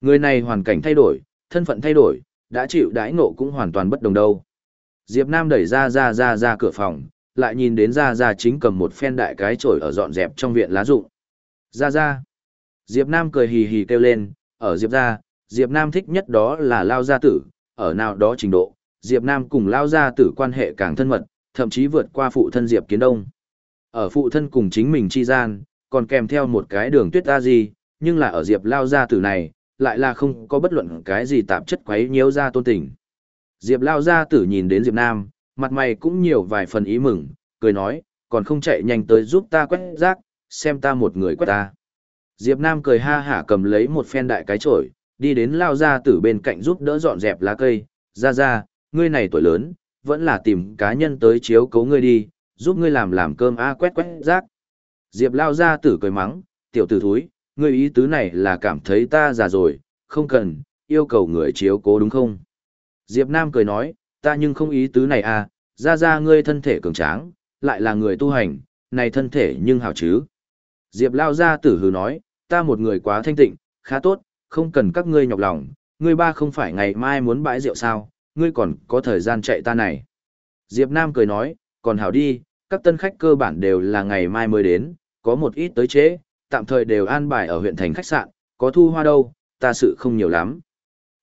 Người này hoàn cảnh thay đổi, thân phận thay đổi, đã chịu đãi ngộ cũng hoàn toàn bất đồng đâu. Diệp Nam đẩy ra ra ra ra cửa phòng, lại nhìn đến ra ra chính cầm một phen đại cái chổi ở dọn dẹp trong viện lá rụng. Ra ra. Diệp Nam cười hì hì kêu lên, ở Diệp gia, Diệp Nam thích nhất đó là Lao Gia Tử, ở nào đó trình độ, Diệp Nam cùng Lao Gia Tử quan hệ càng thân mật, thậm chí vượt qua phụ thân Diệp Kiến Đông. Ở phụ thân cùng chính mình chi gian, còn kèm theo một cái đường tuyết ta gì, nhưng là ở Diệp Lao Gia Tử này, lại là không có bất luận cái gì tạp chất quấy nhiễu ra tôn tình. Diệp Lao Gia Tử nhìn đến Diệp Nam, mặt mày cũng nhiều vài phần ý mừng, cười nói, còn không chạy nhanh tới giúp ta quét rác, xem ta một người quét ta. Diệp Nam cười ha hả cầm lấy một phen đại cái chổi, đi đến lao ra từ bên cạnh giúp đỡ dọn dẹp lá cây, ra ra, ngươi này tuổi lớn, vẫn là tìm cá nhân tới chiếu cố ngươi đi, giúp ngươi làm làm cơm a quét quét rác. Diệp lao ra tử cười mắng, tiểu tử thúi, ngươi ý tứ này là cảm thấy ta già rồi, không cần, yêu cầu người chiếu cố đúng không? Diệp Nam cười nói, ta nhưng không ý tứ này à, ra ra ngươi thân thể cường tráng, lại là người tu hành, này thân thể nhưng hảo chứ. Diệp lao ra tử hừ nói, ta một người quá thanh tịnh, khá tốt, không cần các ngươi nhọc lòng, ngươi ba không phải ngày mai muốn bãi rượu sao, ngươi còn có thời gian chạy ta này. Diệp Nam cười nói, còn hảo đi, các tân khách cơ bản đều là ngày mai mới đến, có một ít tới chế, tạm thời đều an bài ở huyện thành khách sạn, có thu hoa đâu, ta sự không nhiều lắm.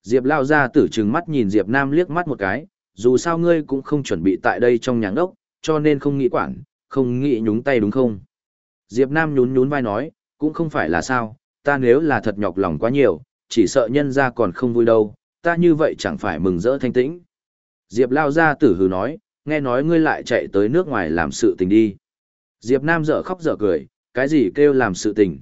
Diệp lao ra tử trừng mắt nhìn Diệp Nam liếc mắt một cái, dù sao ngươi cũng không chuẩn bị tại đây trong nhà ngốc, cho nên không nghĩ quản, không nghĩ nhúng tay đúng không? Diệp Nam nhún nhún vai nói, cũng không phải là sao, ta nếu là thật nhọc lòng quá nhiều, chỉ sợ nhân gia còn không vui đâu, ta như vậy chẳng phải mừng rỡ thanh tĩnh. Diệp lao ra tử hừ nói, nghe nói ngươi lại chạy tới nước ngoài làm sự tình đi. Diệp Nam dở khóc dở cười, cái gì kêu làm sự tình.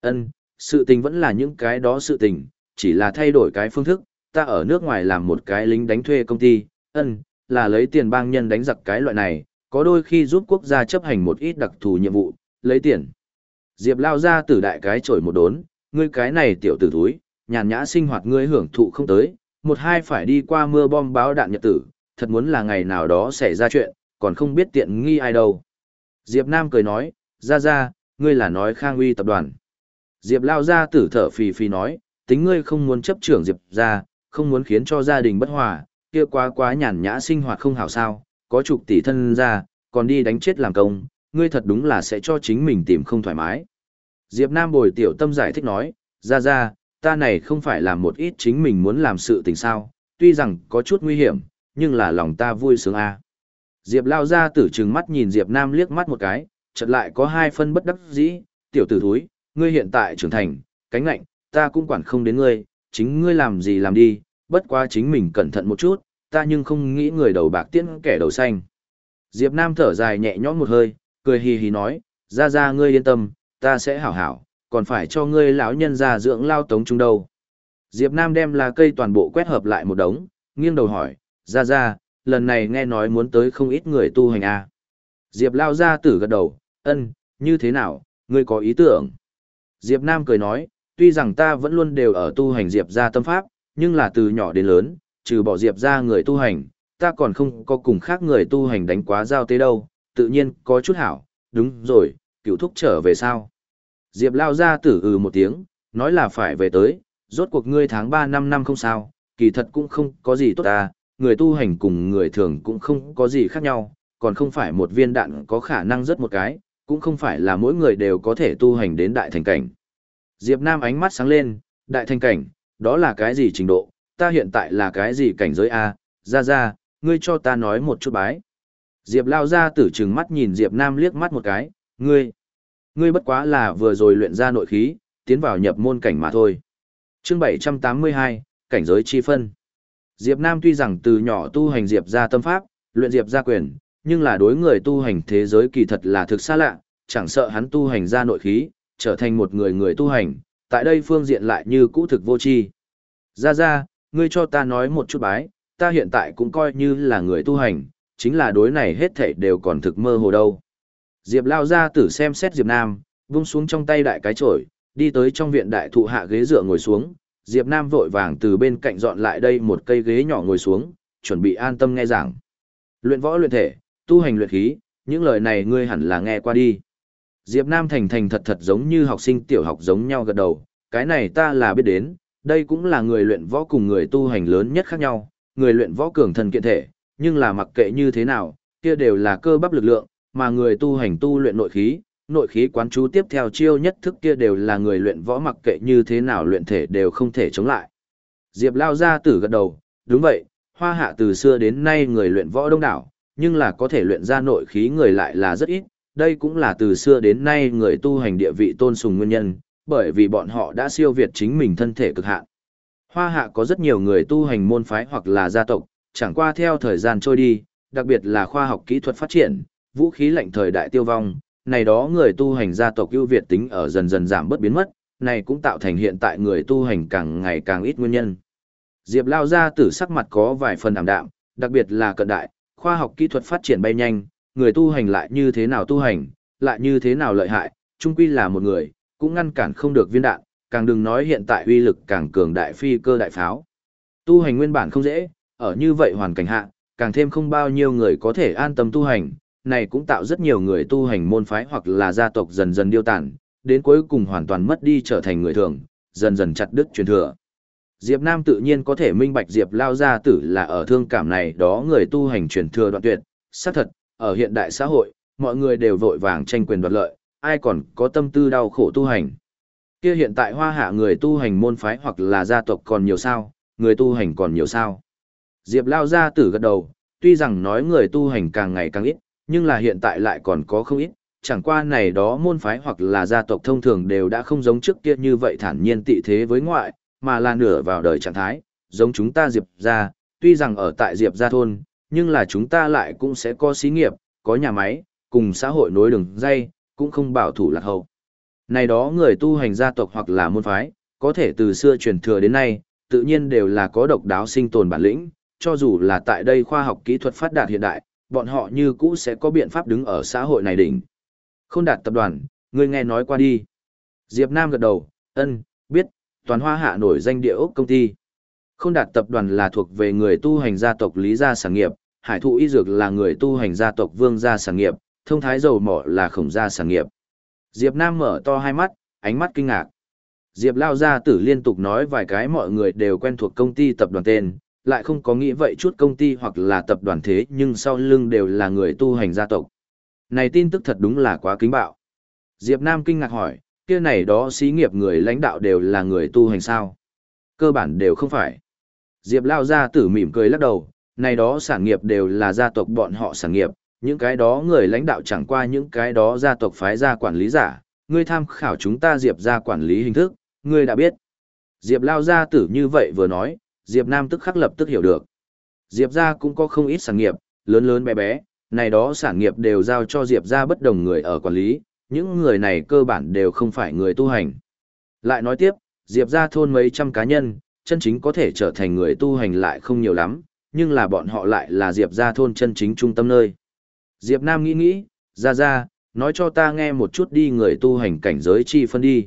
Ân, sự tình vẫn là những cái đó sự tình, chỉ là thay đổi cái phương thức, ta ở nước ngoài làm một cái lính đánh thuê công ty, ân, là lấy tiền bang nhân đánh giặc cái loại này, có đôi khi giúp quốc gia chấp hành một ít đặc thù nhiệm vụ, lấy tiền. Diệp lao ra tử đại cái trổi một đốn, ngươi cái này tiểu tử thúi, nhàn nhã sinh hoạt ngươi hưởng thụ không tới, một hai phải đi qua mưa bom báo đạn nhật tử, thật muốn là ngày nào đó xảy ra chuyện, còn không biết tiện nghi ai đâu. Diệp Nam cười nói, ra ra, ngươi là nói khang uy tập đoàn. Diệp lao ra tử thở phì phì nói, tính ngươi không muốn chấp trưởng Diệp ra, không muốn khiến cho gia đình bất hòa, kia quá quá nhàn nhã sinh hoạt không hảo sao, có chục tỷ thân ra, còn đi đánh chết làm công, ngươi thật đúng là sẽ cho chính mình tìm không thoải mái. Diệp Nam bồi tiểu tâm giải thích nói, ra ra, ta này không phải làm một ít chính mình muốn làm sự tình sao, tuy rằng có chút nguy hiểm, nhưng là lòng ta vui sướng a. À. Diệp lao ra tử trừng mắt nhìn Diệp Nam liếc mắt một cái, chợt lại có hai phân bất đắc dĩ, tiểu tử thúi, ngươi hiện tại trưởng thành, cánh lạnh, ta cũng quản không đến ngươi, chính ngươi làm gì làm đi, bất quá chính mình cẩn thận một chút, ta nhưng không nghĩ người đầu bạc tiễn kẻ đầu xanh. Diệp Nam thở dài nhẹ nhõm một hơi, cười hì hì nói, ra ra ngươi yên tâm, ta sẽ hảo hảo, còn phải cho ngươi lão nhân già dưỡng lao tống chúng đâu. Diệp Nam đem lá cây toàn bộ quét hợp lại một đống, nghiêng đầu hỏi, ra ra, lần này nghe nói muốn tới không ít người tu hành à. Diệp lao ra tử gật đầu, ân, như thế nào, ngươi có ý tưởng. Diệp Nam cười nói, tuy rằng ta vẫn luôn đều ở tu hành Diệp gia tâm pháp, nhưng là từ nhỏ đến lớn, trừ bỏ Diệp gia người tu hành, ta còn không có cùng khác người tu hành đánh quá giao tế đâu, tự nhiên có chút hảo, đúng rồi, cựu thúc trở về sao? Diệp lao ra tử ừ một tiếng, nói là phải về tới, rốt cuộc ngươi tháng 3 năm năm không sao, kỳ thật cũng không có gì tốt ta, người tu hành cùng người thường cũng không có gì khác nhau, còn không phải một viên đạn có khả năng rất một cái, cũng không phải là mỗi người đều có thể tu hành đến đại thành cảnh. Diệp Nam ánh mắt sáng lên, đại thành cảnh, đó là cái gì trình độ, ta hiện tại là cái gì cảnh giới A, ra ra, ngươi cho ta nói một chút bái. Diệp lao ra tử trừng mắt nhìn Diệp Nam liếc mắt một cái, ngươi, ngươi bất quá là vừa rồi luyện ra nội khí, tiến vào nhập môn cảnh mà thôi. Chương 782, cảnh giới chi phân. Diệp Nam tuy rằng từ nhỏ tu hành Diệp gia tâm pháp, luyện Diệp gia quyền, nhưng là đối người tu hành thế giới kỳ thật là thực xa lạ, chẳng sợ hắn tu hành ra nội khí, trở thành một người người tu hành, tại đây phương diện lại như cũ thực vô tri. Gia gia, ngươi cho ta nói một chút bái, ta hiện tại cũng coi như là người tu hành, chính là đối này hết thảy đều còn thực mơ hồ đâu. Diệp lao ra tử xem xét Diệp Nam, vung xuống trong tay đại cái chổi, đi tới trong viện đại thụ hạ ghế dựa ngồi xuống, Diệp Nam vội vàng từ bên cạnh dọn lại đây một cây ghế nhỏ ngồi xuống, chuẩn bị an tâm nghe giảng. Luyện võ luyện thể, tu hành luyện khí, những lời này ngươi hẳn là nghe qua đi. Diệp Nam thành thành thật thật giống như học sinh tiểu học giống nhau gật đầu, cái này ta là biết đến, đây cũng là người luyện võ cùng người tu hành lớn nhất khác nhau, người luyện võ cường thần kiện thể, nhưng là mặc kệ như thế nào, kia đều là cơ bắp lực lượng, mà người tu hành tu luyện nội khí, nội khí quán chú tiếp theo chiêu nhất thức kia đều là người luyện võ mặc kệ như thế nào luyện thể đều không thể chống lại. Diệp lao ra tử gật đầu, đúng vậy, hoa hạ từ xưa đến nay người luyện võ đông đảo, nhưng là có thể luyện ra nội khí người lại là rất ít, đây cũng là từ xưa đến nay người tu hành địa vị tôn sùng nguyên nhân, bởi vì bọn họ đã siêu việt chính mình thân thể cực hạn. Hoa hạ có rất nhiều người tu hành môn phái hoặc là gia tộc, chẳng qua theo thời gian trôi đi, đặc biệt là khoa học kỹ thuật phát triển, vũ khí lạnh thời đại tiêu vong, này đó người tu hành gia tộc ưu việt tính ở dần dần giảm bớt biến mất, này cũng tạo thành hiện tại người tu hành càng ngày càng ít nguyên nhân. Diệp Lao ra tử sắc mặt có vài phần ảm đạm, đặc biệt là cận đại, khoa học kỹ thuật phát triển bay nhanh, người tu hành lại như thế nào tu hành, lại như thế nào lợi hại, chung quy là một người, cũng ngăn cản không được viên đạn, càng đừng nói hiện tại uy lực càng cường đại phi cơ đại pháo. Tu hành nguyên bản không dễ, ở như vậy hoàn cảnh hạ, càng thêm không bao nhiêu người có thể an tâm tu hành, này cũng tạo rất nhiều người tu hành môn phái hoặc là gia tộc dần dần điêu tàn, đến cuối cùng hoàn toàn mất đi trở thành người thường, dần dần chặt đứt truyền thừa. Diệp Nam tự nhiên có thể minh bạch Diệp Lao gia tử là ở thương cảm này đó người tu hành truyền thừa đoạn tuyệt, xác thật, ở hiện đại xã hội, mọi người đều vội vàng tranh quyền đoạt lợi, ai còn có tâm tư đau khổ tu hành. Kia hiện tại hoa hạ người tu hành môn phái hoặc là gia tộc còn nhiều sao, người tu hành còn nhiều sao. Diệp Lao gia tử gật đầu, tuy rằng nói người tu hành càng ngày càng ít, nhưng là hiện tại lại còn có không ít, chẳng qua này đó môn phái hoặc là gia tộc thông thường đều đã không giống trước kia như vậy thản nhiên tị thế với ngoại, mà là nửa vào đời trạng thái, giống chúng ta Diệp gia, tuy rằng ở tại Diệp gia thôn, nhưng là chúng ta lại cũng sẽ có xí nghiệp, có nhà máy, cùng xã hội nối đường dây, cũng không bảo thủ lạc hậu. Này đó người tu hành gia tộc hoặc là môn phái, có thể từ xưa truyền thừa đến nay, tự nhiên đều là có độc đáo sinh tồn bản lĩnh, cho dù là tại đây khoa học kỹ thuật phát đạt hiện đại, bọn họ như cũ sẽ có biện pháp đứng ở xã hội này đỉnh. Không đạt tập đoàn, người nghe nói qua đi. Diệp Nam gật đầu, ân, biết, toàn hoa hạ nổi danh địa ốc công ty. Không đạt tập đoàn là thuộc về người tu hành gia tộc Lý Gia sản nghiệp, Hải thụ y dược là người tu hành gia tộc Vương Gia sản nghiệp, thông thái dầu mỏ là khổng gia sản nghiệp. Diệp Nam mở to hai mắt, ánh mắt kinh ngạc. Diệp Lao Gia tử liên tục nói vài cái mọi người đều quen thuộc công ty tập đoàn tên, lại không có nghĩ vậy chút công ty hoặc là tập đoàn thế nhưng sau lưng đều là người tu hành gia tộc. Này tin tức thật đúng là quá kính bạo. Diệp Nam kinh ngạc hỏi, kia này đó xí nghiệp người lãnh đạo đều là người tu hành sao? Cơ bản đều không phải. Diệp Lao Gia tử mỉm cười lắc đầu, này đó sản nghiệp đều là gia tộc bọn họ sản nghiệp, những cái đó người lãnh đạo chẳng qua những cái đó gia tộc phái gia quản lý giả, ngươi tham khảo chúng ta Diệp gia quản lý hình thức, ngươi đã biết. Diệp Lao Gia tử như vậy vừa nói, Diệp Nam tức khắc lập tức hiểu được. Diệp gia cũng có không ít sản nghiệp, lớn lớn bé bé, này đó sản nghiệp đều giao cho Diệp gia bất đồng người ở quản lý, những người này cơ bản đều không phải người tu hành. Lại nói tiếp, Diệp gia thôn mấy trăm cá nhân, chân chính có thể trở thành người tu hành lại không nhiều lắm, nhưng là bọn họ lại là Diệp gia thôn chân chính trung tâm nơi. Diệp Nam nghĩ nghĩ, ra ra, nói cho ta nghe một chút đi người tu hành cảnh giới chi phân đi.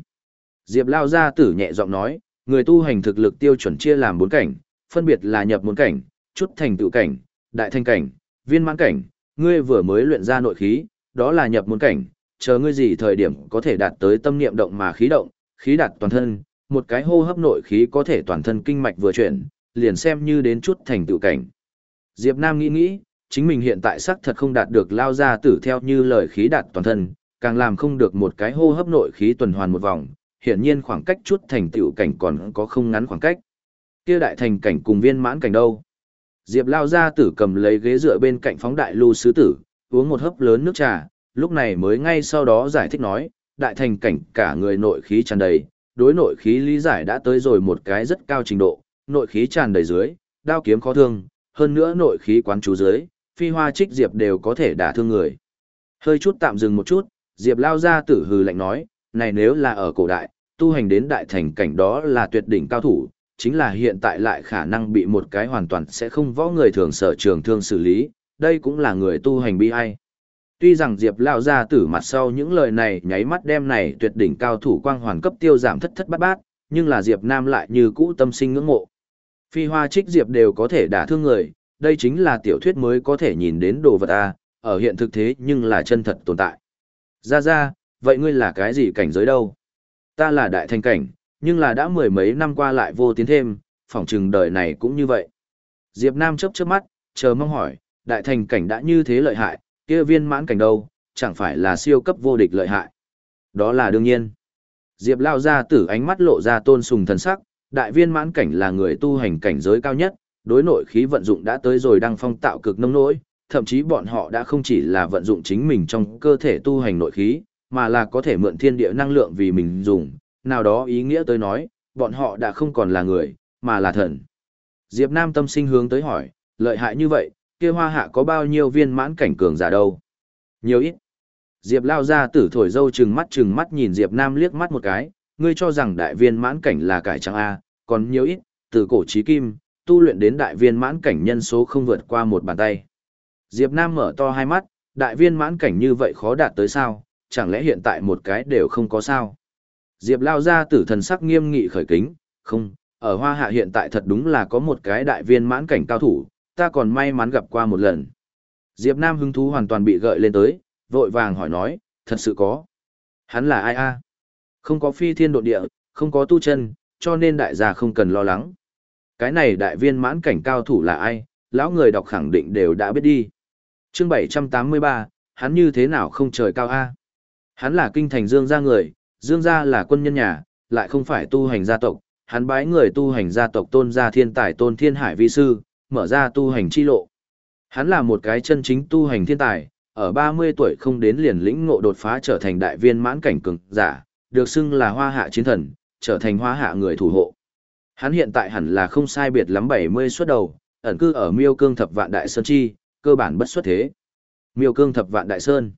Diệp Lao gia tử nhẹ giọng nói, người tu hành thực lực tiêu chuẩn chia làm bốn cảnh, phân biệt là nhập môn cảnh, chút thành tựu cảnh, đại thanh cảnh, viên mãn cảnh, ngươi vừa mới luyện ra nội khí, đó là nhập môn cảnh, chờ ngươi gì thời điểm có thể đạt tới tâm niệm động mà khí động, khí đạt toàn thân, một cái hô hấp nội khí có thể toàn thân kinh mạch vừa chuyển, liền xem như đến chút thành tựu cảnh. Diệp Nam nghĩ nghĩ, chính mình hiện tại xác thật không đạt được lao ra tử theo như lời khí đạt toàn thân, càng làm không được một cái hô hấp nội khí tuần hoàn một vòng, hiển nhiên khoảng cách chút thành tựu cảnh còn có không ngắn khoảng cách. Kia đại thành cảnh cùng viên mãn cảnh đâu? Diệp lao ra tử cầm lấy ghế dựa bên cạnh phóng đại lưu sứ tử, uống một hớp lớn nước trà, lúc này mới ngay sau đó giải thích nói, đại thành cảnh cả người nội khí tràn đầy, đối nội khí lý giải đã tới rồi một cái rất cao trình độ, nội khí tràn đầy dưới, đao kiếm khó thương, hơn nữa nội khí quán chú dưới, phi hoa trích diệp đều có thể đả thương người. Hơi chút tạm dừng một chút, Diệp Lao ra tử hừ lạnh nói, này nếu là ở cổ đại, tu hành đến đại thành cảnh đó là tuyệt đỉnh cao thủ, chính là hiện tại lại khả năng bị một cái hoàn toàn sẽ không võ người thường sở trường thương xử lý, đây cũng là người tu hành bi ai. Tuy rằng Diệp Lao Gia tử mặt sau những lời này nháy mắt đem này tuyệt đỉnh cao thủ quang hoàn cấp tiêu giảm thất thất bát bát, nhưng là Diệp Nam lại như cũ tâm sinh ngưỡng mộ. Phi hoa trích Diệp đều có thể đả thương người, đây chính là tiểu thuyết mới có thể nhìn đến đồ vật A, ở hiện thực thế nhưng là chân thật tồn tại. Ra ra, vậy ngươi là cái gì cảnh giới đâu? Ta là đại thành cảnh, nhưng là đã mười mấy năm qua lại vô tiến thêm, phỏng chừng đời này cũng như vậy. Diệp Nam chớp chớp mắt, chờ mong hỏi, đại thành cảnh đã như thế lợi hại, kia viên mãn cảnh đâu, chẳng phải là siêu cấp vô địch lợi hại. Đó là đương nhiên. Diệp lao ra tử ánh mắt lộ ra tôn sùng thần sắc, đại viên mãn cảnh là người tu hành cảnh giới cao nhất, đối nội khí vận dụng đã tới rồi đang phong tạo cực nông nỗi, thậm chí bọn họ đã không chỉ là vận dụng chính mình trong cơ thể tu hành nội khí, mà là có thể mượn thiên địa năng lượng vì mình dùng, nào đó ý nghĩa tới nói, bọn họ đã không còn là người, mà là thần. Diệp Nam tâm sinh hướng tới hỏi, lợi hại như vậy, kia hoa hạ có bao nhiêu viên mãn cảnh cường giả đâu? Nhiều ít. Diệp lao ra tử thổi dâu trừng mắt trừng mắt nhìn Diệp Nam liếc mắt một cái, ngươi cho rằng đại viên mãn cảnh là cải trăng A, còn nhiều ít, từ cổ chí kim, tu luyện đến đại viên mãn cảnh nhân số không vượt qua một bàn tay. Diệp Nam mở to hai mắt, đại viên mãn cảnh như vậy khó đạt tới sao, chẳng lẽ hiện tại một cái đều không có sao? Diệp lao ra tử thần sắc nghiêm nghị khởi kính, không, ở hoa hạ hiện tại thật đúng là có một cái đại viên mãn cảnh cao thủ, ta còn may mắn gặp qua một lần. Diệp Nam hứng thú hoàn toàn bị gợi lên tới, vội vàng hỏi nói, thật sự có. Hắn là ai a? Không có phi thiên độ địa, không có tu chân, cho nên đại gia không cần lo lắng. Cái này đại viên mãn cảnh cao thủ là ai, lão người đọc khẳng định đều đã biết đi. Chương 783, hắn như thế nào không trời cao a? Hắn là kinh thành Dương gia người, Dương gia là quân nhân nhà, lại không phải tu hành gia tộc, hắn bái người tu hành gia tộc tôn gia thiên tài tôn thiên hải vi sư, mở ra tu hành chi lộ. Hắn là một cái chân chính tu hành thiên tài, ở 30 tuổi không đến liền lĩnh ngộ đột phá trở thành đại viên mãn cảnh cường giả, được xưng là hoa hạ chiến thần, trở thành hoa hạ người thủ hộ. Hắn hiện tại hẳn là không sai biệt lắm 70 xuất đầu, ẩn cư ở Miêu Cương Thập Vạn Đại Sơn chi, cơ bản bất xuất thế. Miêu Cương Thập Vạn Đại Sơn.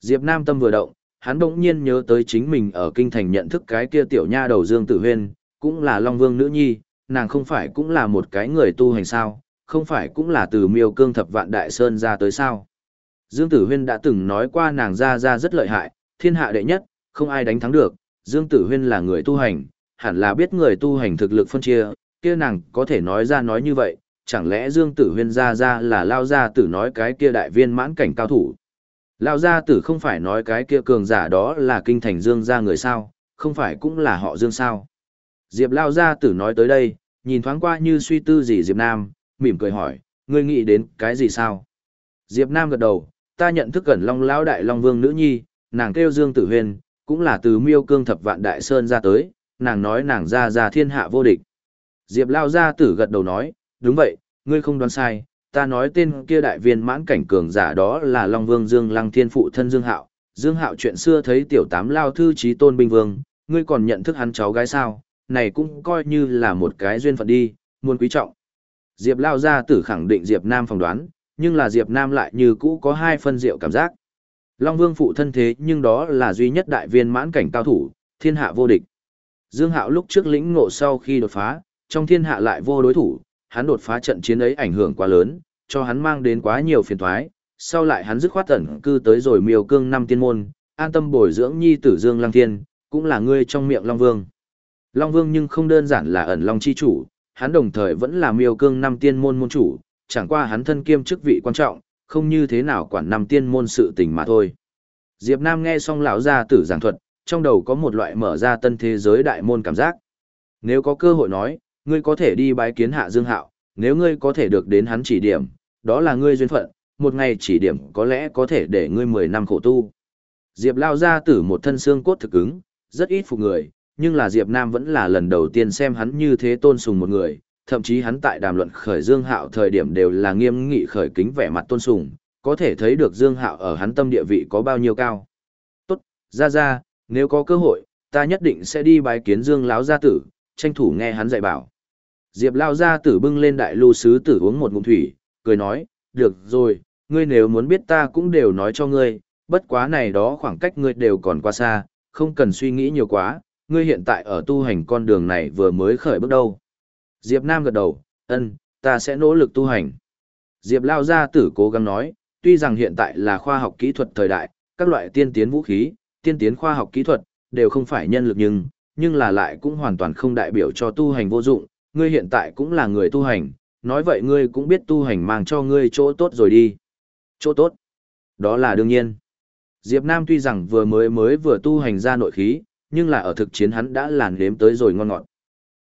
Diệp Nam tâm vừa động, hắn đột nhiên nhớ tới chính mình ở kinh thành nhận thức cái kia tiểu nha đầu Dương Tử Huyên, cũng là Long Vương nữ nhi, nàng không phải cũng là một cái người tu hành sao, không phải cũng là từ Miêu Cương Thập Vạn Đại Sơn ra tới sao? Dương Tử Huyên đã từng nói qua nàng ra ra rất lợi hại, thiên hạ đệ nhất, không ai đánh thắng được, Dương Tử Huyên là người tu hành, hẳn là biết người tu hành thực lực phân chia, kia nàng có thể nói ra nói như vậy, chẳng lẽ Dương Tử Huyên ra ra là lao ra tử nói cái kia đại viên mãn cảnh cao thủ. Lao gia tử không phải nói cái kia cường giả đó là kinh thành Dương gia người sao, không phải cũng là họ Dương sao. Diệp Lao gia tử nói tới đây, nhìn thoáng qua như suy tư gì Diệp Nam, mỉm cười hỏi, ngươi nghĩ đến cái gì sao? Diệp Nam gật đầu, ta nhận thức gần Long Lão Đại Long Vương nữ nhi, nàng kêu Dương Tử Huyền, cũng là từ Miêu Cương Thập Vạn Đại Sơn ra tới, nàng nói nàng ra ra thiên hạ vô địch. Diệp Lao gia tử gật đầu nói, đúng vậy, ngươi không đoán sai, ta nói tên kia đại viên mãn cảnh cường giả đó là Long Vương Dương Lăng Thiên phụ thân Dương Hạo. Dương Hạo chuyện xưa thấy tiểu tám lao thư trí tôn binh vương, ngươi còn nhận thức hắn cháu gái sao, này cũng coi như là một cái duyên phận đi, muôn quý trọng. Diệp Lao gia tử khẳng định Diệp Nam phỏng đoán, nhưng là Diệp Nam lại như cũ có hai phân diệu cảm giác. Long Vương phụ thân thế nhưng đó là duy nhất đại viên mãn cảnh cao thủ, thiên hạ vô địch. Dương Hạo lúc trước lĩnh ngộ sau khi đột phá, trong thiên hạ lại vô đối thủ, hắn đột phá trận chiến ấy ảnh hưởng quá lớn, cho hắn mang đến quá nhiều phiền toái, sau lại hắn dứt khoát tẩn cư tới rồi miêu cương năm tiên môn, an tâm bồi dưỡng nhi tử Dương Lăng Thiên, cũng là ngươi trong miệng Long Vương. Long Vương nhưng không đơn giản là ẩn Long chi chủ, hắn đồng thời vẫn là miêu cương năm tiên môn môn chủ, chẳng qua hắn thân kiêm chức vị quan trọng, không như thế nào quản năm tiên môn sự tình mà thôi. Diệp Nam nghe xong lão gia tử giảng thuật, trong đầu có một loại mở ra tân thế giới đại môn cảm giác. Nếu có cơ hội nói, ngươi có thể đi bái kiến hạ Dương Hạo, nếu ngươi có thể được đến hắn chỉ điểm, đó là ngươi duyên phận, một ngày chỉ điểm có lẽ có thể để ngươi 10 năm khổ tu. Diệp lao ra tử một thân xương cốt thực ứng, rất ít phục người, nhưng là Diệp Nam vẫn là lần đầu tiên xem hắn như thế tôn sùng một người, thậm chí hắn tại đàm luận khởi Dương Hạo thời điểm đều là nghiêm nghị khởi kính vẻ mặt tôn sùng, có thể thấy được Dương Hạo ở hắn tâm địa vị có bao nhiêu cao. Tốt, ra ra, nếu có cơ hội, ta nhất định sẽ đi bái kiến Dương lão gia tử, tranh thủ nghe hắn dạy bảo. Diệp lao gia tử bưng lên đại lưu sứ tử uống một ngụm thủy, cười nói, được rồi, ngươi nếu muốn biết ta cũng đều nói cho ngươi, bất quá này đó khoảng cách ngươi đều còn quá xa, không cần suy nghĩ nhiều quá, ngươi hiện tại ở tu hành con đường này vừa mới khởi bước đâu. Diệp Nam gật đầu, ân, ta sẽ nỗ lực tu hành. Diệp Lao Gia Tử cố gắng nói, tuy rằng hiện tại là khoa học kỹ thuật thời đại, các loại tiên tiến vũ khí, tiên tiến khoa học kỹ thuật, đều không phải nhân lực nhưng, nhưng là lại cũng hoàn toàn không đại biểu cho tu hành vô dụng, ngươi hiện tại cũng là người tu hành, nói vậy ngươi cũng biết tu hành mang cho ngươi chỗ tốt rồi đi. Chỗ tốt? Đó là đương nhiên. Diệp Nam tuy rằng vừa mới mới vừa tu hành ra nội khí, nhưng là ở thực chiến hắn đã làn đếm tới rồi ngon ngọt.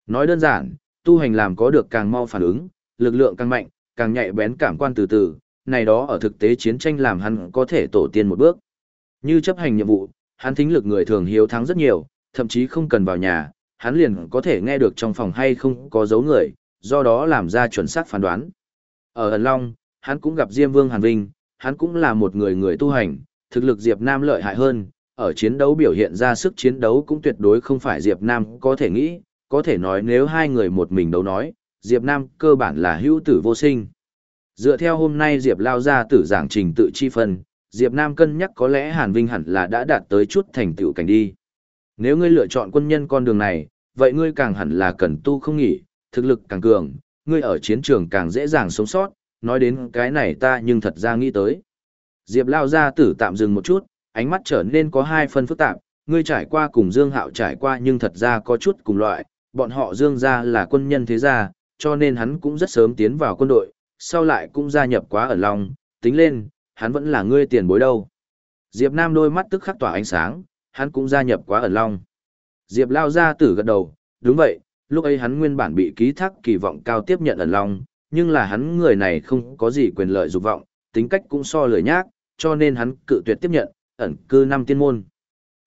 Nói đơn giản, tu hành làm có được càng mau phản ứng, lực lượng càng mạnh, càng nhạy bén cảm quan từ từ, này đó ở thực tế chiến tranh làm hắn có thể tổ tiên một bước. Như chấp hành nhiệm vụ, hắn thính lực người thường hiếu thắng rất nhiều, thậm chí không cần vào nhà, hắn liền có thể nghe được trong phòng hay không có dấu người, do đó làm ra chuẩn xác phán đoán. Ở Ẩn Long, hắn cũng gặp Diêm Vương Hàn Vinh, hắn cũng là một người người tu hành, thực lực Diệp Nam lợi hại hơn, ở chiến đấu biểu hiện ra sức chiến đấu cũng tuyệt đối không phải Diệp Nam có thể nghĩ, có thể nói nếu hai người một mình đấu nói, Diệp Nam cơ bản là hữu tử vô sinh. Dựa theo hôm nay Diệp lao ra tử giảng trình tự chi phân, Diệp Nam cân nhắc có lẽ Hàn Vinh hẳn là đã đạt tới chút thành tựu cảnh đi. Nếu ngươi lựa chọn quân nhân con đường này, vậy ngươi càng hẳn là cần tu không nghỉ, thực lực càng cường, ngươi ở chiến trường càng dễ dàng sống sót, nói đến cái này ta nhưng thật ra nghĩ tới. Diệp lao ra tử tạm dừng một chút, ánh mắt trở nên có hai phân phức tạp, ngươi trải qua cùng Dương Hạo trải qua nhưng thật ra có chút cùng loại, bọn họ Dương gia là quân nhân thế gia, cho nên hắn cũng rất sớm tiến vào quân đội, sau lại cũng gia nhập quá ở lòng, tính lên, hắn vẫn là ngươi tiền bối đâu. Diệp Nam đôi mắt tức khắc tỏa ánh sáng, hắn cũng gia nhập quá ở long. Diệp lao ra tử gật đầu, đúng vậy, lúc ấy hắn nguyên bản bị ký thác kỳ vọng cao tiếp nhận ẩn long, nhưng là hắn người này không có gì quyền lợi dục vọng, tính cách cũng so lười nhác, cho nên hắn cự tuyệt tiếp nhận, ẩn cư năm tiên môn.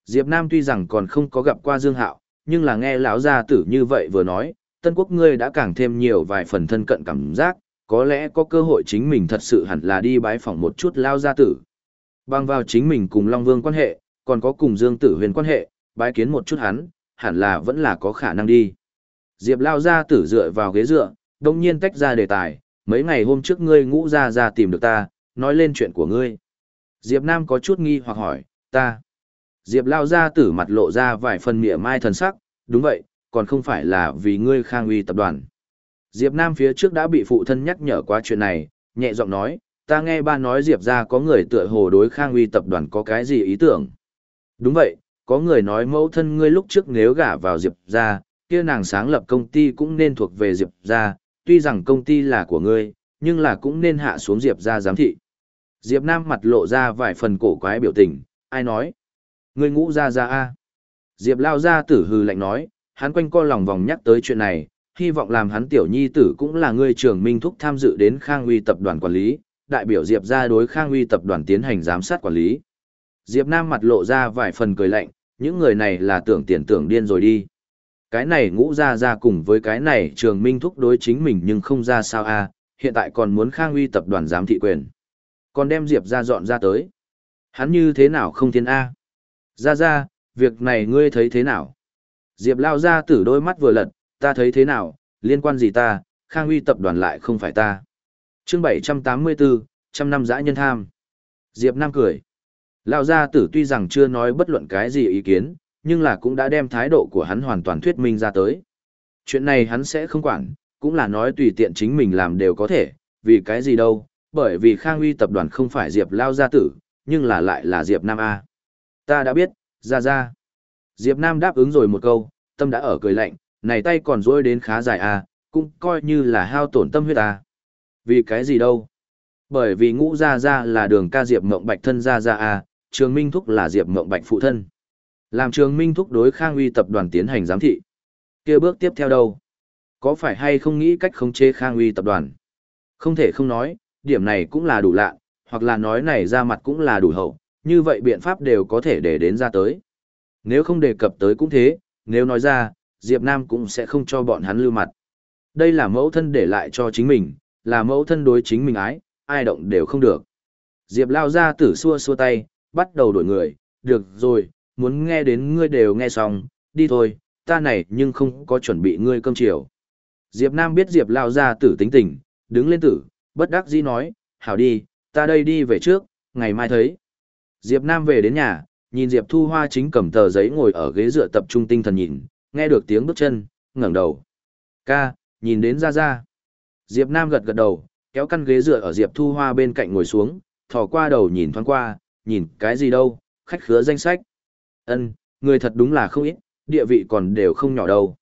Diệp Nam tuy rằng còn không có gặp qua Dương Hạo, nhưng là nghe lão gia tử như vậy vừa nói, Tân Quốc ngươi đã càng thêm nhiều vài phần thân cận cảm giác, có lẽ có cơ hội chính mình thật sự hẳn là đi bái phỏng một chút Lão gia tử. Bằng vào chính mình cùng Long Vương quan hệ, còn có cùng Dương Tử Huyền quan hệ, bái kiến một chút hắn, hẳn là vẫn là có khả năng đi. Diệp lao gia tử dựa vào ghế dựa, đông nhiên tách ra đề tài, mấy ngày hôm trước ngươi ngũ ra ra tìm được ta, nói lên chuyện của ngươi. Diệp Nam có chút nghi hoặc hỏi, ta. Diệp lao gia tử mặt lộ ra vài phần mỉa mai thần sắc, đúng vậy, còn không phải là vì ngươi khang uy tập đoàn. Diệp Nam phía trước đã bị phụ thân nhắc nhở qua chuyện này, nhẹ giọng nói, ta nghe ba nói Diệp ra có người tựa hồ đối khang uy tập đoàn có cái gì ý tưởng. Đúng vậy, có người nói mẫu thân ngươi lúc trước nếu gả vào Diệp ra, kia nàng sáng lập công ty cũng nên thuộc về Diệp ra, tuy rằng công ty là của ngươi, nhưng là cũng nên hạ xuống Diệp ra giám thị. Diệp Nam mặt lộ ra vài phần cổ quái biểu tình, ai nói? Ngươi ngũ ra ra a. Diệp lao ra tử hừ lạnh nói, hắn quanh co lòng vòng nhắc tới chuyện này, hy vọng làm hắn tiểu nhi tử cũng là người trưởng minh thúc tham dự đến Khang Uy tập đoàn quản lý, đại biểu Diệp ra đối Khang Uy tập đoàn tiến hành giám sát quản lý. Diệp Nam mặt lộ ra vài phần cười lạnh, những người này là tưởng tiền tưởng điên rồi đi. Cái này ngũ ra ra cùng với cái này trường minh thúc đối chính mình nhưng không ra sao a hiện tại còn muốn Khang Uy tập đoàn giám thị quyền. Còn đem Diệp ra dọn ra tới. Hắn như thế nào không thiên A? Ra ra, việc này ngươi thấy thế nào? Diệp lao ra tử đôi mắt vừa lật, ta thấy thế nào, liên quan gì ta, Khang Uy tập đoàn lại không phải ta. chương 784, trăm năm dã nhân tham. Diệp Nam cười. Lão gia tử tuy rằng chưa nói bất luận cái gì ý kiến, nhưng là cũng đã đem thái độ của hắn hoàn toàn thuyết minh ra tới. Chuyện này hắn sẽ không quản, cũng là nói tùy tiện chính mình làm đều có thể, vì cái gì đâu, bởi vì Khang Uy tập đoàn không phải Diệp Lao gia tử, nhưng là lại là Diệp Nam A. Ta đã biết, ra ra. Diệp Nam đáp ứng rồi một câu, tâm đã ở cười lạnh, này tay còn dối đến khá dài a, cũng coi như là hao tổn tâm huyết a. Vì cái gì đâu? Bởi vì ngũ gia gia là đường ca Diệp Mộng Bạch thân gia gia a. Trường Minh Thúc là Diệp Mộng Bạch phụ thân. Làm Trường Minh Thúc đối Khang Uy tập đoàn tiến hành giám thị. kia bước tiếp theo đâu? Có phải hay không nghĩ cách khống chế Khang Uy tập đoàn? Không thể không nói, điểm này cũng là đủ lạ, hoặc là nói này ra mặt cũng là đủ hậu, như vậy biện pháp đều có thể để đến ra tới. Nếu không đề cập tới cũng thế, nếu nói ra, Diệp Nam cũng sẽ không cho bọn hắn lưu mặt. Đây là mẫu thân để lại cho chính mình, là mẫu thân đối chính mình ái, ai động đều không được. Diệp lao ra tử xua xua tay, bắt đầu đổi người, được rồi, muốn nghe đến ngươi đều nghe xong, đi thôi, ta này nhưng không có chuẩn bị ngươi cơm chiều. Diệp Nam biết Diệp lao ra tử tính tình, đứng lên tử, bất đắc dĩ nói, hảo đi, ta đây đi về trước, ngày mai thấy. Diệp Nam về đến nhà, nhìn Diệp Thu Hoa chính cầm tờ giấy ngồi ở ghế dựa tập trung tinh thần nhìn, nghe được tiếng bước chân, ngẩng đầu. Ca, nhìn đến ra ra. Diệp Nam gật gật đầu, kéo căn ghế dựa ở Diệp Thu Hoa bên cạnh ngồi xuống, thò qua đầu nhìn thoáng qua, nhìn cái gì đâu, khách khứa danh sách. Ân, người thật đúng là không ít, địa vị còn đều không nhỏ đâu.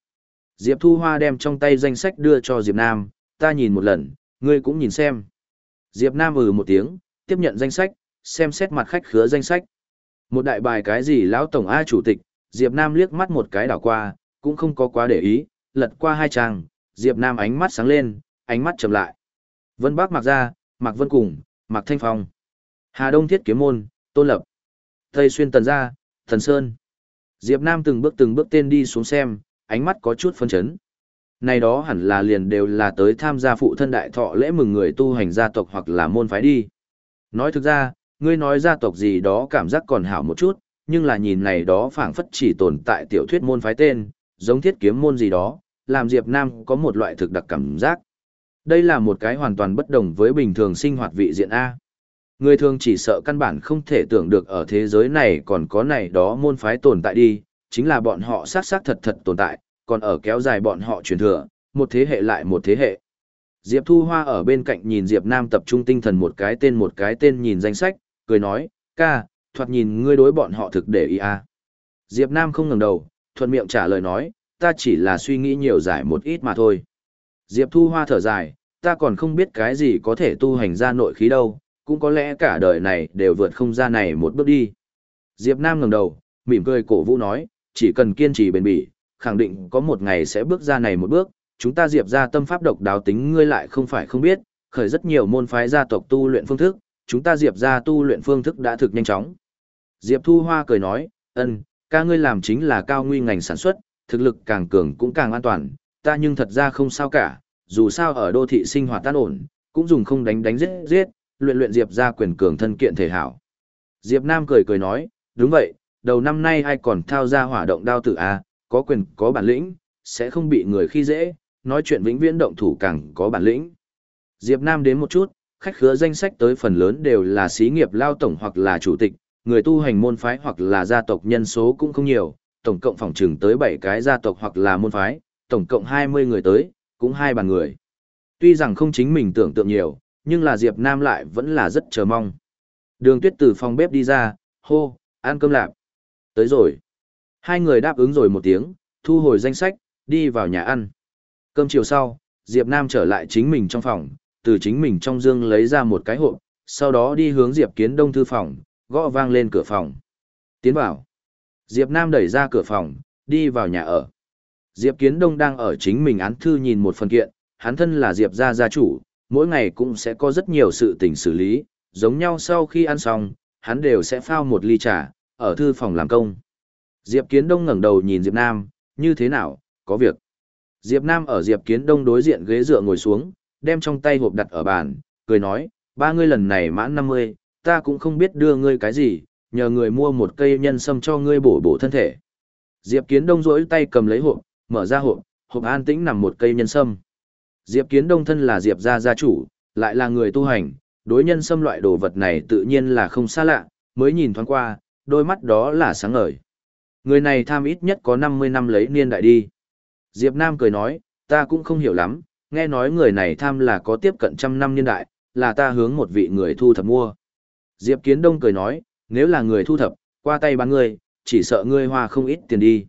Diệp Thu Hoa đem trong tay danh sách đưa cho Diệp Nam, ta nhìn một lần, ngươi cũng nhìn xem. Diệp Nam ừ một tiếng, tiếp nhận danh sách, xem xét mặt khách khứa danh sách. Một đại bài cái gì lão tổng A chủ tịch, Diệp Nam liếc mắt một cái đảo qua, cũng không có quá để ý, lật qua hai trang, Diệp Nam ánh mắt sáng lên, ánh mắt trầm lại. Vân Bắc mặc ra, Mạc Vân Cùng, Mạc Thanh Phong. Hà Đông Thiết Kiếm Môn, Tôn Lập. Tây Xuyên Tần Gia, Thần Sơn. Diệp Nam từng bước từng bước tên đi xuống xem, ánh mắt có chút phân chấn. Này đó hẳn là liền đều là tới tham gia phụ thân đại thọ lễ mừng người tu hành gia tộc hoặc là môn phái đi. Nói thực ra, ngươi nói gia tộc gì đó cảm giác còn hảo một chút, nhưng là nhìn này đó phảng phất chỉ tồn tại tiểu thuyết môn phái tên, giống thiết kiếm môn gì đó, làm Diệp Nam có một loại thực đặc cảm giác. Đây là một cái hoàn toàn bất đồng với bình thường sinh hoạt vị diện A. Người thường chỉ sợ căn bản không thể tưởng được ở thế giới này còn có này đó môn phái tồn tại đi, chính là bọn họ sát sát thật thật tồn tại, còn ở kéo dài bọn họ truyền thừa, một thế hệ lại một thế hệ. Diệp Thu Hoa ở bên cạnh nhìn Diệp Nam tập trung tinh thần một cái tên một cái tên nhìn danh sách, cười nói, ca, thoạt nhìn ngươi đối bọn họ thực để ý à. Diệp Nam không ngẩng đầu, thuận miệng trả lời nói, ta chỉ là suy nghĩ nhiều giải một ít mà thôi. Diệp Thu Hoa thở dài, ta còn không biết cái gì có thể tu hành ra nội khí đâu, cũng có lẽ cả đời này đều vượt không ra này một bước đi. Diệp Nam ngẩng đầu, mỉm cười cổ vũ nói, chỉ cần kiên trì bền bỉ, khẳng định có một ngày sẽ bước ra này một bước, chúng ta Diệp ra tâm pháp độc đáo tính ngươi lại không phải không biết, khởi rất nhiều môn phái gia tộc tu luyện phương thức, chúng ta Diệp ra tu luyện phương thức đã thực nhanh chóng. Diệp Thu Hoa cười nói, ân, ca ngươi làm chính là cao nguy ngành sản xuất, thực lực càng cường cũng càng an toàn, ta nhưng thật ra không sao cả, dù sao ở đô thị sinh hoạt tan ổn, cũng dùng không đánh đánh giết giết, luyện luyện Diệp ra quyền cường thân kiện thể hảo. Diệp Nam cười cười nói, đúng vậy, đầu năm nay ai còn thao ra hỏa động đao tử a, có quyền có bản lĩnh, sẽ không bị người khi dễ, nói chuyện vĩnh viễn động thủ càng có bản lĩnh. Diệp Nam đến một chút, khách khứa danh sách tới phần lớn đều là xí nghiệp lao tổng hoặc là chủ tịch, người tu hành môn phái hoặc là gia tộc nhân số cũng không nhiều, tổng cộng phòng trừng tới 7 cái gia tộc hoặc là môn phái, tổng cộng 20 người tới, cũng hai bàn người. Tuy rằng không chính mình tưởng tượng nhiều, nhưng là Diệp Nam lại vẫn là rất chờ mong. Đường tuyết từ phòng bếp đi ra, hô, ăn cơm lạp. Tới rồi. Hai người đáp ứng rồi một tiếng, thu hồi danh sách, đi vào nhà ăn. Cơm chiều sau, Diệp Nam trở lại chính mình trong phòng, từ chính mình trong dương lấy ra một cái hộp, sau đó đi hướng Diệp Kiến Đông thư phòng, gõ vang lên cửa phòng. Tiến vào. Diệp Nam đẩy ra cửa phòng, đi vào nhà ở. Diệp Kiến Đông đang ở chính mình án thư nhìn một phần kiện, hắn thân là Diệp gia gia chủ, mỗi ngày cũng sẽ có rất nhiều sự tình xử lý, giống nhau sau khi ăn xong, hắn đều sẽ phao một ly trà, ở thư phòng làm công. Diệp Kiến Đông ngẩng đầu nhìn Diệp Nam, như thế nào, có việc. Diệp Nam ở Diệp Kiến Đông đối diện ghế dựa ngồi xuống, đem trong tay hộp đặt ở bàn, cười nói, ba ngươi lần này mãn 50, ta cũng không biết đưa ngươi cái gì, nhờ người mua một cây nhân sâm cho ngươi bổ bổ thân thể. Diệp Kiến Đông rỗi tay cầm lấy hộp, mở ra hộp, hộp an tĩnh nằm một cây nhân sâm. Diệp Kiến Đông thân là Diệp gia gia chủ, lại là người tu hành, đối nhân xâm loại đồ vật này tự nhiên là không xa lạ, mới nhìn thoáng qua, đôi mắt đó là sáng ngời. Người này tham ít nhất có 50 năm lấy niên đại đi. Diệp Nam cười nói, ta cũng không hiểu lắm, nghe nói người này tham là có tiếp cận trăm năm niên đại, là ta hướng một vị người thu thập mua. Diệp Kiến Đông cười nói, nếu là người thu thập, qua tay bán ngươi, chỉ sợ ngươi hoa không ít tiền đi.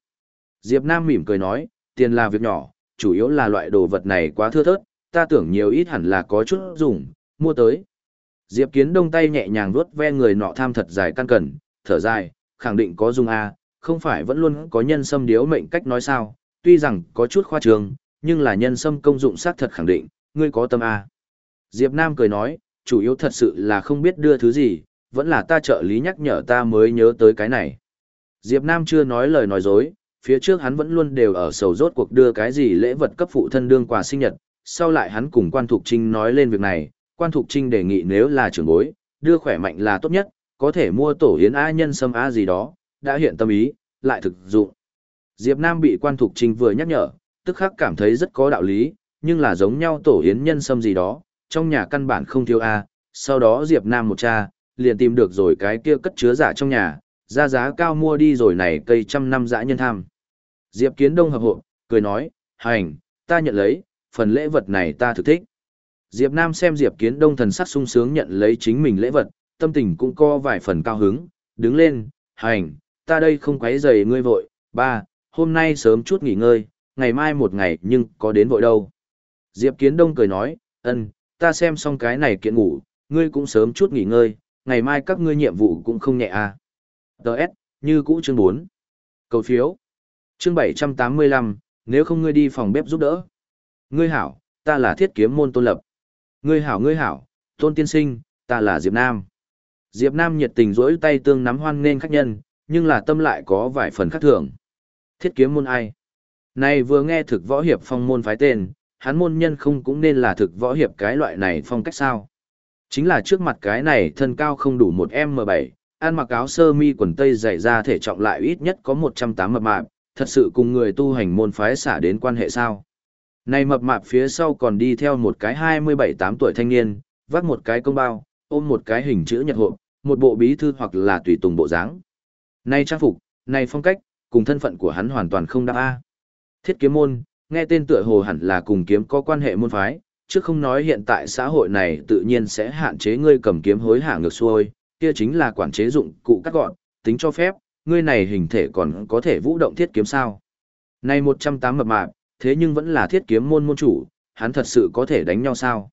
Diệp Nam mỉm cười nói, tiền là việc nhỏ, chủ yếu là loại đồ vật này quá thưa thớt, ta tưởng nhiều ít hẳn là có chút dùng, mua tới. Diệp Kiến Đông tay nhẹ nhàng vuốt ve người nọ tham thật dài căn cẩn, thở dài, khẳng định có dùng a, không phải vẫn luôn có nhân sâm điếu mệnh cách nói sao, tuy rằng có chút khoa trương, nhưng là nhân sâm công dụng xác thật khẳng định, ngươi có tâm a. Diệp Nam cười nói, chủ yếu thật sự là không biết đưa thứ gì, vẫn là ta trợ lý nhắc nhở ta mới nhớ tới cái này. Diệp Nam chưa nói lời nói dối, phía trước hắn vẫn luôn đều ở sầu rốt cuộc đưa cái gì lễ vật cấp phụ thân đương quà sinh nhật, sau lại hắn cùng quan thục trinh nói lên việc này, quan thục trinh đề nghị nếu là trưởng bối, đưa khỏe mạnh là tốt nhất, có thể mua tổ yến a nhân sâm a gì đó, đã hiện tâm ý, lại thực dụng. Diệp Nam bị quan thục trinh vừa nhắc nhở, tức khắc cảm thấy rất có đạo lý, nhưng là giống nhau tổ yến nhân sâm gì đó, trong nhà căn bản không thiếu a, sau đó Diệp Nam một cha, liền tìm được rồi cái kia cất chứa giả trong nhà, ra giá cao mua đi rồi này cây trăm năm dã nhân tham. Diệp Kiến Đông hợp hộ, cười nói, hành, ta nhận lấy, phần lễ vật này ta thực thích. Diệp Nam xem Diệp Kiến Đông thần sắc sung sướng nhận lấy chính mình lễ vật, tâm tình cũng có vài phần cao hứng, đứng lên, hành, ta đây không quấy rầy ngươi vội, ba, hôm nay sớm chút nghỉ ngơi, ngày mai một ngày nhưng có đến vội đâu. Diệp Kiến Đông cười nói, ân, ta xem xong cái này kiện ngủ, ngươi cũng sớm chút nghỉ ngơi, ngày mai các ngươi nhiệm vụ cũng không nhẹ à. Đợt, như cũ chương 4. Cầu phiếu. Chương 785, nếu không ngươi đi phòng bếp giúp đỡ. Ngươi hảo, ta là thiết kiếm môn tôn lập. Ngươi hảo ngươi hảo, tôn tiên sinh, ta là Diệp Nam. Diệp Nam nhiệt tình rỗi tay tương nắm hoan nên khách nhân, nhưng là tâm lại có vài phần khác thường. Thiết kiếm môn ai? Này vừa nghe thực võ hiệp phong môn phái tên, hắn môn nhân không cũng nên là thực võ hiệp cái loại này phong cách sao? Chính là trước mặt cái này thân cao không đủ một M7, ăn mặc áo sơ mi quần tây dày ra thể trọng lại ít nhất có 108 mập mạp, thật sự cùng người tu hành môn phái xả đến quan hệ sao? Này mập mạp phía sau còn đi theo một cái 27-8 tuổi thanh niên, vác một cái công bao, ôm một cái hình chữ nhật hộp, một bộ bí thư hoặc là tùy tùng bộ dáng. Này trang phục, này phong cách, cùng thân phận của hắn hoàn toàn không đáp a. Thiết kiếm môn, nghe tên tựa hồ hẳn là cùng kiếm có quan hệ môn phái, chứ không nói hiện tại xã hội này tự nhiên sẽ hạn chế ngươi cầm kiếm hối hả ngược xuôi, kia chính là quản chế dụng cụ cắt gọn, tính cho phép, ngươi này hình thể còn có thể vũ động thiết kiếm sao. Này 108 mập mạp, thế nhưng vẫn là thiết kiếm môn môn chủ, hắn thật sự có thể đánh nhau sao?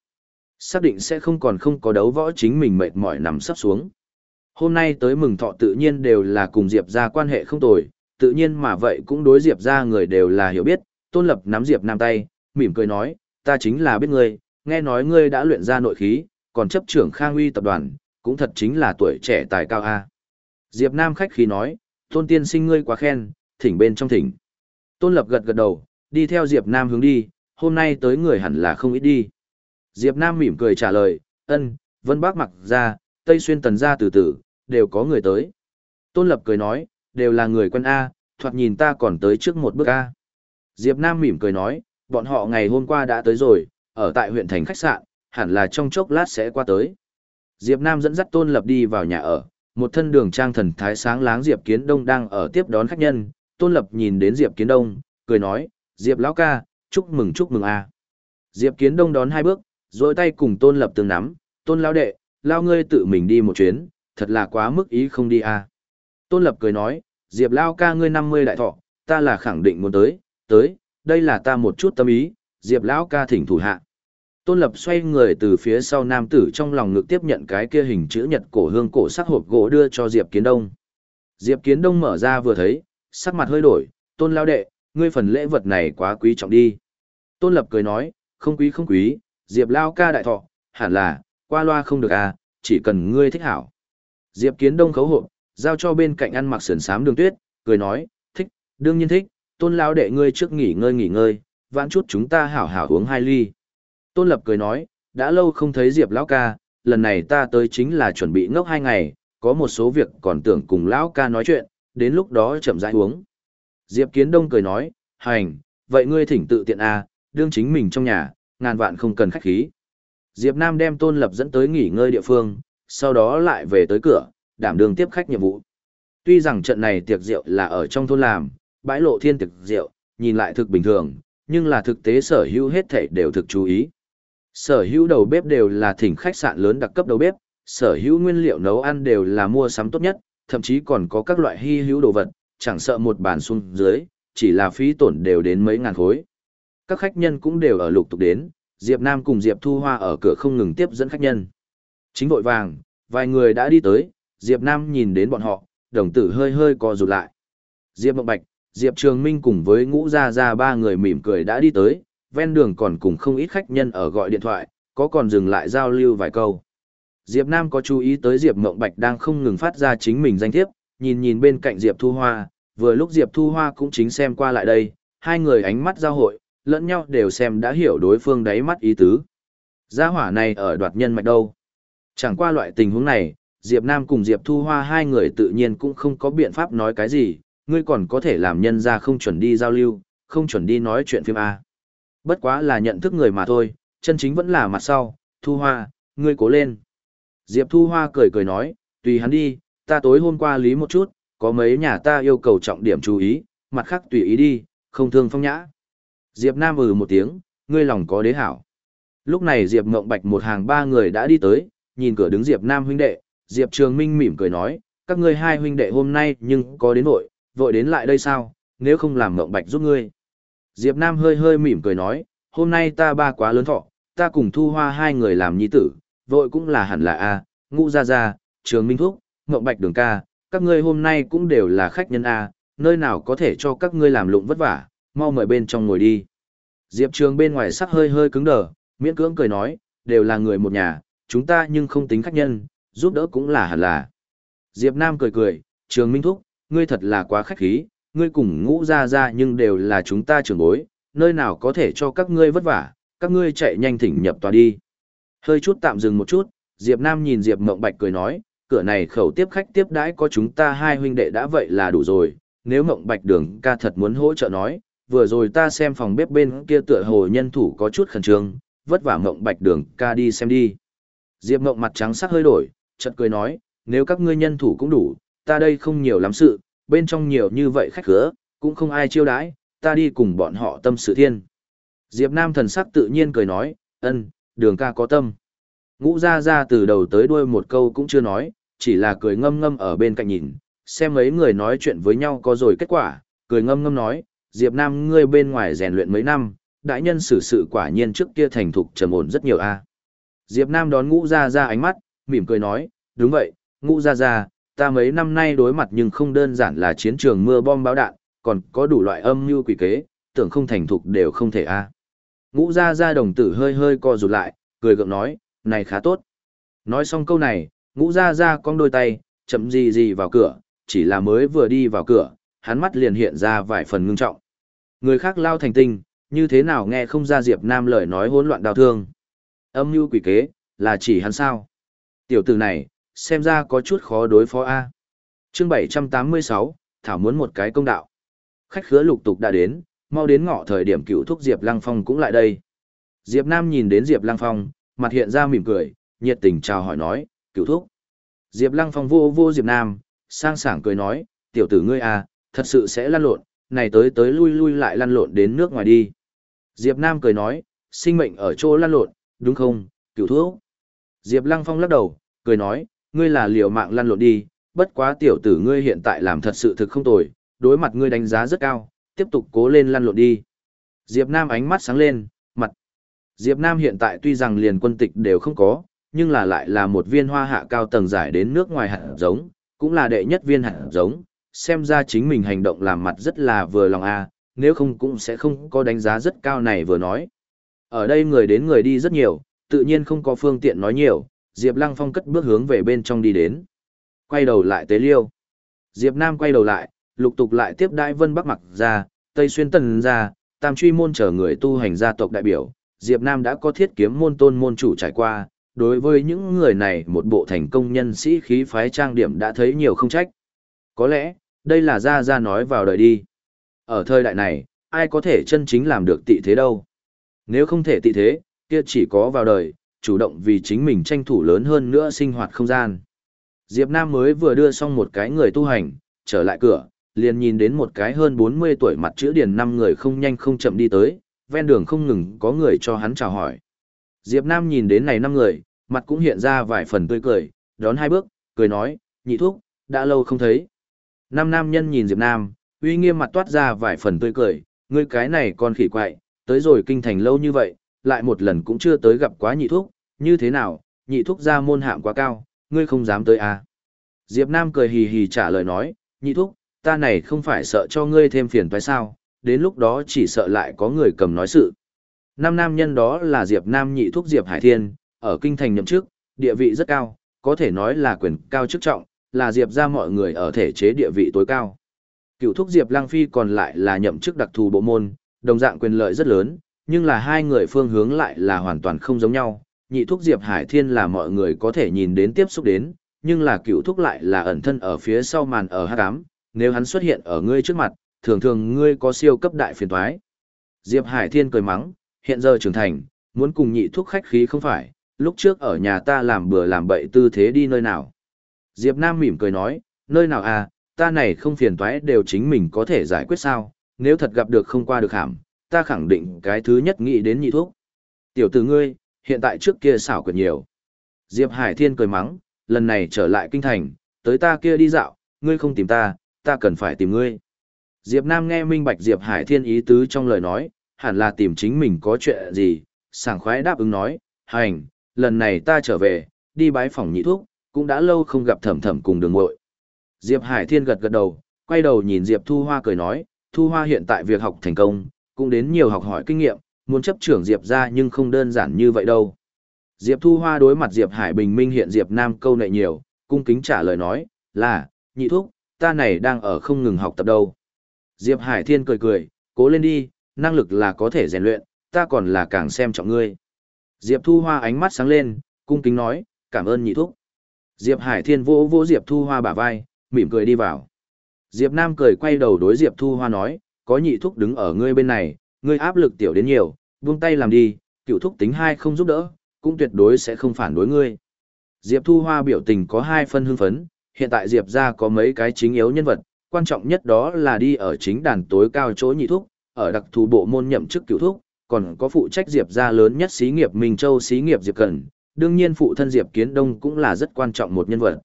Xác định sẽ không còn không có đấu võ chính mình mệt mỏi nằm sắp xuống. Hôm nay tới mừng thọ tự nhiên đều là cùng Diệp ra quan hệ không tồi, tự nhiên mà vậy cũng đối Diệp ra người đều là hiểu biết, Tôn Lập nắm Diệp Nam tay, mỉm cười nói, ta chính là biết ngươi, nghe nói ngươi đã luyện ra nội khí, còn chấp trưởng Khang Uy tập đoàn, cũng thật chính là tuổi trẻ tài cao a. Diệp Nam khách khí nói, Tôn tiên sinh ngươi quá khen, thỉnh bên trong thỉnh. Tôn Lập gật gật đầu, đi theo Diệp Nam hướng đi, hôm nay tới người hẳn là không ít đi. Diệp Nam mỉm cười trả lời, ân, Vân Bác mặc ra, Tây Xuyên tần ra từ từ, đều có người tới. Tôn Lập cười nói, đều là người quân A, thoạt nhìn ta còn tới trước một bước A. Diệp Nam mỉm cười nói, bọn họ ngày hôm qua đã tới rồi, ở tại huyện thành khách sạn, hẳn là trong chốc lát sẽ qua tới. Diệp Nam dẫn dắt Tôn Lập đi vào nhà ở, một thân đường trang thần thái sáng láng Diệp Kiến Đông đang ở tiếp đón khách nhân, Tôn Lập nhìn đến Diệp Kiến Đông, cười nói, Diệp lão ca, chúc mừng chúc mừng a. Diệp Kiến Đông đón hai bước, rồi tay cùng Tôn Lập tương nắm, Tôn lão đệ, lao ngươi tự mình đi một chuyến, thật là quá mức ý không đi a. Tôn Lập cười nói, Diệp lão ca ngươi 50 đại thọ, ta là khẳng định muốn tới, tới, đây là ta một chút tâm ý, Diệp lão ca thỉnh thủ hạ. Tôn Lập xoay người từ phía sau nam tử trong lòng ngực tiếp nhận cái kia hình chữ nhật cổ hương cổ sắc hộp gỗ đưa cho Diệp Kiến Đông. Diệp Kiến Đông mở ra vừa thấy, sắc mặt hơi đổi, Tôn lão đệ, ngươi phần lễ vật này quá quý trọng đi. Tôn Lập cười nói, không quý không quý, Diệp Lao ca đại thọ, hẳn là, qua loa không được à, chỉ cần ngươi thích hảo. Diệp Kiến Đông khấu hộp, giao cho bên cạnh ăn mặc sườn sám đường tuyết, cười nói, thích, đương nhiên thích, Tôn Lao đệ ngươi trước nghỉ ngơi nghỉ ngơi, vãn chút chúng ta hảo hảo uống hai ly. Tôn Lập cười nói, đã lâu không thấy Diệp Lão ca, lần này ta tới chính là chuẩn bị ngốc hai ngày, có một số việc còn tưởng cùng Lão ca nói chuyện, đến lúc đó chậm rãi uống. Diệp Kiến Đông cười nói, hành, vậy ngươi thỉnh tự tiện a, à, đương chính mình trong nhà, ngàn vạn không cần khách khí. Diệp Nam đem Tôn Lập dẫn tới nghỉ ngơi địa phương, sau đó lại về tới cửa, đảm đương tiếp khách nhiệm vụ. Tuy rằng trận này tiệc rượu là ở trong thôn làm, bãi lộ thiên tiệc rượu, nhìn lại thực bình thường, nhưng là thực tế sở hữu hết thảy đều thực chú ý. Sở hữu đầu bếp đều là thỉnh khách sạn lớn đặc cấp đầu bếp, sở hữu nguyên liệu nấu ăn đều là mua sắm tốt nhất, thậm chí còn có các loại hy hữu đồ vật, chẳng sợ một bàn xuống dưới, chỉ là phí tổn đều đến mấy ngàn khối. Các khách nhân cũng đều ở lục tục đến, Diệp Nam cùng Diệp Thu Hoa ở cửa không ngừng tiếp dẫn khách nhân. Chính vội vàng, vài người đã đi tới, Diệp Nam nhìn đến bọn họ, đồng tử hơi hơi co rụt lại. Diệp Mộng Bạch, Diệp Trường Minh cùng với ngũ gia gia ba người mỉm cười đã đi tới, ven đường còn cùng không ít khách nhân ở gọi điện thoại, có còn dừng lại giao lưu vài câu. Diệp Nam có chú ý tới Diệp Mộng Bạch đang không ngừng phát ra chính mình danh thiếp, nhìn nhìn bên cạnh Diệp Thu Hoa, vừa lúc Diệp Thu Hoa cũng chính xem qua lại đây, hai người ánh mắt giao hội, lẫn nhau đều xem đã hiểu đối phương đáy mắt ý tứ. Gia hỏa này ở đoạt nhân mạch đâu. Chẳng qua loại tình huống này, Diệp Nam cùng Diệp Thu Hoa hai người tự nhiên cũng không có biện pháp nói cái gì, ngươi còn có thể làm nhân gia không chuẩn đi giao lưu, không chuẩn đi nói chuyện phim A. Bất quá là nhận thức người mà thôi, chân chính vẫn là mặt sau, Thu Hoa, ngươi cố lên. Diệp Thu Hoa cười cười nói, tùy hắn đi, ta tối hôm qua lý một chút, có mấy nhà ta yêu cầu trọng điểm chú ý, mặt khác tùy ý đi, không thương phong nhã. Diệp Nam ừ một tiếng, ngươi lòng có đế hảo. Lúc này Diệp Ngộng Bạch một hàng ba người đã đi tới, nhìn cửa đứng Diệp Nam huynh đệ, Diệp Trường Minh mỉm cười nói, các ngươi hai huynh đệ hôm nay nhưng có đến vội, vội đến lại đây sao, nếu không làm Ngộng Bạch giúp ngươi. Diệp Nam hơi hơi mỉm cười nói, hôm nay ta ba quá lớn thọ, ta cùng thu hoa hai người làm nhi tử, vội cũng là hẳn là A, ngũ gia gia, trường minh thúc, ngộng bạch đường ca, các ngươi hôm nay cũng đều là khách nhân A, nơi nào có thể cho các ngươi làm lụng vất vả, mau mời bên trong ngồi đi. Diệp trường bên ngoài sắc hơi hơi cứng đờ, miễn cưỡng cười nói, đều là người một nhà, chúng ta nhưng không tính khách nhân, giúp đỡ cũng là hẳn là. Diệp Nam cười cười, trường minh thúc, ngươi thật là quá khách khí, ngươi cùng ngũ gia gia nhưng đều là chúng ta trưởng bối, nơi nào có thể cho các ngươi vất vả, các ngươi chạy nhanh thỉnh nhập tòa đi. Hơi chút tạm dừng một chút, Diệp Nam nhìn Diệp Mộng Bạch cười nói, cửa này khẩu tiếp khách tiếp đãi có chúng ta hai huynh đệ đã vậy là đủ rồi, nếu Mộng Bạch đường ca thật muốn hỗ trợ nói, vừa rồi ta xem phòng bếp bên kia tựa hồ nhân thủ có chút khẩn trương, vất vả Mộng Bạch đường ca đi xem đi. Diệp Mộng mặt trắng sắc hơi đổi, chợt cười nói, nếu các ngươi nhân thủ cũng đủ, ta đây không nhiều lắm sự, bên trong nhiều như vậy khách khứa, cũng không ai chiêu đãi, ta đi cùng bọn họ tâm sự thiên. Diệp Nam thần sắc tự nhiên cười nói, ân, đường ca có tâm. Ngũ ra ra từ đầu tới đuôi một câu cũng chưa nói, chỉ là cười ngâm ngâm ở bên cạnh nhìn, xem mấy người nói chuyện với nhau có rồi kết quả, cười ngâm ngâm nói, Diệp Nam ngươi bên ngoài rèn luyện mấy năm, đại nhân xử sự quả nhiên trước kia thành thục trầm ổn rất nhiều a. Diệp Nam đón ngũ ra ra ánh mắt, mỉm cười nói, đúng vậy, ngũ ra ra, ta mấy năm nay đối mặt nhưng không đơn giản là chiến trường mưa bom báo đạn, còn có đủ loại âm mưu quỷ kế, tưởng không thành thục đều không thể a. Ngũ gia gia đồng tử hơi hơi co rụt lại, cười gượng nói, này khá tốt. Nói xong câu này, ngũ gia gia cong đôi tay, chậm gì gì vào cửa, chỉ là mới vừa đi vào cửa, hắn mắt liền hiện ra vài phần ngưng trọng. Người khác lao thành tinh, như thế nào nghe không ra Diệp Nam lời nói hỗn loạn đau thương. Âm mưu quỷ kế, là chỉ hắn sao. Tiểu tử này, xem ra có chút khó đối phó A. Chương 786, Thảo muốn một cái công đạo. Khách khứa lục tục đã đến, mau đến ngọ thời điểm cựu thúc Diệp Lăng Phong cũng lại đây. Diệp Nam nhìn đến Diệp Lăng Phong, mặt hiện ra mỉm cười, nhiệt tình chào hỏi nói, cựu thúc. Diệp Lăng Phong vô vô Diệp Nam, sang sảng cười nói, tiểu tử ngươi à, thật sự sẽ lăn lộn, này tới tới lui lui lại lăn lộn đến nước ngoài đi. Diệp Nam cười nói, sinh mệnh ở chỗ lăn lộn, đúng không, cựu thúc. Diệp Lăng Phong lắc đầu, cười nói, ngươi là liều mạng lăn lộn đi, bất quá tiểu tử ngươi hiện tại làm thật sự thực không tồi, đối mặt ngươi đánh giá rất cao, tiếp tục cố lên lăn lộn đi. Diệp Nam ánh mắt sáng lên, mặt. Diệp Nam hiện tại tuy rằng liền quân tịch đều không có, nhưng là lại là một viên hoa hạ cao tầng giải đến nước ngoài hạt giống, cũng là đệ nhất viên hạt giống, xem ra chính mình hành động làm mặt rất là vừa lòng a, nếu không cũng sẽ không có đánh giá rất cao này vừa nói. Ở đây người đến người đi rất nhiều, tự nhiên không có phương tiện nói nhiều, Diệp Lăng Phong cất bước hướng về bên trong đi đến. Quay đầu lại tế liêu. Diệp Nam quay đầu lại, lục tục lại tiếp đại Vân Bắc mặc ra, Tây Xuyên Tần ra, Tam Truy môn chờ người tu hành gia tộc đại biểu, Diệp Nam đã có thiết kiếm môn tôn môn chủ trải qua, đối với những người này một bộ thành công nhân sĩ khí phái trang điểm đã thấy nhiều không trách. Có lẽ, đây là gia gia nói vào đời đi. Ở thời đại này, ai có thể chân chính làm được tị thế đâu. Nếu không thể tị thế, kia chỉ có vào đời, chủ động vì chính mình tranh thủ lớn hơn nữa sinh hoạt không gian. Diệp Nam mới vừa đưa xong một cái người tu hành, trở lại cửa, liền nhìn đến một cái hơn 40 tuổi mặt chữ điển năm người không nhanh không chậm đi tới, ven đường không ngừng có người cho hắn chào hỏi. Diệp Nam nhìn đến này năm người, mặt cũng hiện ra vài phần tươi cười, đón hai bước, cười nói, nhị thúc, đã lâu không thấy. Năm nam nhân nhìn Diệp Nam, uy nghiêm mặt toát ra vài phần tươi cười, ngươi cái này còn khỉ quậy, tới rồi kinh thành lâu như vậy, lại một lần cũng chưa tới gặp quá nhị thúc, như thế nào, nhị thúc ra môn hạm quá cao, ngươi không dám tới à. Diệp Nam cười hì hì trả lời nói, nhị thúc, ta này không phải sợ cho ngươi thêm phiền phải sao, đến lúc đó chỉ sợ lại có người cầm nói sự. Năm nam nhân đó là Diệp Nam nhị thúc Diệp Hải Thiên, ở kinh thành nhậm chức, địa vị rất cao, có thể nói là quyền cao chức trọng, là Diệp gia mọi người ở thể chế địa vị tối cao. Cựu thúc Diệp Lang Phi còn lại là nhậm chức đặc thù bộ môn, đồng dạng quyền lợi rất lớn, nhưng là hai người phương hướng lại là hoàn toàn không giống nhau. Nhị thúc Diệp Hải Thiên là mọi người có thể nhìn đến tiếp xúc đến, nhưng là cựu thúc lại là ẩn thân ở phía sau màn ở hát cám, nếu hắn xuất hiện ở ngươi trước mặt, thường thường ngươi có siêu cấp đại phiền toái. Diệp Hải Thiên cười mắng, hiện giờ trưởng thành, muốn cùng nhị thúc khách khí không phải, lúc trước ở nhà ta làm bừa làm bậy tư thế đi nơi nào. Diệp Nam mỉm cười nói, nơi nào à, ta này không phiền toái đều chính mình có thể giải quyết sao, nếu thật gặp được không qua được hàm, ta khẳng định cái thứ nhất nghĩ đến nhị thuốc. Tiểu tử ngươi, hiện tại trước kia xảo quyệt nhiều. Diệp Hải Thiên cười mắng, lần này trở lại kinh thành, tới ta kia đi dạo, ngươi không tìm ta, ta cần phải tìm ngươi. Diệp Nam nghe minh bạch Diệp Hải Thiên ý tứ trong lời nói, hẳn là tìm chính mình có chuyện gì, sảng khoái đáp ứng nói, hành, lần này ta trở về, đi bái phòng nhị thuốc, cũng đã lâu không gặp thẩm thẩm cùng đường muội. Diệp Hải Thiên gật gật đầu, quay đầu nhìn Diệp Thu Hoa cười nói, Thu Hoa hiện tại việc học thành công, cũng đến nhiều học hỏi kinh nghiệm, muốn chấp trưởng Diệp ra nhưng không đơn giản như vậy đâu. Diệp Thu Hoa đối mặt Diệp Hải Bình Minh hiện Diệp Nam câu nệ nhiều, cung kính trả lời nói, là, nhị thúc, ta này đang ở không ngừng học tập đâu. Diệp Hải Thiên cười cười, cố lên đi, năng lực là có thể rèn luyện, ta còn là càng xem trọng ngươi. Diệp Thu Hoa ánh mắt sáng lên, cung kính nói, cảm ơn nhị thúc. Diệp Hải Thiên vỗ vỗ Diệp Thu Hoa bả vai, mỉm cười đi vào. Diệp Nam cười quay đầu đối Diệp Thu Hoa nói, có nhị thúc đứng ở ngươi bên này, ngươi áp lực tiểu đến nhiều, buông tay làm đi, cựu thúc tính hai không giúp đỡ, cũng tuyệt đối sẽ không phản đối ngươi. Diệp Thu Hoa biểu tình có hai phân hưng phấn, hiện tại Diệp ra có mấy cái chính yếu nhân vật, quan trọng nhất đó là đi ở chính đàn tối cao chỗ nhị thúc, ở đặc thù bộ môn nhậm chức cựu thúc, còn có phụ trách Diệp ra lớn nhất xí nghiệp Minh Châu xí nghiệp Diệp Cần, đương nhiên phụ thân Diệp Kiến Đông cũng là rất quan trọng một nhân vật.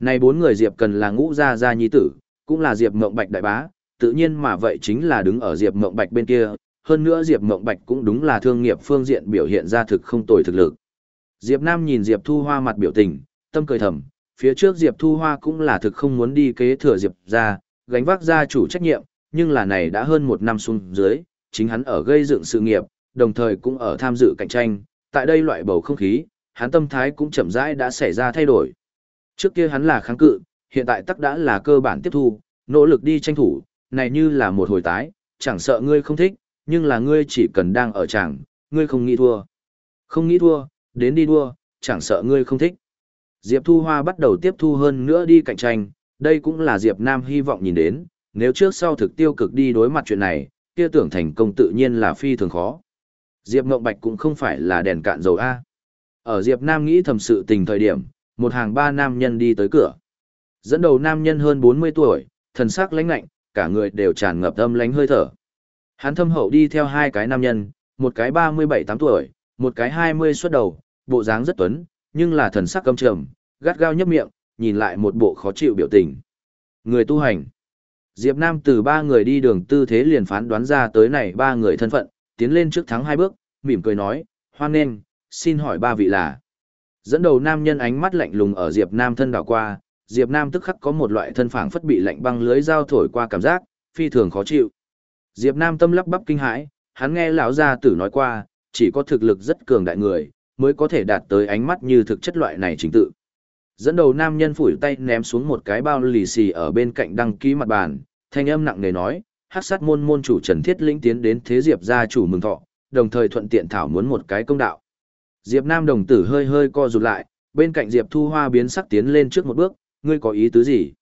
Này bốn người Diệp Cần là ngũ gia gia nhi tử, cũng là Diệp Mộng Bạch đại bá, tự nhiên mà vậy chính là đứng ở Diệp Mộng Bạch bên kia, hơn nữa Diệp Mộng Bạch cũng đúng là thương nghiệp phương diện biểu hiện ra thực không tồi thực lực. Diệp Nam nhìn Diệp Thu Hoa mặt biểu tình, tâm cười thầm, phía trước Diệp Thu Hoa cũng là thực không muốn đi kế thừa Diệp ra, gánh vác gia chủ trách nhiệm, nhưng là này đã hơn một năm xuống dưới, chính hắn ở gây dựng sự nghiệp, đồng thời cũng ở tham dự cạnh tranh, tại đây loại bầu không khí, hắn tâm thái cũng chậm rãi đã xảy ra thay đổi. Trước kia hắn là kháng cự, hiện tại tắc đã là cơ bản tiếp thu, nỗ lực đi tranh thủ, này như là một hồi tái, chẳng sợ ngươi không thích, nhưng là ngươi chỉ cần đang ở chẳng, ngươi không nghĩ thua. Không nghĩ thua, đến đi đua, chẳng sợ ngươi không thích. Diệp Thu Hoa bắt đầu tiếp thu hơn nữa đi cạnh tranh, đây cũng là Diệp Nam hy vọng nhìn đến, nếu trước sau thực tiêu cực đi đối mặt chuyện này, kia tưởng thành công tự nhiên là phi thường khó. Diệp Ngộng Bạch cũng không phải là đèn cạn dầu A. Ở Diệp Nam nghĩ thầm sự tình thời điểm, một hàng ba nam nhân đi tới cửa. Dẫn đầu nam nhân hơn 40 tuổi, thần sắc lãnh lạnh, cả người đều tràn ngập âm lãnh hơi thở. Hắn thâm hậu đi theo hai cái nam nhân, một cái 37-8 tuổi, một cái 20 xuất đầu, bộ dáng rất tuấn, nhưng là thần sắc căm trầm, gắt gao nhấp miệng, nhìn lại một bộ khó chịu biểu tình. Người tu hành. Diệp Nam từ ba người đi đường tư thế liền phán đoán ra tới này ba người thân phận, tiến lên trước thắng hai bước, mỉm cười nói, hoan nghênh, xin hỏi ba vị là. Dẫn đầu nam nhân ánh mắt lạnh lùng ở Diệp Nam thân đảo qua, Diệp Nam tức khắc có một loại thân phảng phất bị lạnh băng lưới dao thổi qua cảm giác, phi thường khó chịu. Diệp Nam tâm lắc bắp kinh hãi, hắn nghe lão gia tử nói qua, chỉ có thực lực rất cường đại người, mới có thể đạt tới ánh mắt như thực chất loại này chính tự. Dẫn đầu nam nhân phủi tay ném xuống một cái bao lì xì ở bên cạnh đăng ký mặt bàn, thanh âm nặng nề nói, hắc sát môn môn chủ Trần Thiết Lĩnh tiến đến thế Diệp gia chủ mừng thọ, đồng thời thuận tiện thảo muốn một cái công đạo. Diệp Nam đồng tử hơi hơi co rụt lại, bên cạnh Diệp Thu Hoa biến sắc tiến lên trước một bước, ngươi có ý tứ gì?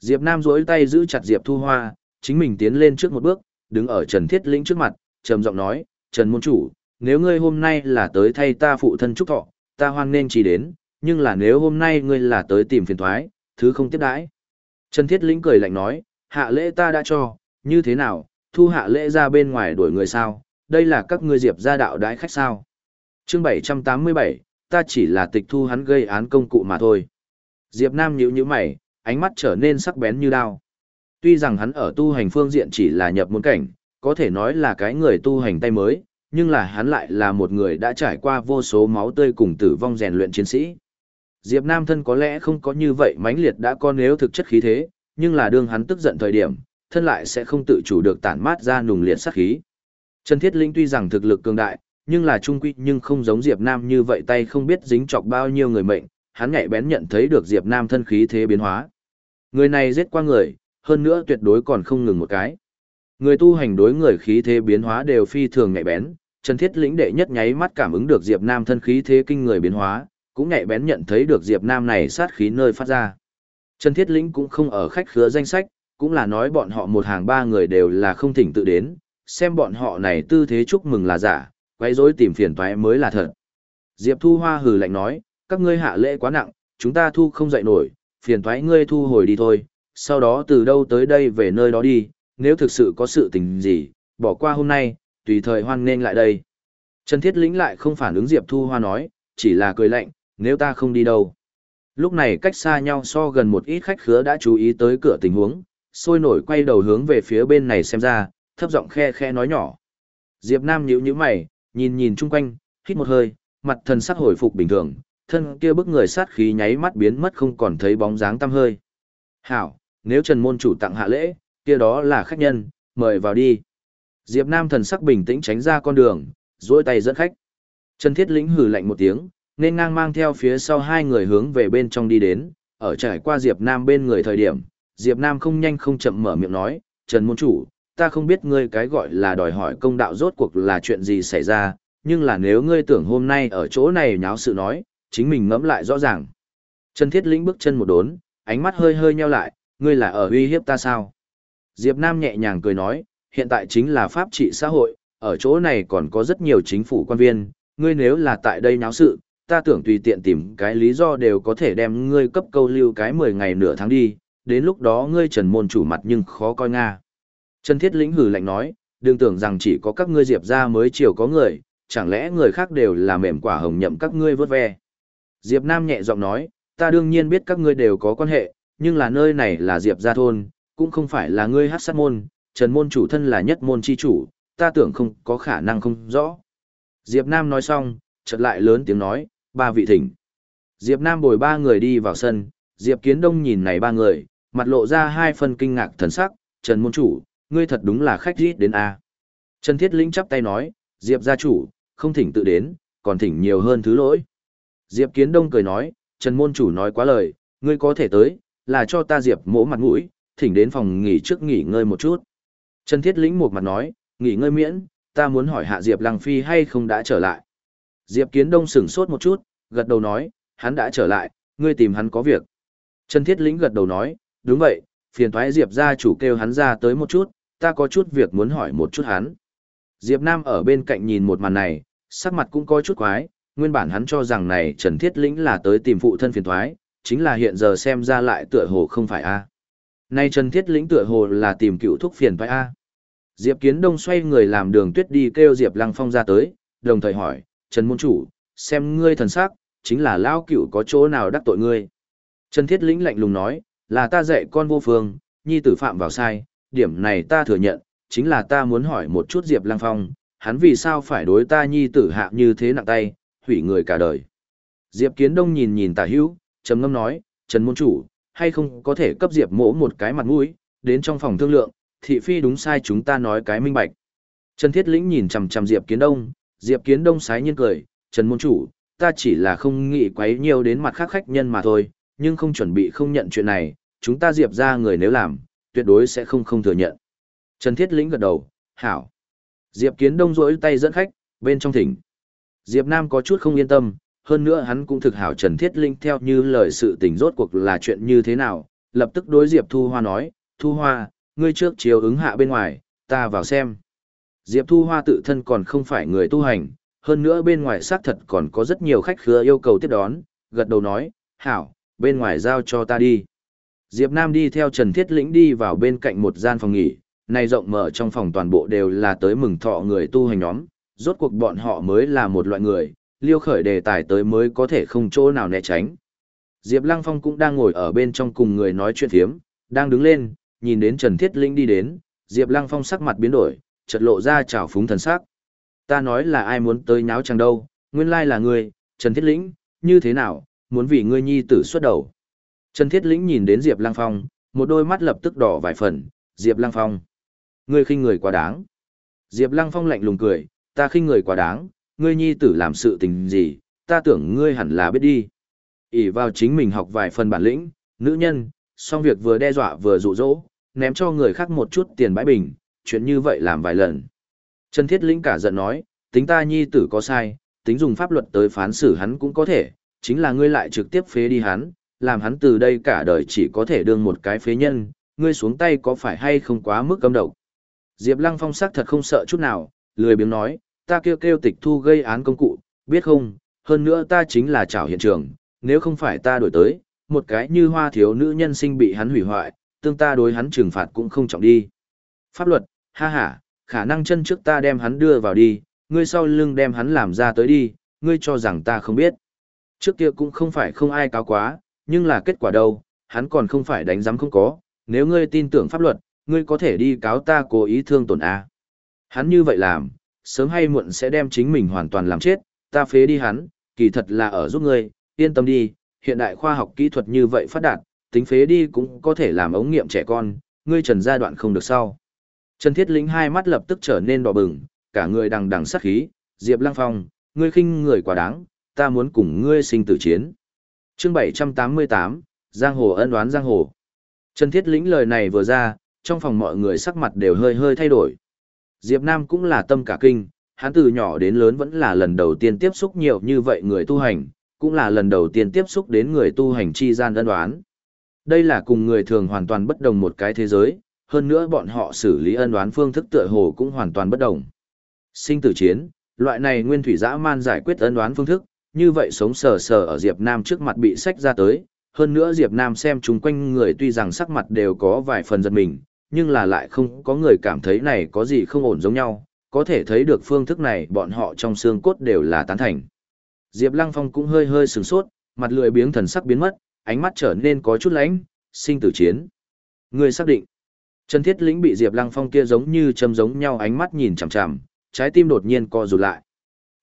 Diệp Nam duỗi tay giữ chặt Diệp Thu Hoa, chính mình tiến lên trước một bước, đứng ở Trần Thiết Lĩnh trước mặt, trầm giọng nói, Trần môn chủ, nếu ngươi hôm nay là tới thay ta phụ thân chúc thọ, ta hoan nên chỉ đến, nhưng là nếu hôm nay ngươi là tới tìm phiền thoái, thứ không tiếp đãi. Trần Thiết Lĩnh cười lạnh nói, hạ lễ ta đã cho, như thế nào, thu hạ lễ ra bên ngoài đuổi người sao, đây là các ngươi diệp gia đạo đái khách sao. chương 787, ta chỉ là tịch thu hắn gây án công cụ mà thôi. Diệp Nam nhíu nhíu mày, ánh mắt trở nên sắc bén như đao. Tuy rằng hắn ở tu hành phương diện chỉ là nhập môn cảnh, có thể nói là cái người tu hành tay mới, nhưng là hắn lại là một người đã trải qua vô số máu tươi cùng tử vong rèn luyện chiến sĩ. Diệp Nam thân có lẽ không có như vậy mãnh liệt đã có nếu thực chất khí thế, nhưng là đương hắn tức giận thời điểm, thân lại sẽ không tự chủ được tản mát ra nùng liệt sát khí. Trần Thiết Linh tuy rằng thực lực cường đại, nhưng là trung quy nhưng không giống Diệp Nam như vậy tay không biết dính chọc bao nhiêu người mệnh, hắn nhạy bén nhận thấy được Diệp Nam thân khí thế biến hóa. Người này giết qua người, hơn nữa tuyệt đối còn không ngừng một cái. Người tu hành đối người khí thế biến hóa đều phi thường nhạy bén, Trần Thiết Lĩnh đệ nhất nháy mắt cảm ứng được Diệp Nam thân khí thế kinh người biến hóa, cũng nhạy bén nhận thấy được Diệp Nam này sát khí nơi phát ra. Trần Thiết Lĩnh cũng không ở khách khứa danh sách, cũng là nói bọn họ một hàng ba người đều là không thỉnh tự đến, xem bọn họ này tư thế chúc mừng là giả, quay rối tìm phiền toái mới là thật. Diệp Thu Hoa hừ lạnh nói, các ngươi hạ lễ quá nặng, chúng ta thu không dậy nổi, phiền thoái ngươi thu hồi đi thôi, sau đó từ đâu tới đây về nơi đó đi, nếu thực sự có sự tình gì, bỏ qua hôm nay, tùy thời hoan nên lại đây. Trần Thiết Lĩnh lại không phản ứng Diệp Thu Hoa nói, chỉ là cười lạnh, nếu ta không đi đâu. Lúc này cách xa nhau so gần một ít khách khứa đã chú ý tới cửa tình huống, sôi nổi quay đầu hướng về phía bên này xem ra, thấp giọng khe khe nói nhỏ. Diệp Nam nhíu nhíu mày, nhìn nhìn chung quanh, hít một hơi, mặt thần sắc hồi phục bình thường, thân kia bức người sát khí nháy mắt biến mất không còn thấy bóng dáng tăm hơi. Hảo, nếu Trần Môn chủ tặng hạ lễ, kia đó là khách nhân, mời vào đi. Diệp Nam thần sắc bình tĩnh tránh ra con đường, duỗi tay dẫn khách. Trần Thiết Lĩnh hừ lạnh một tiếng, nên ngang mang theo phía sau hai người hướng về bên trong đi đến, ở trải qua Diệp Nam bên người thời điểm, Diệp Nam không nhanh không chậm mở miệng nói, Trần Môn Chủ, ta không biết ngươi cái gọi là đòi hỏi công đạo rốt cuộc là chuyện gì xảy ra, nhưng là nếu ngươi tưởng hôm nay ở chỗ này nháo sự nói, chính mình ngẫm lại rõ ràng. Trần Thiết Lĩnh bước chân một đốn, ánh mắt hơi hơi nheo lại, ngươi là ở uy hiếp ta sao? Diệp Nam nhẹ nhàng cười nói, hiện tại chính là pháp trị xã hội, ở chỗ này còn có rất nhiều chính phủ quan viên, ngươi nếu là tại đây nháo sự, ta tưởng tùy tiện tìm cái lý do đều có thể đem ngươi cấp câu lưu cái 10 ngày nửa tháng đi, đến lúc đó ngươi trần môn chủ mặt nhưng khó coi nga. Trần Thiết Lĩnh hừ lạnh nói, đừng tưởng rằng chỉ có các ngươi diệp ra mới chiều có người, chẳng lẽ người khác đều là mềm quả hồng nhậm các ngươi vớt ve. Diệp Nam nhẹ giọng nói, ta đương nhiên biết các ngươi đều có quan hệ, nhưng là nơi này là diệp gia thôn, cũng không phải là ngươi hát sát môn, trần môn chủ thân là nhất môn chi chủ, ta tưởng không có khả năng không rõ. Diệp Nam nói xong, chợt lại lớn tiếng nói, ba vị thỉnh. Diệp Nam bồi ba người đi vào sân, Diệp Kiến Đông nhìn này ba người, mặt lộ ra hai phần kinh ngạc thần sắc, Trần Môn Chủ, ngươi thật đúng là khách rít đến A. Trần Thiết Lĩnh chắp tay nói, Diệp gia chủ, không thỉnh tự đến, còn thỉnh nhiều hơn thứ lỗi. Diệp Kiến Đông cười nói, Trần Môn Chủ nói quá lời, ngươi có thể tới, là cho ta Diệp mỗ mặt mũi, thỉnh đến phòng nghỉ trước nghỉ ngơi một chút. Trần Thiết Lĩnh một mặt nói, nghỉ ngơi miễn, ta muốn hỏi hạ Diệp Lăng Phi hay không đã trở lại. Diệp Kiến Đông sửng sốt một chút, gật đầu nói, hắn đã trở lại, ngươi tìm hắn có việc. Trần Thiết Lĩnh gật đầu nói, đúng vậy, phiền thoái Diệp gia chủ kêu hắn ra tới một chút, ta có chút việc muốn hỏi một chút hắn. Diệp Nam ở bên cạnh nhìn một màn này, sắc mặt cũng có chút quái, nguyên bản hắn cho rằng này Trần Thiết Lĩnh là tới tìm phụ thân phiền thoái, chính là hiện giờ xem ra lại tựa hồ không phải a. Nay Trần Thiết Lĩnh tựa hồ là tìm cựu thúc phiền thoái a. Diệp Kiến Đông xoay người làm đường tuyết đi kêu Diệp Lăng Phong ra tới, đồng thời hỏi, Trần Môn Chủ, xem ngươi thần sắc, chính là lao cựu có chỗ nào đắc tội ngươi. Trần Thiết Lĩnh lạnh lùng nói, là ta dạy con vô phương, nhi tử phạm vào sai, điểm này ta thừa nhận, chính là ta muốn hỏi một chút Diệp Lăng Phong, hắn vì sao phải đối ta nhi tử hạ như thế nặng tay, hủy người cả đời. Diệp Kiến Đông nhìn nhìn tả hữu, trầm ngâm nói, Trần Môn Chủ, hay không có thể cấp Diệp mỗ một cái mặt mũi, đến trong phòng thương lượng, thị phi đúng sai chúng ta nói cái minh bạch. Trần Thiết Lĩnh nhìn chằm chằm Diệp Kiến Đông, Diệp Kiến Đông sái nhiên cười, Trần Môn Chủ, ta chỉ là không nghĩ quấy nhiều đến mặt khác khách nhân mà thôi, nhưng không chuẩn bị không nhận chuyện này, chúng ta Diệp ra người nếu làm, tuyệt đối sẽ không không thừa nhận. Trần Thiết Lĩnh gật đầu, hảo. Diệp Kiến Đông rỗi tay dẫn khách, bên trong thỉnh. Diệp Nam có chút không yên tâm, hơn nữa hắn cũng thực hảo Trần Thiết Linh theo như lời sự tình rốt cuộc là chuyện như thế nào, lập tức đối Diệp Thu Hoa nói, Thu Hoa, ngươi trước chiều ứng hạ bên ngoài, ta vào xem. Diệp Thu Hoa tự thân còn không phải người tu hành, hơn nữa bên ngoài xác thật còn có rất nhiều khách khứa yêu cầu tiếp đón, gật đầu nói, hảo, bên ngoài giao cho ta đi. Diệp Nam đi theo Trần Thiết Lĩnh đi vào bên cạnh một gian phòng nghỉ, này rộng mở trong phòng toàn bộ đều là tới mừng thọ người tu hành nhóm, rốt cuộc bọn họ mới là một loại người, liêu khởi đề tài tới mới có thể không chỗ nào né tránh. Diệp Lăng Phong cũng đang ngồi ở bên trong cùng người nói chuyện thiếm, đang đứng lên, nhìn đến Trần Thiết Linh đi đến, Diệp Lăng Phong sắc mặt biến đổi, chợt lộ ra trào phúng thần sắc. Ta nói là ai muốn tới nháo chẳng đâu, nguyên lai là ngươi, Trần Thiết Lĩnh, như thế nào, muốn vì ngươi nhi tử xuất đầu. Trần Thiết Lĩnh nhìn đến Diệp Lăng Phong, một đôi mắt lập tức đỏ vài phần, Diệp Lăng Phong. Ngươi khinh người quá đáng. Diệp Lăng Phong lạnh lùng cười, ta khinh người quá đáng, ngươi nhi tử làm sự tình gì, ta tưởng ngươi hẳn là biết đi. ỉ vào chính mình học vài phần bản lĩnh, nữ nhân, xong việc vừa đe dọa vừa dụ dỗ, ném cho người khác một chút tiền bãi bình, chuyện như vậy làm vài lần. Trần Thiết Lĩnh cả giận nói, tính ta nhi tử có sai, tính dùng pháp luật tới phán xử hắn cũng có thể, chính là ngươi lại trực tiếp phế đi hắn, làm hắn từ đây cả đời chỉ có thể đương một cái phế nhân, ngươi xuống tay có phải hay không quá mức cấm độc. Diệp Lăng Phong sắc thật không sợ chút nào, lười biếng nói, ta kêu kêu tịch thu gây án công cụ, biết không, hơn nữa ta chính là trảo hiện trường, nếu không phải ta đổi tới, một cái như hoa thiếu nữ nhân sinh bị hắn hủy hoại, tương ta đối hắn trừng phạt cũng không trọng đi. Pháp luật, ha ha, khả năng chân trước ta đem hắn đưa vào đi, ngươi sau lưng đem hắn làm ra tới đi, ngươi cho rằng ta không biết. Trước kia cũng không phải không ai cáo quá, nhưng là kết quả đâu, hắn còn không phải đánh giám không có, nếu ngươi tin tưởng pháp luật, ngươi có thể đi cáo ta cố ý thương tổn A. Hắn như vậy làm, sớm hay muộn sẽ đem chính mình hoàn toàn làm chết, ta phế đi hắn, kỳ thật là ở giúp ngươi, yên tâm đi, hiện đại khoa học kỹ thuật như vậy phát đạt, tính phế đi cũng có thể làm ống nghiệm trẻ con, ngươi trần giai đoạn không được sau. Trần Thiết Lĩnh hai mắt lập tức trở nên đỏ bừng, cả người đằng đằng sát khí, Diệp Lăng Phong, ngươi khinh người quá đáng, ta muốn cùng ngươi sinh tử chiến. Chương 788, Giang Hồ ân oán Giang Hồ. Trần Thiết Lĩnh lời này vừa ra, trong phòng mọi người sắc mặt đều hơi hơi thay đổi. Diệp Nam cũng là tâm cả kinh, hắn từ nhỏ đến lớn vẫn là lần đầu tiên tiếp xúc nhiều như vậy người tu hành, cũng là lần đầu tiên tiếp xúc đến người tu hành chi gian đơn đoán. Đây là cùng người thường hoàn toàn bất đồng một cái thế giới, hơn nữa bọn họ xử lý ân đoán phương thức tựa hồ cũng hoàn toàn bất đồng. Sinh tử chiến, loại này nguyên thủy dã man giải quyết ân đoán phương thức, như vậy sống sờ sờ ở Diệp Nam trước mặt bị sách ra tới, hơn nữa Diệp Nam xem chúng quanh người tuy rằng sắc mặt đều có vài phần giật mình, nhưng là lại không có người cảm thấy này có gì không ổn giống nhau, có thể thấy được phương thức này bọn họ trong xương cốt đều là tán thành. Diệp Lăng Phong cũng hơi hơi sừng sốt, mặt lười biếng thần sắc biến mất, ánh mắt trở nên có chút lãnh, sinh tử chiến. Người xác định. Trần Thiết Lĩnh bị Diệp Lăng Phong kia giống như châm giống nhau ánh mắt nhìn chằm chằm, trái tim đột nhiên co rụt lại.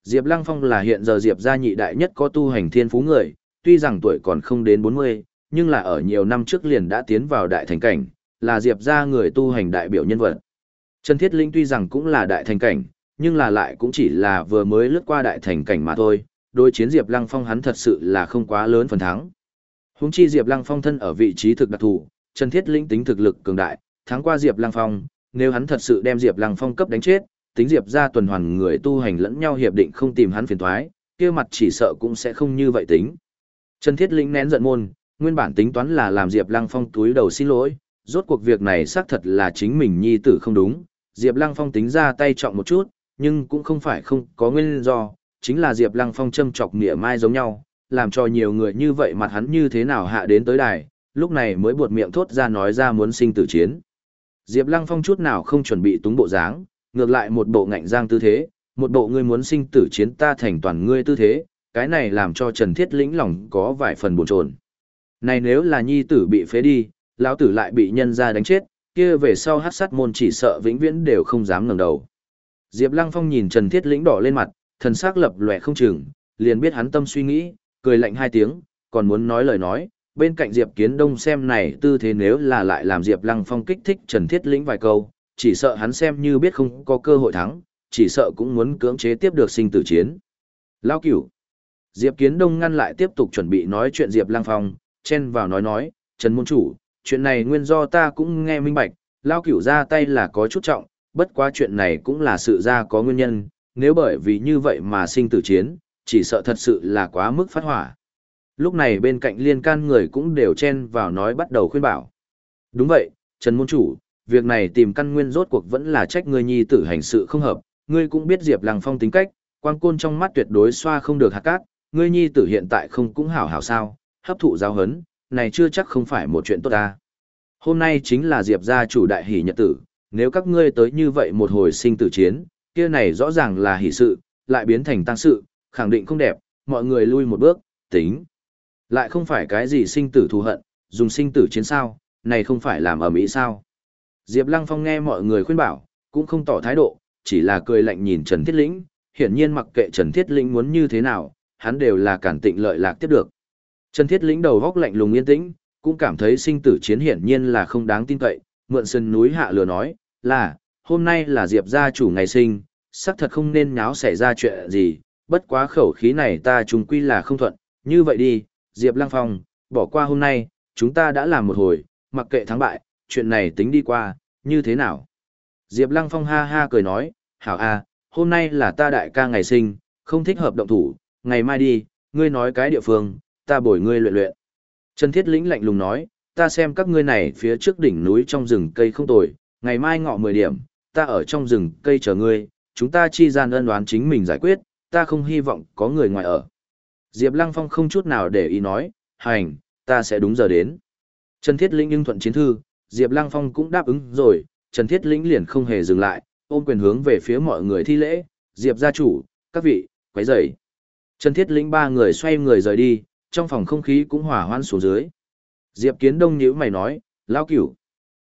Diệp Lăng Phong là hiện giờ Diệp gia nhị đại nhất có tu hành thiên phú người, tuy rằng tuổi còn không đến 40, nhưng là ở nhiều năm trước liền đã tiến vào đại thành cảnh, là Diệp gia người tu hành đại biểu nhân vật. Trần Thiết Linh tuy rằng cũng là đại thành cảnh, nhưng là lại cũng chỉ là vừa mới lướt qua đại thành cảnh mà thôi, đối chiến Diệp Lăng Phong hắn thật sự là không quá lớn phần thắng. Huống chi Diệp Lăng Phong thân ở vị trí thực đặc thù, Trần Thiết Linh tính thực lực cường đại, thắng qua Diệp Lăng Phong, nếu hắn thật sự đem Diệp Lăng Phong cấp đánh chết, tính Diệp gia tuần hoàn người tu hành lẫn nhau hiệp định không tìm hắn phiền toái, kia mặt chỉ sợ cũng sẽ không như vậy tính. Trần Thiết Linh nén giận môn, nguyên bản tính toán là làm Diệp Lăng Phong túi đầu xin lỗi, rốt cuộc việc này xác thật là chính mình nhi tử không đúng, Diệp Lăng Phong tính ra tay trọng một chút, nhưng cũng không phải không có nguyên do, chính là Diệp Lăng Phong châm chọc nghĩa mai giống nhau, làm cho nhiều người như vậy mặt hắn như thế nào hạ đến tới đài, lúc này mới buột miệng thốt ra nói ra muốn sinh tử chiến. Diệp Lăng Phong chút nào không chuẩn bị túng bộ dáng, ngược lại một bộ ngạnh giang tư thế, một bộ ngươi muốn sinh tử chiến ta thành toàn ngươi tư thế, cái này làm cho Trần Thiết Lĩnh lòng có vài phần buồn chồn. Này nếu là nhi tử bị phế đi, lão tử lại bị nhân ra đánh chết, kia về sau hát sát môn chỉ sợ vĩnh viễn đều không dám ngẩng đầu. Diệp Lăng Phong nhìn Trần Thiết Lĩnh đỏ lên mặt, thần sắc lập lòe không chừng, liền biết hắn tâm suy nghĩ, cười lạnh hai tiếng, còn muốn nói lời nói, bên cạnh Diệp Kiến Đông xem này tư thế nếu là lại làm Diệp Lăng Phong kích thích Trần Thiết Lĩnh vài câu, chỉ sợ hắn xem như biết không có cơ hội thắng, chỉ sợ cũng muốn cưỡng chế tiếp được sinh tử chiến. Lao cửu. Diệp Kiến Đông ngăn lại tiếp tục chuẩn bị nói chuyện Diệp Lăng Phong, chen vào nói nói, Trần Môn Chủ, chuyện này nguyên do ta cũng nghe minh bạch, lao cửu ra tay là có chút trọng, bất quá chuyện này cũng là sự ra có nguyên nhân, nếu bởi vì như vậy mà sinh tử chiến, chỉ sợ thật sự là quá mức phát hỏa. Lúc này bên cạnh liên can người cũng đều chen vào nói bắt đầu khuyên bảo. Đúng vậy, Trần Môn Chủ, việc này tìm căn nguyên rốt cuộc vẫn là trách ngươi nhi tử hành sự không hợp, ngươi cũng biết Diệp Lăng Phong tính cách, quan côn trong mắt tuyệt đối xoa không được hạt cát, ngươi nhi tử hiện tại không cũng hảo hảo sao, hấp thụ giáo hấn, này chưa chắc không phải một chuyện tốt ta. Hôm nay chính là Diệp gia chủ đại hỷ nhật tử, nếu các ngươi tới như vậy một hồi sinh tử chiến, kia này rõ ràng là hỷ sự, lại biến thành tăng sự, khẳng định không đẹp, mọi người lui một bước, tính. Lại không phải cái gì sinh tử thù hận, dùng sinh tử chiến sao, này không phải làm ở Mỹ sao. Diệp Lăng Phong nghe mọi người khuyên bảo, cũng không tỏ thái độ, chỉ là cười lạnh nhìn Trần Thiết Lĩnh, hiển nhiên mặc kệ Trần Thiết Lĩnh muốn như thế nào, hắn đều là cản tịnh lợi lạc tiếp được. Trần Thiết Lĩnh đầu góc lạnh lùng yên tĩnh, cũng cảm thấy sinh tử chiến hiển nhiên là không đáng tin cậy, mượn sân núi hạ lừa nói, là, hôm nay là Diệp gia chủ ngày sinh, xác thật không nên nháo xảy ra chuyện gì, bất quá khẩu khí này ta trùng quy là không thuận, như vậy đi, Diệp Lăng Phong, bỏ qua hôm nay, chúng ta đã làm một hồi, mặc kệ thắng bại, chuyện này tính đi qua, như thế nào? Diệp Lăng Phong ha ha cười nói, hảo a, hôm nay là ta đại ca ngày sinh, không thích hợp động thủ, ngày mai đi, ngươi nói cái địa phương, ta bồi ngươi luyện luyện. Trần Thiết Lĩnh lạnh lùng nói, ta xem các ngươi này phía trước đỉnh núi trong rừng cây không tồi, ngày mai ngọ 10 điểm, ta ở trong rừng cây chờ ngươi, chúng ta chi gian ân đoán chính mình giải quyết, ta không hy vọng có người ngoài ở. Diệp Lăng Phong không chút nào để ý nói, hành, ta sẽ đúng giờ đến. Trần Thiết Lĩnh nhưng thuận chiến thư, Diệp Lăng Phong cũng đáp ứng rồi, Trần Thiết Lĩnh liền không hề dừng lại, ôm quyền hướng về phía mọi người thi lễ, Diệp gia chủ, các vị, quấy rầy. Trần Thiết Lĩnh ba người xoay người rời đi, trong phòng không khí cũng hòa hoãn xuống dưới. Diệp Kiến Đông nhíu mày nói, lão cửu.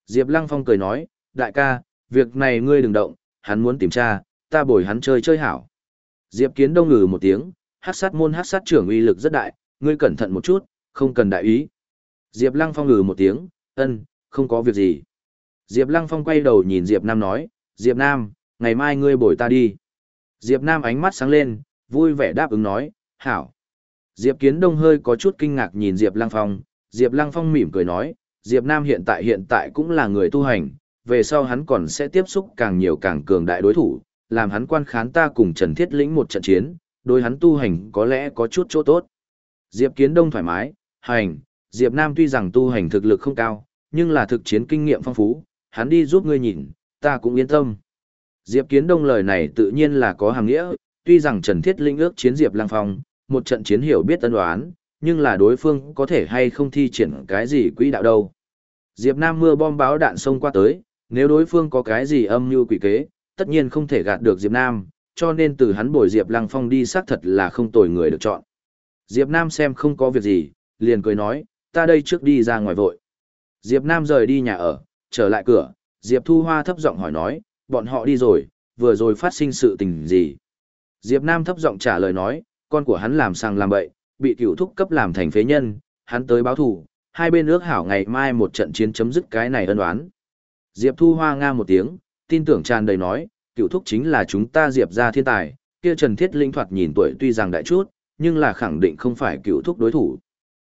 Diệp Lăng Phong cười nói, đại ca, việc này ngươi đừng động, hắn muốn tìm tra, ta bồi hắn chơi chơi hảo. Diệp Kiến Đông ngừ một tiếng, hát sát môn hát sát trưởng uy lực rất đại, ngươi cẩn thận một chút, không cần đại ý. Diệp Lăng Phong ngừ một tiếng, ân, không có việc gì. Diệp Lăng Phong quay đầu nhìn Diệp Nam nói, Diệp Nam, ngày mai ngươi bồi ta đi. Diệp Nam ánh mắt sáng lên, vui vẻ đáp ứng nói, hảo. Diệp Kiến Đông hơi có chút kinh ngạc nhìn Diệp Lăng Phong, Diệp Lăng Phong mỉm cười nói, Diệp Nam hiện tại hiện tại cũng là người tu hành, về sau hắn còn sẽ tiếp xúc càng nhiều càng cường đại đối thủ, làm hắn quan khán ta cùng Trần Thiết Lĩnh một trận chiến, đối hắn tu hành có lẽ có chút chỗ tốt. Diệp Kiến Đông thoải mái, hành, Diệp Nam tuy rằng tu hành thực lực không cao, nhưng là thực chiến kinh nghiệm phong phú, hắn đi giúp ngươi nhìn, ta cũng yên tâm. Diệp Kiến Đông lời này tự nhiên là có hàng nghĩa, tuy rằng Trần Thiết Linh ước chiến Diệp Lăng Phong, một trận chiến hiểu biết tân đoán, nhưng là đối phương có thể hay không thi triển cái gì quỹ đạo đâu. Diệp Nam mưa bom báo đạn xông qua tới, nếu đối phương có cái gì âm mưu quỷ kế, tất nhiên không thể gạt được Diệp Nam, cho nên từ hắn bồi Diệp Lăng Phong đi xác thật là không tồi người được chọn. Diệp Nam xem không có việc gì, liền cười nói, ta đây trước đi ra ngoài vội. Diệp Nam rời đi nhà ở, trở lại cửa, Diệp Thu Hoa thấp giọng hỏi nói, bọn họ đi rồi, vừa rồi phát sinh sự tình gì? Diệp Nam thấp giọng trả lời nói, con của hắn làm sang làm bậy, bị cựu thúc cấp làm thành phế nhân, hắn tới báo thù, hai bên ước hảo ngày mai một trận chiến chấm dứt cái này ân oán. Diệp Thu Hoa nga một tiếng, tin tưởng tràn đầy nói, cựu thúc chính là chúng ta Diệp gia thiên tài, kia Trần Thiết Linh thoạt nhìn tuổi tuy rằng đại chút, nhưng là khẳng định không phải cựu thúc đối thủ.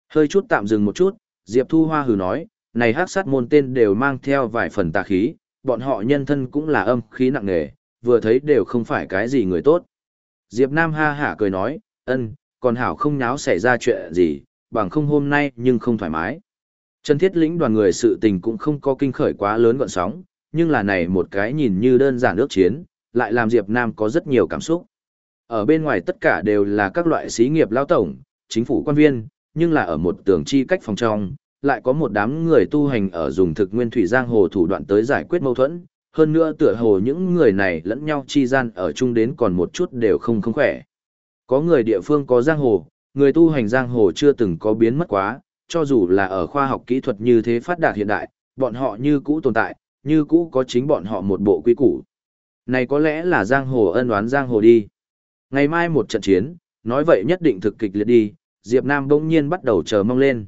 Hơi chút tạm dừng một chút, Diệp Thu Hoa hừ nói, này hắc sát môn tên đều mang theo vài phần tà khí, bọn họ nhân thân cũng là âm khí nặng nề, vừa thấy đều không phải cái gì người tốt. Diệp Nam ha hả cười nói, ân, còn hảo không nháo xảy ra chuyện gì, bằng không hôm nay nhưng không thoải mái. Trần Thiết Lĩnh đoàn người sự tình cũng không có kinh khởi quá lớn gọn sóng, nhưng là này một cái nhìn như đơn giản ước chiến, lại làm Diệp Nam có rất nhiều cảm xúc. Ở bên ngoài tất cả đều là các loại xí nghiệp lao tổng, chính phủ quan viên, nhưng là ở một tường chi cách phòng trong, lại có một đám người tu hành ở dùng thực nguyên thủy giang hồ thủ đoạn tới giải quyết mâu thuẫn, hơn nữa tựa hồ những người này lẫn nhau chi gian ở chung đến còn một chút đều không không khỏe. Có người địa phương có giang hồ, người tu hành giang hồ chưa từng có biến mất quá, cho dù là ở khoa học kỹ thuật như thế phát đạt hiện đại, bọn họ như cũ tồn tại, như cũ có chính bọn họ một bộ quy củ. Này có lẽ là giang hồ ân oán giang hồ đi. Ngày mai một trận chiến, nói vậy nhất định thực kịch liệt đi, Diệp Nam bỗng nhiên bắt đầu chờ mong lên.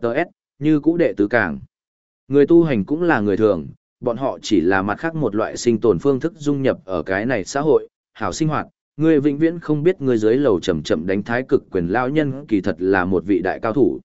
Đợt, như cũ đệ tứ cảng. Người tu hành cũng là người thường, bọn họ chỉ là mặt khác một loại sinh tồn phương thức dung nhập ở cái này xã hội, hảo sinh hoạt. Ngươi vĩnh viễn không biết người dưới lầu chậm chậm đánh thái cực quyền lao nhân kỳ thật là một vị đại cao thủ.